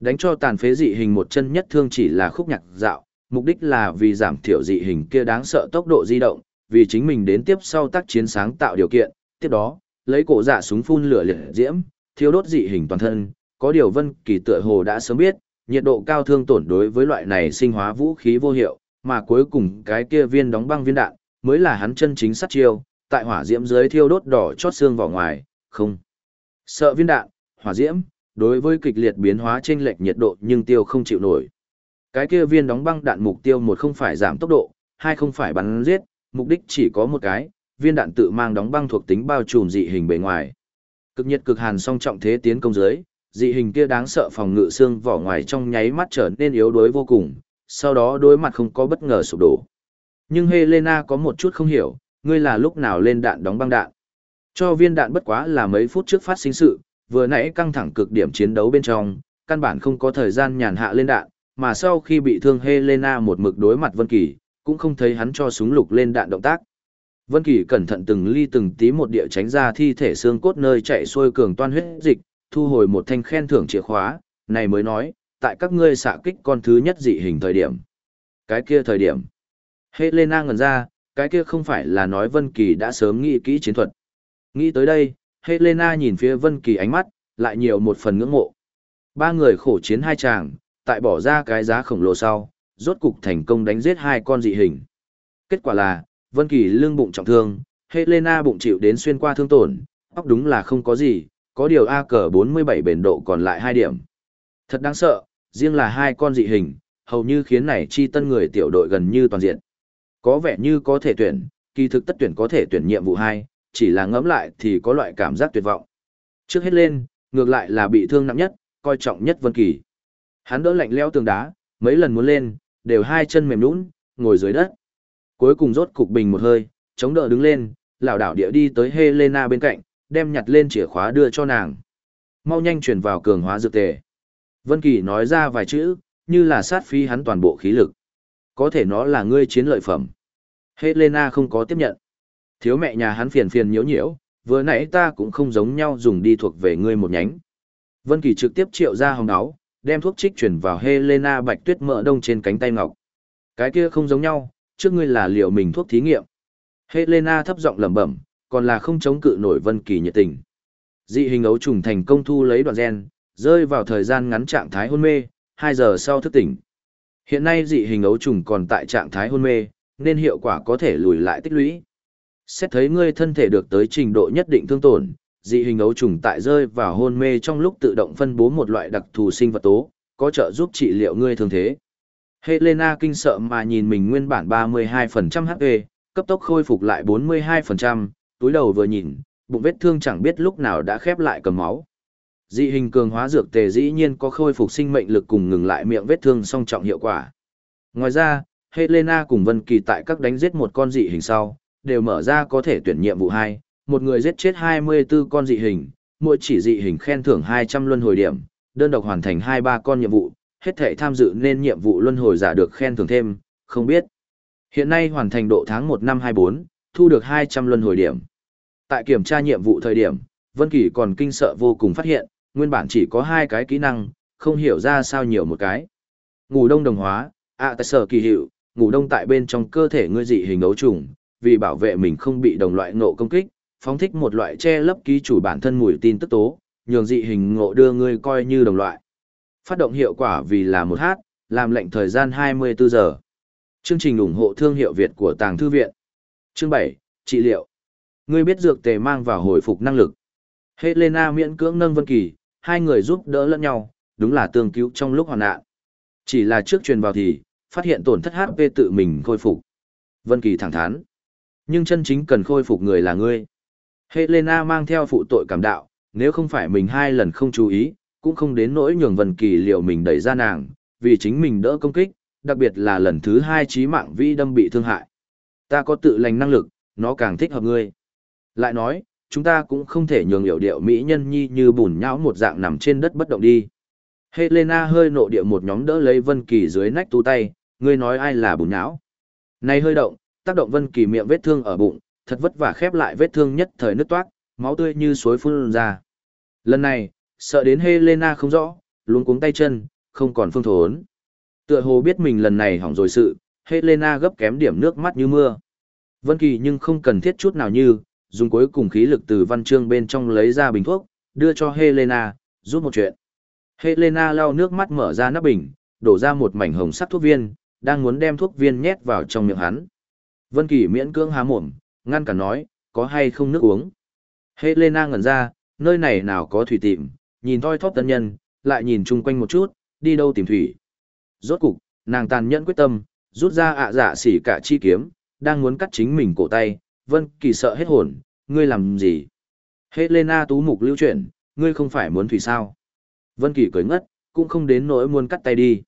Đánh cho tàn phế dị hình một chân nhất thương chỉ là khúc nhạc dạo, mục đích là vì giảm thiểu dị hình kia đáng sợ tốc độ di động, vì chính mình đến tiếp sau tác chiến sáng tạo điều kiện, tiếp đó, lấy cổ dạ súng phun lửa liệt diễm, thiêu đốt dị hình toàn thân, có điều Vân Kỳ tựa hồ đã sớm biết, nhiệt độ cao thương tổn đối với loại này sinh hóa vũ khí vô hiệu, mà cuối cùng cái kia viên đóng băng viên đạn mới là hắn chân chính sát chiêu, tại hỏa diễm dưới thiêu đốt đỏ chót xương vào ngoài, không. Sợ viên đạn, hỏa diễm, đối với kịch liệt biến hóa chênh lệch nhiệt độ nhưng tiêu không chịu nổi. Cái kia viên đóng băng đạn mục tiêu một không phải giảm tốc độ, hai không phải bắn giết, mục đích chỉ có một cái, viên đạn tự mang đóng băng thuộc tính bao trùm dị hình bề ngoài. Cực nhiệt cực hàn song trọng thế tiến công dưới, dị hình kia đáng sợ phòng ngự xương vỏ ngoài trong nháy mắt trở nên yếu đuối vô cùng, sau đó đối mặt không có bất ngờ sụp đổ. Nhưng Helena có một chút không hiểu, ngươi là lúc nào lên đạn đóng băng đạn. Cho viên đạn bất quá là mấy phút trước phát sinh sự, vừa nãy căng thẳng cực điểm chiến đấu bên trong, căn bản không có thời gian nhàn hạ lên đạn, mà sau khi bị thương Helena một mực đối mặt Vân Kỳ, cũng không thấy hắn cho súng lục lên đạn động tác. Vân Kỳ cẩn thận từng ly từng tí một địa tránh ra thi thể xương cốt nơi chạy xuôi cường toan huyết dịch, thu hồi một thanh khen thưởng chìa khóa, này mới nói, tại các ngươi xạ kích con thứ nhất dị hình thời điểm. Cái kia thời điểm. Helena ngẩn ra, cái kia không phải là nói Vân Kỳ đã sớm nghĩ kỹ chiến thuật. Nghĩ tới đây, Helena nhìn phía Vân Kỳ ánh mắt, lại nhiều một phần ngưỡng mộ. Ba người khổ chiến hai chàng, tại bỏ ra cái giá khổng lồ sau, rốt cục thành công đánh giết hai con dị hình. Kết quả là, Vân Kỳ lưng bụng trọng thương, Helena bụng chịu đến xuyên qua thương tổn, óc đúng là không có gì, có điều A cờ 47 bền độ còn lại 2 điểm. Thật đáng sợ, riêng là hai con dị hình, hầu như khiến này chi tân người tiểu đội gần như toàn diện. Có vẻ như có thể tuyển, kỳ thực tất tuyển có thể tuyển nhiệm vụ 2, chỉ là ngẫm lại thì có loại cảm giác tuyệt vọng. Trước hết lên, ngược lại là bị thương nặng nhất, coi trọng nhất Vân Kỳ. Hắn đỡ lạnh lẽo tường đá, mấy lần muốn lên, đều hai chân mềm nhũn, ngồi dưới đất. Cuối cùng rốt cục bình một hơi, chống đỡ đứng lên, lảo đảo địa đi tới Helena bên cạnh, đem nhặt lên chìa khóa đưa cho nàng. Mau nhanh chuyển vào cường hóa dược tề. Vân Kỳ nói ra vài chữ, như là sát phi hắn toàn bộ khí lực. Có thể nó là ngươi chiến lợi phẩm. Helena không có tiếp nhận. Thiếu mẹ nhà hắn phiền phiền nhiễu nhiễu, vừa nãy ta cũng không giống nhau dùng đi thuộc về ngươi một nhánh. Vân Kỳ trực tiếp triệu ra hồng áo, đem thuốc trích chuyển vào Helena bạch tuyết mỡ đông trên cánh tay ngọc. Cái kia không giống nhau, trước ngươi là liệu mình thuốc thí nghiệm. Helena thấp giọng lẩm bẩm, còn là không chống cự nổi Vân Kỳ nhiệt tình. Dị hình ấu trùng thành công thu lấy đoạn gen, rơi vào thời gian ngắn trạng thái hôn mê, 2 giờ sau thức tỉnh. Hiện nay dị hình ấu trùng còn tại trạng thái hôn mê, nên hiệu quả có thể lùi lại tích lũy. Xét thấy ngươi thân thể được tới trình độ nhất định thương tổn, dị hình ấu trùng tại rơi vào hôn mê trong lúc tự động phân bố một loại đặc thù sinh vật tố, có trợ giúp trị liệu ngươi thương thế. Helena kinh sợ mà nhìn mình nguyên bản 32% HP, cấp tốc khôi phục lại 42%, túi đầu vừa nhìn, bụng vết thương chẳng biết lúc nào đã khép lại cầm máu. Dị hình cường hóa dược tề dĩ nhiên có khôi phục sinh mệnh lực cùng ngừng lại miệng vết thương song trọng hiệu quả. Ngoài ra, Helena cùng Vân Kỳ tại các đánh giết một con dị hình sau, đều mở ra có thể tuyển nhiệm vụ 2, một người giết chết 24 con dị hình, mỗi chỉ dị hình khen thưởng 200 luân hồi điểm, đơn độc hoàn thành 2-3 con nhiệm vụ, hết thể tham dự nên nhiệm vụ luân hồi giả được khen thưởng thêm, không biết. Hiện nay hoàn thành độ tháng 1 năm 24, thu được 200 luân hồi điểm. Tại kiểm tra nhiệm vụ thời điểm, Vân Kỳ còn kinh sợ vô cùng phát hiện, nguyên bản chỉ có hai cái kỹ năng, không hiểu ra sao nhiều một cái. Ngủ đông đồng hóa, ạ tại sở kỳ hiệu, ngủ đông tại bên trong cơ thể ngươi dị hình ấu trùng, vì bảo vệ mình không bị đồng loại ngộ công kích, phóng thích một loại che lấp ký chủ bản thân mùi tin tức tố, nhường dị hình ngộ đưa ngươi coi như đồng loại. Phát động hiệu quả vì là một hát, làm lệnh thời gian 24 giờ. Chương trình ủng hộ thương hiệu Việt của Tàng Thư Viện. Chương 7, trị liệu. Ngươi biết dược tề mang vào hồi phục năng lực. Helena miễn cưỡng nâng Vân Kỳ, hai người giúp đỡ lẫn nhau, đúng là tương cứu trong lúc hoàn nạn. Chỉ là trước truyền vào thì, phát hiện tổn thất HP tự mình khôi phục. Vân Kỳ thẳng thắn. Nhưng chân chính cần khôi phục người là ngươi. Helena mang theo phụ tội cảm đạo, nếu không phải mình hai lần không chú ý, cũng không đến nỗi nhường Vân Kỳ liệu mình đẩy ra nàng, vì chính mình đỡ công kích, đặc biệt là lần thứ hai chí mạng vi đâm bị thương hại. Ta có tự lành năng lực, nó càng thích hợp ngươi. Lại nói, chúng ta cũng không thể nhường hiểu điệu mỹ nhân nhi như bùn nhão một dạng nằm trên đất bất động đi. Helena hơi nộ địa một nhóm đỡ lấy Vân Kỳ dưới nách tu tay, ngươi nói ai là bùn nhão? Này hơi động, tác động Vân Kỳ miệng vết thương ở bụng, thật vất vả khép lại vết thương nhất thời nứt toát, máu tươi như suối phun ra. Lần này, sợ đến Helena không rõ, luống cuống tay chân, không còn phương thốn. Tựa hồ biết mình lần này hỏng rồi sự, Helena gấp kém điểm nước mắt như mưa. Vân Kỳ nhưng không cần thiết chút nào như, dùng cuối cùng khí lực từ văn chương bên trong lấy ra bình thuốc, đưa cho Helena, giúp một chuyện. Helena lau nước mắt mở ra nắp bình, đổ ra một mảnh hồng sắc thuốc viên, đang muốn đem thuốc viên nhét vào trong miệng hắn. Vân Kỳ miễn cưỡng há mồm, ngăn cản nói, có hay không nước uống. Helena ngẩn ra, nơi này nào có thủy tìm, nhìn thoi thóp tân nhân, lại nhìn chung quanh một chút, đi đâu tìm thủy. Rốt cục, nàng tàn nhẫn quyết tâm, rút ra ạ dạ xỉ cả chi kiếm, đang muốn cắt chính mình cổ tay, Vân Kỳ sợ hết hồn, ngươi làm gì? Helena tú mục lưu chuyển, ngươi không phải muốn thủy sao? Vân Kỳ cười ngất, cũng không đến nỗi muốn cắt tay đi.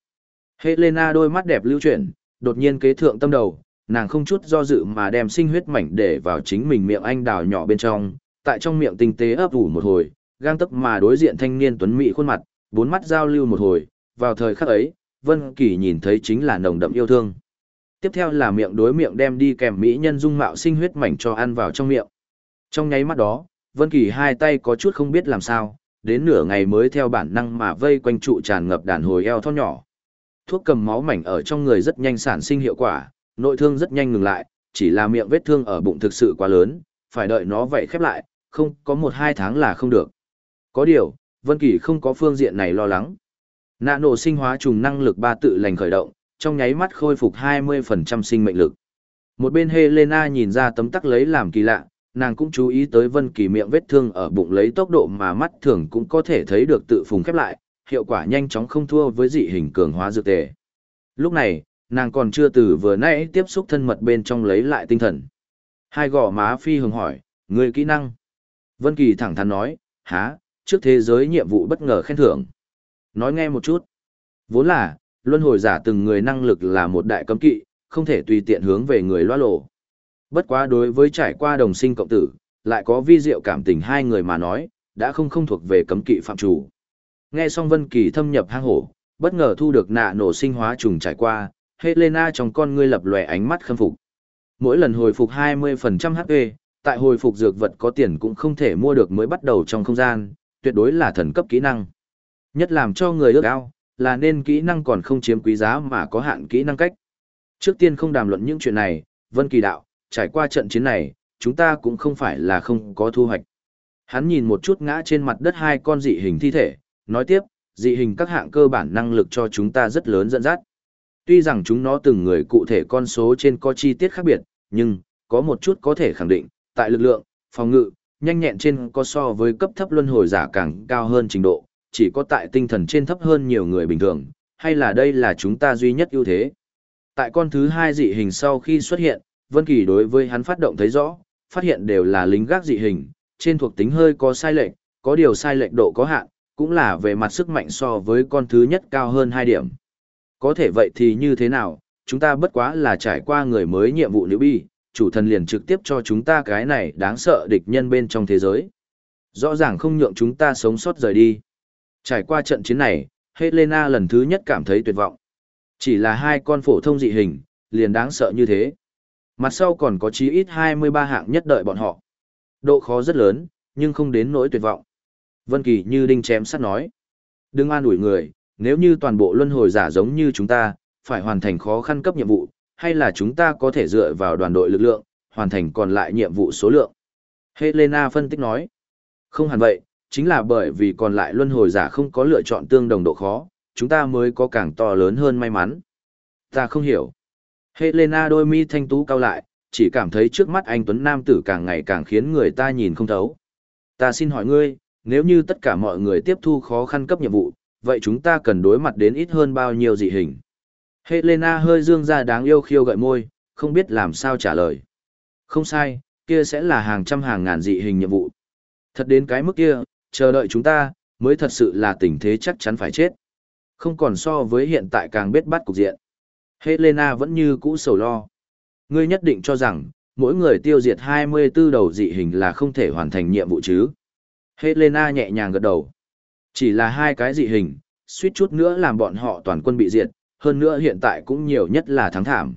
Helena đôi mắt đẹp lưu chuyển, đột nhiên kế thượng tâm đầu, nàng không chút do dự mà đem sinh huyết mảnh để vào chính mình miệng anh đào nhỏ bên trong, tại trong miệng tinh tế ấp ủ một hồi, gang tấc mà đối diện thanh niên tuấn mỹ khuôn mặt, bốn mắt giao lưu một hồi, vào thời khắc ấy, Vân Kỳ nhìn thấy chính là nồng đậm yêu thương. Tiếp theo là miệng đối miệng đem đi kèm mỹ nhân dung mạo sinh huyết mảnh cho ăn vào trong miệng. Trong nháy mắt đó, Vân Kỳ hai tay có chút không biết làm sao, đến nửa ngày mới theo bản năng mà vây quanh trụ tràn ngập đàn hồi eo thon nhỏ. Thuốc cầm máu mảnh ở trong người rất nhanh sản sinh hiệu quả, nội thương rất nhanh ngừng lại, chỉ là miệng vết thương ở bụng thực sự quá lớn, phải đợi nó vậy khép lại, không có một hai tháng là không được. Có điều, Vân Kỳ không có phương diện này lo lắng. Nạ nổ sinh hóa trùng năng lực ba tự lành khởi động, trong nháy mắt khôi phục 20% sinh mệnh lực. Một bên Helena nhìn ra tấm tắc lấy làm kỳ lạ, nàng cũng chú ý tới Vân Kỳ miệng vết thương ở bụng lấy tốc độ mà mắt thường cũng có thể thấy được tự phùng khép lại, hiệu quả nhanh chóng không thua với dị hình cường hóa dược tề. Lúc này, nàng còn chưa từ vừa nãy tiếp xúc thân mật bên trong lấy lại tinh thần. Hai gò má phi hồng hỏi, người kỹ năng. Vân Kỳ thẳng thắn nói, há, trước thế giới nhiệm vụ bất ngờ khen thưởng. Nói nghe một chút. Vốn là, luân hồi giả từng người năng lực là một đại cấm kỵ, không thể tùy tiện hướng về người loa lộ. Bất quá đối với trải qua đồng sinh cộng tử, lại có vi diệu cảm tình hai người mà nói, đã không không thuộc về cấm kỵ phạm chủ. Nghe xong Vân Kỳ thâm nhập hang hổ, bất ngờ thu được nạ nổ sinh hóa trùng trải qua, Helena trong con ngươi lập lòe ánh mắt khâm phục. Mỗi lần hồi phục 20% HP, tại hồi phục dược vật có tiền cũng không thể mua được mới bắt đầu trong không gian, tuyệt đối là thần cấp kỹ năng. Nhất làm cho người ước ao, là nên kỹ năng còn không chiếm quý giá mà có hạn kỹ năng cách. Trước tiên không đàm luận những chuyện này, Vân Kỳ đạo, trải qua trận chiến này, chúng ta cũng không phải là không có thu hoạch. Hắn nhìn một chút ngã trên mặt đất hai con dị hình thi thể, nói tiếp, dị hình các hạng cơ bản năng lực cho chúng ta rất lớn dẫn dắt. Tuy rằng chúng nó từng người cụ thể con số trên có chi tiết khác biệt, nhưng, có một chút có thể khẳng định, tại lực lượng, phòng ngự, nhanh nhẹn trên có so với cấp thấp luân hồi giả càng cao hơn trình độ, chỉ có tại tinh thần trên thấp hơn nhiều người bình thường, hay là đây là chúng ta duy nhất ưu thế. Tại con thứ hai dị hình sau khi xuất hiện, Vân Kỳ đối với hắn phát động thấy rõ, phát hiện đều là lính gác dị hình, trên thuộc tính hơi có sai lệch, có điều sai lệch độ có hạn, cũng là về mặt sức mạnh so với con thứ nhất cao hơn 2 điểm. Có thể vậy thì như thế nào, chúng ta bất quá là trải qua người mới nhiệm vụ nữ bi, chủ thần liền trực tiếp cho chúng ta cái này đáng sợ địch nhân bên trong thế giới. Rõ ràng không nhượng chúng ta sống sót rời đi. Trải qua trận chiến này, Helena lần thứ nhất cảm thấy tuyệt vọng. Chỉ là hai con phổ thông dị hình, liền đáng sợ như thế. Mặt sau còn có chí ít 23 hạng nhất đợi bọn họ. Độ khó rất lớn, nhưng không đến nỗi tuyệt vọng. Vân Kỳ như đinh chém sắt nói. Đừng an ủi người, nếu như toàn bộ luân hồi giả giống như chúng ta, phải hoàn thành khó khăn cấp nhiệm vụ, hay là chúng ta có thể dựa vào đoàn đội lực lượng, hoàn thành còn lại nhiệm vụ số lượng. Helena phân tích nói. Không hẳn vậy, chính là bởi vì còn lại luân hồi giả không có lựa chọn tương đồng độ khó, chúng ta mới có càng to lớn hơn may mắn. Ta không hiểu. Helena đôi mi thanh tú cao lại, chỉ cảm thấy trước mắt anh Tuấn Nam tử càng ngày càng khiến người ta nhìn không thấu. Ta xin hỏi ngươi, nếu như tất cả mọi người tiếp thu khó khăn cấp nhiệm vụ, vậy chúng ta cần đối mặt đến ít hơn bao nhiêu dị hình? Helena hơi dương ra đáng yêu khiêu gợi môi, không biết làm sao trả lời. Không sai, kia sẽ là hàng trăm hàng ngàn dị hình nhiệm vụ. Thật đến cái mức kia, chờ đợi chúng ta, mới thật sự là tình thế chắc chắn phải chết. Không còn so với hiện tại càng biết bắt cục diện. Helena vẫn như cũ sầu lo. Ngươi nhất định cho rằng, mỗi người tiêu diệt 24 đầu dị hình là không thể hoàn thành nhiệm vụ chứ. Helena nhẹ nhàng gật đầu. Chỉ là hai cái dị hình, suýt chút nữa làm bọn họ toàn quân bị diệt, hơn nữa hiện tại cũng nhiều nhất là thắng thảm.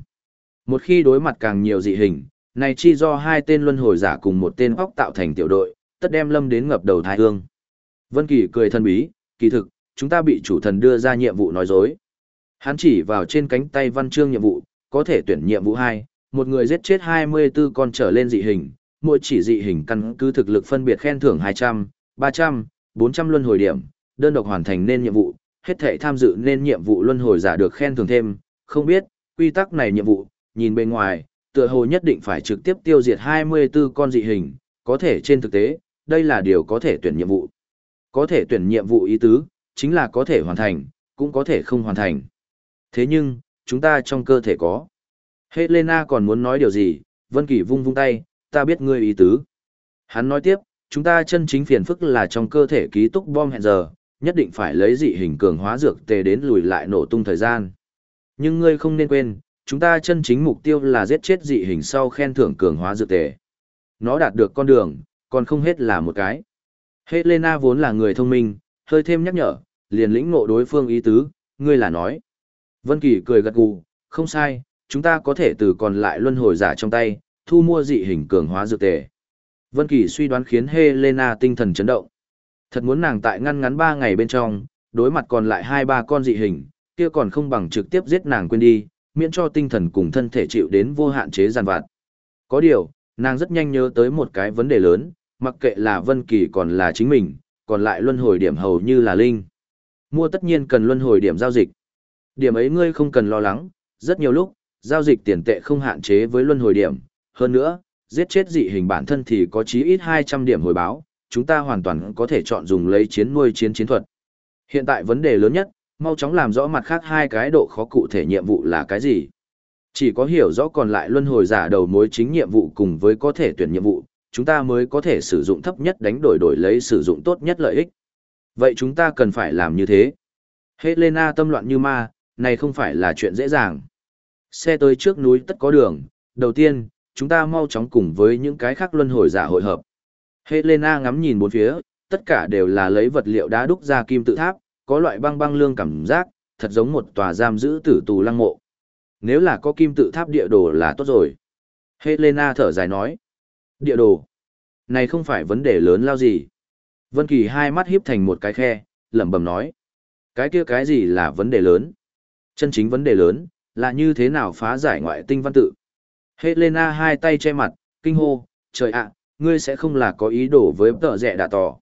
Một khi đối mặt càng nhiều dị hình, này chi do hai tên luân hồi giả cùng một tên óc tạo thành tiểu đội, tất đem lâm đến ngập đầu thái hương. Vân Kỳ cười thân bí, kỳ thực, chúng ta bị chủ thần đưa ra nhiệm vụ nói dối. Hắn chỉ vào trên cánh tay văn chương nhiệm vụ, có thể tuyển nhiệm vụ 2, một người giết chết 24 con trở lên dị hình, mỗi chỉ dị hình căn cứ thực lực phân biệt khen thưởng 200, 300, 400 luân hồi điểm, đơn độc hoàn thành nên nhiệm vụ, hết thể tham dự nên nhiệm vụ luân hồi giả được khen thưởng thêm, không biết, quy tắc này nhiệm vụ, nhìn bên ngoài, tựa hồ nhất định phải trực tiếp tiêu diệt 24 con dị hình, có thể trên thực tế, đây là điều có thể tuyển nhiệm vụ. Có thể tuyển nhiệm vụ ý tứ, chính là có thể hoàn thành, cũng có thể không hoàn thành. Thế nhưng, chúng ta trong cơ thể có. Helena còn muốn nói điều gì, Vân Kỳ vung vung tay, ta biết ngươi ý tứ. Hắn nói tiếp, chúng ta chân chính phiền phức là trong cơ thể ký túc bom hẹn giờ, nhất định phải lấy dị hình cường hóa dược tề đến lùi lại nổ tung thời gian. Nhưng ngươi không nên quên, chúng ta chân chính mục tiêu là giết chết dị hình sau khen thưởng cường hóa dược tề. Nó đạt được con đường, còn không hết là một cái. Helena vốn là người thông minh, hơi thêm nhắc nhở, liền lĩnh ngộ đối phương ý tứ, ngươi là nói. Vân Kỳ cười gật gù, không sai, chúng ta có thể từ còn lại luân hồi giả trong tay, thu mua dị hình cường hóa dược tề. Vân Kỳ suy đoán khiến Helena tinh thần chấn động. Thật muốn nàng tại ngăn ngắn 3 ngày bên trong, đối mặt còn lại 2-3 con dị hình, kia còn không bằng trực tiếp giết nàng quên đi, miễn cho tinh thần cùng thân thể chịu đến vô hạn chế giàn vặt. Có điều, nàng rất nhanh nhớ tới một cái vấn đề lớn, mặc kệ là Vân Kỳ còn là chính mình, còn lại luân hồi điểm hầu như là linh. Mua tất nhiên cần luân hồi điểm giao dịch. Điểm ấy ngươi không cần lo lắng, rất nhiều lúc, giao dịch tiền tệ không hạn chế với luân hồi điểm, hơn nữa, giết chết dị hình bản thân thì có chí ít 200 điểm hồi báo, chúng ta hoàn toàn có thể chọn dùng lấy chiến nuôi chiến chiến thuật. Hiện tại vấn đề lớn nhất, mau chóng làm rõ mặt khác hai cái độ khó cụ thể nhiệm vụ là cái gì. Chỉ có hiểu rõ còn lại luân hồi giả đầu mối chính nhiệm vụ cùng với có thể tuyển nhiệm vụ, chúng ta mới có thể sử dụng thấp nhất đánh đổi đổi lấy sử dụng tốt nhất lợi ích. Vậy chúng ta cần phải làm như thế. Helena tâm loạn như ma, này không phải là chuyện dễ dàng. Xe tới trước núi tất có đường, đầu tiên, chúng ta mau chóng cùng với những cái khác luân hồi giả hội hợp. Helena ngắm nhìn bốn phía, tất cả đều là lấy vật liệu đá đúc ra kim tự tháp, có loại băng băng lương cảm giác, thật giống một tòa giam giữ tử tù lăng mộ. Nếu là có kim tự tháp địa đồ là tốt rồi. Helena thở dài nói. Địa đồ. Này không phải vấn đề lớn lao gì. Vân Kỳ hai mắt híp thành một cái khe, lẩm bẩm nói. Cái kia cái gì là vấn đề lớn? Chân chính vấn đề lớn, là như thế nào phá giải ngoại tinh văn tự. Helena hai tay che mặt, kinh hô, trời ạ, ngươi sẽ không là có ý đồ với tợ rẻ đạ tỏ.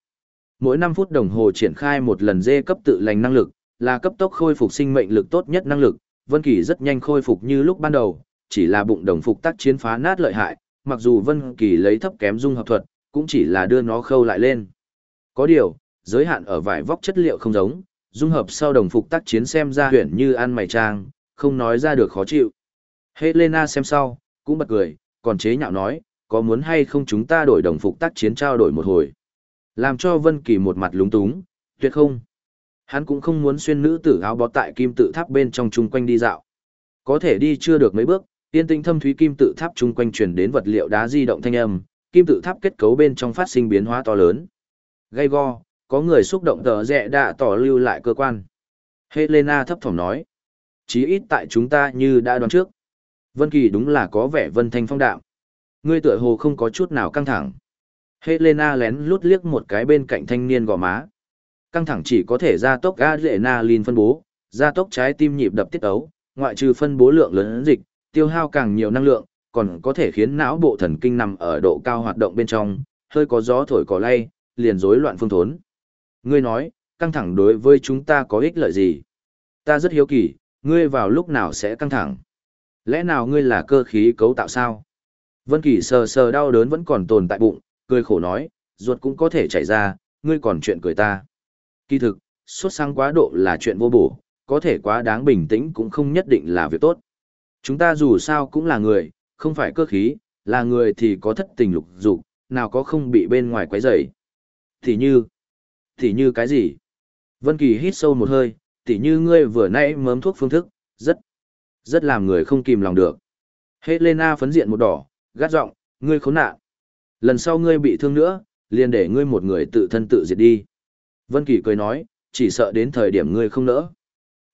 Mỗi 5 phút đồng hồ triển khai một lần dê cấp tự lành năng lực, là cấp tốc khôi phục sinh mệnh lực tốt nhất năng lực, Vân Kỳ rất nhanh khôi phục như lúc ban đầu, chỉ là bụng đồng phục tác chiến phá nát lợi hại, mặc dù Vân Kỳ lấy thấp kém dung hợp thuật, cũng chỉ là đưa nó khâu lại lên. Có điều, giới hạn ở vải vóc chất liệu không giống, dung hợp sau đồng phục tác chiến xem ra huyền như ăn mày trang, không nói ra được khó chịu. Helena xem sau, cũng bật cười, còn chế nhạo nói, có muốn hay không chúng ta đổi đồng phục tác chiến trao đổi một hồi. Làm cho Vân Kỳ một mặt lúng túng, tuyệt không. Hắn cũng không muốn xuyên nữ tử áo bó tại kim tự tháp bên trong chung quanh đi dạo. Có thể đi chưa được mấy bước, tiên tinh thâm thúy kim tự tháp chung quanh truyền đến vật liệu đá di động thanh âm, kim tự tháp kết cấu bên trong phát sinh biến hóa to lớn. Gây go, có người xúc động tờ rẹ đã tỏ lưu lại cơ quan. Helena thấp thỏm nói. Chí ít tại chúng ta như đã đoán trước. Vân Kỳ đúng là có vẻ vân thanh phong đạo. Ngươi tựa hồ không có chút nào căng thẳng. Helena lén lút liếc một cái bên cạnh thanh niên gò má. Căng thẳng chỉ có thể gia tốc adrenaline phân bố, gia tốc trái tim nhịp đập tiết ấu, ngoại trừ phân bố lượng lớn dịch, tiêu hao càng nhiều năng lượng, còn có thể khiến não bộ thần kinh nằm ở độ cao hoạt động bên trong, hơi có gió thổi cỏ lay, liền rối loạn phương thốn. Ngươi nói, căng thẳng đối với chúng ta có ích lợi gì? Ta rất hiếu kỳ, ngươi vào lúc nào sẽ căng thẳng? Lẽ nào ngươi là cơ khí cấu tạo sao? Vân Kỳ sờ sờ đau đớn vẫn còn tồn tại bụng, cười khổ nói, ruột cũng có thể chảy ra, ngươi còn chuyện cười ta. Kỳ thực, xuất sang quá độ là chuyện vô bổ, có thể quá đáng bình tĩnh cũng không nhất định là việc tốt. Chúng ta dù sao cũng là người, không phải cơ khí, là người thì có thất tình lục dục, nào có không bị bên ngoài quấy rầy. Thì như, thì như cái gì? Vân Kỳ hít sâu một hơi, tỉ như ngươi vừa nãy mớm thuốc phương thức, rất, rất làm người không kìm lòng được. Helena phấn diện một đỏ, gắt giọng, ngươi khốn nạn. Lần sau ngươi bị thương nữa, liền để ngươi một người tự thân tự diệt đi. Vân Kỳ cười nói, chỉ sợ đến thời điểm ngươi không nỡ.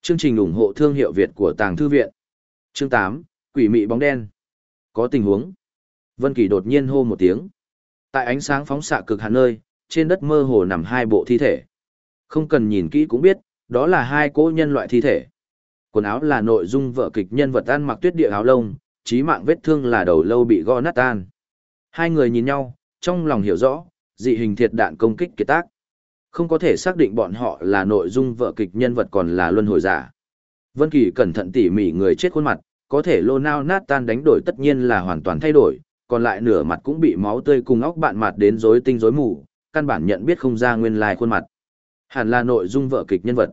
Chương trình ủng hộ thương hiệu Việt của Tàng Thư Viện. Chương 8, Quỷ mị bóng đen. Có tình huống. Vân Kỳ đột nhiên hô một tiếng. Tại ánh sáng phóng xạ cực hạn nơi, trên đất mơ hồ nằm hai bộ thi thể. Không cần nhìn kỹ cũng biết, đó là hai cỗ nhân loại thi thể. Quần áo là nội dung vợ kịch nhân vật ăn mặc tuyết địa áo lông, chí mạng vết thương là đầu lâu bị gõ nát tan. Hai người nhìn nhau, trong lòng hiểu rõ, dị hình thiệt đạn công kích kiệt tác. Không có thể xác định bọn họ là nội dung vợ kịch nhân vật còn là luân hồi giả. Vân Kỳ cẩn thận tỉ mỉ người chết khuôn mặt, có thể lô nao nát tan đánh đổi tất nhiên là hoàn toàn thay đổi, còn lại nửa mặt cũng bị máu tươi cùng óc bạn mặt đến rối tinh rối mù, căn bản nhận biết không ra nguyên lai khuôn mặt. Hẳn là nội dung vợ kịch nhân vật.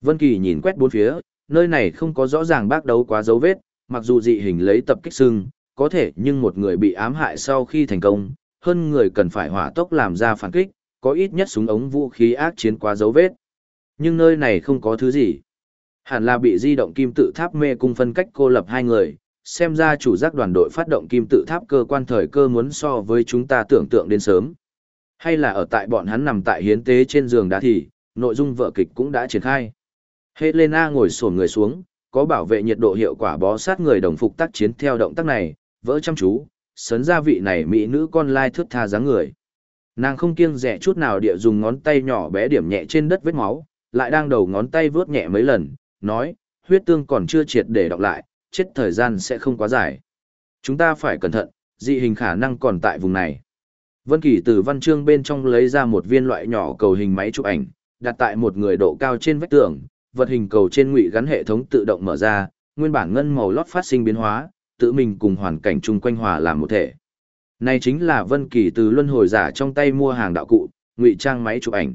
Vân Kỳ nhìn quét bốn phía, nơi này không có rõ ràng bác đấu quá dấu vết, mặc dù dị hình lấy tập kích xưng, có thể nhưng một người bị ám hại sau khi thành công, hơn người cần phải hỏa tốc làm ra phản kích, có ít nhất súng ống vũ khí ác chiến quá dấu vết. Nhưng nơi này không có thứ gì. Hẳn là bị di động kim tự tháp mê cung phân cách cô lập hai người, xem ra chủ giác đoàn đội phát động kim tự tháp cơ quan thời cơ muốn so với chúng ta tưởng tượng đến sớm. Hay là ở tại bọn hắn nằm tại hiến tế trên giường đá thì, nội dung vở kịch cũng đã triển khai. Helena ngồi xổm người xuống, có bảo vệ nhiệt độ hiệu quả bó sát người đồng phục tác chiến theo động tác này, vỡ chăm chú, sấn ra vị này mỹ nữ con lai thướt tha dáng người. Nàng không kiêng dè chút nào địa dùng ngón tay nhỏ bé điểm nhẹ trên đất vết máu, lại đang đầu ngón tay vướt nhẹ mấy lần, nói, huyết tương còn chưa triệt để đọc lại, chết thời gian sẽ không quá dài. Chúng ta phải cẩn thận, dị hình khả năng còn tại vùng này. Vân Kỳ từ văn chương bên trong lấy ra một viên loại nhỏ cầu hình máy chụp ảnh, đặt tại một người độ cao trên vách tường, vật hình cầu trên ngụy gắn hệ thống tự động mở ra, nguyên bản ngân màu lót phát sinh biến hóa, tự mình cùng hoàn cảnh chung quanh hòa làm một thể. Này chính là Vân Kỳ từ luân hồi giả trong tay mua hàng đạo cụ, ngụy trang máy chụp ảnh.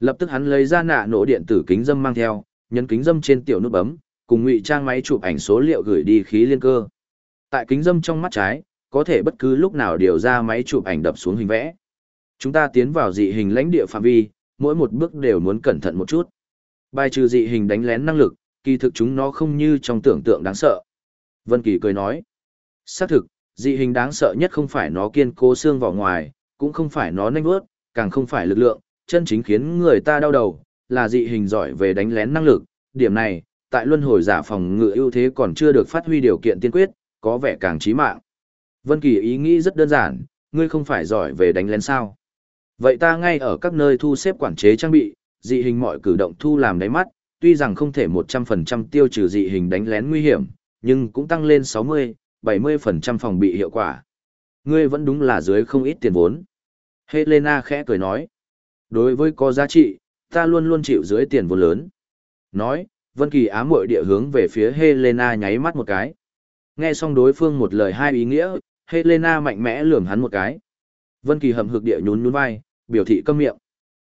Lập tức hắn lấy ra nạ nổ điện tử kính dâm mang theo, nhấn kính dâm trên tiểu nút bấm, cùng ngụy trang máy chụp ảnh số liệu gửi đi khí liên cơ. Tại kính dâm trong mắt trái, có thể bất cứ lúc nào điều ra máy chụp ảnh đập xuống hình vẽ. Chúng ta tiến vào dị hình lãnh địa phạm vi, mỗi một bước đều muốn cẩn thận một chút. Bài trừ dị hình đánh lén năng lực, kỳ thực chúng nó không như trong tưởng tượng đáng sợ. Vân Kỳ cười nói, xác thực, dị hình đáng sợ nhất không phải nó kiên cố xương vào ngoài, cũng không phải nó nhanh vớt, càng không phải lực lượng, chân chính khiến người ta đau đầu, là dị hình giỏi về đánh lén năng lực. Điểm này, tại luân hồi giả phòng ngự ưu thế còn chưa được phát huy điều kiện tiên quyết, có vẻ càng chí mạng. Vân Kỳ ý nghĩ rất đơn giản, ngươi không phải giỏi về đánh lén sao? Vậy ta ngay ở các nơi thu xếp quản chế trang bị, dị hình mọi cử động thu làm đáy mắt, tuy rằng không thể 100% tiêu trừ dị hình đánh lén nguy hiểm, nhưng cũng tăng lên 60, 70% phòng bị hiệu quả. Ngươi vẫn đúng là dưới không ít tiền vốn. Helena khẽ cười nói. Đối với có giá trị, ta luôn luôn chịu dưới tiền vốn lớn. Nói, Vân Kỳ ám muội địa hướng về phía Helena nháy mắt một cái. Nghe xong đối phương một lời hai ý nghĩa, Helena mạnh mẽ lườm hắn một cái. Vân Kỳ hậm hực địa nhún nhún vai, biểu thị câm miệng.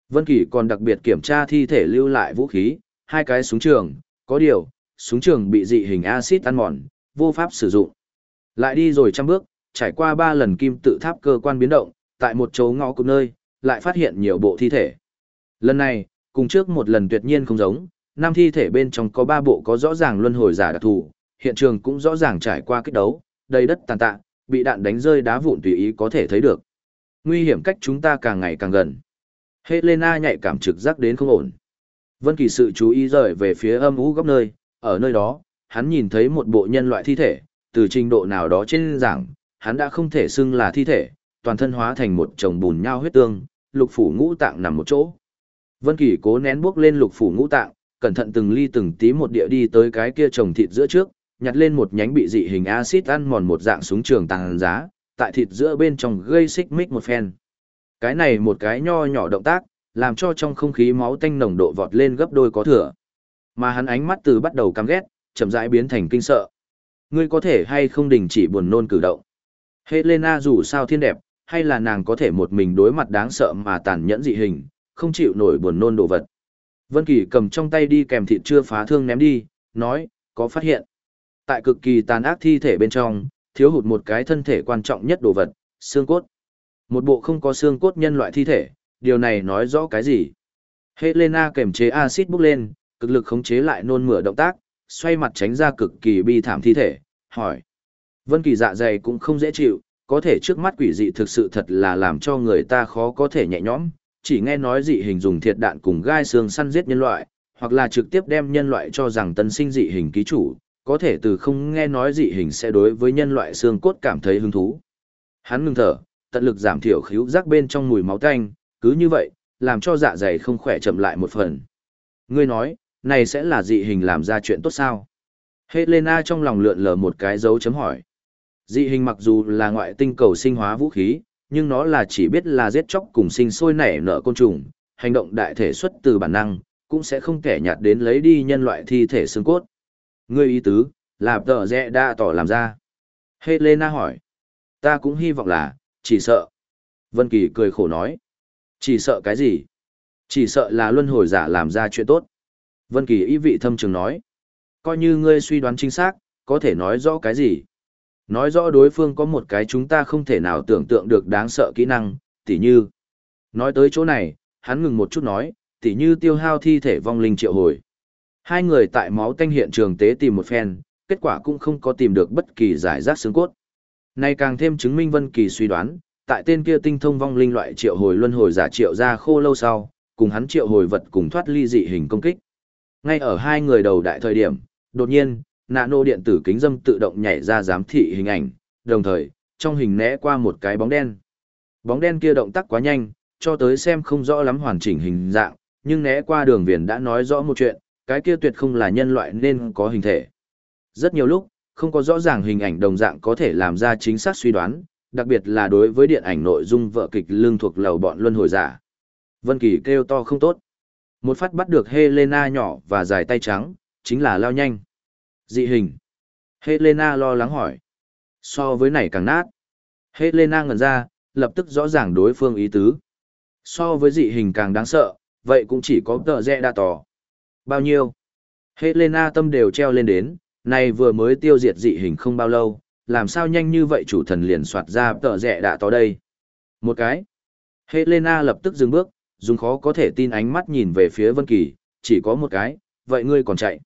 Vân Kỳ còn đặc biệt kiểm tra thi thể lưu lại vũ khí, hai cái súng trường, có điều, súng trường bị dị hình axit ăn mòn, vô pháp sử dụng. Lại đi rồi trăm bước, trải qua ba lần kim tự tháp cơ quan biến động, tại một chỗ ngõ cụt nơi, lại phát hiện nhiều bộ thi thể. Lần này, cùng trước một lần tuyệt nhiên không giống, năm thi thể bên trong có ba bộ có rõ ràng luân hồi giả đặc thù, hiện trường cũng rõ ràng trải qua kích đấu, đầy đất tàn tạ, bị đạn đánh rơi đá vụn tùy ý có thể thấy được. Nguy hiểm cách chúng ta càng ngày càng gần. Helena nhạy cảm trực giác đến không ổn. Vân Kỳ sự chú ý rời về phía âm u góc nơi, ở nơi đó, hắn nhìn thấy một bộ nhân loại thi thể, từ trình độ nào đó trên giảng, hắn đã không thể xưng là thi thể, toàn thân hóa thành một chồng bùn nhão huyết tương, lục phủ ngũ tạng nằm một chỗ. Vân Kỳ cố nén bước lên lục phủ ngũ tạng, cẩn thận từng ly từng tí một địa đi tới cái kia chồng thịt giữa trước, nhặt lên một nhánh bị dị hình axit ăn mòn một dạng súng trường tàng giá, tại thịt giữa bên trong gây xích mích một phen. Cái này một cái nho nhỏ động tác, làm cho trong không khí máu tanh nồng độ vọt lên gấp đôi có thừa. Mà hắn ánh mắt từ bắt đầu căm ghét, chậm rãi biến thành kinh sợ. Ngươi có thể hay không đình chỉ buồn nôn cử động. Helena dù sao thiên đẹp, hay là nàng có thể một mình đối mặt đáng sợ mà tàn nhẫn dị hình, không chịu nổi buồn nôn đồ vật. Vân Kỳ cầm trong tay đi kèm thịt chưa phá thương ném đi, nói, có phát hiện. Tại cực kỳ tàn ác thi thể bên trong, thiếu hụt một cái thân thể quan trọng nhất đồ vật, xương cốt. Một bộ không có xương cốt nhân loại thi thể, điều này nói rõ cái gì? Helena kềm chế axit bốc lên, cực lực khống chế lại nôn mửa động tác, xoay mặt tránh ra cực kỳ bi thảm thi thể, hỏi. Vân Kỳ dạ dày cũng không dễ chịu, có thể trước mắt quỷ dị thực sự thật là làm cho người ta khó có thể nhẹ nhõm, chỉ nghe nói dị hình dùng thiệt đạn cùng gai xương săn giết nhân loại, hoặc là trực tiếp đem nhân loại cho rằng tân sinh dị hình ký chủ, có thể từ không nghe nói dị hình sẽ đối với nhân loại xương cốt cảm thấy hứng thú. Hắn ngừng thở, tận lực giảm thiểu khíu giác bên trong mùi máu tanh, cứ như vậy, làm cho dạ dày không khỏe chậm lại một phần. Ngươi nói, này sẽ là dị hình làm ra chuyện tốt sao? Helena trong lòng lượn lờ một cái dấu chấm hỏi. Dị hình mặc dù là ngoại tinh cầu sinh hóa vũ khí, nhưng nó là chỉ biết là giết chóc cùng sinh sôi nảy nở côn trùng, hành động đại thể xuất từ bản năng, cũng sẽ không kẻ nhạt đến lấy đi nhân loại thi thể xương cốt. Ngươi ý tứ, là tờ rẽ đã tỏ làm ra. Helena hỏi. Ta cũng hy vọng là, chỉ sợ. Vân Kỳ cười khổ nói. Chỉ sợ cái gì? Chỉ sợ là luân hồi giả làm ra chuyện tốt. Vân Kỳ ý vị thâm trường nói. Coi như ngươi suy đoán chính xác, có thể nói rõ cái gì? Nói rõ đối phương có một cái chúng ta không thể nào tưởng tượng được đáng sợ kỹ năng, tỉ như. Nói tới chỗ này, hắn ngừng một chút nói, tỉ như tiêu hao thi thể vong linh triệu hồi. Hai người tại máu tanh hiện trường tế tìm một phen, kết quả cũng không có tìm được bất kỳ giải rác xương cốt. Này càng thêm chứng minh Vân Kỳ suy đoán, tại tên kia tinh thông vong linh loại triệu hồi luân hồi giả triệu ra khô lâu sau, cùng hắn triệu hồi vật cùng thoát ly dị hình công kích. Ngay ở hai người đầu đại thời điểm, đột nhiên, nano điện tử kính dâm tự động nhảy ra giám thị hình ảnh, đồng thời, trong hình né qua một cái bóng đen. Bóng đen kia động tác quá nhanh, cho tới xem không rõ lắm hoàn chỉnh hình dạng, nhưng né qua đường viền đã nói rõ một chuyện, cái kia tuyệt không là nhân loại nên có hình thể. Rất nhiều lúc, không có rõ ràng hình ảnh đồng dạng có thể làm ra chính xác suy đoán, đặc biệt là đối với điện ảnh nội dung vợ kịch lương thuộc lầu bọn luân hồi giả. Vân Kỳ kêu to không tốt. Một phát bắt được Helena nhỏ và dài tay trắng, chính là lao nhanh. Dị hình. Helena lo lắng hỏi. So với này càng nát. Helena ngẩn ra, lập tức rõ ràng đối phương ý tứ. So với dị hình càng đáng sợ, vậy cũng chỉ có tờ rẽ đa tỏ. Bao nhiêu? Helena tâm đều treo lên đến, này vừa mới tiêu diệt dị hình không bao lâu, làm sao nhanh như vậy chủ thần liền soạt ra tờ rẻ đã tỏ đây. Một cái. Helena lập tức dừng bước, dùng khó có thể tin ánh mắt nhìn về phía Vân Kỳ, chỉ có một cái, vậy ngươi còn chạy.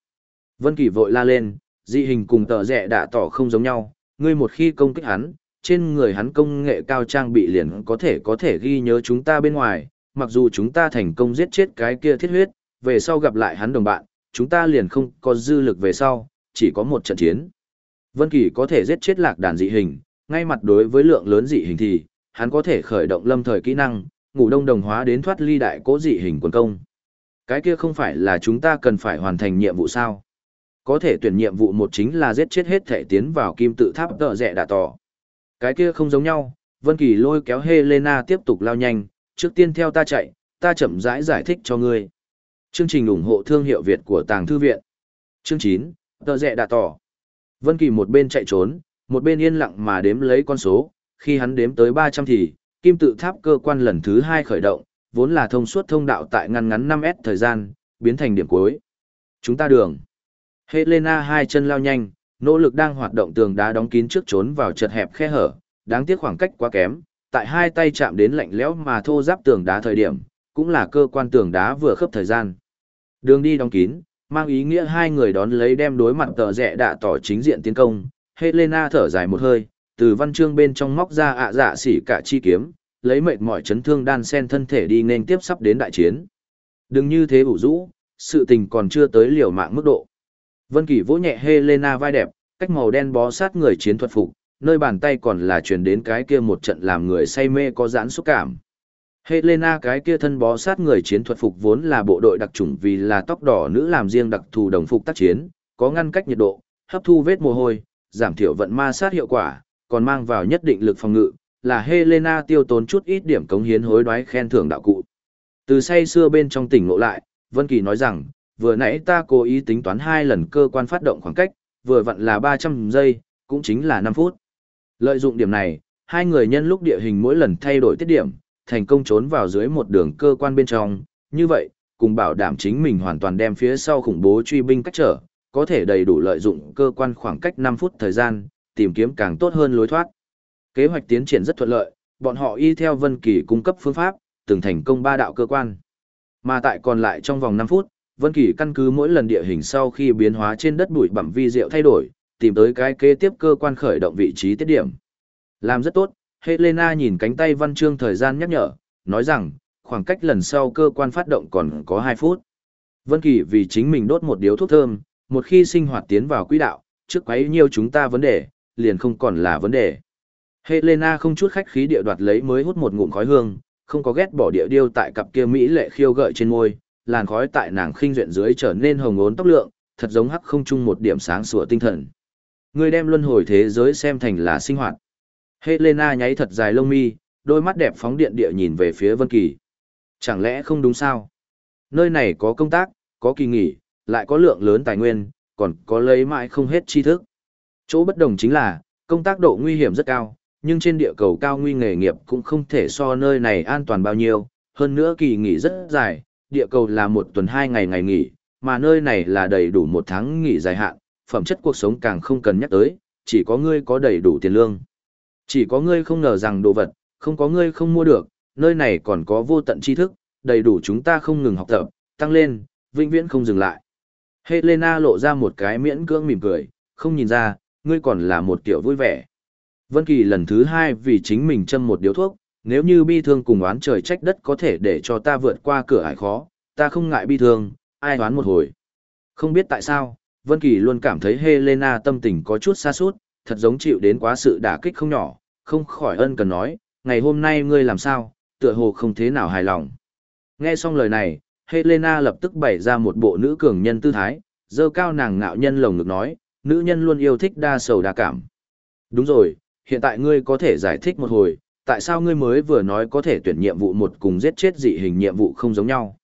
Vân Kỳ vội la lên, dị hình cùng tờ rẻ đã tỏ không giống nhau, ngươi một khi công kích hắn, trên người hắn công nghệ cao trang bị liền có thể có thể ghi nhớ chúng ta bên ngoài, mặc dù chúng ta thành công giết chết cái kia thiết huyết, về sau gặp lại hắn đồng bạn, chúng ta liền không có dư lực về sau, chỉ có một trận chiến. Vân Kỳ có thể giết chết lạc đàn dị hình, ngay mặt đối với lượng lớn dị hình thì, hắn có thể khởi động lâm thời kỹ năng, ngủ đông đồng hóa đến thoát ly đại cố dị hình quân công. Cái kia không phải là chúng ta cần phải hoàn thành nhiệm vụ sao? Có thể tuyển nhiệm vụ một chính là giết chết hết thể tiến vào kim tự tháp tợ rẻ đạ tỏ. Cái kia không giống nhau, Vân Kỳ lôi kéo Helena tiếp tục lao nhanh, trước tiên theo ta chạy, ta chậm rãi giải, giải thích cho ngươi. Chương trình ủng hộ thương hiệu Việt của Tàng Thư Viện. Chương 9, tờ rẻ đạ tỏ. Vân Kỳ một bên chạy trốn, một bên yên lặng mà đếm lấy con số, khi hắn đếm tới 300 thì, kim tự tháp cơ quan lần thứ 2 khởi động, vốn là thông suốt thông đạo tại ngăn ngắn 5S thời gian, biến thành điểm cuối. Chúng ta đường. Helena hai chân lao nhanh, nỗ lực đang hoạt động tường đá đóng kín trước trốn vào chật hẹp khe hở, đáng tiếc khoảng cách quá kém, tại hai tay chạm đến lạnh lẽo mà thô giáp tường đá thời điểm, cũng là cơ quan tường đá vừa khớp thời gian. Đường đi đóng kín, mang ý nghĩa hai người đón lấy đem đối mặt tờ rẽ đạ tỏ chính diện tiến công. Helena thở dài một hơi, từ văn chương bên trong móc ra ạ dạ xỉ cả chi kiếm, lấy mệt mỏi chấn thương đan sen thân thể đi nên tiếp sắp đến đại chiến. Đừng như thế ủ rũ, sự tình còn chưa tới liều mạng mức độ. Vân Kỳ vỗ nhẹ Helena vai đẹp, cách màu đen bó sát người chiến thuật phục, nơi bàn tay còn là truyền đến cái kia một trận làm người say mê có giãn xúc cảm. Helena cái kia thân bó sát người chiến thuật phục vốn là bộ đội đặc chủng vì là tóc đỏ nữ làm riêng đặc thù đồng phục tác chiến, có ngăn cách nhiệt độ, hấp thu vết mồ hôi, giảm thiểu vận ma sát hiệu quả, còn mang vào nhất định lực phòng ngự, là Helena tiêu tốn chút ít điểm cống hiến hối đoái khen thưởng đạo cụ. Từ say xưa bên trong tỉnh ngộ lại, Vân Kỳ nói rằng, vừa nãy ta cố ý tính toán hai lần cơ quan phát động khoảng cách, vừa vặn là 300 giây, cũng chính là 5 phút. Lợi dụng điểm này, hai người nhân lúc địa hình mỗi lần thay đổi tiết điểm, thành công trốn vào dưới một đường cơ quan bên trong, như vậy, cùng bảo đảm chính mình hoàn toàn đem phía sau khủng bố truy binh cách trở, có thể đầy đủ lợi dụng cơ quan khoảng cách 5 phút thời gian, tìm kiếm càng tốt hơn lối thoát. Kế hoạch tiến triển rất thuận lợi, bọn họ y theo Vân Kỳ cung cấp phương pháp, từng thành công ba đạo cơ quan. Mà tại còn lại trong vòng 5 phút, Vân Kỳ căn cứ mỗi lần địa hình sau khi biến hóa trên đất bụi bặm vi diệu thay đổi, tìm tới cái kế tiếp cơ quan khởi động vị trí tiết điểm. Làm rất tốt, Helena nhìn cánh tay văn chương thời gian nhắc nhở, nói rằng, khoảng cách lần sau cơ quan phát động còn có 2 phút. Vân Kỳ vì chính mình đốt một điếu thuốc thơm, một khi sinh hoạt tiến vào quỹ đạo, trước quấy nhiều chúng ta vấn đề, liền không còn là vấn đề. Helena không chút khách khí địa đoạt lấy mới hút một ngụm khói hương, không có ghét bỏ địa điêu tại cặp kia mỹ lệ khiêu gợi trên môi, làn khói tại nàng khinh duyện dưới trở nên hồng ốn tóc lượng, thật giống hắc không chung một điểm sáng sủa tinh thần. Người đem luân hồi thế giới xem thành là sinh hoạt. Helena nháy thật dài lông mi, đôi mắt đẹp phóng điện địa nhìn về phía Vân Kỳ. Chẳng lẽ không đúng sao? Nơi này có công tác, có kỳ nghỉ, lại có lượng lớn tài nguyên, còn có lấy mãi không hết tri thức. Chỗ bất đồng chính là, công tác độ nguy hiểm rất cao, nhưng trên địa cầu cao nguy nghề nghiệp cũng không thể so nơi này an toàn bao nhiêu, hơn nữa kỳ nghỉ rất dài, địa cầu là một tuần hai ngày ngày nghỉ, mà nơi này là đầy đủ một tháng nghỉ dài hạn, phẩm chất cuộc sống càng không cần nhắc tới, chỉ có ngươi có đầy đủ tiền lương. Chỉ có ngươi không ngờ rằng đồ vật, không có ngươi không mua được, nơi này còn có vô tận tri thức, đầy đủ chúng ta không ngừng học tập, tăng lên, vĩnh viễn không dừng lại. Helena lộ ra một cái miễn cưỡng mỉm cười, không nhìn ra, ngươi còn là một tiểu vui vẻ. Vân Kỳ lần thứ hai vì chính mình châm một điếu thuốc, nếu như bi thương cùng oán trời trách đất có thể để cho ta vượt qua cửa ải khó, ta không ngại bi thương, ai oán một hồi. Không biết tại sao, Vân Kỳ luôn cảm thấy Helena tâm tình có chút xa sút thật giống chịu đến quá sự đả kích không nhỏ, không khỏi ân cần nói, ngày hôm nay ngươi làm sao, tựa hồ không thế nào hài lòng. Nghe xong lời này, Helena lập tức bày ra một bộ nữ cường nhân tư thái, dơ cao nàng ngạo nhân lồng ngực nói, nữ nhân luôn yêu thích đa sầu đa cảm. Đúng rồi, hiện tại ngươi có thể giải thích một hồi, tại sao ngươi mới vừa nói có thể tuyển nhiệm vụ một cùng giết chết dị hình nhiệm vụ không giống nhau.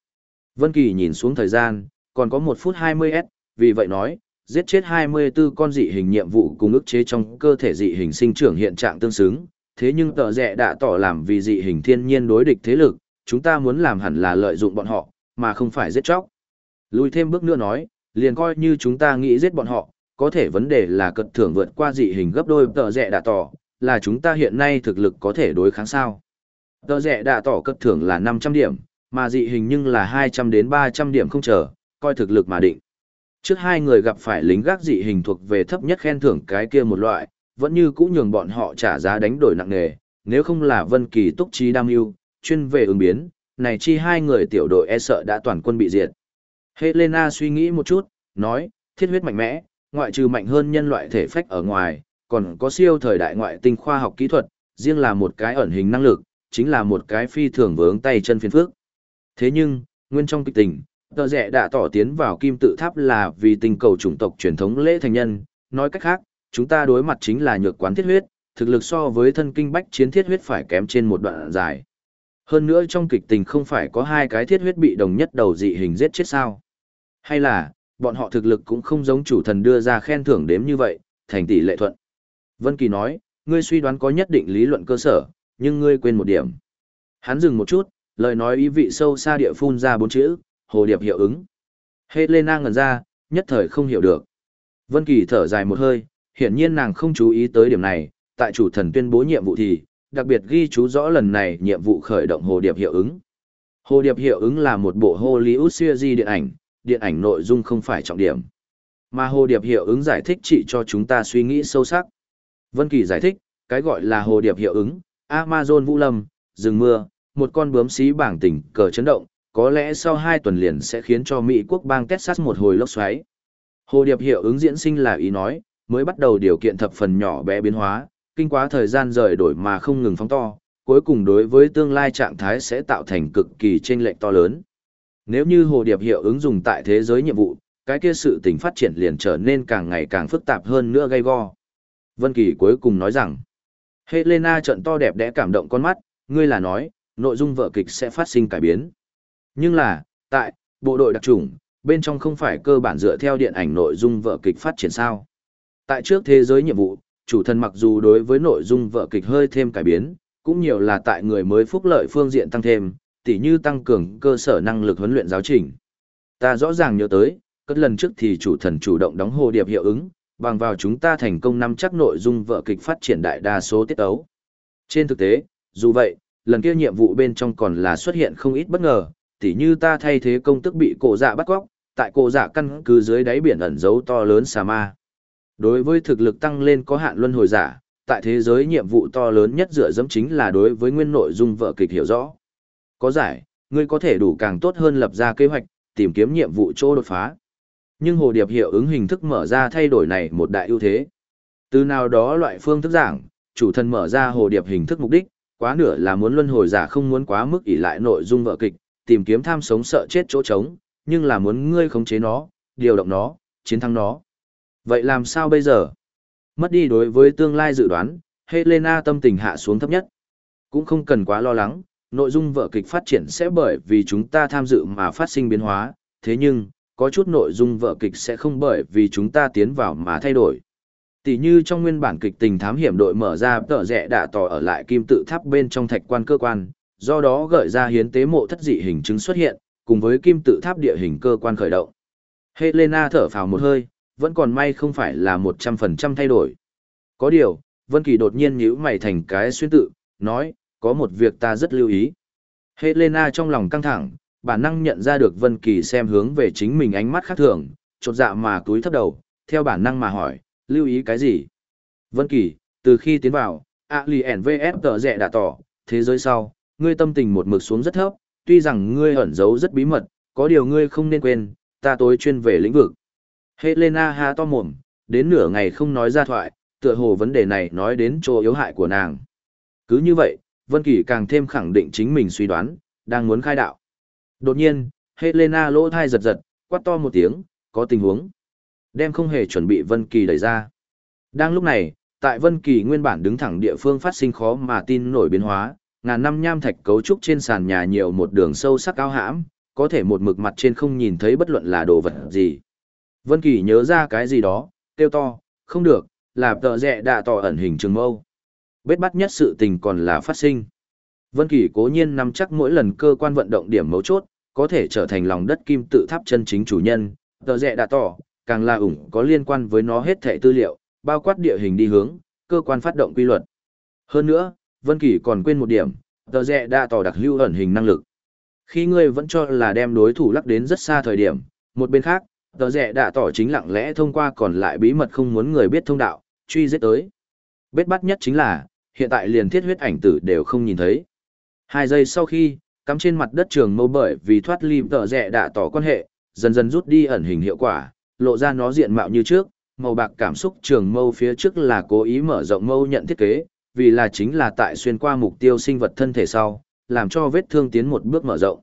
Vân Kỳ nhìn xuống thời gian, còn có 1 phút 20s, vì vậy nói, giết chết 24 con dị hình nhiệm vụ cùng ức chế trong cơ thể dị hình sinh trưởng hiện trạng tương xứng, thế nhưng tờ rẻ đã tỏ làm vì dị hình thiên nhiên đối địch thế lực, chúng ta muốn làm hẳn là lợi dụng bọn họ, mà không phải giết chóc. Lùi thêm bước nữa nói, liền coi như chúng ta nghĩ giết bọn họ, có thể vấn đề là cật thưởng vượt qua dị hình gấp đôi tờ rẻ đã tỏ, là chúng ta hiện nay thực lực có thể đối kháng sao. Tờ rẻ đã tỏ cật thưởng là 500 điểm, mà dị hình nhưng là 200 đến 300 điểm không chờ, coi thực lực mà định. Trước hai người gặp phải lính gác dị hình thuộc về thấp nhất khen thưởng cái kia một loại, vẫn như cũ nhường bọn họ trả giá đánh đổi nặng nề, nếu không là Vân Kỳ túc trí đam mưu, chuyên về ứng biến, này chi hai người tiểu đội e sợ đã toàn quân bị diệt. Helena suy nghĩ một chút, nói, thiết huyết mạnh mẽ, ngoại trừ mạnh hơn nhân loại thể phách ở ngoài, còn có siêu thời đại ngoại tinh khoa học kỹ thuật, riêng là một cái ẩn hình năng lực, chính là một cái phi thường vướng tay chân phiền phức. Thế nhưng, nguyên trong kịch tình, tờ rẻ đã tỏ tiến vào kim tự tháp là vì tình cầu chủng tộc truyền thống lễ thành nhân, nói cách khác, chúng ta đối mặt chính là nhược quán thiết huyết, thực lực so với thân kinh bách chiến thiết huyết phải kém trên một đoạn dài. Hơn nữa trong kịch tình không phải có hai cái thiết huyết bị đồng nhất đầu dị hình giết chết sao? Hay là, bọn họ thực lực cũng không giống chủ thần đưa ra khen thưởng đếm như vậy, thành tỷ lệ thuận. Vân Kỳ nói, ngươi suy đoán có nhất định lý luận cơ sở, nhưng ngươi quên một điểm. Hắn dừng một chút, lời nói ý vị sâu xa địa phun ra bốn chữ, hồ điệp hiệu ứng. Helena ngẩn ra, nhất thời không hiểu được. Vân Kỳ thở dài một hơi, hiển nhiên nàng không chú ý tới điểm này, tại chủ thần tuyên bố nhiệm vụ thì, đặc biệt ghi chú rõ lần này nhiệm vụ khởi động hồ điệp hiệu ứng. Hồ điệp hiệu ứng là một bộ Hollywood series điện ảnh, điện ảnh nội dung không phải trọng điểm. Mà hồ điệp hiệu ứng giải thích chỉ cho chúng ta suy nghĩ sâu sắc. Vân Kỳ giải thích, cái gọi là hồ điệp hiệu ứng, Amazon vũ lâm, rừng mưa, một con bướm xí bảng tỉnh cờ chấn động, có lẽ sau 2 tuần liền sẽ khiến cho Mỹ quốc bang Texas một hồi lốc xoáy. Hồ điệp hiệu ứng diễn sinh là ý nói, mới bắt đầu điều kiện thập phần nhỏ bé biến hóa, kinh quá thời gian rời đổi mà không ngừng phóng to, cuối cùng đối với tương lai trạng thái sẽ tạo thành cực kỳ chênh lệch to lớn. Nếu như hồ điệp hiệu ứng dùng tại thế giới nhiệm vụ, cái kia sự tình phát triển liền trở nên càng ngày càng phức tạp hơn nữa gay go. Vân Kỳ cuối cùng nói rằng, Helena trận to đẹp đẽ cảm động con mắt, ngươi là nói, nội dung vở kịch sẽ phát sinh cải biến. Nhưng là, tại, bộ đội đặc trùng, bên trong không phải cơ bản dựa theo điện ảnh nội dung vở kịch phát triển sao. Tại trước thế giới nhiệm vụ, chủ thần mặc dù đối với nội dung vở kịch hơi thêm cải biến, cũng nhiều là tại người mới phúc lợi phương diện tăng thêm, tỉ như tăng cường cơ sở năng lực huấn luyện giáo trình. Ta rõ ràng nhớ tới, cất lần trước thì chủ thần chủ động đóng hồ điệp hiệu ứng, bằng vào chúng ta thành công nắm chắc nội dung vở kịch phát triển đại đa số tiết ấu. Trên thực tế, dù vậy, lần kia nhiệm vụ bên trong còn là xuất hiện không ít bất ngờ, tỉ như ta thay thế công tức bị cổ dạ bắt cóc, tại cổ dạ căn cứ dưới đáy biển ẩn dấu to lớn xà ma. Đối với thực lực tăng lên có hạn luân hồi giả, tại thế giới nhiệm vụ to lớn nhất dựa dẫm chính là đối với nguyên nội dung vở kịch hiểu rõ. Có giải, ngươi có thể đủ càng tốt hơn lập ra kế hoạch, tìm kiếm nhiệm vụ chỗ đột phá. Nhưng hồ điệp hiệu ứng hình thức mở ra thay đổi này một đại ưu thế. Từ nào đó loại phương thức giảng, chủ thần mở ra hồ điệp hình thức mục đích, quá nửa là muốn luân hồi giả không muốn quá mức ỷ lại nội dung vợ kịch, tìm kiếm tham sống sợ chết chỗ trống, nhưng là muốn ngươi khống chế nó, điều động nó, chiến thắng nó. Vậy làm sao bây giờ? Mất đi đối với tương lai dự đoán, Helena tâm tình hạ xuống thấp nhất. Cũng không cần quá lo lắng, nội dung vở kịch phát triển sẽ bởi vì chúng ta tham dự mà phát sinh biến hóa, thế nhưng, có chút nội dung vở kịch sẽ không bởi vì chúng ta tiến vào mà thay đổi. Tỷ như trong nguyên bản kịch tình thám hiểm đội mở ra tờ rẽ đạ tỏ ở lại kim tự tháp bên trong thạch quan cơ quan, do đó gợi ra hiến tế mộ thất dị hình chứng xuất hiện, cùng với kim tự tháp địa hình cơ quan khởi động. Helena thở phào một hơi, vẫn còn may không phải là 100% thay đổi. Có điều, Vân Kỳ đột nhiên nhíu mày thành cái xuyên tự, nói, có một việc ta rất lưu ý. Helena trong lòng căng thẳng, bản năng nhận ra được Vân Kỳ xem hướng về chính mình ánh mắt khác thường, chột dạ mà cúi thấp đầu, theo bản năng mà hỏi, lưu ý cái gì? Vân Kỳ, từ khi tiến vào, Alien VS tờ rẻ đã tỏ, thế giới sau, ngươi tâm tình một mực xuống rất thấp, tuy rằng ngươi ẩn giấu rất bí mật, có điều ngươi không nên quên, ta tối chuyên về lĩnh vực. Helena ha to mồm, đến nửa ngày không nói ra thoại, tựa hồ vấn đề này nói đến chỗ yếu hại của nàng. Cứ như vậy, Vân Kỳ càng thêm khẳng định chính mình suy đoán, đang muốn khai đạo. Đột nhiên, Helena lỗ thai giật giật, quát to một tiếng, có tình huống. Đem không hề chuẩn bị Vân Kỳ đẩy ra. Đang lúc này, tại Vân Kỳ nguyên bản đứng thẳng địa phương phát sinh khó mà tin nổi biến hóa, ngàn năm nham thạch cấu trúc trên sàn nhà nhiều một đường sâu sắc cao hãm, có thể một mực mặt trên không nhìn thấy bất luận là đồ vật gì. Vân Kỳ nhớ ra cái gì đó, kêu to, không được, là tợ rẹ đạ tỏ ẩn hình trường mâu. Bết bắt nhất sự tình còn là phát sinh. Vân Kỳ cố nhiên nắm chắc mỗi lần cơ quan vận động điểm mấu chốt, có thể trở thành lòng đất kim tự tháp chân chính chủ nhân, tợ rẹ đạ tỏ, càng là ủng có liên quan với nó hết thảy tư liệu, bao quát địa hình đi hướng, cơ quan phát động quy luật. Hơn nữa, Vân Kỳ còn quên một điểm, tờ rẹ đã tỏ đặc hữu ẩn hình năng lực. Khi ngươi vẫn cho là đem đối thủ lắc đến rất xa thời điểm, một bên khác, tờ rẽ đã tỏ chính lặng lẽ thông qua còn lại bí mật không muốn người biết thông đạo, truy giết tới. Bết bắt nhất chính là, hiện tại liền thiết huyết ảnh tử đều không nhìn thấy. Hai giây sau khi, cắm trên mặt đất trường mâu bởi vì thoát ly tờ rẽ đã tỏ quan hệ, dần dần rút đi ẩn hình hiệu quả, lộ ra nó diện mạo như trước, màu bạc cảm xúc trường mâu phía trước là cố ý mở rộng mâu nhận thiết kế, vì là chính là tại xuyên qua mục tiêu sinh vật thân thể sau, làm cho vết thương tiến một bước mở rộng.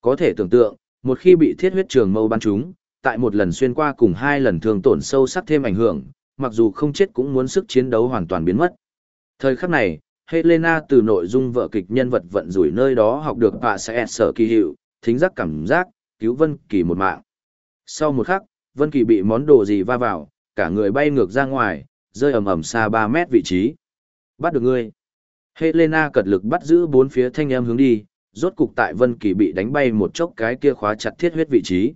Có thể tưởng tượng, một khi bị thiết huyết trường mâu bắn trúng, tại một lần xuyên qua cùng hai lần thương tổn sâu sắc thêm ảnh hưởng, mặc dù không chết cũng muốn sức chiến đấu hoàn toàn biến mất. Thời khắc này, Helena từ nội dung vợ kịch nhân vật vận rủi nơi đó học được bà sẽ sở kỳ hiệu, thính giác cảm giác, cứu Vân Kỳ một mạng. Sau một khắc, Vân Kỳ bị món đồ gì va vào, cả người bay ngược ra ngoài, rơi ầm ầm xa 3 mét vị trí. Bắt được ngươi. Helena cật lực bắt giữ bốn phía thanh em hướng đi, rốt cục tại Vân Kỳ bị đánh bay một chốc cái kia khóa chặt thiết huyết vị trí.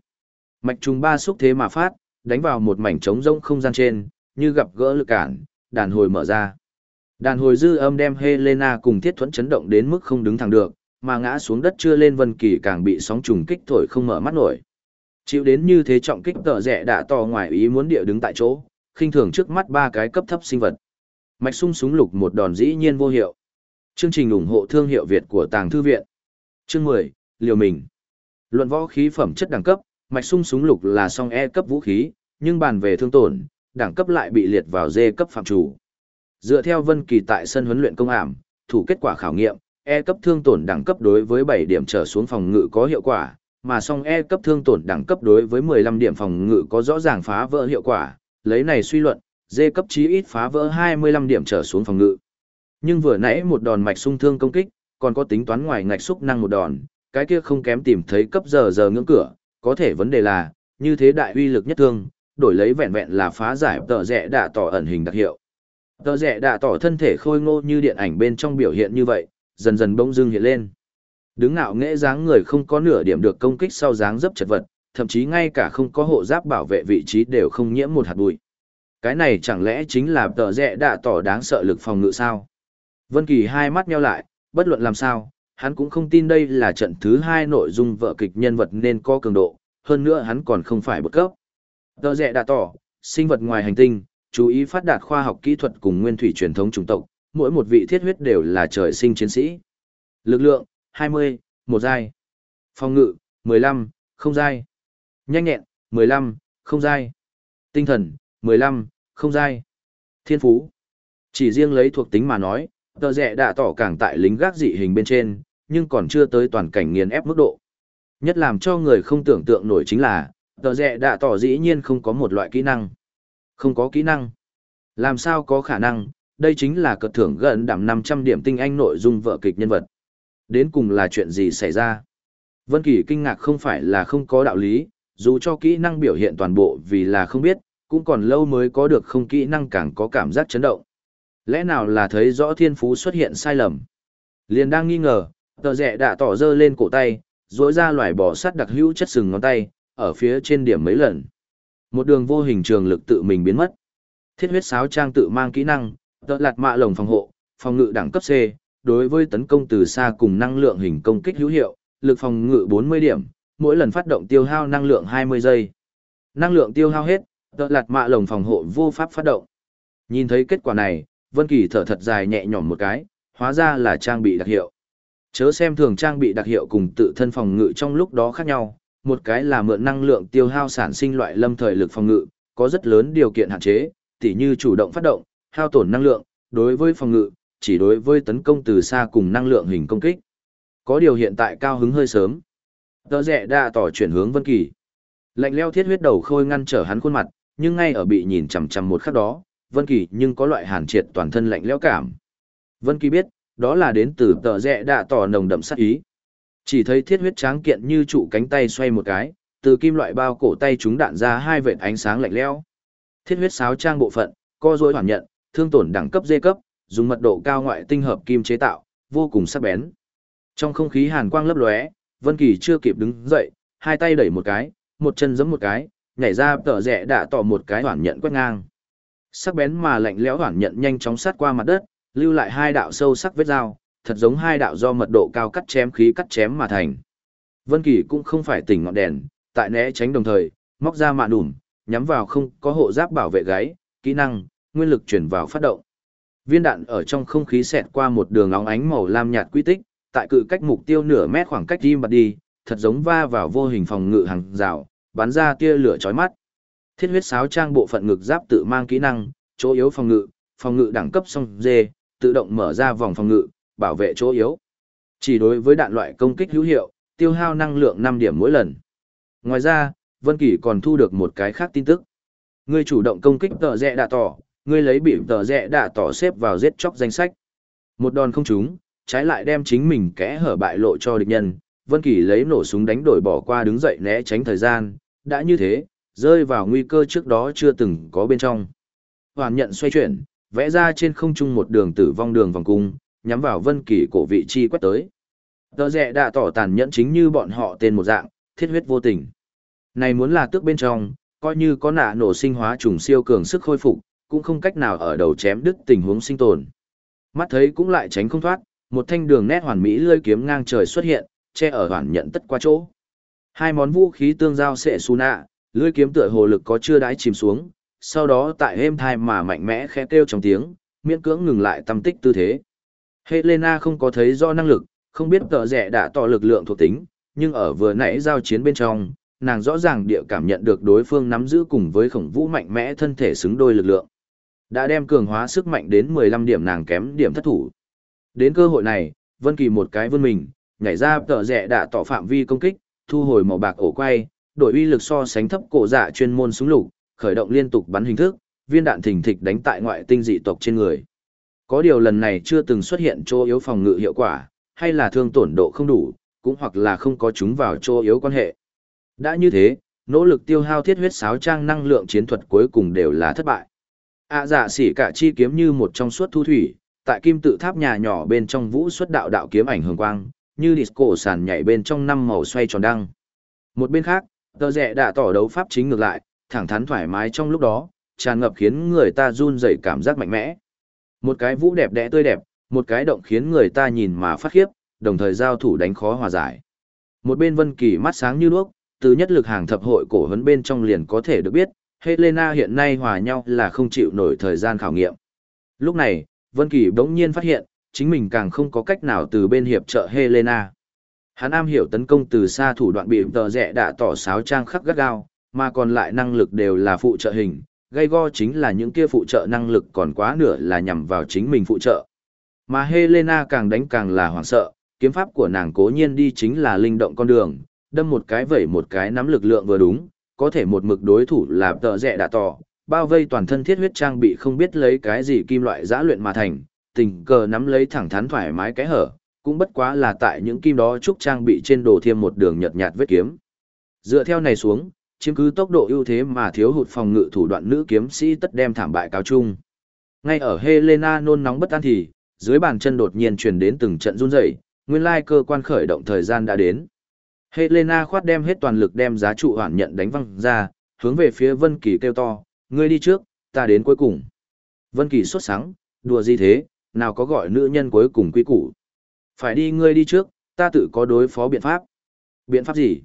Mạch trùng ba xúc thế mà phát, đánh vào một mảnh trống rỗng không gian trên, như gặp gỡ lực cản, đàn hồi mở ra. Đàn hồi dư âm đem Helena cùng thiết thuẫn chấn động đến mức không đứng thẳng được, mà ngã xuống đất chưa lên Vân Kỳ càng bị sóng trùng kích thổi không mở mắt nổi. Chịu đến như thế trọng kích tợ rẻ đã to ngoài ý muốn địa đứng tại chỗ, khinh thường trước mắt ba cái cấp thấp sinh vật. Mạch sung súng lục một đòn dĩ nhiên vô hiệu. Chương trình ủng hộ thương hiệu Việt của Tàng Thư Viện. Chương 10, Liều Mình. Luận võ khí phẩm chất đẳng cấp, mạch sung súng lục là song E cấp vũ khí, nhưng bàn về thương tổn, đẳng cấp lại bị liệt vào D cấp phạm chủ. Dựa theo Vân Kỳ tại sân huấn luyện công ảm, thủ kết quả khảo nghiệm, E cấp thương tổn đẳng cấp đối với 7 điểm trở xuống phòng ngự có hiệu quả, mà song E cấp thương tổn đẳng cấp đối với 15 điểm phòng ngự có rõ ràng phá vỡ hiệu quả, lấy này suy luận, Dê cấp chí ít phá vỡ 25 điểm trở xuống phòng ngự. Nhưng vừa nãy một đòn mạch sung thương công kích, còn có tính toán ngoài ngạch xúc năng một đòn, cái kia không kém tìm thấy cấp giờ giờ ngưỡng cửa, có thể vấn đề là, như thế đại uy lực nhất thương, đổi lấy vẹn vẹn là phá giải tợ rẻ đạ tỏ ẩn hình đặc hiệu. Tợ rẻ đạ tỏ thân thể khôi ngô như điện ảnh bên trong biểu hiện như vậy, dần dần bỗng dưng hiện lên. Đứng ngạo nghễ dáng người không có nửa điểm được công kích sau dáng dấp chật vật, thậm chí ngay cả không có hộ giáp bảo vệ vị trí đều không nhiễm một hạt bụi. Cái này chẳng lẽ chính là tờ rẽ đạ tỏ đáng sợ lực phòng ngự sao? Vân Kỳ hai mắt nheo lại, bất luận làm sao, hắn cũng không tin đây là trận thứ hai nội dung vợ kịch nhân vật nên có cường độ, hơn nữa hắn còn không phải bậc cấp. Tờ rẽ đã tỏ, sinh vật ngoài hành tinh, chú ý phát đạt khoa học kỹ thuật cùng nguyên thủy truyền thống chủng tộc, mỗi một vị thiết huyết đều là trời sinh chiến sĩ. Lực lượng, 20, một giai. Phòng ngự, 15, không giai. Nhanh nhẹn, 15, không giai. Tinh thần, 15, không dai. Thiên phú. Chỉ riêng lấy thuộc tính mà nói, tờ rẽ đã tỏ càng tại lính gác dị hình bên trên, nhưng còn chưa tới toàn cảnh nghiền ép mức độ. Nhất làm cho người không tưởng tượng nổi chính là, tờ rẽ đã tỏ dĩ nhiên không có một loại kỹ năng. Không có kỹ năng. Làm sao có khả năng, đây chính là cật thưởng gần đảm 500 điểm tinh anh nội dung vợ kịch nhân vật. Đến cùng là chuyện gì xảy ra? Vân Kỳ kinh ngạc không phải là không có đạo lý, dù cho kỹ năng biểu hiện toàn bộ vì là không biết, cũng còn lâu mới có được không kỹ năng càng có cảm giác chấn động. Lẽ nào là thấy rõ thiên phú xuất hiện sai lầm? Liền đang nghi ngờ, tờ rẻ đã tỏ dơ lên cổ tay, rỗi ra loài bò sắt đặc hữu chất sừng ngón tay, ở phía trên điểm mấy lần. Một đường vô hình trường lực tự mình biến mất. Thiết huyết sáo trang tự mang kỹ năng, tợ lạt mạ lồng phòng hộ, phòng ngự đẳng cấp C, đối với tấn công từ xa cùng năng lượng hình công kích hữu hiệu, lực phòng ngự 40 điểm, mỗi lần phát động tiêu hao năng lượng 20 giây. Năng lượng tiêu hao hết, tợ lạt mạ lồng phòng hộ vô pháp phát động. Nhìn thấy kết quả này, Vân Kỳ thở thật dài nhẹ nhõm một cái, hóa ra là trang bị đặc hiệu. Chớ xem thường trang bị đặc hiệu cùng tự thân phòng ngự trong lúc đó khác nhau, một cái là mượn năng lượng tiêu hao sản sinh loại lâm thời lực phòng ngự, có rất lớn điều kiện hạn chế, tỉ như chủ động phát động, hao tổn năng lượng, đối với phòng ngự, chỉ đối với tấn công từ xa cùng năng lượng hình công kích. Có điều hiện tại cao hứng hơi sớm. Tờ rẻ đã tỏ chuyển hướng Vân Kỳ. Lạnh leo thiết huyết đầu khôi ngăn trở hắn khuôn mặt, nhưng ngay ở bị nhìn chằm chằm một khắc đó, Vân Kỳ nhưng có loại hàn triệt toàn thân lạnh lẽo cảm. Vân Kỳ biết, đó là đến từ tợ rẽ đã tỏ nồng đậm sát ý. Chỉ thấy thiết huyết tráng kiện như trụ cánh tay xoay một cái, từ kim loại bao cổ tay chúng đạn ra hai vệt ánh sáng lạnh lẽo. Thiết huyết sáo trang bộ phận, co duỗi hoàn nhận, thương tổn đẳng cấp dê cấp, dùng mật độ cao ngoại tinh hợp kim chế tạo, vô cùng sắc bén. Trong không khí hàn quang lấp lóe, Vân Kỳ chưa kịp đứng dậy, hai tay đẩy một cái, một chân giẫm một cái, nhảy ra tờ rẽ đã tỏ một cái hoàn nhận quét ngang. Sắc bén mà lạnh lẽo hoàn nhận nhanh chóng sát qua mặt đất, lưu lại hai đạo sâu sắc vết dao, thật giống hai đạo do mật độ cao cắt chém khí cắt chém mà thành. Vân Kỳ cũng không phải tỉnh ngọn đèn, tại né tránh đồng thời, móc ra mạ đùm, nhắm vào không có hộ giáp bảo vệ gáy, kỹ năng, nguyên lực chuyển vào phát động. Viên đạn ở trong không khí xẹt qua một đường óng ánh màu lam nhạt quy tích, tại cự cách mục tiêu nửa mét khoảng cách im bật đi, thật giống va vào vô hình phòng ngự hàng rào, bắn ra tia lửa chói mắt. Thiết huyết sáo trang bộ phận ngực giáp tự mang kỹ năng, chỗ yếu phòng ngự, phòng ngự đẳng cấp song D, tự động mở ra vòng phòng ngự, bảo vệ chỗ yếu. Chỉ đối với đạn loại công kích hữu hiệu, tiêu hao năng lượng 5 điểm mỗi lần. Ngoài ra, Vân Kỳ còn thu được một cái khác tin tức. Ngươi chủ động công kích tờ rẽ đạ tỏ, ngươi lấy bị tờ rẽ đạ tỏ xếp vào giết chóc danh sách. Một đòn không trúng, trái lại đem chính mình kẽ hở bại lộ cho địch nhân. Vân Kỳ lấy nổ súng đánh đổi bỏ qua đứng dậy né tránh thời gian, đã như thế, rơi vào nguy cơ trước đó chưa từng có bên trong. Hoàn nhận xoay chuyển, vẽ ra trên không trung một đường tử vong đường vòng cung, nhắm vào Vân Kỳ cổ vị chi quét tới. Tờ rẻ đã tỏ tàn nhẫn chính như bọn họ tên một dạng, thiết huyết vô tình. Này muốn là tước bên trong, coi như có nạ nổ sinh hóa trùng siêu cường sức khôi phục, cũng không cách nào ở đầu chém đứt tình huống sinh tồn. Mắt thấy cũng lại tránh không thoát, một thanh đường nét hoàn mỹ lưỡi kiếm ngang trời xuất hiện, che ở hoàn nhận tất qua chỗ. Hai món vũ khí tương giao sẽ su nạ, lưỡi kiếm tựa hồ lực có chưa đái chìm xuống, sau đó tại êm thai mà mạnh mẽ khẽ kêu trong tiếng, miễn cưỡng ngừng lại tâm tích tư thế. Helena không có thấy do năng lực, không biết tờ rẻ đã tỏ lực lượng thuộc tính, nhưng ở vừa nãy giao chiến bên trong, nàng rõ ràng địa cảm nhận được đối phương nắm giữ cùng với khổng vũ mạnh mẽ thân thể xứng đôi lực lượng. Đã đem cường hóa sức mạnh đến 15 điểm nàng kém điểm thất thủ. Đến cơ hội này, Vân Kỳ một cái vươn mình, nhảy ra tờ rẻ đã tỏ phạm vi công kích, thu hồi màu bạc ổ quay, đổi uy lực so sánh thấp cổ dạ chuyên môn súng lục, khởi động liên tục bắn hình thức, viên đạn thình thịch đánh tại ngoại tinh dị tộc trên người. Có điều lần này chưa từng xuất hiện chỗ yếu phòng ngự hiệu quả, hay là thương tổn độ không đủ, cũng hoặc là không có chúng vào chỗ yếu quan hệ. Đã như thế, nỗ lực tiêu hao thiết huyết sáo trang năng lượng chiến thuật cuối cùng đều là thất bại. ạ à, dạ xỉ cả chi kiếm như một trong suốt thu thủy, tại kim tự tháp nhà nhỏ bên trong vũ xuất đạo đạo kiếm ảnh hường quang, như disco sàn nhảy bên trong năm màu xoay tròn đăng. Một bên khác, tờ rẻ đã tỏ đấu pháp chính ngược lại, thẳng thắn thoải mái trong lúc đó, tràn ngập khiến người ta run rẩy cảm giác mạnh mẽ. Một cái vũ đẹp đẽ tươi đẹp, một cái động khiến người ta nhìn mà phát khiếp, đồng thời giao thủ đánh khó hòa giải. Một bên Vân Kỳ mắt sáng như đuốc, từ nhất lực hàng thập hội cổ vấn bên trong liền có thể được biết, Helena hiện nay hòa nhau là không chịu nổi thời gian khảo nghiệm. Lúc này, Vân Kỳ bỗng nhiên phát hiện, chính mình càng không có cách nào từ bên hiệp trợ Helena. Hắn am hiểu tấn công từ xa thủ đoạn bị tờ rẻ đã tỏ sáo trang khắc gắt gao, mà còn lại năng lực đều là phụ trợ hình, gây go chính là những kia phụ trợ năng lực còn quá nửa là nhằm vào chính mình phụ trợ. Mà Helena càng đánh càng là hoảng sợ, kiếm pháp của nàng cố nhiên đi chính là linh động con đường, đâm một cái vẩy một cái nắm lực lượng vừa đúng, có thể một mực đối thủ là tợ rẻ đã tỏ, bao vây toàn thân thiết huyết trang bị không biết lấy cái gì kim loại giã luyện mà thành, tình cờ nắm lấy thẳng thắn thoải mái cái hở, cũng bất quá là tại những kim đó trúc trang bị trên đồ thêm một đường nhợt nhạt vết kiếm. Dựa theo này xuống, chiếm cứ tốc độ ưu thế mà thiếu hụt phòng ngự thủ đoạn nữ kiếm sĩ tất đem thảm bại cáo chung. Ngay ở Helena nôn nóng bất an thì, dưới bàn chân đột nhiên truyền đến từng trận run rẩy, nguyên lai cơ quan khởi động thời gian đã đến. Helena khoát đem hết toàn lực đem giá trụ hoàn nhận đánh văng ra, hướng về phía Vân Kỳ kêu to, ngươi đi trước, ta đến cuối cùng. Vân Kỳ sốt sắng, đùa gì thế, nào có gọi nữ nhân cuối cùng quý củ. Phải đi ngươi đi trước, ta tự có đối phó biện pháp. Biện pháp gì?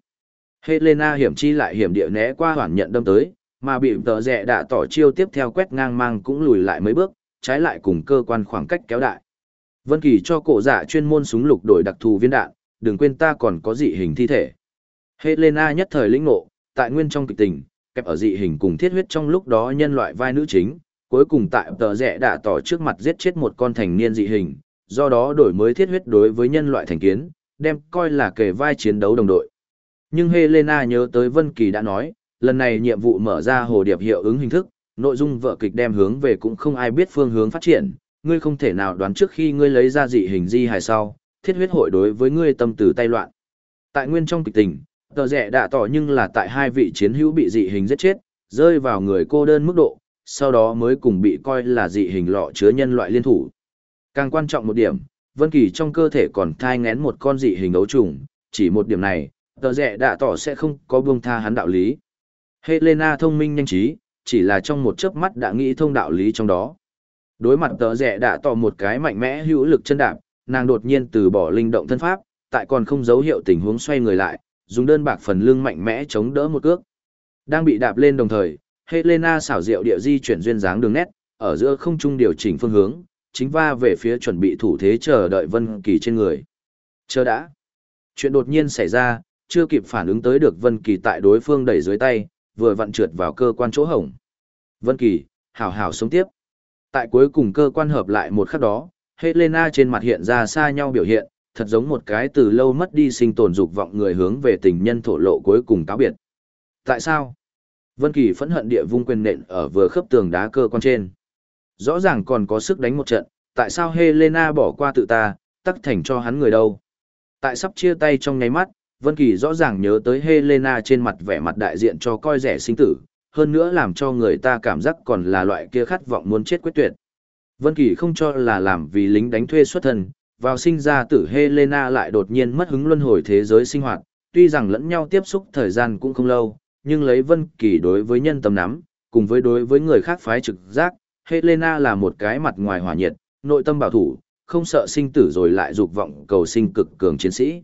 Helena hiểm chi lại hiểm địa né qua hoàn nhận đâm tới, mà bị tờ rẻ đã tỏ chiêu tiếp theo quét ngang mang cũng lùi lại mấy bước, trái lại cùng cơ quan khoảng cách kéo đại. Vân Kỳ cho cổ giả chuyên môn súng lục đổi đặc thù viên đạn, đừng quên ta còn có dị hình thi thể. Helena nhất thời lĩnh ngộ, tại nguyên trong kịch tình, kẹp ở dị hình cùng thiết huyết trong lúc đó nhân loại vai nữ chính, cuối cùng tại tờ rẽ đã tỏ trước mặt giết chết một con thành niên dị hình, do đó đổi mới thiết huyết đối với nhân loại thành kiến, đem coi là kề vai chiến đấu đồng đội. Nhưng Helena nhớ tới Vân Kỳ đã nói, lần này nhiệm vụ mở ra hồ điệp hiệu ứng hình thức, nội dung vở kịch đem hướng về cũng không ai biết phương hướng phát triển, ngươi không thể nào đoán trước khi ngươi lấy ra dị hình di hài sau, thiết huyết hội đối với ngươi tâm từ tay loạn. Tại nguyên trong kịch tình, tờ rẻ đã tỏ nhưng là tại hai vị chiến hữu bị dị hình giết chết, rơi vào người cô đơn mức độ, sau đó mới cùng bị coi là dị hình lọ chứa nhân loại liên thủ. Càng quan trọng một điểm, Vân Kỳ trong cơ thể còn thai ngén một con dị hình ấu trùng, chỉ một điểm này, tờ rẻ đã tỏ sẽ không có buông tha hắn đạo lý. Helena thông minh nhanh trí, chỉ là trong một chớp mắt đã nghĩ thông đạo lý trong đó. Đối mặt tờ rẻ đã tỏ một cái mạnh mẽ hữu lực chân đạp, nàng đột nhiên từ bỏ linh động thân pháp, tại còn không dấu hiệu tình huống xoay người lại, dùng đơn bạc phần lưng mạnh mẽ chống đỡ một cước. Đang bị đạp lên đồng thời, Helena xảo diệu địa di chuyển duyên dáng đường nét, ở giữa không trung điều chỉnh phương hướng, chính va về phía chuẩn bị thủ thế chờ đợi Vân Kỳ trên người. Chờ đã. Chuyện đột nhiên xảy ra, chưa kịp phản ứng tới được Vân Kỳ tại đối phương đẩy dưới tay, vừa vặn trượt vào cơ quan chỗ hổng. Vân Kỳ, hảo hảo sống tiếp. Tại cuối cùng cơ quan hợp lại một khắc đó, Helena trên mặt hiện ra xa nhau biểu hiện, thật giống một cái từ lâu mất đi sinh tồn dục vọng người hướng về tình nhân thổ lộ cuối cùng cáo biệt. Tại sao? Vân Kỳ phẫn hận địa vung quyền nện ở vừa khớp tường đá cơ quan trên. Rõ ràng còn có sức đánh một trận, tại sao Helena bỏ qua tự ta, tắc thành cho hắn người đâu? Tại sắp chia tay trong nháy mắt, Vân Kỳ rõ ràng nhớ tới Helena trên mặt vẻ mặt đại diện cho coi rẻ sinh tử, hơn nữa làm cho người ta cảm giác còn là loại kia khát vọng muốn chết quyết tuyệt. Vân Kỳ không cho là làm vì lính đánh thuê xuất thân, vào sinh ra tử Helena lại đột nhiên mất hứng luân hồi thế giới sinh hoạt, tuy rằng lẫn nhau tiếp xúc thời gian cũng không lâu, nhưng lấy Vân Kỳ đối với nhân tâm nắm, cùng với đối với người khác phái trực giác, Helena là một cái mặt ngoài hòa nhiệt, nội tâm bảo thủ, không sợ sinh tử rồi lại dục vọng cầu sinh cực cường chiến sĩ.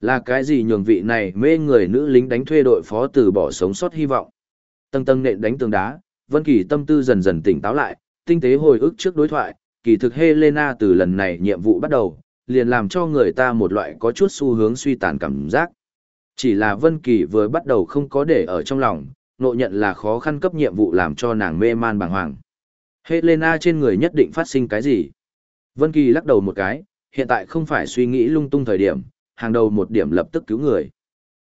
Là cái gì nhường vị này mê người nữ lính đánh thuê đội phó từ bỏ sống sót hy vọng. Tầng tầng nện đánh tường đá, Vân Kỳ tâm tư dần dần tỉnh táo lại, tinh tế hồi ức trước đối thoại, kỳ thực Helena từ lần này nhiệm vụ bắt đầu, liền làm cho người ta một loại có chút xu hướng suy tàn cảm giác. Chỉ là Vân Kỳ vừa bắt đầu không có để ở trong lòng, nộ nhận là khó khăn cấp nhiệm vụ làm cho nàng mê man bàng hoàng. Helena trên người nhất định phát sinh cái gì? Vân Kỳ lắc đầu một cái, hiện tại không phải suy nghĩ lung tung thời điểm, hàng đầu một điểm lập tức cứu người.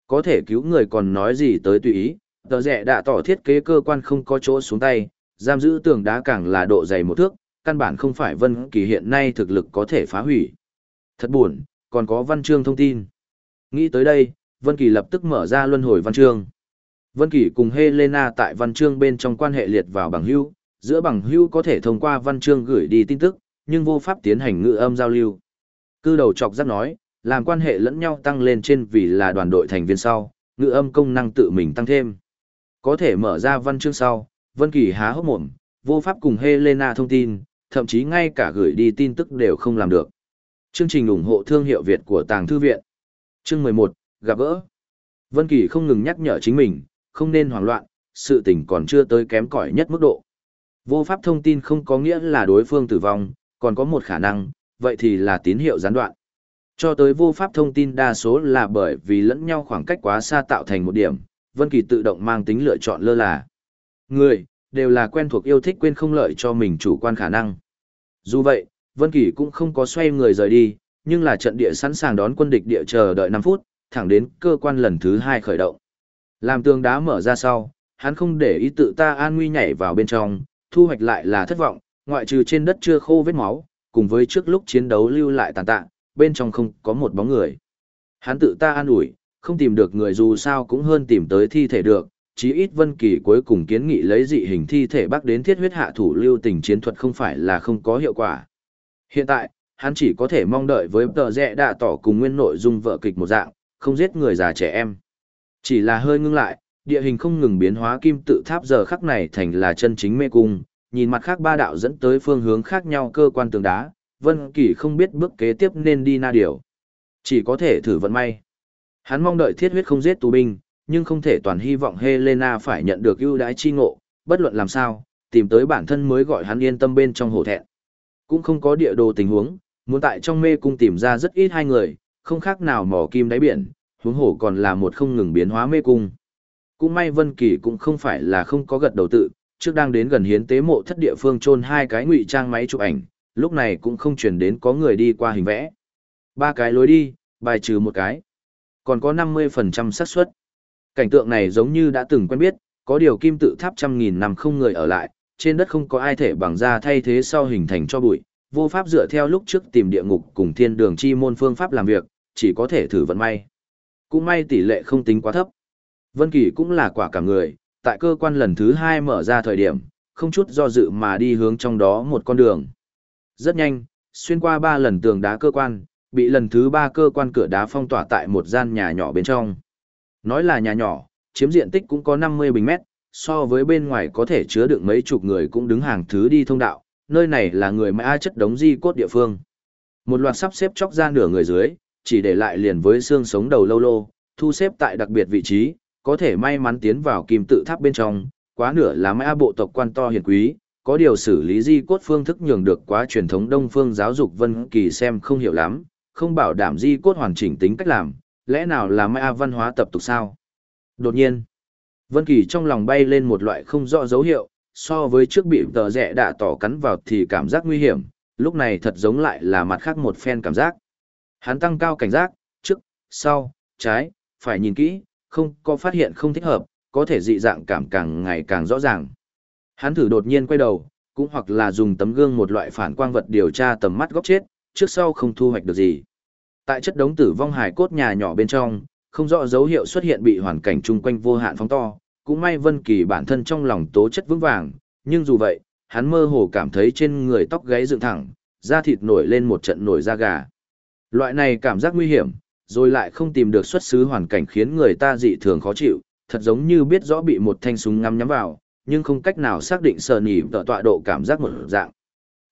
Có thể cứu người còn nói gì tới tùy ý, tờ rẻ đã tỏ thiết kế cơ quan không có chỗ xuống tay, giam giữ tường đá càng là độ dày một thước, căn bản không phải Vân Kỳ hiện nay thực lực có thể phá hủy. Thật buồn, còn có văn chương thông tin. Nghĩ tới đây, Vân Kỳ lập tức mở ra luân hồi văn chương. Vân Kỳ cùng Helena tại văn chương bên trong quan hệ liệt vào bằng hữu, giữa bằng hữu có thể thông qua văn chương gửi đi tin tức, nhưng vô pháp tiến hành ngữ âm giao lưu. Cư đầu chọc giác nói, làm quan hệ lẫn nhau tăng lên trên vì là đoàn đội thành viên sau, ngữ âm công năng tự mình tăng thêm. Có thể mở ra văn chương sau, Vân Kỳ há hốc mồm, vô pháp cùng Helena thông tin, thậm chí ngay cả gửi đi tin tức đều không làm được. Chương trình ủng hộ thương hiệu Việt của Tàng Thư Viện. Chương 11, gặp gỡ. Vân Kỳ không ngừng nhắc nhở chính mình, không nên hoảng loạn, sự tình còn chưa tới kém cỏi nhất mức độ. Vô pháp thông tin không có nghĩa là đối phương tử vong, còn có một khả năng, vậy thì là tín hiệu gián đoạn. cho tới vô pháp thông tin đa số là bởi vì lẫn nhau khoảng cách quá xa tạo thành một điểm, Vân Kỳ tự động mang tính lựa chọn lơ là. Người, đều là quen thuộc yêu thích quên không lợi cho mình chủ quan khả năng. Dù vậy, Vân Kỳ cũng không có xoay người rời đi, nhưng là trận địa sẵn sàng đón quân địch địa chờ đợi 5 phút, thẳng đến cơ quan lần thứ hai khởi động. Làm tường đá mở ra sau, hắn không để ý tự ta an nguy nhảy vào bên trong, thu hoạch lại là thất vọng, ngoại trừ trên đất chưa khô vết máu, cùng với trước lúc chiến đấu lưu lại tàn tạ, bên trong không có một bóng người. Hắn tự ta an ủi, không tìm được người dù sao cũng hơn tìm tới thi thể được, chí ít Vân Kỳ cuối cùng kiến nghị lấy dị hình thi thể bắc đến thiết huyết hạ thủ lưu tình chiến thuật không phải là không có hiệu quả. Hiện tại, hắn chỉ có thể mong đợi với tờ rẽ đạ tỏ cùng nguyên nội dung vợ kịch một dạng, không giết người già trẻ em. Chỉ là hơi ngưng lại, địa hình không ngừng biến hóa kim tự tháp giờ khắc này thành là chân chính mê cung, nhìn mặt khác ba đạo dẫn tới phương hướng khác nhau cơ quan tường đá, Vân Kỳ không biết bước kế tiếp nên đi na điều. Chỉ có thể thử vận may. Hắn mong đợi thiết huyết không giết tù binh, nhưng không thể toàn hy vọng Helena phải nhận được ưu đãi chi ngộ, bất luận làm sao, tìm tới bản thân mới gọi hắn yên tâm bên trong hổ thẹn. Cũng không có địa đồ tình huống, muốn tại trong mê cung tìm ra rất ít hai người, không khác nào mỏ kim đáy biển, huống hổ còn là một không ngừng biến hóa mê cung. Cũng may Vân Kỳ cũng không phải là không có gật đầu tự, trước đang đến gần hiến tế mộ thất địa phương chôn hai cái ngụy trang máy chụp ảnh, lúc này cũng không truyền đến có người đi qua hình vẽ. Ba cái lối đi, bài trừ một cái. Còn có 50% xác suất. Cảnh tượng này giống như đã từng quen biết, có điều kim tự tháp trăm nghìn năm không người ở lại, trên đất không có ai thể bằng ra thay thế sau hình thành cho bụi, vô pháp dựa theo lúc trước tìm địa ngục cùng thiên đường chi môn phương pháp làm việc, chỉ có thể thử vận may. Cũng may tỷ lệ không tính quá thấp. Vân Kỳ cũng là quả cả người, tại cơ quan lần thứ hai mở ra thời điểm, không chút do dự mà đi hướng trong đó một con đường. Rất nhanh, xuyên qua ba lần tường đá cơ quan, bị lần thứ ba cơ quan cửa đá phong tỏa tại một gian nhà nhỏ bên trong. Nói là nhà nhỏ, chiếm diện tích cũng có 50 bình mét, so với bên ngoài có thể chứa được mấy chục người cũng đứng hàng thứ đi thông đạo, nơi này là người mã chất đống di cốt địa phương. Một loạt sắp xếp chóc ra nửa người dưới, chỉ để lại liền với xương sống đầu lâu lô, thu xếp tại đặc biệt vị trí, có thể may mắn tiến vào kim tự tháp bên trong, quá nửa là mã bộ tộc quan to hiền quý, có điều xử lý di cốt phương thức nhường được quá truyền thống đông phương giáo dục vân kỳ xem không hiểu lắm, không bảo đảm di cốt hoàn chỉnh tính cách làm, lẽ nào là mã văn hóa tập tục sao? Đột nhiên, Vân Kỳ trong lòng bay lên một loại không rõ dấu hiệu, so với trước bị tờ rẽ đã tỏ cắn vào thì cảm giác nguy hiểm, lúc này thật giống lại là mặt khác một phen cảm giác. Hắn tăng cao cảnh giác, trước, sau, trái, phải nhìn kỹ, không có phát hiện không thích hợp, có thể dị dạng cảm càng ngày càng rõ ràng. Hắn thử đột nhiên quay đầu, cũng hoặc là dùng tấm gương một loại phản quang vật điều tra tầm mắt góc chết, trước sau không thu hoạch được gì. Tại chất đống tử vong hài cốt nhà nhỏ bên trong, không rõ dấu hiệu xuất hiện bị hoàn cảnh chung quanh vô hạn phóng to, cũng may Vân Kỳ bản thân trong lòng tố chất vững vàng, nhưng dù vậy, hắn mơ hồ cảm thấy trên người tóc gáy dựng thẳng, da thịt nổi lên một trận nổi da gà. Loại này cảm giác nguy hiểm, rồi lại không tìm được xuất xứ hoàn cảnh khiến người ta dị thường khó chịu, thật giống như biết rõ bị một thanh súng ngắm nhắm vào, nhưng không cách nào xác định sờ nỉ tọa tọa độ cảm giác một dạng.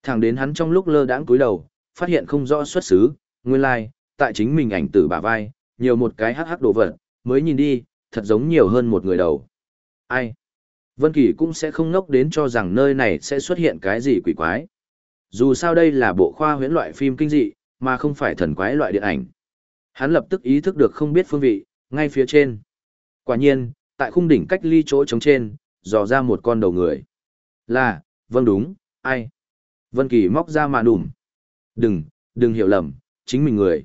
Thẳng đến hắn trong lúc lơ đãng cúi đầu, phát hiện không rõ xuất xứ, nguyên lai, like, tại chính mình ảnh tử bả vai, nhiều một cái hắc hắc đồ vật, mới nhìn đi, thật giống nhiều hơn một người đầu. Ai? Vân Kỳ cũng sẽ không ngốc đến cho rằng nơi này sẽ xuất hiện cái gì quỷ quái. Dù sao đây là bộ khoa huyễn loại phim kinh dị, mà không phải thần quái loại điện ảnh. Hắn lập tức ý thức được không biết phương vị, ngay phía trên. Quả nhiên, tại khung đỉnh cách ly chỗ trống trên, dò ra một con đầu người. Là, vâng đúng, ai? Vân Kỳ móc ra mà đùm. Đừng, đừng hiểu lầm, chính mình người.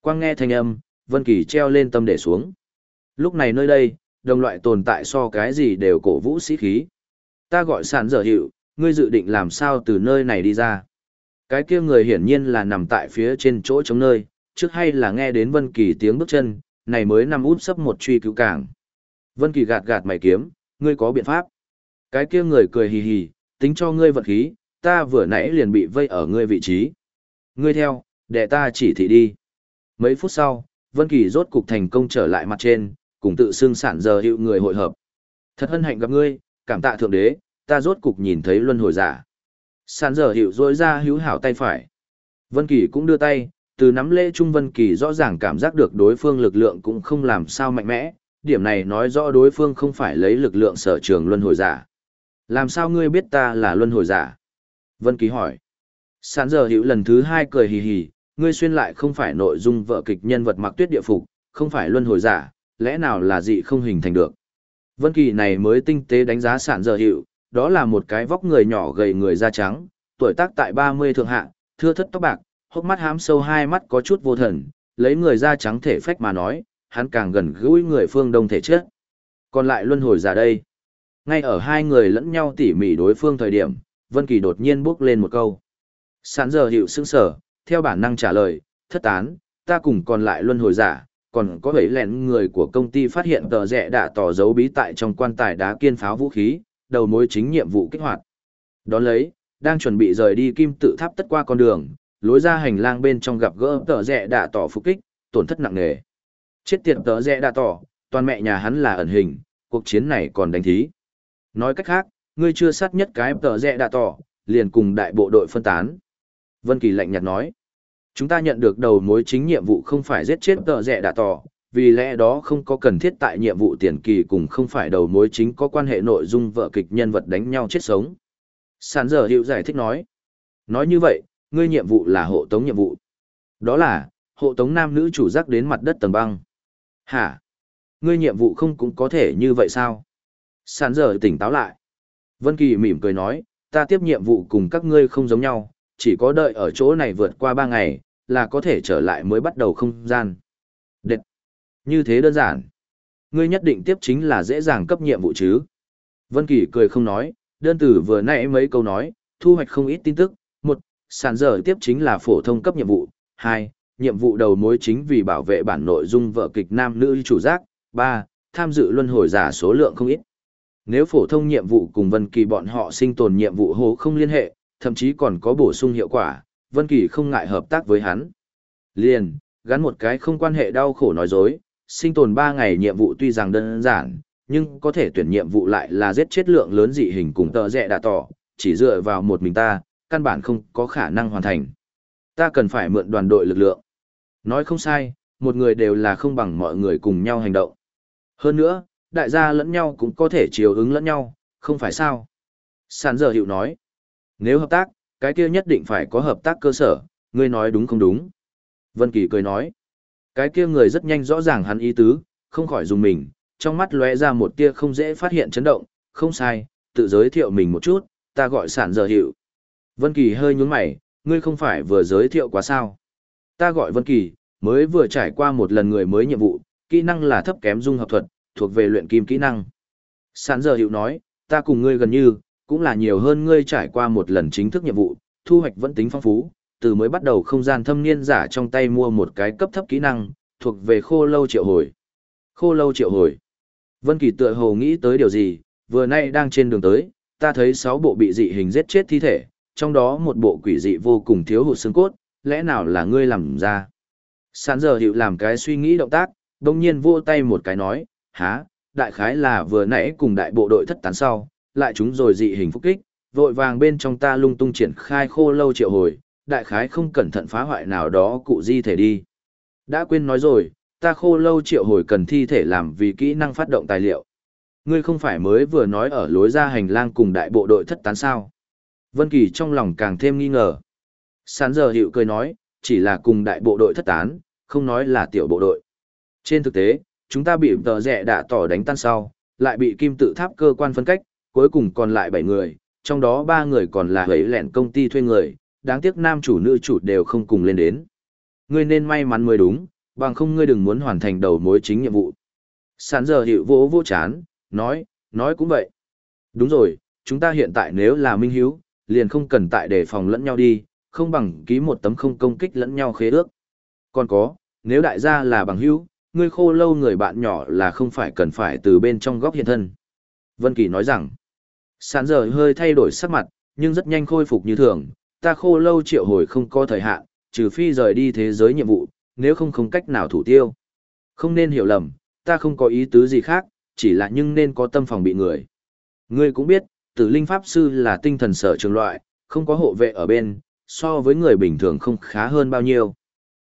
Quang nghe thanh âm, Vân Kỳ treo lên tâm để xuống. Lúc này nơi đây, đồng loại tồn tại so cái gì đều cổ vũ sĩ khí. Ta gọi sản dở hiệu, ngươi dự định làm sao từ nơi này đi ra. Cái kia người hiển nhiên là nằm tại phía trên chỗ trống nơi, trước hay là nghe đến Vân Kỳ tiếng bước chân, này mới nằm úp sấp một truy cứu cảng. Vân Kỳ gạt gạt mày kiếm, ngươi có biện pháp. Cái kia người cười hì hì, tính cho ngươi vật khí, ta vừa nãy liền bị vây ở ngươi vị trí. Ngươi theo, để ta chỉ thị đi. Mấy phút sau, Vân Kỳ rốt cục thành công trở lại mặt trên, cùng tự xưng sản giờ hữu người hội hợp. Thật hân hạnh gặp ngươi, cảm tạ thượng đế, ta rốt cục nhìn thấy luân hồi giả. Sản Dở hiệu dối ra hữu hảo tay phải. Vân Kỳ cũng đưa tay, từ nắm lễ Trung Vân Kỳ rõ ràng cảm giác được đối phương lực lượng cũng không làm sao mạnh mẽ, điểm này nói rõ đối phương không phải lấy lực lượng sở trường luân hồi giả. Làm sao ngươi biết ta là luân hồi giả? Vân Kỳ hỏi. Sàn giờ hiệu lần thứ hai cười hì hì, ngươi xuyên lại không phải nội dung vợ kịch nhân vật mặc tuyết địa phục, không phải luân hồi giả, lẽ nào là dị không hình thành được. Vân Kỳ này mới tinh tế đánh giá sản giờ hiệu, đó là một cái vóc người nhỏ gầy người da trắng, tuổi tác tại 30 thượng hạ, thưa thất tóc bạc, hốc mắt hám sâu hai mắt có chút vô thần, lấy người da trắng thể phách mà nói, hắn càng gần gũi người phương đông thể chất. Còn lại luân hồi giả đây. Ngay ở hai người lẫn nhau tỉ mỉ đối phương thời điểm, Vân Kỳ đột nhiên bước lên một câu. Sản giờ hiệu sững sở, theo bản năng trả lời, thất tán, ta cùng còn lại luân hồi giả, còn có bảy lẹn người của công ty phát hiện tờ rẻ đã tỏ dấu bí tại trong quan tài đá kiên pháo vũ khí, đầu mối chính nhiệm vụ kích hoạt. Đón lấy, đang chuẩn bị rời đi kim tự tháp tất qua con đường, lối ra hành lang bên trong gặp gỡ tờ rẽ đạ tỏ phục kích, tổn thất nặng nề. Chết tiệt tờ rẽ đạ tỏ, toàn mẹ nhà hắn là ẩn hình, cuộc chiến này còn đánh thí. Nói cách khác, ngươi chưa sát nhất cái tờ rẽ đạ tỏ, liền cùng đại bộ đội phân tán. Vân Kỳ lạnh nhạt nói, chúng ta nhận được đầu mối chính nhiệm vụ không phải giết chết tờ rẽ đạ tỏ, vì lẽ đó không có cần thiết tại nhiệm vụ tiền kỳ cùng không phải đầu mối chính có quan hệ nội dung vợ kịch nhân vật đánh nhau chết sống. Sản giờ hiệu giải thích nói. Nói như vậy, ngươi nhiệm vụ là hộ tống nhiệm vụ. Đó là, hộ tống nam nữ chủ giác đến mặt đất tầng băng. Hả? Ngươi nhiệm vụ không cũng có thể như vậy sao? Sản giờ tỉnh táo lại. Vân Kỳ mỉm cười nói, ta tiếp nhiệm vụ cùng các ngươi không giống nhau, chỉ có đợi ở chỗ này vượt qua ba ngày, là có thể trở lại mới bắt đầu không gian. Như thế đơn giản. Ngươi nhất định tiếp chính là dễ dàng cấp nhiệm vụ chứ. Vân Kỳ cười không nói, đơn tử vừa nãy mấy câu nói, thu hoạch không ít tin tức. Một, sản dở tiếp chính là phổ thông cấp nhiệm vụ. Hai, nhiệm vụ đầu mối chính vì bảo vệ bản nội dung vợ kịch nam nữ chủ giác. Ba, tham dự luân hồi giả số lượng không ít. Nếu phổ thông nhiệm vụ cùng Vân Kỳ bọn họ sinh tồn nhiệm vụ hố không liên hệ, thậm chí còn có bổ sung hiệu quả, Vân Kỳ không ngại hợp tác với hắn. Liền, gắn một cái không quan hệ đau khổ nói dối, sinh tồn 3 ngày nhiệm vụ tuy rằng đơn giản, nhưng có thể tuyển nhiệm vụ lại là giết chết lượng lớn dị hình cùng tờ rẻ đã tỏ, chỉ dựa vào một mình ta, căn bản không có khả năng hoàn thành. Ta cần phải mượn đoàn đội lực lượng. Nói không sai, một người đều là không bằng mọi người cùng nhau hành động. Hơn nữa, đại gia lẫn nhau cũng có thể chiều ứng lẫn nhau, không phải sao? Sản giờ hiệu nói, nếu hợp tác, cái kia nhất định phải có hợp tác cơ sở, ngươi nói đúng không đúng? Vân Kỳ cười nói, cái kia người rất nhanh rõ ràng hắn ý tứ, không khỏi dùng mình, trong mắt lóe ra một tia không dễ phát hiện chấn động, không sai, tự giới thiệu mình một chút, ta gọi sản giờ hiệu. Vân Kỳ hơi nhún mày, ngươi không phải vừa giới thiệu quá sao? Ta gọi Vân Kỳ, mới vừa trải qua một lần người mới nhiệm vụ, kỹ năng là thấp kém dung hợp thuật, thuộc về luyện kim kỹ năng. Sản giờ hiệu nói, ta cùng ngươi gần như, cũng là nhiều hơn ngươi trải qua một lần chính thức nhiệm vụ, thu hoạch vẫn tính phong phú, từ mới bắt đầu không gian thâm niên giả trong tay mua một cái cấp thấp kỹ năng, thuộc về khô lâu triệu hồi. Khô lâu triệu hồi. Vân Kỳ tựa hồ nghĩ tới điều gì, vừa nay đang trên đường tới, ta thấy 6 bộ bị dị hình giết chết thi thể, trong đó một bộ quỷ dị vô cùng thiếu hụt xương cốt, lẽ nào là ngươi làm ra? Sản giờ hiệu làm cái suy nghĩ động tác, đồng nhiên vô tay một cái nói, há, đại khái là vừa nãy cùng đại bộ đội thất tán sau, lại chúng rồi dị hình phúc kích, vội vàng bên trong ta lung tung triển khai khô lâu triệu hồi, đại khái không cẩn thận phá hoại nào đó cụ di thể đi. Đã quên nói rồi, ta khô lâu triệu hồi cần thi thể làm vì kỹ năng phát động tài liệu. Ngươi không phải mới vừa nói ở lối ra hành lang cùng đại bộ đội thất tán sao. Vân Kỳ trong lòng càng thêm nghi ngờ. Sán giờ hiệu cười nói, chỉ là cùng đại bộ đội thất tán, không nói là tiểu bộ đội. Trên thực tế, chúng ta bị tờ rẻ đã tỏ đánh tan sau, lại bị kim tự tháp cơ quan phân cách, cuối cùng còn lại 7 người, trong đó 3 người còn là hấy lẹn công ty thuê người, đáng tiếc nam chủ nữ chủ đều không cùng lên đến. Ngươi nên may mắn mới đúng, bằng không ngươi đừng muốn hoàn thành đầu mối chính nhiệm vụ. Sản giờ hiệu vỗ vô chán, nói, nói cũng vậy. Đúng rồi, chúng ta hiện tại nếu là minh hiếu, liền không cần tại đề phòng lẫn nhau đi, không bằng ký một tấm không công kích lẫn nhau khế ước. Còn có, nếu đại gia là bằng hữu, ngươi khô lâu người bạn nhỏ là không phải cần phải từ bên trong góc hiện thân. Vân Kỳ nói rằng, sán giờ hơi thay đổi sắc mặt, nhưng rất nhanh khôi phục như thường, ta khô lâu triệu hồi không có thời hạn, trừ phi rời đi thế giới nhiệm vụ, nếu không không cách nào thủ tiêu. Không nên hiểu lầm, ta không có ý tứ gì khác, chỉ là nhưng nên có tâm phòng bị người. Ngươi cũng biết, tử linh pháp sư là tinh thần sở trường loại, không có hộ vệ ở bên, so với người bình thường không khá hơn bao nhiêu.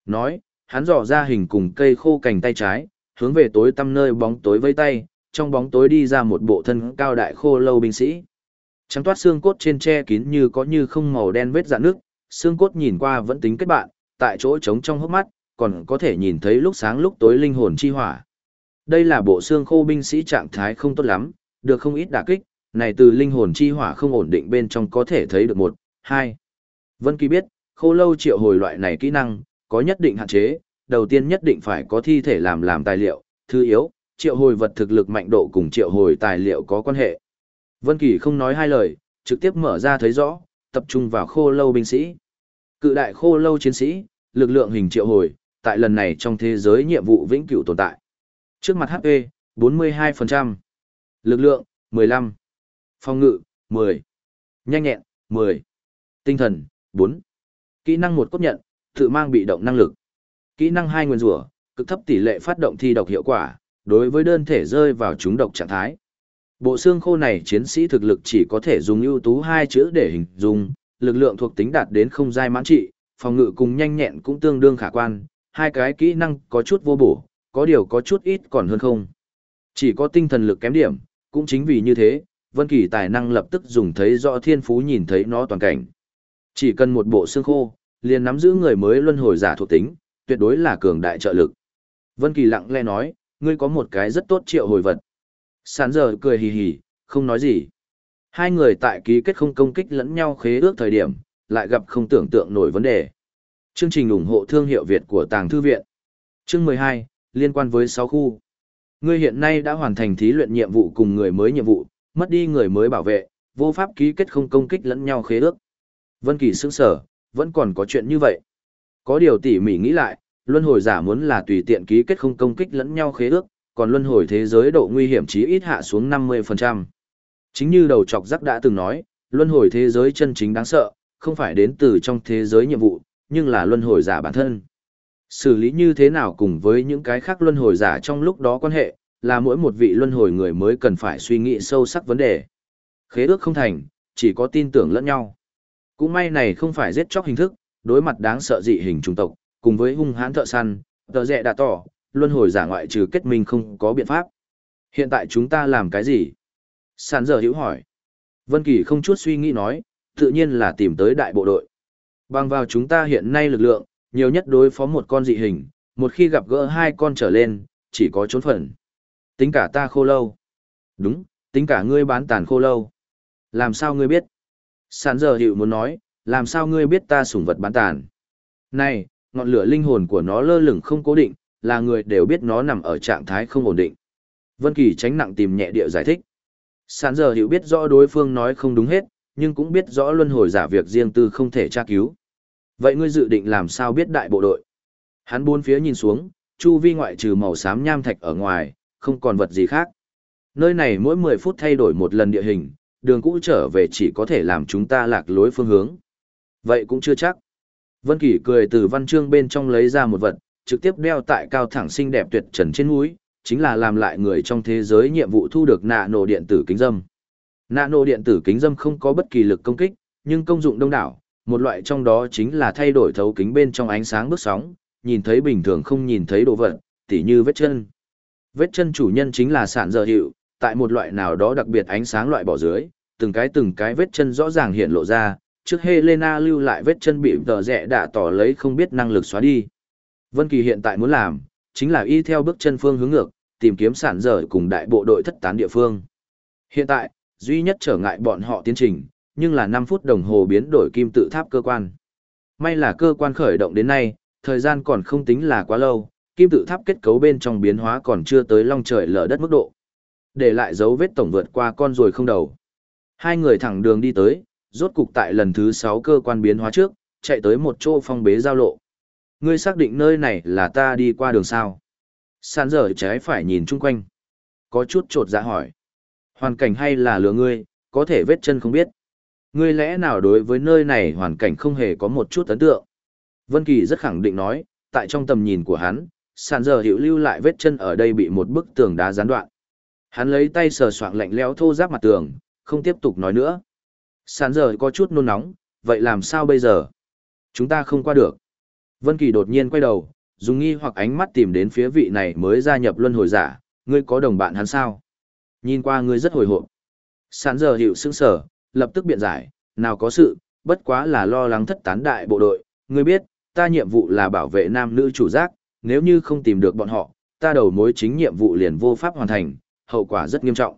Nói, hắn dò ra hình cùng cây khô cành tay trái, hướng về tối tăm nơi bóng tối vây tay, trong bóng tối đi ra một bộ thân cao đại khô lâu binh sĩ. Trắng toát xương cốt trên tre kín như có như không màu đen vết dạn nước, xương cốt nhìn qua vẫn tính kết bạn, tại chỗ trống trong hốc mắt, còn có thể nhìn thấy lúc sáng lúc tối linh hồn chi hỏa. Đây là bộ xương khô binh sĩ trạng thái không tốt lắm, được không ít đả kích, này từ linh hồn chi hỏa không ổn định bên trong có thể thấy được một, hai. Vân Kỳ biết, khô lâu triệu hồi loại này kỹ năng, có nhất định hạn chế, đầu tiên nhất định phải có thi thể làm làm tài liệu, thứ yếu, triệu hồi vật thực lực mạnh độ cùng triệu hồi tài liệu có quan hệ. Vân Kỳ không nói hai lời, trực tiếp mở ra thấy rõ, tập trung vào khô lâu binh sĩ. Cự đại khô lâu chiến sĩ, lực lượng hình triệu hồi, tại lần này trong thế giới nhiệm vụ vĩnh cửu tồn tại. Trước mặt HP, 42%. Lực lượng, 15. Phòng ngự, 10. Nhanh nhẹn, 10. Tinh thần, 4. Kỹ năng một cốt nhận, tự mang bị động năng lực. Kỹ năng hai nguyên rủa, cực thấp tỷ lệ phát động thi độc hiệu quả, đối với đơn thể rơi vào chúng độc trạng thái. Bộ xương khô này chiến sĩ thực lực chỉ có thể dùng ưu tú hai chữ để hình dung, lực lượng thuộc tính đạt đến không giai mãn trị, phòng ngự cùng nhanh nhẹn cũng tương đương khả quan, hai cái kỹ năng có chút vô bổ, có điều có chút ít còn hơn không. Chỉ có tinh thần lực kém điểm, cũng chính vì như thế, Vân Kỳ tài năng lập tức dùng thấy rõ thiên phú nhìn thấy nó toàn cảnh. Chỉ cần một bộ xương khô, liền nắm giữ người mới luân hồi giả thuộc tính, tuyệt đối là cường đại trợ lực. Vân Kỳ lặng lẽ nói, ngươi có một cái rất tốt triệu hồi vật. Sán giờ cười hì hì, không nói gì. Hai người tại ký kết không công kích lẫn nhau khế ước thời điểm, lại gặp không tưởng tượng nổi vấn đề. Chương trình ủng hộ thương hiệu Việt của Tàng Thư Viện. Chương 12, liên quan với 6 khu. Ngươi hiện nay đã hoàn thành thí luyện nhiệm vụ cùng người mới nhiệm vụ, mất đi người mới bảo vệ, vô pháp ký kết không công kích lẫn nhau khế ước. Vân Kỳ sững sờ, vẫn còn có chuyện như vậy. Có điều tỉ mỉ nghĩ lại, luân hồi giả muốn là tùy tiện ký kết không công kích lẫn nhau khế ước, còn luân hồi thế giới độ nguy hiểm chí ít hạ xuống 50%. Chính như đầu chọc giác đã từng nói, luân hồi thế giới chân chính đáng sợ, không phải đến từ trong thế giới nhiệm vụ, nhưng là luân hồi giả bản thân. Xử lý như thế nào cùng với những cái khác luân hồi giả trong lúc đó quan hệ, là mỗi một vị luân hồi người mới cần phải suy nghĩ sâu sắc vấn đề. Khế ước không thành, chỉ có tin tưởng lẫn nhau. Cũng may này không phải giết chóc hình thức, đối mặt đáng sợ dị hình trung tộc, cùng với hung hãn thợ săn, tờ rẹ đã tỏ, luân hồi giả ngoại trừ kết minh không có biện pháp. Hiện tại chúng ta làm cái gì? Sàn giờ Hữu hỏi. Vân Kỳ không chút suy nghĩ nói, tự nhiên là tìm tới đại bộ đội. Bằng vào chúng ta hiện nay lực lượng, nhiều nhất đối phó một con dị hình, một khi gặp gỡ hai con trở lên, chỉ có trốn phần. Tính cả ta khô lâu. Đúng, tính cả ngươi bán tàn khô lâu. Làm sao ngươi biết? Sàn giờ hiệu muốn nói, làm sao ngươi biết ta sủng vật bán tàn? Này, ngọn lửa linh hồn của nó lơ lửng không cố định, là người đều biết nó nằm ở trạng thái không ổn định. Vân Kỳ tránh nặng tìm nhẹ địa giải thích. Sản giờ hiểu biết rõ đối phương nói không đúng hết, nhưng cũng biết rõ luân hồi giả việc riêng tư không thể tra cứu. Vậy ngươi dự định làm sao biết đại bộ đội? Hắn bốn phía nhìn xuống, chu vi ngoại trừ màu xám nham thạch ở ngoài, không còn vật gì khác. Nơi này mỗi 10 phút thay đổi một lần địa hình, đường cũ trở về chỉ có thể làm chúng ta lạc lối phương hướng. Vậy cũng chưa chắc. Vân Kỳ cười từ văn chương bên trong lấy ra một vật, trực tiếp đeo tại cao thẳng xinh đẹp tuyệt trần trên mũi, chính là làm lại người trong thế giới nhiệm vụ thu được nạ nổ điện tử kính dâm. Nạ nổ điện tử kính dâm không có bất kỳ lực công kích, nhưng công dụng đông đảo, một loại trong đó chính là thay đổi thấu kính bên trong ánh sáng bước sóng, nhìn thấy bình thường không nhìn thấy đồ vật, tỉ như vết chân. Vết chân chủ nhân chính là sản dở hiệu, tại một loại nào đó đặc biệt ánh sáng loại bỏ dưới, từng cái từng cái vết chân rõ ràng hiện lộ ra, trước Helena lưu lại vết chân bị tờ rẽ đã tỏ lấy không biết năng lực xóa đi. Vân Kỳ hiện tại muốn làm, chính là y theo bước chân phương hướng ngược, tìm kiếm sản dở cùng đại bộ đội thất tán địa phương. Hiện tại, duy nhất trở ngại bọn họ tiến trình, nhưng là 5 phút đồng hồ biến đổi kim tự tháp cơ quan. May là cơ quan khởi động đến nay, thời gian còn không tính là quá lâu, kim tự tháp kết cấu bên trong biến hóa còn chưa tới long trời lở đất mức độ. Để lại dấu vết tổng vượt qua con rồi không đầu. Hai người thẳng đường đi tới, rốt cục tại lần thứ 6 cơ quan biến hóa trước, chạy tới một chỗ phong bế giao lộ. Ngươi xác định nơi này là ta đi qua đường sao? Sàn dở trái phải nhìn chung quanh. Có chút trột dạ hỏi. Hoàn cảnh hay là lừa ngươi, có thể vết chân không biết. Ngươi lẽ nào đối với nơi này hoàn cảnh không hề có một chút ấn tượng? Vân Kỳ rất khẳng định nói, tại trong tầm nhìn của hắn, sàn dở hiệu lưu lại vết chân ở đây bị một bức tường đá gián đoạn. Hắn lấy tay sờ soạng lạnh lẽo thô ráp mặt tường, không tiếp tục nói nữa. Sàn dở có chút nôn nóng, vậy làm sao bây giờ? Chúng ta không qua được. Vân Kỳ đột nhiên quay đầu, dùng nghi hoặc ánh mắt tìm đến phía vị này mới gia nhập luân hồi giả, ngươi có đồng bạn hắn sao? Nhìn qua ngươi rất hồi hộp. Sán giờ hiểu sững sở, lập tức biện giải, nào có sự, bất quá là lo lắng thất tán đại bộ đội, ngươi biết, ta nhiệm vụ là bảo vệ nam nữ chủ giác, nếu như không tìm được bọn họ, ta đầu mối chính nhiệm vụ liền vô pháp hoàn thành, hậu quả rất nghiêm trọng.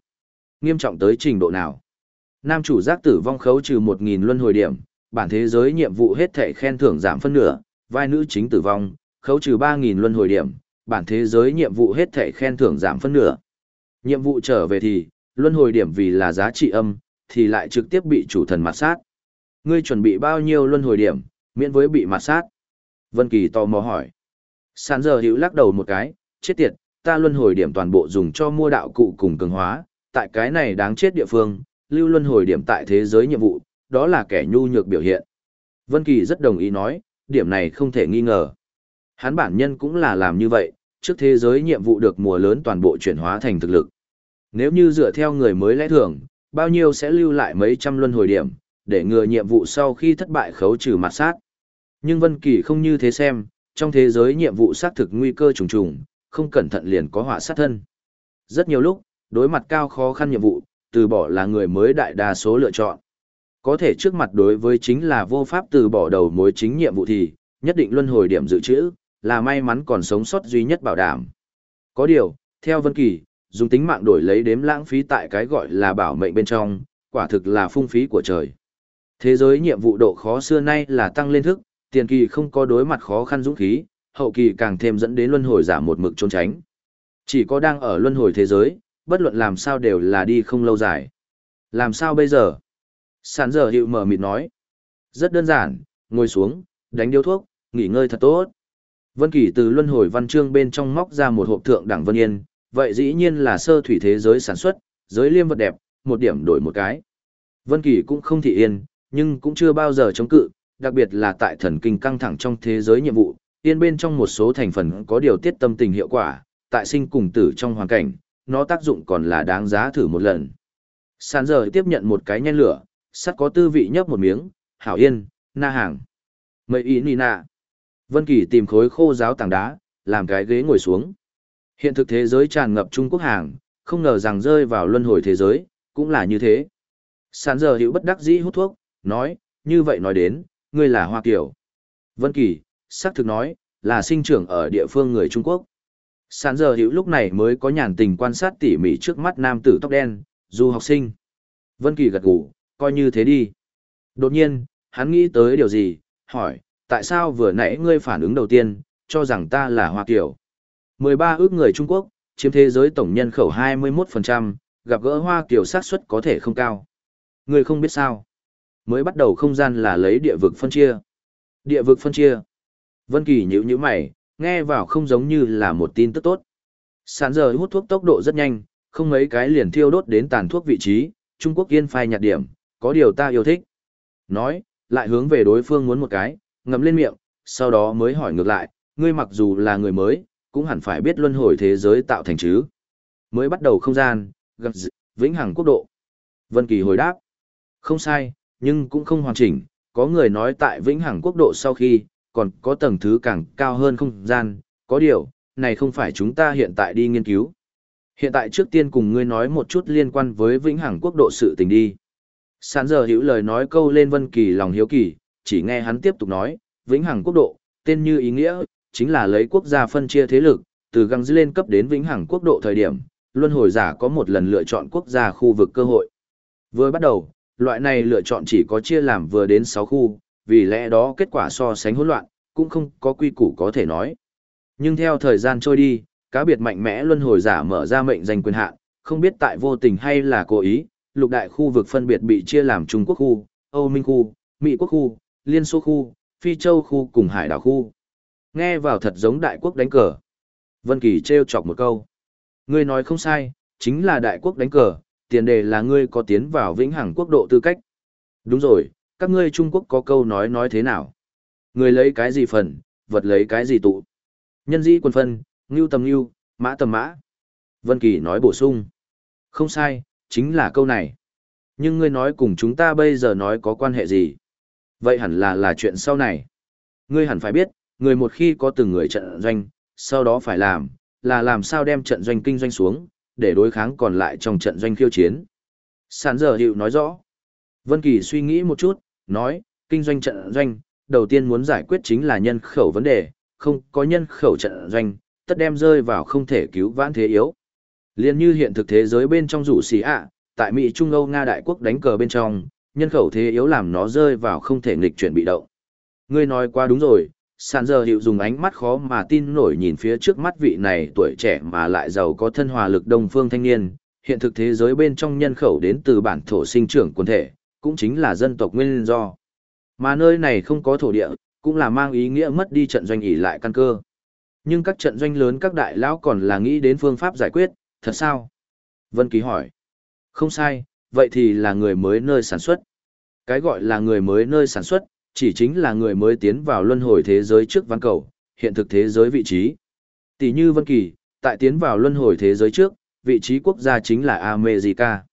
Nghiêm trọng tới trình độ nào? Nam chủ giác tử vong khấu trừ 1.000 luân hồi điểm, bản thế giới nhiệm vụ hết thảy khen thưởng giảm phân nửa, vai nữ chính tử vong, khấu trừ 3.000 luân hồi điểm, bản thế giới nhiệm vụ hết thảy khen thưởng giảm phân nửa. Nhiệm vụ trở về thì, luân hồi điểm vì là giá trị âm, thì lại trực tiếp bị chủ thần mặt sát. Ngươi chuẩn bị bao nhiêu luân hồi điểm, miễn với bị mặt sát? Vân Kỳ tò mò hỏi. Sán giờ hữu lắc đầu một cái, chết tiệt, ta luân hồi điểm toàn bộ dùng cho mua đạo cụ cùng cường hóa, tại cái này đáng chết địa phương, lưu luân hồi điểm tại thế giới nhiệm vụ, đó là kẻ nhu nhược biểu hiện. Vân Kỳ rất đồng ý nói, điểm này không thể nghi ngờ. Hắn bản nhân cũng là làm như vậy, trước thế giới nhiệm vụ được mùa lớn toàn bộ chuyển hóa thành thực lực. Nếu như dựa theo người mới lẽ thường, bao nhiêu sẽ lưu lại mấy trăm luân hồi điểm, để ngừa nhiệm vụ sau khi thất bại khấu trừ mặt sát. Nhưng Vân Kỳ không như thế xem, trong thế giới nhiệm vụ xác thực nguy cơ trùng trùng, không cẩn thận liền có họa sát thân. Rất nhiều lúc, đối mặt cao khó khăn nhiệm vụ, từ bỏ là người mới đại đa số lựa chọn. Có thể trước mặt đối với chính là vô pháp từ bỏ đầu mối chính nhiệm vụ thì, nhất định luân hồi điểm dự trữ, là may mắn còn sống sót duy nhất bảo đảm. Có điều, theo Vân Kỳ, dùng tính mạng đổi lấy đếm lãng phí tại cái gọi là bảo mệnh bên trong, quả thực là phung phí của trời. Thế giới nhiệm vụ độ khó xưa nay là tăng lên thức, tiền kỳ không có đối mặt khó khăn dũng khí, hậu kỳ càng thêm dẫn đến luân hồi giả một mực trốn tránh. Chỉ có đang ở luân hồi thế giới, bất luận làm sao đều là đi không lâu dài. Làm sao bây giờ? Sản giờ hiệu mở mịt nói. Rất đơn giản, ngồi xuống, đánh điếu thuốc, nghỉ ngơi thật tốt. Vân Kỳ từ luân hồi văn chương bên trong móc ra một hộp thượng đẳng vân yên, vậy dĩ nhiên là sơ thủy thế giới sản xuất, giới liêm vật đẹp, một điểm đổi một cái. Vân Kỳ cũng không thị yên, nhưng cũng chưa bao giờ chống cự, đặc biệt là tại thần kinh căng thẳng trong thế giới nhiệm vụ, yên bên trong một số thành phần có điều tiết tâm tình hiệu quả, tại sinh cùng tử trong hoàn cảnh, nó tác dụng còn là đáng giá thử một lần. Sàn giờ tiếp nhận một cái nhen lửa, sắt có tư vị nhấp một miếng, hảo yên, na hàng. Mây ý nina. Vân Kỳ tìm khối khô giáo tảng đá, làm cái ghế ngồi xuống. Hiện thực thế giới tràn ngập Trung Quốc hàng, không ngờ rằng rơi vào luân hồi thế giới, cũng là như thế. Sàn giờ hữu bất đắc dĩ hút thuốc, nói, như vậy nói đến, ngươi là Hoa Kiều. Vân Kỳ, xác thực nói, là sinh trưởng ở địa phương người Trung Quốc. Sàn giờ hữu lúc này mới có nhàn tình quan sát tỉ mỉ trước mắt nam tử tóc đen, du học sinh. Vân Kỳ gật gù, coi như thế đi. Đột nhiên, hắn nghĩ tới điều gì, hỏi, tại sao vừa nãy ngươi phản ứng đầu tiên, cho rằng ta là Hoa Kiều. 13 ước người Trung Quốc, chiếm thế giới tổng nhân khẩu 21%, gặp gỡ Hoa Kiều xác suất có thể không cao. Ngươi không biết sao. Mới bắt đầu không gian là lấy địa vực phân chia. Địa vực phân chia. Vân Kỳ nhíu nhíu mày, nghe vào không giống như là một tin tức tốt. Sản giờ hút thuốc tốc độ rất nhanh, không mấy cái liền thiêu đốt đến tàn thuốc vị trí, Trung Quốc yên phai nhạt điểm, có điều ta yêu thích. Nói, lại hướng về đối phương muốn một cái, ngậm lên miệng, sau đó mới hỏi ngược lại, ngươi mặc dù là người mới, cũng hẳn phải biết luân hồi thế giới tạo thành chứ. Mới bắt đầu không gian, gặp dị, vĩnh hằng quốc độ. Vân Kỳ hồi đáp, không sai, nhưng cũng không hoàn chỉnh, có người nói tại vĩnh hằng quốc độ sau khi, còn có tầng thứ càng cao hơn không gian, có điều, này không phải chúng ta hiện tại đi nghiên cứu. Hiện tại trước tiên cùng ngươi nói một chút liên quan với vĩnh hằng quốc độ sự tình đi. Sản giờ hiểu lời nói câu lên Vân Kỳ lòng hiếu kỳ, chỉ nghe hắn tiếp tục nói, vĩnh hằng quốc độ, tên như ý nghĩa, chính là lấy quốc gia phân chia thế lực, từ găng dư lên cấp đến vĩnh hằng quốc độ thời điểm, luân hồi giả có một lần lựa chọn quốc gia khu vực cơ hội. Vừa bắt đầu, loại này lựa chọn chỉ có chia làm vừa đến 6 khu, vì lẽ đó kết quả so sánh hỗn loạn, cũng không có quy củ có thể nói. Nhưng theo thời gian trôi đi, cá biệt mạnh mẽ luân hồi giả mở ra mệnh danh quyền hạn, không biết tại vô tình hay là cố ý, lục đại khu vực phân biệt bị chia làm Trung Quốc khu, Âu Minh khu, Mỹ quốc khu, Liên Xô khu, Phi Châu khu cùng Hải đảo khu. Nghe vào thật giống đại quốc đánh cờ. Vân Kỳ trêu chọc một câu. Ngươi nói không sai, chính là đại quốc đánh cờ, tiền đề là ngươi có tiến vào vĩnh hằng quốc độ tư cách. Đúng rồi, các ngươi Trung Quốc có câu nói nói thế nào? Người lấy cái gì phần, vật lấy cái gì tụ. Nhân dĩ quân phân, ngưu tầm ngưu, mã tầm mã. Vân Kỳ nói bổ sung. Không sai, chính là câu này. Nhưng ngươi nói cùng chúng ta bây giờ nói có quan hệ gì? Vậy hẳn là là chuyện sau này. Ngươi hẳn phải biết, người một khi có từng người trận doanh, sau đó phải làm, là làm sao đem trận doanh kinh doanh xuống, để đối kháng còn lại trong trận doanh khiêu chiến. Sản giờ hiệu nói rõ. Vân Kỳ suy nghĩ một chút, nói, kinh doanh trận doanh, đầu tiên muốn giải quyết chính là nhân khẩu vấn đề, không có nhân khẩu trận doanh, tất đem rơi vào không thể cứu vãn thế yếu. Liên như hiện thực thế giới bên trong rủ xì ạ, tại Mỹ Trung Âu Nga đại quốc đánh cờ bên trong, nhân khẩu thế yếu làm nó rơi vào không thể nghịch chuyển bị động. Ngươi nói quá đúng rồi, sàn giờ hiệu dùng ánh mắt khó mà tin nổi nhìn phía trước mắt vị này tuổi trẻ mà lại giàu có thân hòa lực đông phương thanh niên, hiện thực thế giới bên trong nhân khẩu đến từ bản thổ sinh trưởng quần thể, cũng chính là dân tộc nguyên do. Mà nơi này không có thổ địa, cũng là mang ý nghĩa mất đi trận doanh ỉ lại căn cơ. Nhưng các trận doanh lớn các đại lão còn là nghĩ đến phương pháp giải quyết, thật sao? Vân Ký hỏi. Không sai, vậy thì là người mới nơi sản xuất. Cái gọi là người mới nơi sản xuất, chỉ chính là người mới tiến vào luân hồi thế giới trước văn cầu, hiện thực thế giới vị trí. Tỷ như Vân Kỳ, tại tiến vào luân hồi thế giới trước, vị trí quốc gia chính là America.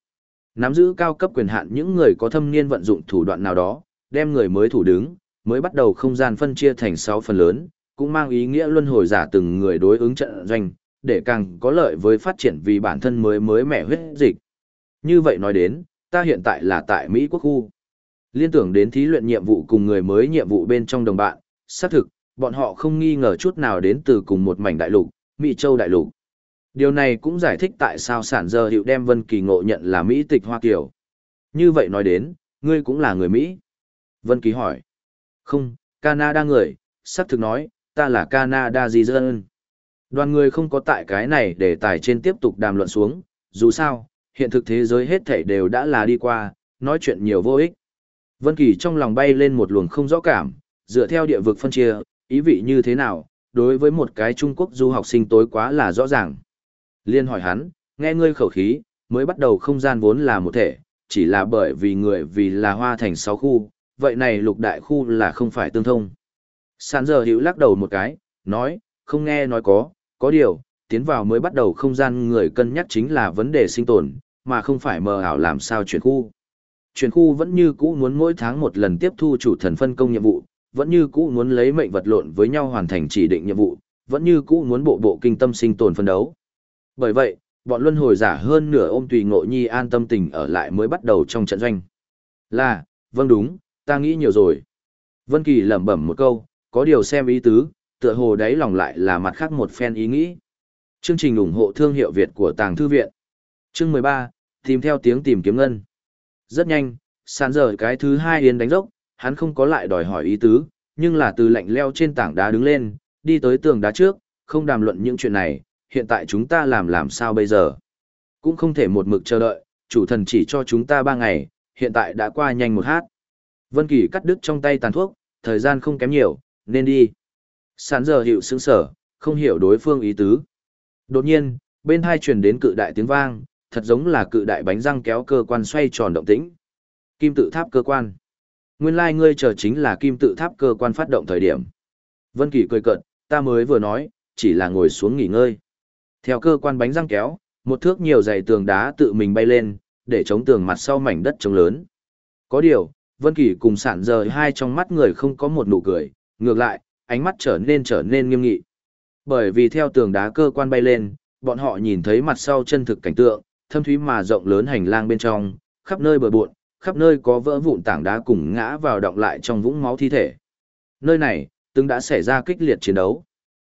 Nắm giữ cao cấp quyền hạn những người có thâm niên vận dụng thủ đoạn nào đó, đem người mới thủ đứng, mới bắt đầu không gian phân chia thành 6 phần lớn, cũng mang ý nghĩa luân hồi giả từng người đối ứng trận doanh, để càng có lợi với phát triển vì bản thân mới mới mẻ huyết dịch. Như vậy nói đến, ta hiện tại là tại Mỹ quốc khu. Liên tưởng đến thí luyện nhiệm vụ cùng người mới nhiệm vụ bên trong đồng bạn, xác thực, bọn họ không nghi ngờ chút nào đến từ cùng một mảnh đại lục, Mỹ Châu đại lục. Điều này cũng giải thích tại sao sản giờ hiệu đem Vân Kỳ ngộ nhận là Mỹ tịch Hoa Kiều. Như vậy nói đến, ngươi cũng là người Mỹ. Vân Kỳ hỏi. Không, Canada người, xác thực nói, ta là Canada di dân. Đoàn người không có tại cái này để tài trên tiếp tục đàm luận xuống, dù sao, hiện thực thế giới hết thảy đều đã là đi qua, nói chuyện nhiều vô ích. Vân Kỳ trong lòng bay lên một luồng không rõ cảm, dựa theo địa vực phân chia, ý vị như thế nào, đối với một cái Trung Quốc du học sinh tối quá là rõ ràng. Liên hỏi hắn, nghe ngươi khẩu khí, mới bắt đầu không gian vốn là một thể, chỉ là bởi vì người vì là hoa thành sáu khu, vậy này lục đại khu là không phải tương thông. Sàn giờ hữu lắc đầu một cái, nói, không nghe nói có, có điều, tiến vào mới bắt đầu không gian người cân nhắc chính là vấn đề sinh tồn, mà không phải mờ ảo làm sao chuyển khu. Chuyển khu vẫn như cũ muốn mỗi tháng một lần tiếp thu chủ thần phân công nhiệm vụ, vẫn như cũ muốn lấy mệnh vật lộn với nhau hoàn thành chỉ định nhiệm vụ, vẫn như cũ muốn bộ bộ kinh tâm sinh tồn phân đấu. Bởi vậy, bọn luân hồi giả hơn nửa ôm tùy ngộ nhi an tâm tình ở lại mới bắt đầu trong trận doanh. Là, vâng đúng, ta nghĩ nhiều rồi. Vân Kỳ lẩm bẩm một câu, có điều xem ý tứ, tựa hồ đáy lòng lại là mặt khác một phen ý nghĩ. Chương trình ủng hộ thương hiệu Việt của Tàng Thư Viện. Chương 13, tìm theo tiếng tìm kiếm ngân. Rất nhanh, sàn giờ cái thứ hai yến đánh dốc, hắn không có lại đòi hỏi ý tứ, nhưng là từ lạnh leo trên tảng đá đứng lên, đi tới tường đá trước, không đàm luận những chuyện này, hiện tại chúng ta làm làm sao bây giờ. Cũng không thể một mực chờ đợi, chủ thần chỉ cho chúng ta ba ngày, hiện tại đã qua nhanh một hát. Vân Kỳ cắt đứt trong tay tàn thuốc, thời gian không kém nhiều, nên đi. Sán giờ hiệu sững sở, không hiểu đối phương ý tứ. Đột nhiên, bên hai truyền đến cự đại tiếng vang, thật giống là cự đại bánh răng kéo cơ quan xoay tròn động tĩnh. Kim tự tháp cơ quan. Nguyên lai like ngươi chờ chính là kim tự tháp cơ quan phát động thời điểm. Vân Kỳ cười cợt, ta mới vừa nói, chỉ là ngồi xuống nghỉ ngơi. Theo cơ quan bánh răng kéo, một thước nhiều dày tường đá tự mình bay lên, để chống tường mặt sau mảnh đất trống lớn. Có điều, Vân Kỳ cùng sản giờ hai trong mắt người không có một nụ cười, ngược lại, ánh mắt trở nên trở nên nghiêm nghị. Bởi vì theo tường đá cơ quan bay lên, bọn họ nhìn thấy mặt sau chân thực cảnh tượng, thâm thúy mà rộng lớn hành lang bên trong, khắp nơi bờ bộn, khắp nơi có vỡ vụn tảng đá cùng ngã vào động lại trong vũng máu thi thể. Nơi này, từng đã xảy ra kích liệt chiến đấu.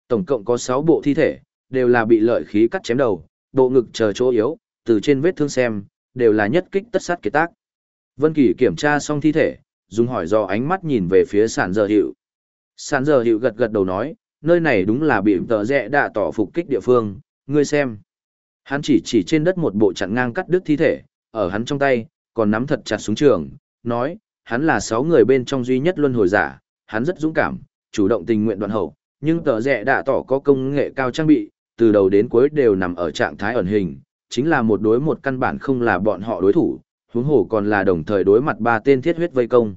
Tổng cộng có 6 bộ thi thể, đều là bị lợi khí cắt chém đầu, bộ ngực chờ chỗ yếu, từ trên vết thương xem, đều là nhất kích tất sát kiệt tác. Vân Kỳ kiểm tra xong thi thể, dùng hỏi do ánh mắt nhìn về phía sản giờ hiệu. Sàn giờ hiệu gật gật đầu nói, nơi này đúng là bị tờ rẽ đạ tỏ phục kích địa phương, ngươi xem. Hắn chỉ chỉ trên đất một bộ chặn ngang cắt đứt thi thể, ở hắn trong tay, còn nắm thật chặt súng trường, nói, hắn là sáu người bên trong duy nhất luân hồi giả, hắn rất dũng cảm, chủ động tình nguyện đoạn hậu, nhưng tờ rẽ đạ tỏ có công nghệ cao trang bị, từ đầu đến cuối đều nằm ở trạng thái ẩn hình, chính là một đối một căn bản không là bọn họ đối thủ, huống hồ còn là đồng thời đối mặt ba tên thiết huyết vây công.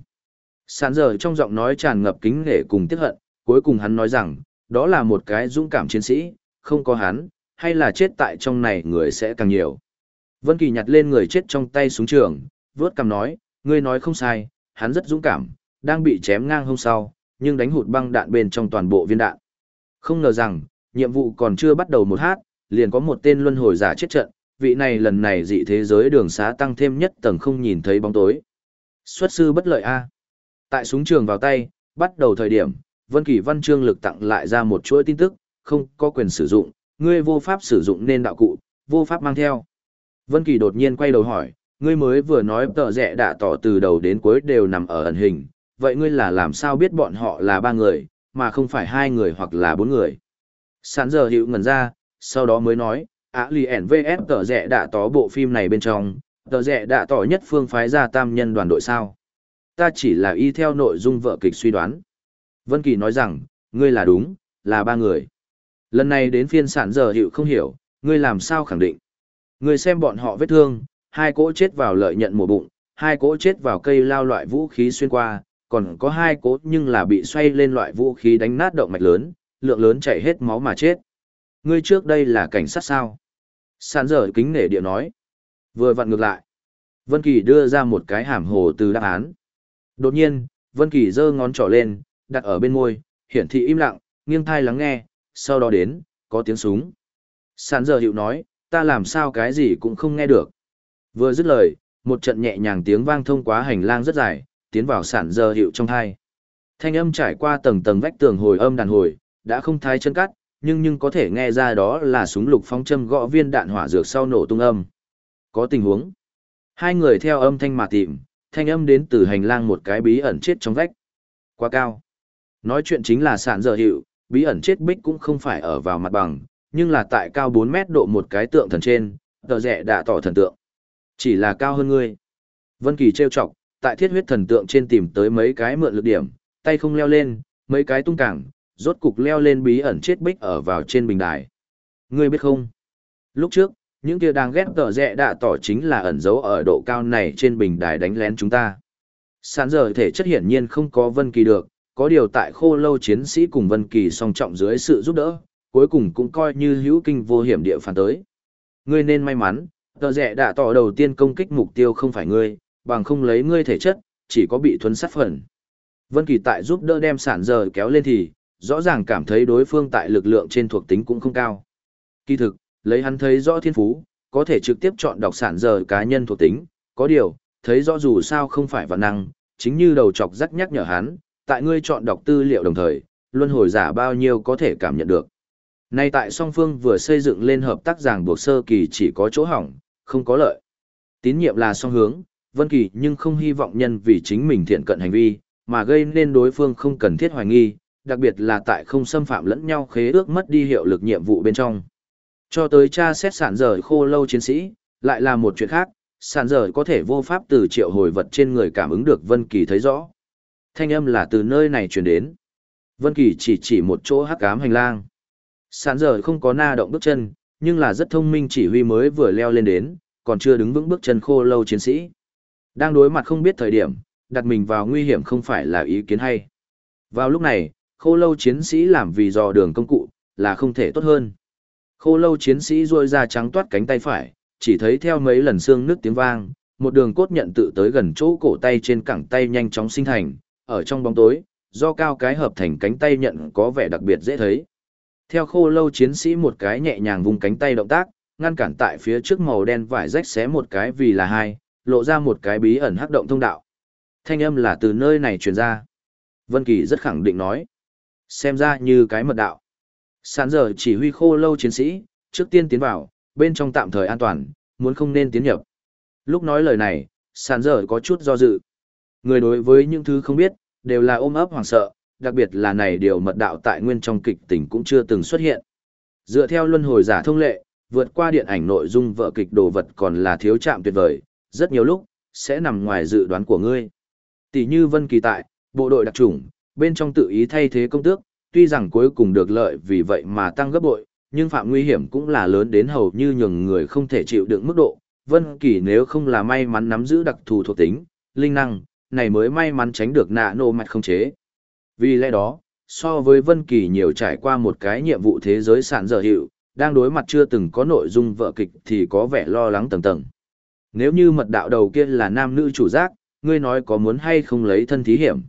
Sản giờ trong giọng nói tràn ngập kính nể cùng tiếc hận, cuối cùng hắn nói rằng, đó là một cái dũng cảm chiến sĩ, không có hắn, hay là chết tại trong này người sẽ càng nhiều. Vân Kỳ nhặt lên người chết trong tay súng trường, vớt cằm nói, ngươi nói không sai, hắn rất dũng cảm, đang bị chém ngang hôm sau, nhưng đánh hụt băng đạn bên trong toàn bộ viên đạn. Không ngờ rằng, nhiệm vụ còn chưa bắt đầu một hát, liền có một tên luân hồi giả chết trận, vị này lần này dị thế giới đường xá tăng thêm nhất tầng không nhìn thấy bóng tối. Xuất sư bất lợi A. Tại súng trường vào tay, bắt đầu thời điểm, Vân Kỳ Văn Trương lực tặng lại ra một chuỗi tin tức, không có quyền sử dụng, ngươi vô pháp sử dụng nên đạo cụ, vô pháp mang theo. Vân Kỳ đột nhiên quay đầu hỏi, ngươi mới vừa nói tợ rẽ đã tỏ từ đầu đến cuối đều nằm ở ẩn hình, vậy ngươi là làm sao biết bọn họ là ba người, mà không phải hai người hoặc là bốn người. Sán giờ hữu ngẩn ra, sau đó mới nói, ạ lì ẻn vs tợ rẽ đã tỏ bộ phim này bên trong, tợ rẽ đã tỏ nhất phương phái ra tam nhân đoàn đội sao. Ta chỉ là y theo nội dung vợ kịch suy đoán. Vân Kỳ nói rằng, ngươi là đúng, là ba người. Lần này đến phiên sản giờ hiệu không hiểu, ngươi làm sao khẳng định. Ngươi xem bọn họ vết thương, hai cỗ chết vào lợi nhận mổ bụng, hai cỗ chết vào cây lao loại vũ khí xuyên qua, còn có hai cỗ nhưng là bị xoay lên loại vũ khí đánh nát động mạch lớn, lượng lớn chảy hết máu mà chết. Ngươi trước đây là cảnh sát sao? Sản dở kính nể địa nói. Vừa vặn ngược lại. Vân Kỳ đưa ra một cái hàm hồ từ đáp án. Đột nhiên, Vân Kỳ giơ ngón trỏ lên, đặt ở bên môi, hiển thị im lặng, nghiêng tai lắng nghe, sau đó đến, có tiếng súng. Sản dở hiệu nói, ta làm sao cái gì cũng không nghe được. Vừa dứt lời, một trận nhẹ nhàng tiếng vang thông qua hành lang rất dài, tiến vào sản dở hiệu trong hai. Thanh âm trải qua tầng tầng vách tường hồi âm đàn hồi, đã không thái chân cắt, nhưng nhưng có thể nghe ra đó là súng lục phóng châm gõ viên đạn hỏa dược sau nổ tung âm. Có tình huống. Hai người theo âm thanh mà tìm, thanh âm đến từ hành lang một cái bí ẩn chết trong vách. Quá cao. Nói chuyện chính là sản dở hiệu, bí ẩn chết bích cũng không phải ở vào mặt bằng, nhưng là tại cao 4 mét độ một cái tượng thần trên, tờ rẻ đã tỏ thần tượng. Chỉ là cao hơn ngươi. Vân Kỳ trêu chọc, tại thiết huyết thần tượng trên tìm tới mấy cái mượn lực điểm, tay không leo lên, mấy cái tung cẳng, rốt cục leo lên bí ẩn chết bích ở vào trên bình đài. Ngươi biết không? Lúc trước, những kia đang ghét tờ rẽ đã tỏ chính là ẩn giấu ở độ cao này trên bình đài đánh lén chúng ta. Sản giờ thể chất hiển nhiên không có Vân Kỳ được, có điều tại khô lâu chiến sĩ cùng Vân Kỳ song trọng dưới sự giúp đỡ, cuối cùng cũng coi như hữu kinh vô hiểm địa phản tới. Ngươi nên may mắn, tờ rẽ đã tỏ đầu tiên công kích mục tiêu không phải ngươi, bằng không lấy ngươi thể chất, chỉ có bị thuấn sát phần. Vân Kỳ tại giúp đỡ đem sản giờ kéo lên thì, rõ ràng cảm thấy đối phương tại lực lượng trên thuộc tính cũng không cao. Kỳ thực, lấy hắn thấy rõ thiên phú, có thể trực tiếp chọn đọc sản giờ cá nhân thuộc tính, có điều, thấy rõ dù sao không phải vạn năng, chính như đầu chọc rắc nhắc nhở hắn, tại ngươi chọn đọc tư liệu đồng thời, luân hồi giả bao nhiêu có thể cảm nhận được. Nay tại song phương vừa xây dựng lên hợp tác giảng buộc sơ kỳ chỉ có chỗ hỏng, không có lợi. Tín nhiệm là song hướng, Vân Kỳ nhưng không hy vọng nhân vì chính mình thiện cận hành vi, mà gây nên đối phương không cần thiết hoài nghi, đặc biệt là tại không xâm phạm lẫn nhau khế ước mất đi hiệu lực nhiệm vụ bên trong. Cho tới cha xét sản dở khô lâu chiến sĩ, lại là một chuyện khác, sản dở có thể vô pháp từ triệu hồi vật trên người cảm ứng được Vân Kỳ thấy rõ. Thanh âm là từ nơi này truyền đến. Vân Kỳ chỉ chỉ một chỗ hắc ám hành lang. Sản dở không có na động bước chân, nhưng là rất thông minh chỉ huy mới vừa leo lên đến, còn chưa đứng vững bước chân khô lâu chiến sĩ. Đang đối mặt không biết thời điểm, đặt mình vào nguy hiểm không phải là ý kiến hay. Vào lúc này, khô lâu chiến sĩ làm vì dò đường công cụ, là không thể tốt hơn. Khô lâu chiến sĩ ruôi ra trắng toát cánh tay phải, chỉ thấy theo mấy lần xương nước tiếng vang, một đường cốt nhận tự tới gần chỗ cổ tay trên cẳng tay nhanh chóng sinh thành, ở trong bóng tối, do cao cái hợp thành cánh tay nhận có vẻ đặc biệt dễ thấy. Theo khô lâu chiến sĩ một cái nhẹ nhàng vùng cánh tay động tác, ngăn cản tại phía trước màu đen vải rách xé một cái vì là hai, lộ ra một cái bí ẩn hắc động thông đạo. Thanh âm là từ nơi này truyền ra. Vân Kỳ rất khẳng định nói. Xem ra như cái mật đạo. Sán giờ chỉ huy khô lâu chiến sĩ, trước tiên tiến vào, bên trong tạm thời an toàn, muốn không nên tiến nhập. Lúc nói lời này, sán giờ có chút do dự. Người đối với những thứ không biết, đều là ôm ấp hoảng sợ, đặc biệt là này điều mật đạo tại nguyên trong kịch tình cũng chưa từng xuất hiện. Dựa theo luân hồi giả thông lệ, vượt qua điện ảnh nội dung vợ kịch đồ vật còn là thiếu chạm tuyệt vời, rất nhiều lúc, sẽ nằm ngoài dự đoán của ngươi. Tỷ như Vân Kỳ tại, bộ đội đặc trùng, bên trong tự ý thay thế công tước, tuy rằng cuối cùng được lợi vì vậy mà tăng gấp bội, nhưng phạm nguy hiểm cũng là lớn đến hầu như nhường người không thể chịu đựng mức độ. Vân Kỳ nếu không là may mắn nắm giữ đặc thù thuộc tính, linh năng, này mới may mắn tránh được nạ nô mạch không chế. Vì lẽ đó, so với Vân Kỳ nhiều trải qua một cái nhiệm vụ thế giới sản dở hiệu, đang đối mặt chưa từng có nội dung vợ kịch thì có vẻ lo lắng tầng tầng. Nếu như mật đạo đầu kia là nam nữ chủ giác, ngươi nói có muốn hay không lấy thân thí hiểm.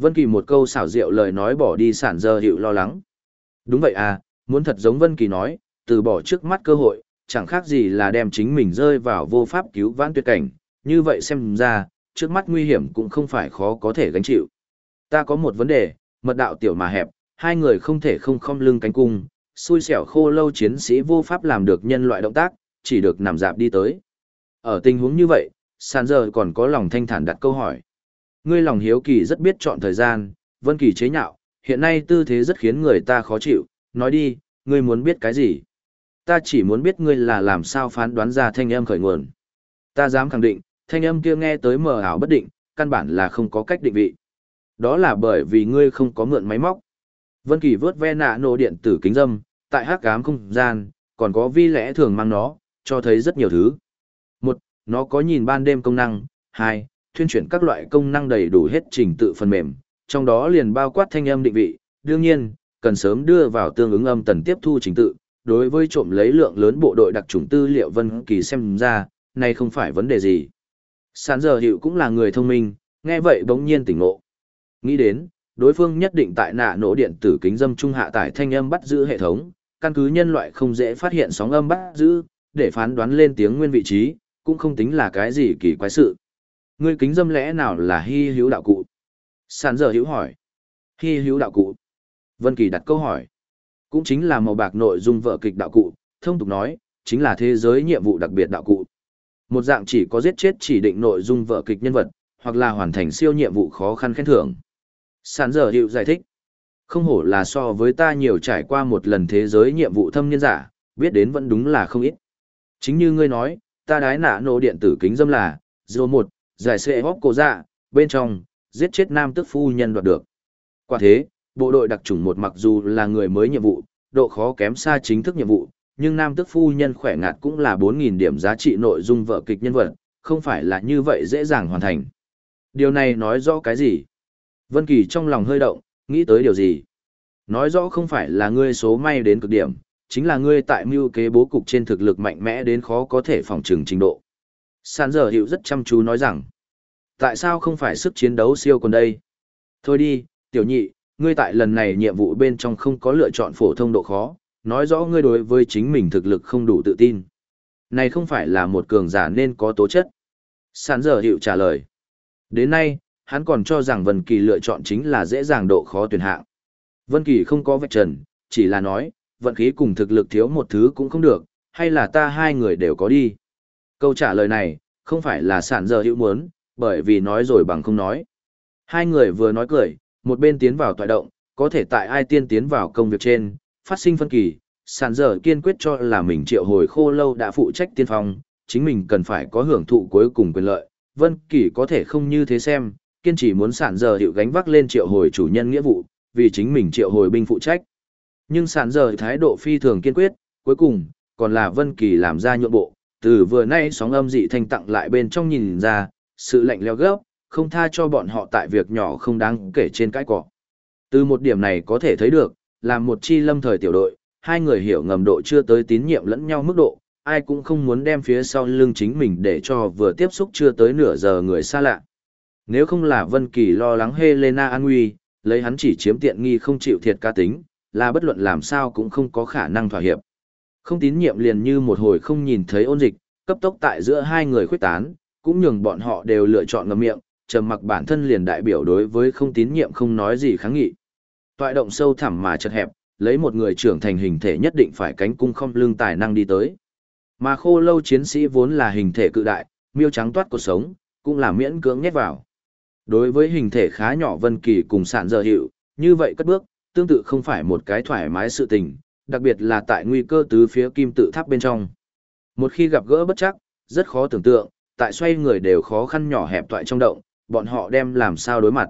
Vân Kỳ một câu xảo diệu lời nói bỏ đi sản dơ hiệu lo lắng. Đúng vậy à, muốn thật giống Vân Kỳ nói, từ bỏ trước mắt cơ hội, chẳng khác gì là đem chính mình rơi vào vô pháp cứu vãn tuyệt cảnh, như vậy xem ra, trước mắt nguy hiểm cũng không phải khó có thể gánh chịu. Ta có một vấn đề, mật đạo tiểu mà hẹp, hai người không thể không không lưng cánh cung, xui xẻo khô lâu chiến sĩ vô pháp làm được nhân loại động tác, chỉ được nằm dạp đi tới. Ở tình huống như vậy, sàn giờ còn có lòng thanh thản đặt câu hỏi. Ngươi lòng hiếu kỳ rất biết chọn thời gian, vân kỳ chế nhạo, hiện nay tư thế rất khiến người ta khó chịu, nói đi, ngươi muốn biết cái gì? Ta chỉ muốn biết ngươi là làm sao phán đoán ra thanh âm khởi nguồn. Ta dám khẳng định, thanh âm kia nghe tới mờ ảo bất định, căn bản là không có cách định vị. Đó là bởi vì ngươi không có mượn máy móc. Vân Kỳ vớt ve nạ nổ điện tử kính dâm, tại hắc ám không gian, còn có vi lẽ thường mang nó, cho thấy rất nhiều thứ. Một, nó có nhìn ban đêm công năng. Hai, thuyên chuyển các loại công năng đầy đủ hết trình tự phần mềm, trong đó liền bao quát thanh âm định vị. Đương nhiên, cần sớm đưa vào tương ứng âm tần tiếp thu trình tự. Đối với trộm lấy lượng lớn bộ đội đặc trùng tư liệu Vân Kỳ xem ra, này không phải vấn đề gì. Sán giờ hiệu cũng là người thông minh, nghe vậy bỗng nhiên tỉnh ngộ. Nghĩ đến, đối phương nhất định tại nạ nổ điện tử kính dâm trung hạ tải thanh âm bắt giữ hệ thống, căn cứ nhân loại không dễ phát hiện sóng âm bắt giữ, để phán đoán lên tiếng nguyên vị trí, cũng không tính là cái gì kỳ quái sự. Ngươi kính dâm lẽ nào là hy hữu đạo cụ? Sàn giờ hữu hỏi. Hy hữu đạo cụ. Vân Kỳ đặt câu hỏi. Cũng chính là màu bạc nội dung vợ kịch đạo cụ, thông tục nói, chính là thế giới nhiệm vụ đặc biệt đạo cụ. Một dạng chỉ có giết chết chỉ định nội dung vợ kịch nhân vật, hoặc là hoàn thành siêu nhiệm vụ khó khăn khen thưởng. Sàn giờ hiệu giải thích. Không hổ là so với ta nhiều trải qua một lần thế giới nhiệm vụ thâm niên giả, biết đến vẫn đúng là không ít. Chính như ngươi nói, ta đái nạ nổ điện tử kính dâm là, dô một, giải xệ hóc cổ dạ, bên trong, giết chết nam tức phu nhân đoạt được. Quả thế, bộ đội đặc trùng một mặc dù là người mới nhiệm vụ, độ khó kém xa chính thức nhiệm vụ, nhưng nam tức phu nhân khỏe ngạt cũng là 4.000 điểm giá trị nội dung vợ kịch nhân vật, không phải là như vậy dễ dàng hoàn thành. Điều này nói rõ cái gì? Vân Kỳ trong lòng hơi động, nghĩ tới điều gì? Nói rõ không phải là ngươi số may đến cực điểm, chính là ngươi tại mưu kế bố cục trên thực lực mạnh mẽ đến khó có thể phòng trừng trình độ. Sàn giờ hiệu rất chăm chú nói rằng, tại sao không phải sức chiến đấu siêu còn đây? Thôi đi, tiểu nhị, ngươi tại lần này nhiệm vụ bên trong không có lựa chọn phổ thông độ khó, nói rõ ngươi đối với chính mình thực lực không đủ tự tin. Này không phải là một cường giả nên có tố chất. Sàn giờ hiệu trả lời. Đến nay, hắn còn cho rằng Vân Kỳ lựa chọn chính là dễ dàng độ khó tuyển hạng. Vân Kỳ không có vạch trần, chỉ là nói, vận khí cùng thực lực thiếu một thứ cũng không được, hay là ta hai người đều có đi. Câu trả lời này, không phải là sản giờ hữu muốn, bởi vì nói rồi bằng không nói. Hai người vừa nói cười, một bên tiến vào tọa động, có thể tại ai tiên tiến vào công việc trên, phát sinh phân kỳ, sản giờ kiên quyết cho là mình triệu hồi khô lâu đã phụ trách tiên phong, chính mình cần phải có hưởng thụ cuối cùng quyền lợi. Vân Kỳ có thể không như thế xem, kiên trì muốn sản giờ hiệu gánh vác lên triệu hồi chủ nhân nghĩa vụ, vì chính mình triệu hồi binh phụ trách. Nhưng sản giờ thái độ phi thường kiên quyết, cuối cùng, còn là Vân Kỳ làm ra nhượng bộ, từ vừa nay sóng âm dị thanh tặng lại bên trong nhìn ra, sự lạnh leo gấp, không tha cho bọn họ tại việc nhỏ không đáng kể trên cái cỏ. Từ một điểm này có thể thấy được, là một chi lâm thời tiểu đội, hai người hiểu ngầm độ chưa tới tín nhiệm lẫn nhau mức độ, ai cũng không muốn đem phía sau lưng chính mình để cho vừa tiếp xúc chưa tới nửa giờ người xa lạ. Nếu không là Vân Kỳ lo lắng Helena an nguy, lấy hắn chỉ chiếm tiện nghi không chịu thiệt ca tính, là bất luận làm sao cũng không có khả năng thỏa hiệp. Không tín nhiệm liền như một hồi không nhìn thấy ôn dịch, cấp tốc tại giữa hai người khuyết tán, cũng nhường bọn họ đều lựa chọn ngậm miệng, trầm mặc bản thân liền đại biểu đối với không tín nhiệm không nói gì kháng nghị. Toại động sâu thẳm mà chật hẹp, lấy một người trưởng thành hình thể nhất định phải cánh cung không lương tài năng đi tới. Mà khô lâu chiến sĩ vốn là hình thể cự đại, miêu trắng toát cuộc sống, cũng là miễn cưỡng nhét vào. Đối với hình thể khá nhỏ Vân Kỳ cùng sạn giờ hiệu, như vậy cất bước, tương tự không phải một cái thoải mái sự tình, đặc biệt là tại nguy cơ tứ phía kim tự tháp bên trong. Một khi gặp gỡ bất chắc, rất khó tưởng tượng, tại xoay người đều khó khăn nhỏ hẹp toại trong động, bọn họ đem làm sao đối mặt.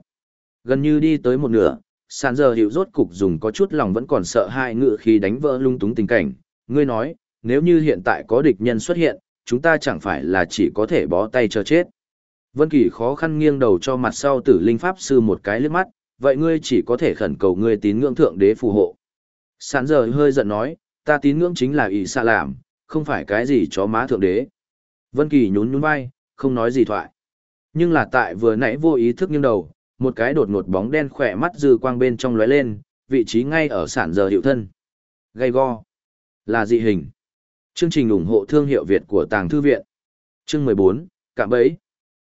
Gần như đi tới một nửa, sàn giờ hiệu rốt cục dùng có chút lòng vẫn còn sợ hai ngựa khi đánh vỡ lung túng tình cảnh. Ngươi nói, nếu như hiện tại có địch nhân xuất hiện, chúng ta chẳng phải là chỉ có thể bó tay chờ chết. Vân Kỳ khó khăn nghiêng đầu cho mặt sau tử linh pháp sư một cái liếc mắt, vậy ngươi chỉ có thể khẩn cầu ngươi tín ngưỡng thượng đế phù hộ. Sán giờ hơi giận nói, ta tín ngưỡng chính là ý xạ làm, không phải cái gì chó má thượng đế. Vân Kỳ nhún nhún vai, không nói gì thoại. Nhưng là tại vừa nãy vô ý thức nghiêng đầu, một cái đột ngột bóng đen khỏe mắt dư quang bên trong lóe lên, vị trí ngay ở sản giờ hiệu thân. Gây go. Là dị hình. Chương trình ủng hộ thương hiệu Việt của Tàng Thư Viện. Chương 14, Cạm bẫy.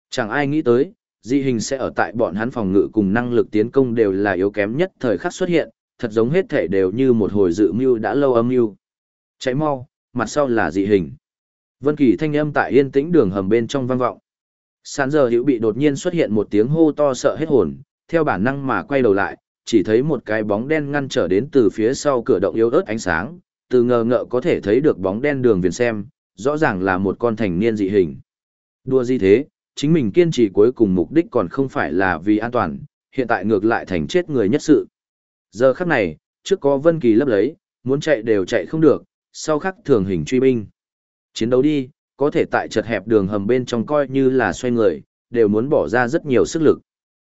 Chẳng ai nghĩ tới, dị hình sẽ ở tại bọn hắn phòng ngự cùng năng lực tiến công đều là yếu kém nhất thời khắc xuất hiện, thật giống hết thể đều như một hồi dự mưu đã lâu âm mưu. Cháy mau, mặt sau là dị hình. Vân Kỳ thanh âm tại yên tĩnh đường hầm bên trong vang vọng. Sán giờ hữu bị đột nhiên xuất hiện một tiếng hô to sợ hết hồn, theo bản năng mà quay đầu lại, chỉ thấy một cái bóng đen ngăn trở đến từ phía sau cửa động yếu ớt ánh sáng, từ ngờ ngợ có thể thấy được bóng đen đường viền xem, rõ ràng là một con thành niên dị hình. Đua gì thế, chính mình kiên trì cuối cùng mục đích còn không phải là vì an toàn, hiện tại ngược lại thành chết người nhất sự. Giờ khắc này, trước có Vân Kỳ lấp lấy, muốn chạy đều chạy không được, sau khắc thường hình truy binh. Chiến đấu đi, có thể tại chật hẹp đường hầm bên trong coi như là xoay người, đều muốn bỏ ra rất nhiều sức lực.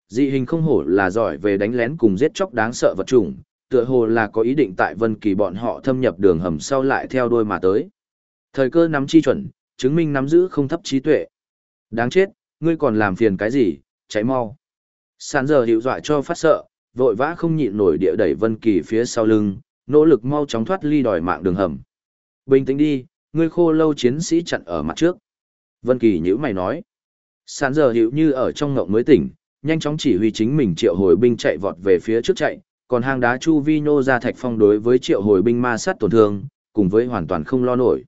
Dị hình không hổ là giỏi về đánh lén cùng giết chóc đáng sợ vật chủng, tựa hồ là có ý định tại Vân Kỳ bọn họ thâm nhập đường hầm sau lại theo đuôi mà tới. Thời cơ nắm chi chuẩn, chứng minh nắm giữ không thấp trí tuệ. Đáng chết, ngươi còn làm phiền cái gì, cháy mau. Sàn giờ hiệu dọa cho phát sợ, vội vã không nhịn nổi địa đẩy Vân Kỳ phía sau lưng, nỗ lực mau chóng thoát ly đòi mạng đường hầm. Bình tĩnh đi, ngươi khô lâu chiến sĩ chặn ở mặt trước. Vân Kỳ nhíu mày nói. Sàn giờ hữu như ở trong ngộng mới tỉnh, nhanh chóng chỉ huy chính mình triệu hồi binh chạy vọt về phía trước chạy, còn hang đá chu vi nô ra thạch phong đối với triệu hồi binh ma sát tổn thương, cùng với hoàn toàn không lo nổi.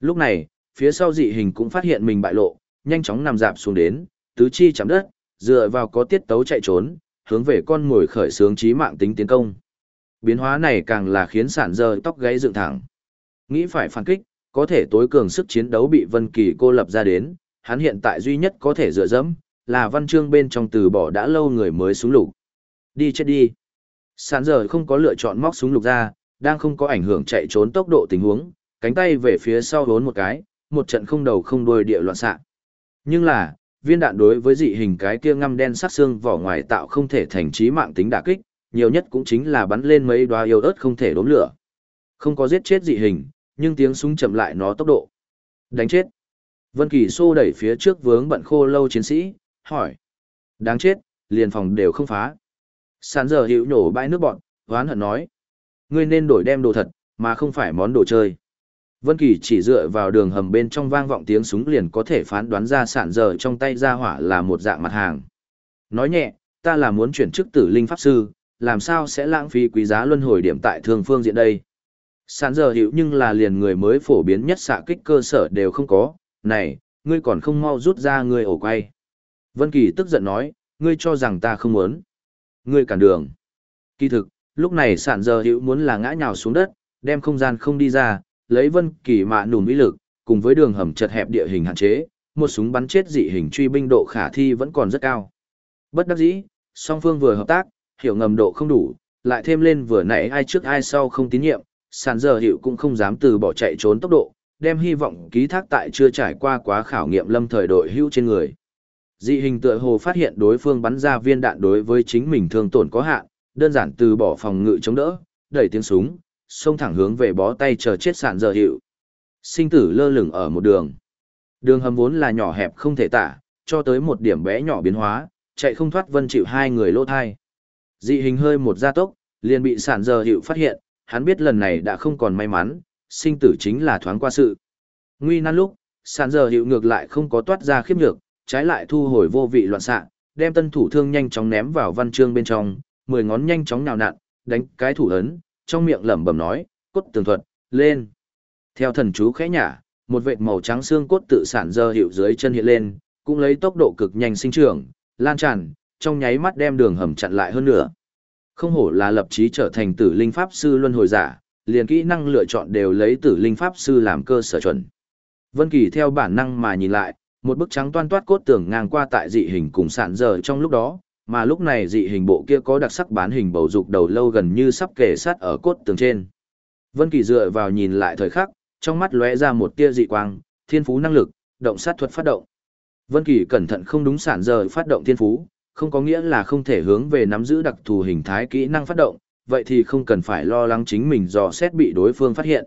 Lúc này, phía sau dị hình cũng phát hiện mình bại lộ, nhanh chóng nằm dạp xuống đến, tứ chi chạm đất, dựa vào có tiết tấu chạy trốn, hướng về con mồi khởi sướng trí mạng tính tiến công. Biến hóa này càng là khiến sản dơ tóc gáy dựng thẳng. Nghĩ phải phản kích, có thể tối cường sức chiến đấu bị Vân Kỳ cô lập ra đến, hắn hiện tại duy nhất có thể dựa dẫm, là văn chương bên trong từ bỏ đã lâu người mới xuống lục. Đi chết đi. Sản giờ không có lựa chọn móc súng lục ra, đang không có ảnh hưởng chạy trốn tốc độ tình huống, cánh tay về phía sau vốn một cái, một trận không đầu không đuôi địa loạn xạ. Nhưng là, viên đạn đối với dị hình cái kia ngăm đen sắc xương vỏ ngoài tạo không thể thành trí mạng tính đả kích, nhiều nhất cũng chính là bắn lên mấy đoá yêu ớt không thể đốm lửa. Không có giết chết dị hình, nhưng tiếng súng chậm lại nó tốc độ. Đánh chết. Vân Kỳ xô đẩy phía trước vướng bận khô lâu chiến sĩ, hỏi. Đáng chết, liền phòng đều không phá. Sàn giờ hiệu nhổ bãi nước bọn, hoán hận nói. Ngươi nên đổi đem đồ thật, mà không phải món đồ chơi. Vân Kỳ chỉ dựa vào đường hầm bên trong vang vọng tiếng súng liền có thể phán đoán ra sản giờ trong tay ra hỏa là một dạng mặt hàng. Nói nhẹ, ta là muốn chuyển chức tử linh pháp sư, làm sao sẽ lãng phí quý giá luân hồi điểm tại thương phương diện đây. Sản giờ hiểu nhưng là liền người mới phổ biến nhất xạ kích cơ sở đều không có, này, ngươi còn không mau rút ra ngươi ổ quay. Vân Kỳ tức giận nói, ngươi cho rằng ta không muốn. Ngươi cản đường. Kỳ thực, lúc này sản giờ hiểu muốn là ngã nhào xuống đất, đem không gian không đi ra, lấy Vân Kỳ mạ nùn uy lực, cùng với đường hầm chật hẹp địa hình hạn chế, một súng bắn chết dị hình truy binh độ khả thi vẫn còn rất cao. Bất đắc dĩ, song phương vừa hợp tác, hiểu ngầm độ không đủ, lại thêm lên vừa nãy ai trước ai sau không tín nhiệm, sàn giờ hiệu cũng không dám từ bỏ chạy trốn tốc độ, đem hy vọng ký thác tại chưa trải qua quá khảo nghiệm lâm thời đội hưu trên người. Dị hình tựa hồ phát hiện đối phương bắn ra viên đạn đối với chính mình thương tổn có hạn, đơn giản từ bỏ phòng ngự chống đỡ, đẩy tiếng súng, xông thẳng hướng về bó tay chờ chết sạn giờ hiệu. Sinh tử lơ lửng ở một đường. Đường hầm vốn là nhỏ hẹp không thể tả, cho tới một điểm bé nhỏ biến hóa, chạy không thoát vân chịu hai người lỗ thai. Dị hình hơi một gia tốc, liền bị sản giờ hiệu phát hiện, hắn biết lần này đã không còn may mắn, sinh tử chính là thoáng qua sự. Nguy nan lúc, sản giờ hiệu ngược lại không có toát ra khiếp nhược, trái lại thu hồi vô vị loạn xạ, đem tân thủ thương nhanh chóng ném vào văn chương bên trong, mười ngón nhanh chóng nhào nặn, đánh cái thủ ấn, trong miệng lẩm bẩm nói, cốt tường thuật, lên. Theo thần chú khẽ nhả, một vệt màu trắng xương cốt tự sản dơ hiệu dưới chân hiện lên, cũng lấy tốc độ cực nhanh sinh trưởng, lan tràn, trong nháy mắt đem đường hầm chặn lại hơn nữa. Không hổ là lập chí trở thành tử linh pháp sư luân hồi giả, liền kỹ năng lựa chọn đều lấy tử linh pháp sư làm cơ sở chuẩn. Vân Kỳ theo bản năng mà nhìn lại, một bức trắng toan toát cốt tường ngang qua tại dị hình cùng sản dơ trong lúc đó, mà lúc này dị hình bộ kia có đặc sắc bán hình bầu dục đầu lâu gần như sắp kề sát ở cốt tường trên. Vân Kỳ dựa vào nhìn lại thời khắc, trong mắt lóe ra một tia dị quang, thiên phú năng lực, động sát thuật phát động. Vân Kỳ cẩn thận không đúng sản giờ phát động thiên phú, không có nghĩa là không thể hướng về nắm giữ đặc thù hình thái kỹ năng phát động, vậy thì không cần phải lo lắng chính mình dò xét bị đối phương phát hiện.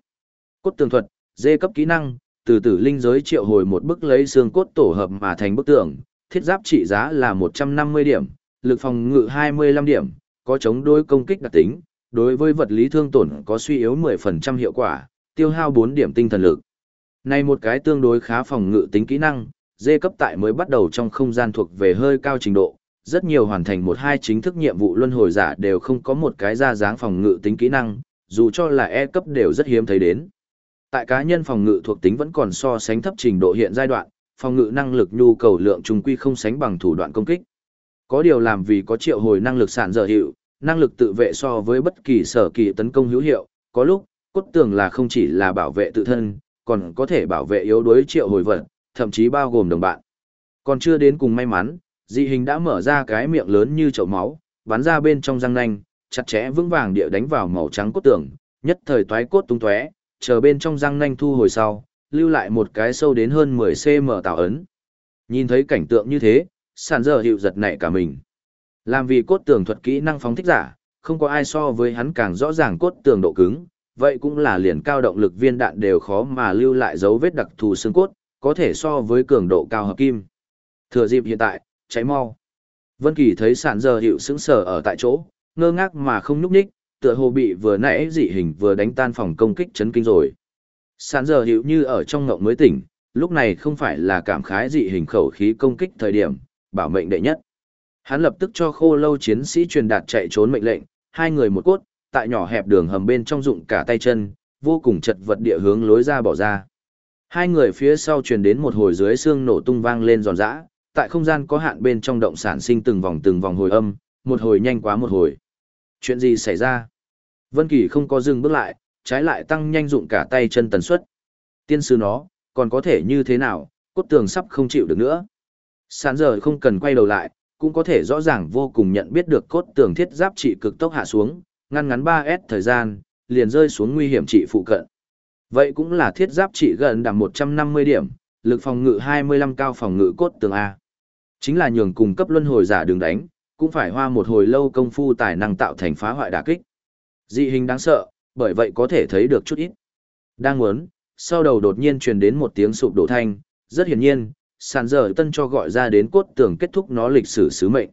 Cốt tường thuật, dê cấp kỹ năng, từ từ linh giới triệu hồi một bức lấy xương cốt tổ hợp mà thành bức tường, thiết giáp trị giá là 150 điểm, lực phòng ngự 25 điểm, có chống đối công kích đặc tính, đối với vật lý thương tổn có suy yếu 10% hiệu quả, tiêu hao 4 điểm tinh thần lực. Này một cái tương đối khá phòng ngự tính kỹ năng, dê cấp tại mới bắt đầu trong không gian thuộc về hơi cao trình độ, rất nhiều hoàn thành một hai chính thức nhiệm vụ luân hồi giả đều không có một cái ra dáng phòng ngự tính kỹ năng, dù cho là E cấp đều rất hiếm thấy đến. Tại cá nhân phòng ngự thuộc tính vẫn còn so sánh thấp trình độ hiện giai đoạn, phòng ngự năng lực nhu cầu lượng trùng quy không sánh bằng thủ đoạn công kích. Có điều làm vì có triệu hồi năng lực sản dở hiệu, năng lực tự vệ so với bất kỳ sở kỳ tấn công hữu hiệu, có lúc, cốt tường là không chỉ là bảo vệ tự thân, còn có thể bảo vệ yếu đuối triệu hồi vật, thậm chí bao gồm đồng bạn. Còn chưa đến cùng may mắn, dị hình đã mở ra cái miệng lớn như chậu máu, bắn ra bên trong răng nanh, chặt chẽ vững vàng địa đánh vào màu trắng cốt tường, nhất thời toái cốt tung tóe, chờ bên trong răng nanh thu hồi sau, lưu lại một cái sâu đến hơn 10 cm tạo ấn. Nhìn thấy cảnh tượng như thế, Sàn giờ hiệu giật nảy cả mình. Làm vì cốt tường thuật kỹ năng phóng thích giả, không có ai so với hắn càng rõ ràng cốt tường độ cứng, vậy cũng là liền cao động lực viên đạn đều khó mà lưu lại dấu vết đặc thù xương cốt, có thể so với cường độ cao hợp kim. Thừa dịp hiện tại, cháy mau. Vân Kỳ thấy Sàn giờ hiệu sững sờ ở tại chỗ, ngơ ngác mà không nhúc nhích, tựa hồ bị vừa nãy dị hình vừa đánh tan phòng công kích chấn kinh rồi. Sàn giờ hiệu như ở trong ngộng mới tỉnh, lúc này không phải là cảm khái dị hình khẩu khí công kích thời điểm, bảo mệnh đệ nhất. Hắn lập tức cho khô lâu chiến sĩ truyền đạt chạy trốn mệnh lệnh, hai người một cốt, tại nhỏ hẹp đường hầm bên trong dụng cả tay chân, vô cùng chật vật địa hướng lối ra bỏ ra. Hai người phía sau truyền đến một hồi dưới xương nổ tung vang lên giòn giã, tại không gian có hạn bên trong động sản sinh từng vòng từng vòng hồi âm, một hồi nhanh quá một hồi. Chuyện gì xảy ra? Vân Kỳ không có dừng bước lại, trái lại tăng nhanh dụng cả tay chân tần suất. Tiên sư nó, còn có thể như thế nào, cốt tường sắp không chịu được nữa. Sản giờ không cần quay đầu lại, cũng có thể rõ ràng vô cùng nhận biết được cốt tường thiết giáp trị cực tốc hạ xuống, ngăn ngắn 3S thời gian, liền rơi xuống nguy hiểm trị phụ cận. Vậy cũng là thiết giáp trị gần đảm 150 điểm, lực phòng ngự 25 cao phòng ngự cốt tường A. Chính là nhường cùng cấp luân hồi giả đường đánh, cũng phải hoa một hồi lâu công phu tài năng tạo thành phá hoại đả kích. Dị hình đáng sợ, bởi vậy có thể thấy được chút ít. Đang muốn, sau đầu đột nhiên truyền đến một tiếng sụp đổ thanh, rất hiển nhiên, sàn dở tân cho gọi ra đến cốt tường kết thúc nó lịch sử sứ mệnh.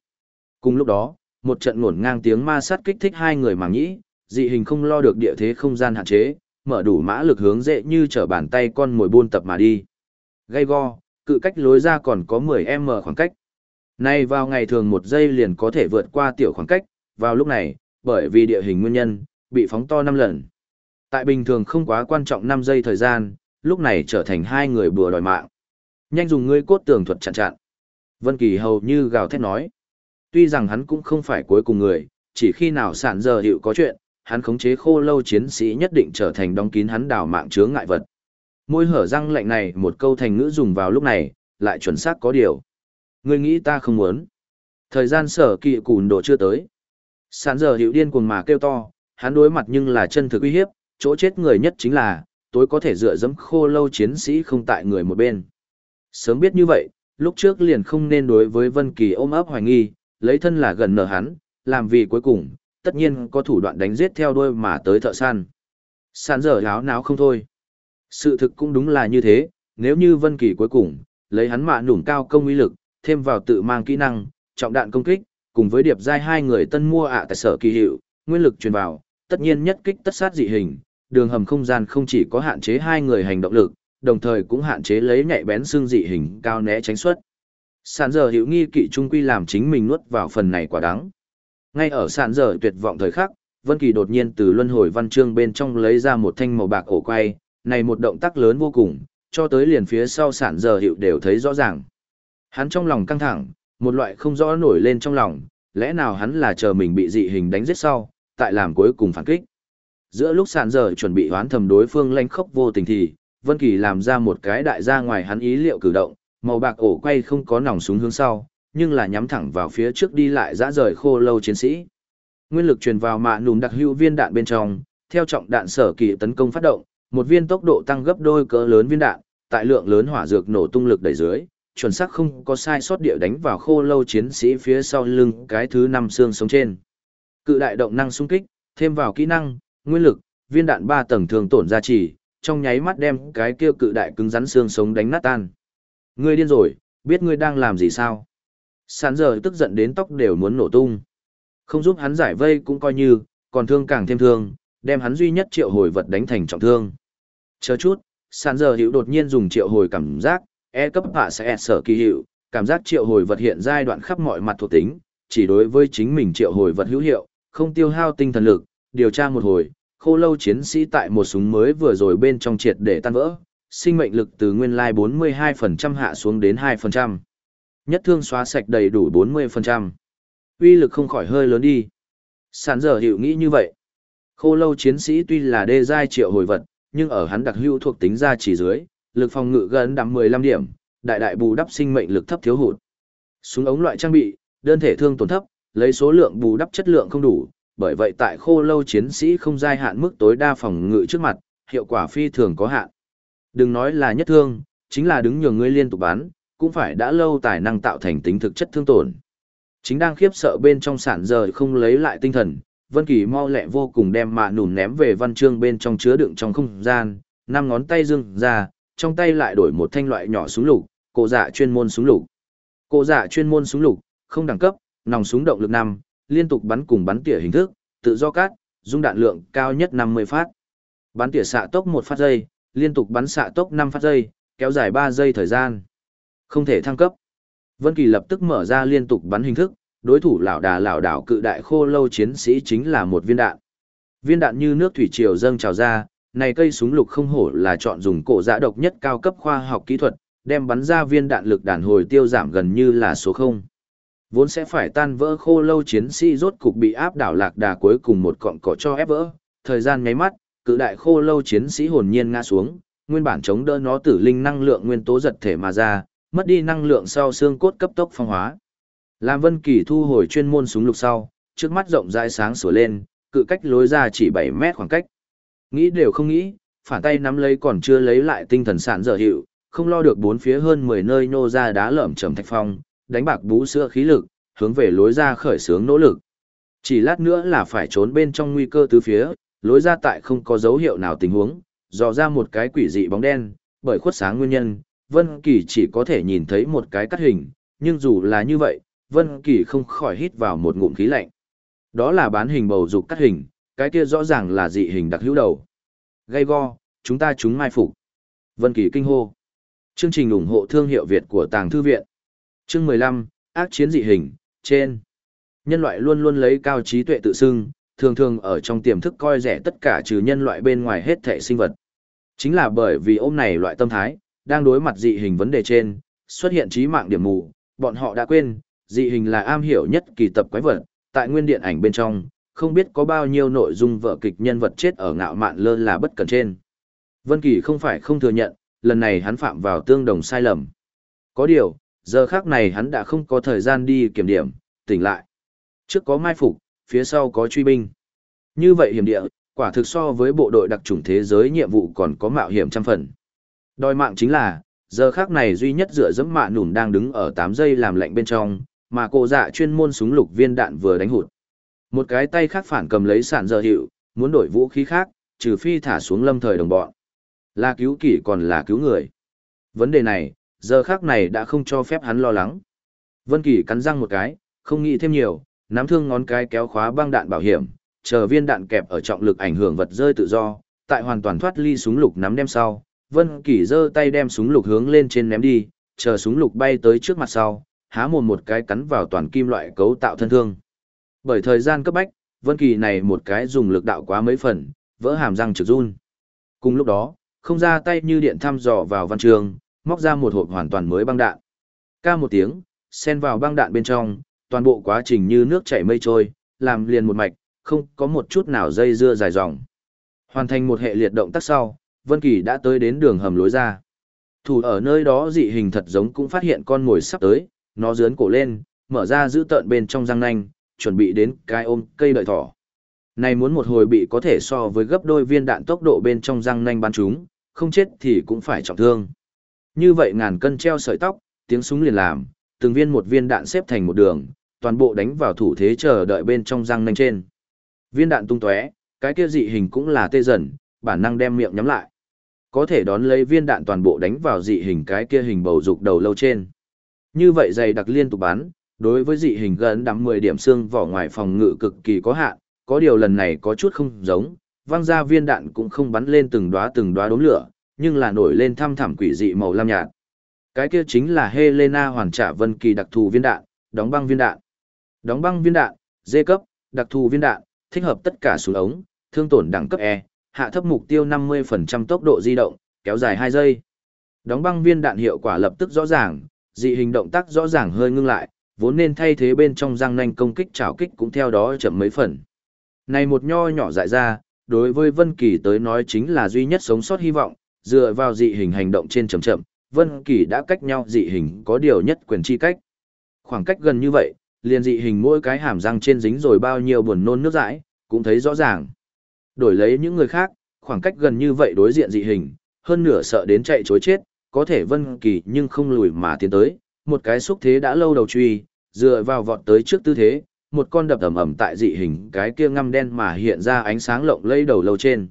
Cùng lúc đó, một trận ngổn ngang tiếng ma sát kích thích hai người màng nhĩ, dị hình không lo được địa thế không gian hạn chế, mở đủ mã lực hướng dễ như trở bàn tay con mồi buôn tập mà đi. Gây go, cự cách lối ra còn có 10m khoảng cách. Nay vào ngày thường một giây liền có thể vượt qua tiểu khoảng cách, vào lúc này, bởi vì địa hình nguyên nhân, bị phóng to 5 lần. Tại bình thường không quá quan trọng 5 giây thời gian, lúc này trở thành hai người bừa đòi mạng. Nhanh dùng ngươi cốt tường thuật chặn chặn. Vân Kỳ hầu như gào thét nói. Tuy rằng hắn cũng không phải cuối cùng người, chỉ khi nào sản giờ hiệu có chuyện, hắn khống chế khô lâu chiến sĩ nhất định trở thành đóng kín hắn đảo mạng chướng ngại vật. Môi hở răng lạnh này một câu thành ngữ dùng vào lúc này, lại chuẩn xác có điều. Ngươi nghĩ ta không muốn. Thời gian sở kỵ cùn độ chưa tới. Sản giờ hiệu điên cuồng mà kêu to, hắn đối mặt nhưng là chân thực uy hiếp, chỗ chết người nhất chính là, tối có thể dựa dẫm khô lâu chiến sĩ không tại người một bên. Sớm biết như vậy, lúc trước liền không nên đối với Vân Kỳ ôm ấp hoài nghi, lấy thân là gần nở hắn, làm vì cuối cùng, tất nhiên có thủ đoạn đánh giết theo đuôi mà tới thợ săn. Sàn dở láo náo không thôi. Sự thực cũng đúng là như thế, nếu như Vân Kỳ cuối cùng, lấy hắn mạ nủng cao công uy lực, thêm vào tự mang kỹ năng, trọng đạn công kích, cùng với điệp giai hai người tân mua ạ tại sở kỳ hiệu, nguyên lực truyền vào, tất nhiên nhất kích tất sát dị hình, đường hầm không gian không chỉ có hạn chế hai người hành động lực, đồng thời cũng hạn chế lấy nhạy bén xương dị hình cao né tránh xuất. Sản giờ hiểu nghi kỵ trung quy làm chính mình nuốt vào phần này quả đắng. Ngay ở sản giờ tuyệt vọng thời khắc, Vân Kỳ đột nhiên từ luân hồi văn chương bên trong lấy ra một thanh màu bạc ổ quay, này một động tác lớn vô cùng, cho tới liền phía sau sản giờ hiệu đều thấy rõ ràng. Hắn trong lòng căng thẳng, một loại không rõ nổi lên trong lòng, lẽ nào hắn là chờ mình bị dị hình đánh giết sau, tại làm cuối cùng phản kích. Giữa lúc sản giờ chuẩn bị hoán thầm đối phương lanh khốc vô tình thì, Vân Kỳ làm ra một cái đại ra ngoài hắn ý liệu cử động, màu bạc ổ quay không có nòng súng hướng sau, nhưng là nhắm thẳng vào phía trước đi lại dã rời khô lâu chiến sĩ. Nguyên lực truyền vào mạ nùm đặc hữu viên đạn bên trong, theo trọng đạn sở kỳ tấn công phát động, một viên tốc độ tăng gấp đôi cỡ lớn viên đạn, tại lượng lớn hỏa dược nổ tung lực đẩy dưới, chuẩn xác không có sai sót địa đánh vào khô lâu chiến sĩ phía sau lưng cái thứ năm xương sống trên. Cự đại động năng xung kích, thêm vào kỹ năng, nguyên lực, viên đạn ba tầng thường tổn gia trì, trong nháy mắt đem cái kia cự đại cứng rắn xương sống đánh nát tan. Ngươi điên rồi, biết ngươi đang làm gì sao? Sán giờ tức giận đến tóc đều muốn nổ tung. Không giúp hắn giải vây cũng coi như, còn thương càng thêm thương, đem hắn duy nhất triệu hồi vật đánh thành trọng thương. Chờ chút, sán giờ hiệu đột nhiên dùng triệu hồi cảm giác, e cấp hạ sẽ e sở kỳ hiệu, cảm giác triệu hồi vật hiện giai đoạn khắp mọi mặt thuộc tính, chỉ đối với chính mình triệu hồi vật hữu hiệu, không tiêu hao tinh thần lực, điều tra một hồi, khô lâu chiến sĩ tại một súng mới vừa rồi bên trong triệt để tan vỡ, sinh mệnh lực từ nguyên lai 42% hạ xuống đến 2%. Nhất thương xóa sạch đầy đủ 40%. Uy lực không khỏi hơi lớn đi. Sản giờ hiệu nghĩ như vậy. Khô lâu chiến sĩ tuy là đê giai triệu hồi vật, nhưng ở hắn đặc hữu thuộc tính ra chỉ dưới, lực phòng ngự gần đắm 15 điểm, đại đại bù đắp sinh mệnh lực thấp thiếu hụt. Súng ống loại trang bị, đơn thể thương tổn thấp, lấy số lượng bù đắp chất lượng không đủ, bởi vậy tại khô lâu chiến sĩ không giai hạn mức tối đa phòng ngự trước mặt, hiệu quả phi thường có hạn. Đừng nói là nhất thương, chính là đứng nhường ngươi liên tục bán, cũng phải đã lâu tài năng tạo thành tính thực chất thương tổn. Chính đang khiếp sợ bên trong sản giờ không lấy lại tinh thần, Vân Kỳ mau lẹ vô cùng đem mạ nùn ném về văn chương bên trong chứa đựng trong không gian, năm ngón tay dưng ra, trong tay lại đổi một thanh loại nhỏ súng lục, cổ dạ chuyên môn súng lục. Cổ dạ chuyên môn súng lục, không đẳng cấp, nòng súng động lực 5, liên tục bắn cùng bắn tỉa hình thức, tự do cát, dung đạn lượng cao nhất 50 phát. Bắn tỉa xạ tốc 1 phát giây, liên tục bắn xạ tốc 5 phát giây, kéo dài 3 giây thời gian. Không thể thăng cấp. Vân Kỳ lập tức mở ra liên tục bắn hình thức, đối thủ lão đà lão đảo cự đại khô lâu chiến sĩ chính là một viên đạn. Viên đạn như nước thủy triều dâng trào ra, này cây súng lục không hổ là chọn dùng cổ dạ độc nhất cao cấp khoa học kỹ thuật, đem bắn ra viên đạn lực đàn hồi tiêu giảm gần như là số 0. Vốn sẽ phải tan vỡ khô lâu chiến sĩ rốt cục bị áp đảo lạc đà cuối cùng một cọng cỏ cho ép vỡ, thời gian nháy mắt, cự đại khô lâu chiến sĩ hồn nhiên ngã xuống, nguyên bản chống đỡ nó tử linh năng lượng nguyên tố giật thể mà ra, mất đi năng lượng sau xương cốt cấp tốc phong hóa. làm Vân Kỳ thu hồi chuyên môn súng lục sau, trước mắt rộng rãi sáng sủa lên, cự cách lối ra chỉ bảy mét khoảng cách. Nghĩ đều không nghĩ, phản tay nắm lấy còn chưa lấy lại tinh thần sản dở hiệu, không lo được bốn phía hơn 10 nơi nô ra đá lởm chầm thạch phong, đánh bạc bú sữa khí lực, hướng về lối ra khởi sướng nỗ lực. Chỉ lát nữa là phải trốn bên trong nguy cơ tứ phía, lối ra tại không có dấu hiệu nào tình huống, dò ra một cái quỷ dị bóng đen, bởi khuất sáng nguyên nhân, Vân Kỳ chỉ có thể nhìn thấy một cái cắt hình, nhưng dù là như vậy, Vân Kỳ không khỏi hít vào một ngụm khí lạnh. Đó là bán hình bầu dục cắt hình, cái kia rõ ràng là dị hình đặc hữu đầu. gay go, chúng ta chúng mai phục. Vân Kỳ kinh hô. Chương trình ủng hộ thương hiệu Việt của Tàng Thư Viện. Chương 15, ác chiến dị hình, trên. Nhân loại luôn luôn lấy cao trí tuệ tự xưng, thường thường ở trong tiềm thức coi rẻ tất cả trừ nhân loại bên ngoài hết thể sinh vật. Chính là bởi vì ôm này loại tâm thái, đang đối mặt dị hình vấn đề trên, xuất hiện trí mạng điểm mù, bọn họ đã quên, dị hình là am hiểu nhất kỳ tập quái vật, tại nguyên điện ảnh bên trong, không biết có bao nhiêu nội dung vợ kịch nhân vật chết ở ngạo mạn lơ là bất cần trên. Vân Kỳ không phải không thừa nhận, lần này hắn phạm vào tương đồng sai lầm. Có điều, giờ khác này hắn đã không có thời gian đi kiểm điểm, tỉnh lại. Trước có mai phục, phía sau có truy binh. Như vậy hiểm địa, quả thực so với bộ đội đặc chủng thế giới nhiệm vụ còn có mạo hiểm trăm phần. Đòi mạng chính là, giờ khác này duy nhất dựa dẫm mạ nùm đang đứng ở 8 giây làm lạnh bên trong, mà cô dạ chuyên môn súng lục viên đạn vừa đánh hụt. Một cái tay khác phản cầm lấy sản giờ hiệu, muốn đổi vũ khí khác, trừ phi thả xuống lâm thời đồng bọn. Là cứu kỷ còn là cứu người. Vấn đề này, giờ khác này đã không cho phép hắn lo lắng. Vân Kỳ cắn răng một cái, không nghĩ thêm nhiều, nắm thương ngón cái kéo khóa băng đạn bảo hiểm, chờ viên đạn kẹp ở trọng lực ảnh hưởng vật rơi tự do, tại hoàn toàn thoát ly súng lục nắm đem sau, Vân Kỳ giơ tay đem súng lục hướng lên trên ném đi, chờ súng lục bay tới trước mặt sau, há mồm một cái cắn vào toàn kim loại cấu tạo thân thương. Bởi thời gian cấp bách, Vân Kỳ này một cái dùng lực đạo quá mấy phần, vỡ hàm răng trực run. Cùng lúc đó, không ra tay như điện thăm dò vào văn trường, móc ra một hộp hoàn toàn mới băng đạn. Ca một tiếng, xen vào băng đạn bên trong, toàn bộ quá trình như nước chảy mây trôi, làm liền một mạch, không có một chút nào dây dưa dài dòng. Hoàn thành một hệ liệt động tác sau, Vân Kỳ đã tới đến đường hầm lối ra. Thủ ở nơi đó dị hình thật giống cũng phát hiện con ngồi sắp tới, nó dướn cổ lên, mở ra giữ tợn bên trong răng nanh, chuẩn bị đến cái ôm cây đợi thỏ. Này muốn một hồi bị có thể so với gấp đôi viên đạn tốc độ bên trong răng nanh bắn chúng, không chết thì cũng phải trọng thương. Như vậy ngàn cân treo sợi tóc, tiếng súng liền làm, từng viên một viên đạn xếp thành một đường, toàn bộ đánh vào thủ thế chờ đợi bên trong răng nanh trên. Viên đạn tung tóe, cái kia dị hình cũng là tê dần, bản năng đem miệng nhắm lại. Có thể đón lấy viên đạn toàn bộ đánh vào dị hình cái kia hình bầu dục đầu lâu trên. Như vậy dày đặc liên tục bắn, đối với dị hình gần đắm 10 điểm xương vỏ ngoài phòng ngự cực kỳ có hạn, có điều lần này có chút không giống, văng ra viên đạn cũng không bắn lên từng đóa từng đóa đốm lửa, nhưng là nổi lên thăm thẳm quỷ dị màu lam nhạt. Cái kia chính là Helena hoàn trả Vân Kỳ đặc thù viên đạn, đóng băng viên đạn. Đóng băng viên đạn, D cấp, đặc thù viên đạn, thích hợp tất cả súng ống, thương tổn đẳng cấp E, hạ thấp mục tiêu 50% tốc độ di động, kéo dài 2 giây. Đóng băng viên đạn hiệu quả lập tức rõ ràng, dị hình động tác rõ ràng hơi ngưng lại, vốn nên thay thế bên trong răng nanh công kích chảo kích cũng theo đó chậm mấy phần. Này một nho nhỏ dại ra, đối với Vân Kỳ tới nói chính là duy nhất sống sót hy vọng, dựa vào dị hình hành động trên chậm chậm, Vân Kỳ đã cách nhau dị hình có điều nhất quyền chi cách. Khoảng cách gần như vậy, liền dị hình mỗi cái hàm răng trên dính rồi bao nhiêu buồn nôn nước dãi, cũng thấy rõ ràng. Đổi lấy những người khác, khoảng cách gần như vậy đối diện dị hình, hơn nửa sợ đến chạy chối chết, có thể Vân Kỳ nhưng không lùi mà tiến tới, một cái xúc thế đã lâu đầu truy, dựa vào vọt tới trước tư thế, một con đập ầm ầm tại dị hình cái kia ngăm đen mà hiện ra ánh sáng lộng lẫy đầu lâu trên.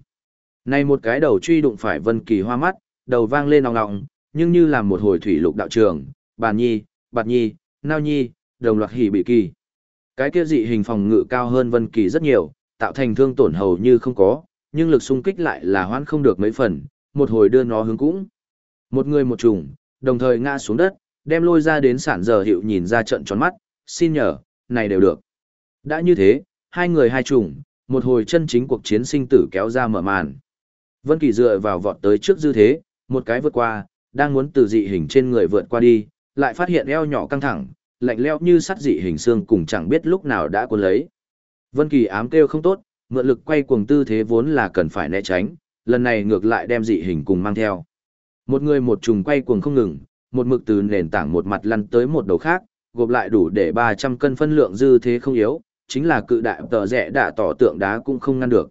Này một cái đầu truy đụng phải Vân Kỳ hoa mắt, đầu vang lên ong ong, nhưng như là một hồi thủy lục đạo trường, bàn nhi, bạt nhi, nao nhi, đồng loạt hỉ bị kỳ. Cái kia dị hình phòng ngự cao hơn Vân Kỳ rất nhiều, tạo thành thương tổn hầu như không có, nhưng lực xung kích lại là hoãn không được mấy phần, một hồi đưa nó hướng cũng. Một người một trùng, đồng thời ngã xuống đất, đem lôi ra đến sản giờ hiệu nhìn ra trận tròn mắt, xin nhờ, này đều được. Đã như thế, hai người hai trùng, một hồi chân chính cuộc chiến sinh tử kéo ra mở màn. Vân Kỳ dựa vào vọt tới trước dư thế, một cái vượt qua, đang muốn từ dị hình trên người vượt qua đi, lại phát hiện eo nhỏ căng thẳng, lạnh lẽo như sắt dị hình xương cùng chẳng biết lúc nào đã cuốn lấy. Vân Kỳ ám kêu không tốt, mượn lực quay cuồng tư thế vốn là cần phải né tránh, lần này ngược lại đem dị hình cùng mang theo. Một người một trùng quay cuồng không ngừng, một mực từ nền tảng một mặt lăn tới một đầu khác, gộp lại đủ để 300 cân phân lượng dư thế không yếu, chính là cự đại tờ rẽ đã tỏ tượng đá cũng không ngăn được.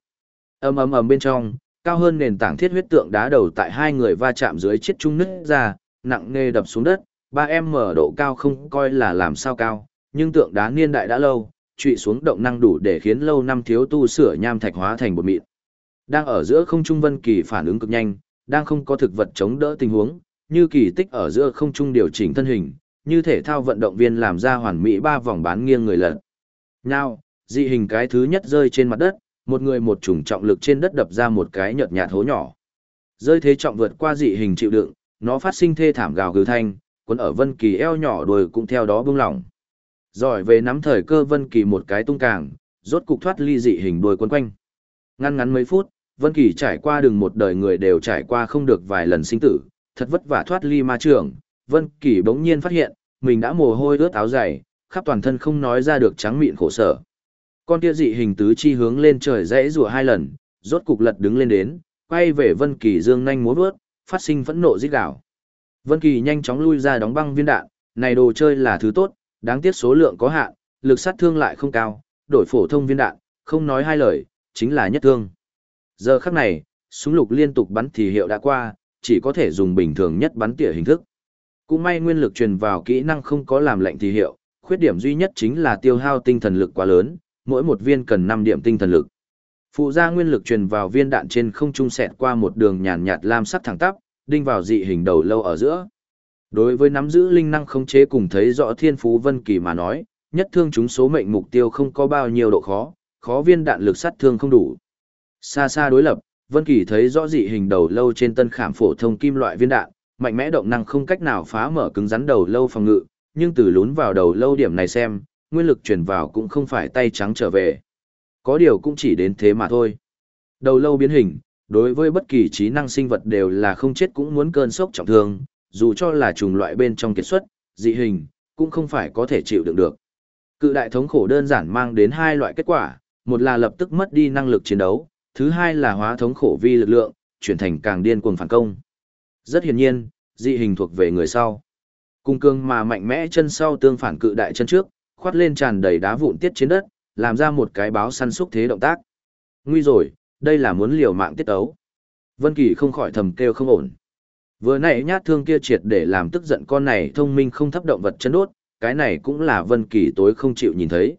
Ầm ầm ầm bên trong, cao hơn nền tảng thiết huyết tượng đá đầu tại hai người va chạm dưới chiếc trung nứt ra, nặng nề đập xuống đất, ba em mở độ cao không coi là làm sao cao, nhưng tượng đá niên đại đã lâu, trụy xuống động năng đủ để khiến lâu năm thiếu tu sửa nham thạch hóa thành bột mịn. Đang ở giữa không trung vân kỳ phản ứng cực nhanh, đang không có thực vật chống đỡ tình huống, như kỳ tích ở giữa không trung điều chỉnh thân hình, như thể thao vận động viên làm ra hoàn mỹ ba vòng bán nghiêng người lật. nào dị hình cái thứ nhất rơi trên mặt đất, một người một chủng trọng lực trên đất đập ra một cái nhợt nhạt hố nhỏ. Rơi thế trọng vượt qua dị hình chịu đựng, nó phát sinh thê thảm gào gừ thanh, cuốn ở Vân Kỳ eo nhỏ đuôi cũng theo đó bung lỏng. Giỏi về nắm thời cơ Vân Kỳ một cái tung càng, rốt cục thoát ly dị hình đuôi quấn quanh. Ngăn ngắn mấy phút, Vân Kỳ trải qua đường một đời người đều trải qua không được vài lần sinh tử, thật vất vả thoát ly ma trường, Vân Kỳ bỗng nhiên phát hiện, mình đã mồ hôi ướt áo dày, khắp toàn thân không nói ra được trắng mịn khổ sở. Con kia dị hình tứ chi hướng lên trời rẽ rùa hai lần, rốt cục lật đứng lên đến, quay về Vân Kỳ dương nhanh múa vớt, phát sinh phẫn nộ rít gào. Vân Kỳ nhanh chóng lui ra đóng băng viên đạn, này đồ chơi là thứ tốt, đáng tiếc số lượng có hạn, lực sát thương lại không cao, đổi phổ thông viên đạn, không nói hai lời, chính là nhất thương. Giờ khắc này, súng lục liên tục bắn thì hiệu đã qua, chỉ có thể dùng bình thường nhất bắn tỉa hình thức. Cũng may nguyên lực truyền vào kỹ năng không có làm lệnh thì hiệu, khuyết điểm duy nhất chính là tiêu hao tinh thần lực quá lớn, mỗi một viên cần 5 điểm tinh thần lực. Phụ gia nguyên lực truyền vào viên đạn trên không trung xẹt qua một đường nhàn nhạt lam sắc thẳng tắp, đinh vào dị hình đầu lâu ở giữa. Đối với nắm giữ linh năng khống chế cùng thấy rõ thiên phú vân kỳ mà nói, nhất thương chúng số mệnh mục tiêu không có bao nhiêu độ khó, khó viên đạn lực sát thương không đủ. Xa xa đối lập, Vân Kỳ thấy rõ dị hình đầu lâu trên tân khảm phổ thông kim loại viên đạn, mạnh mẽ động năng không cách nào phá mở cứng rắn đầu lâu phòng ngự, nhưng từ lún vào đầu lâu điểm này xem, nguyên lực truyền vào cũng không phải tay trắng trở về. Có điều cũng chỉ đến thế mà thôi. Đầu lâu biến hình, đối với bất kỳ trí năng sinh vật đều là không chết cũng muốn cơn sốc trọng thương, dù cho là trùng loại bên trong kết xuất, dị hình, cũng không phải có thể chịu đựng được. Cự đại thống khổ đơn giản mang đến hai loại kết quả, một là lập tức mất đi năng lực chiến đấu, thứ hai là hóa thống khổ vi lực lượng, chuyển thành càng điên cuồng phản công. Rất hiển nhiên, dị hình thuộc về người sau. Cung cương mà mạnh mẽ chân sau tương phản cự đại chân trước, khoát lên tràn đầy đá vụn tiết trên đất, làm ra một cái báo săn xúc thế động tác. Nguy rồi, đây là muốn liều mạng tiết ấu. Vân Kỳ không khỏi thầm kêu không ổn. Vừa nãy nhát thương kia triệt để làm tức giận con này thông minh không thấp động vật chân đốt, cái này cũng là Vân Kỳ tối không chịu nhìn thấy.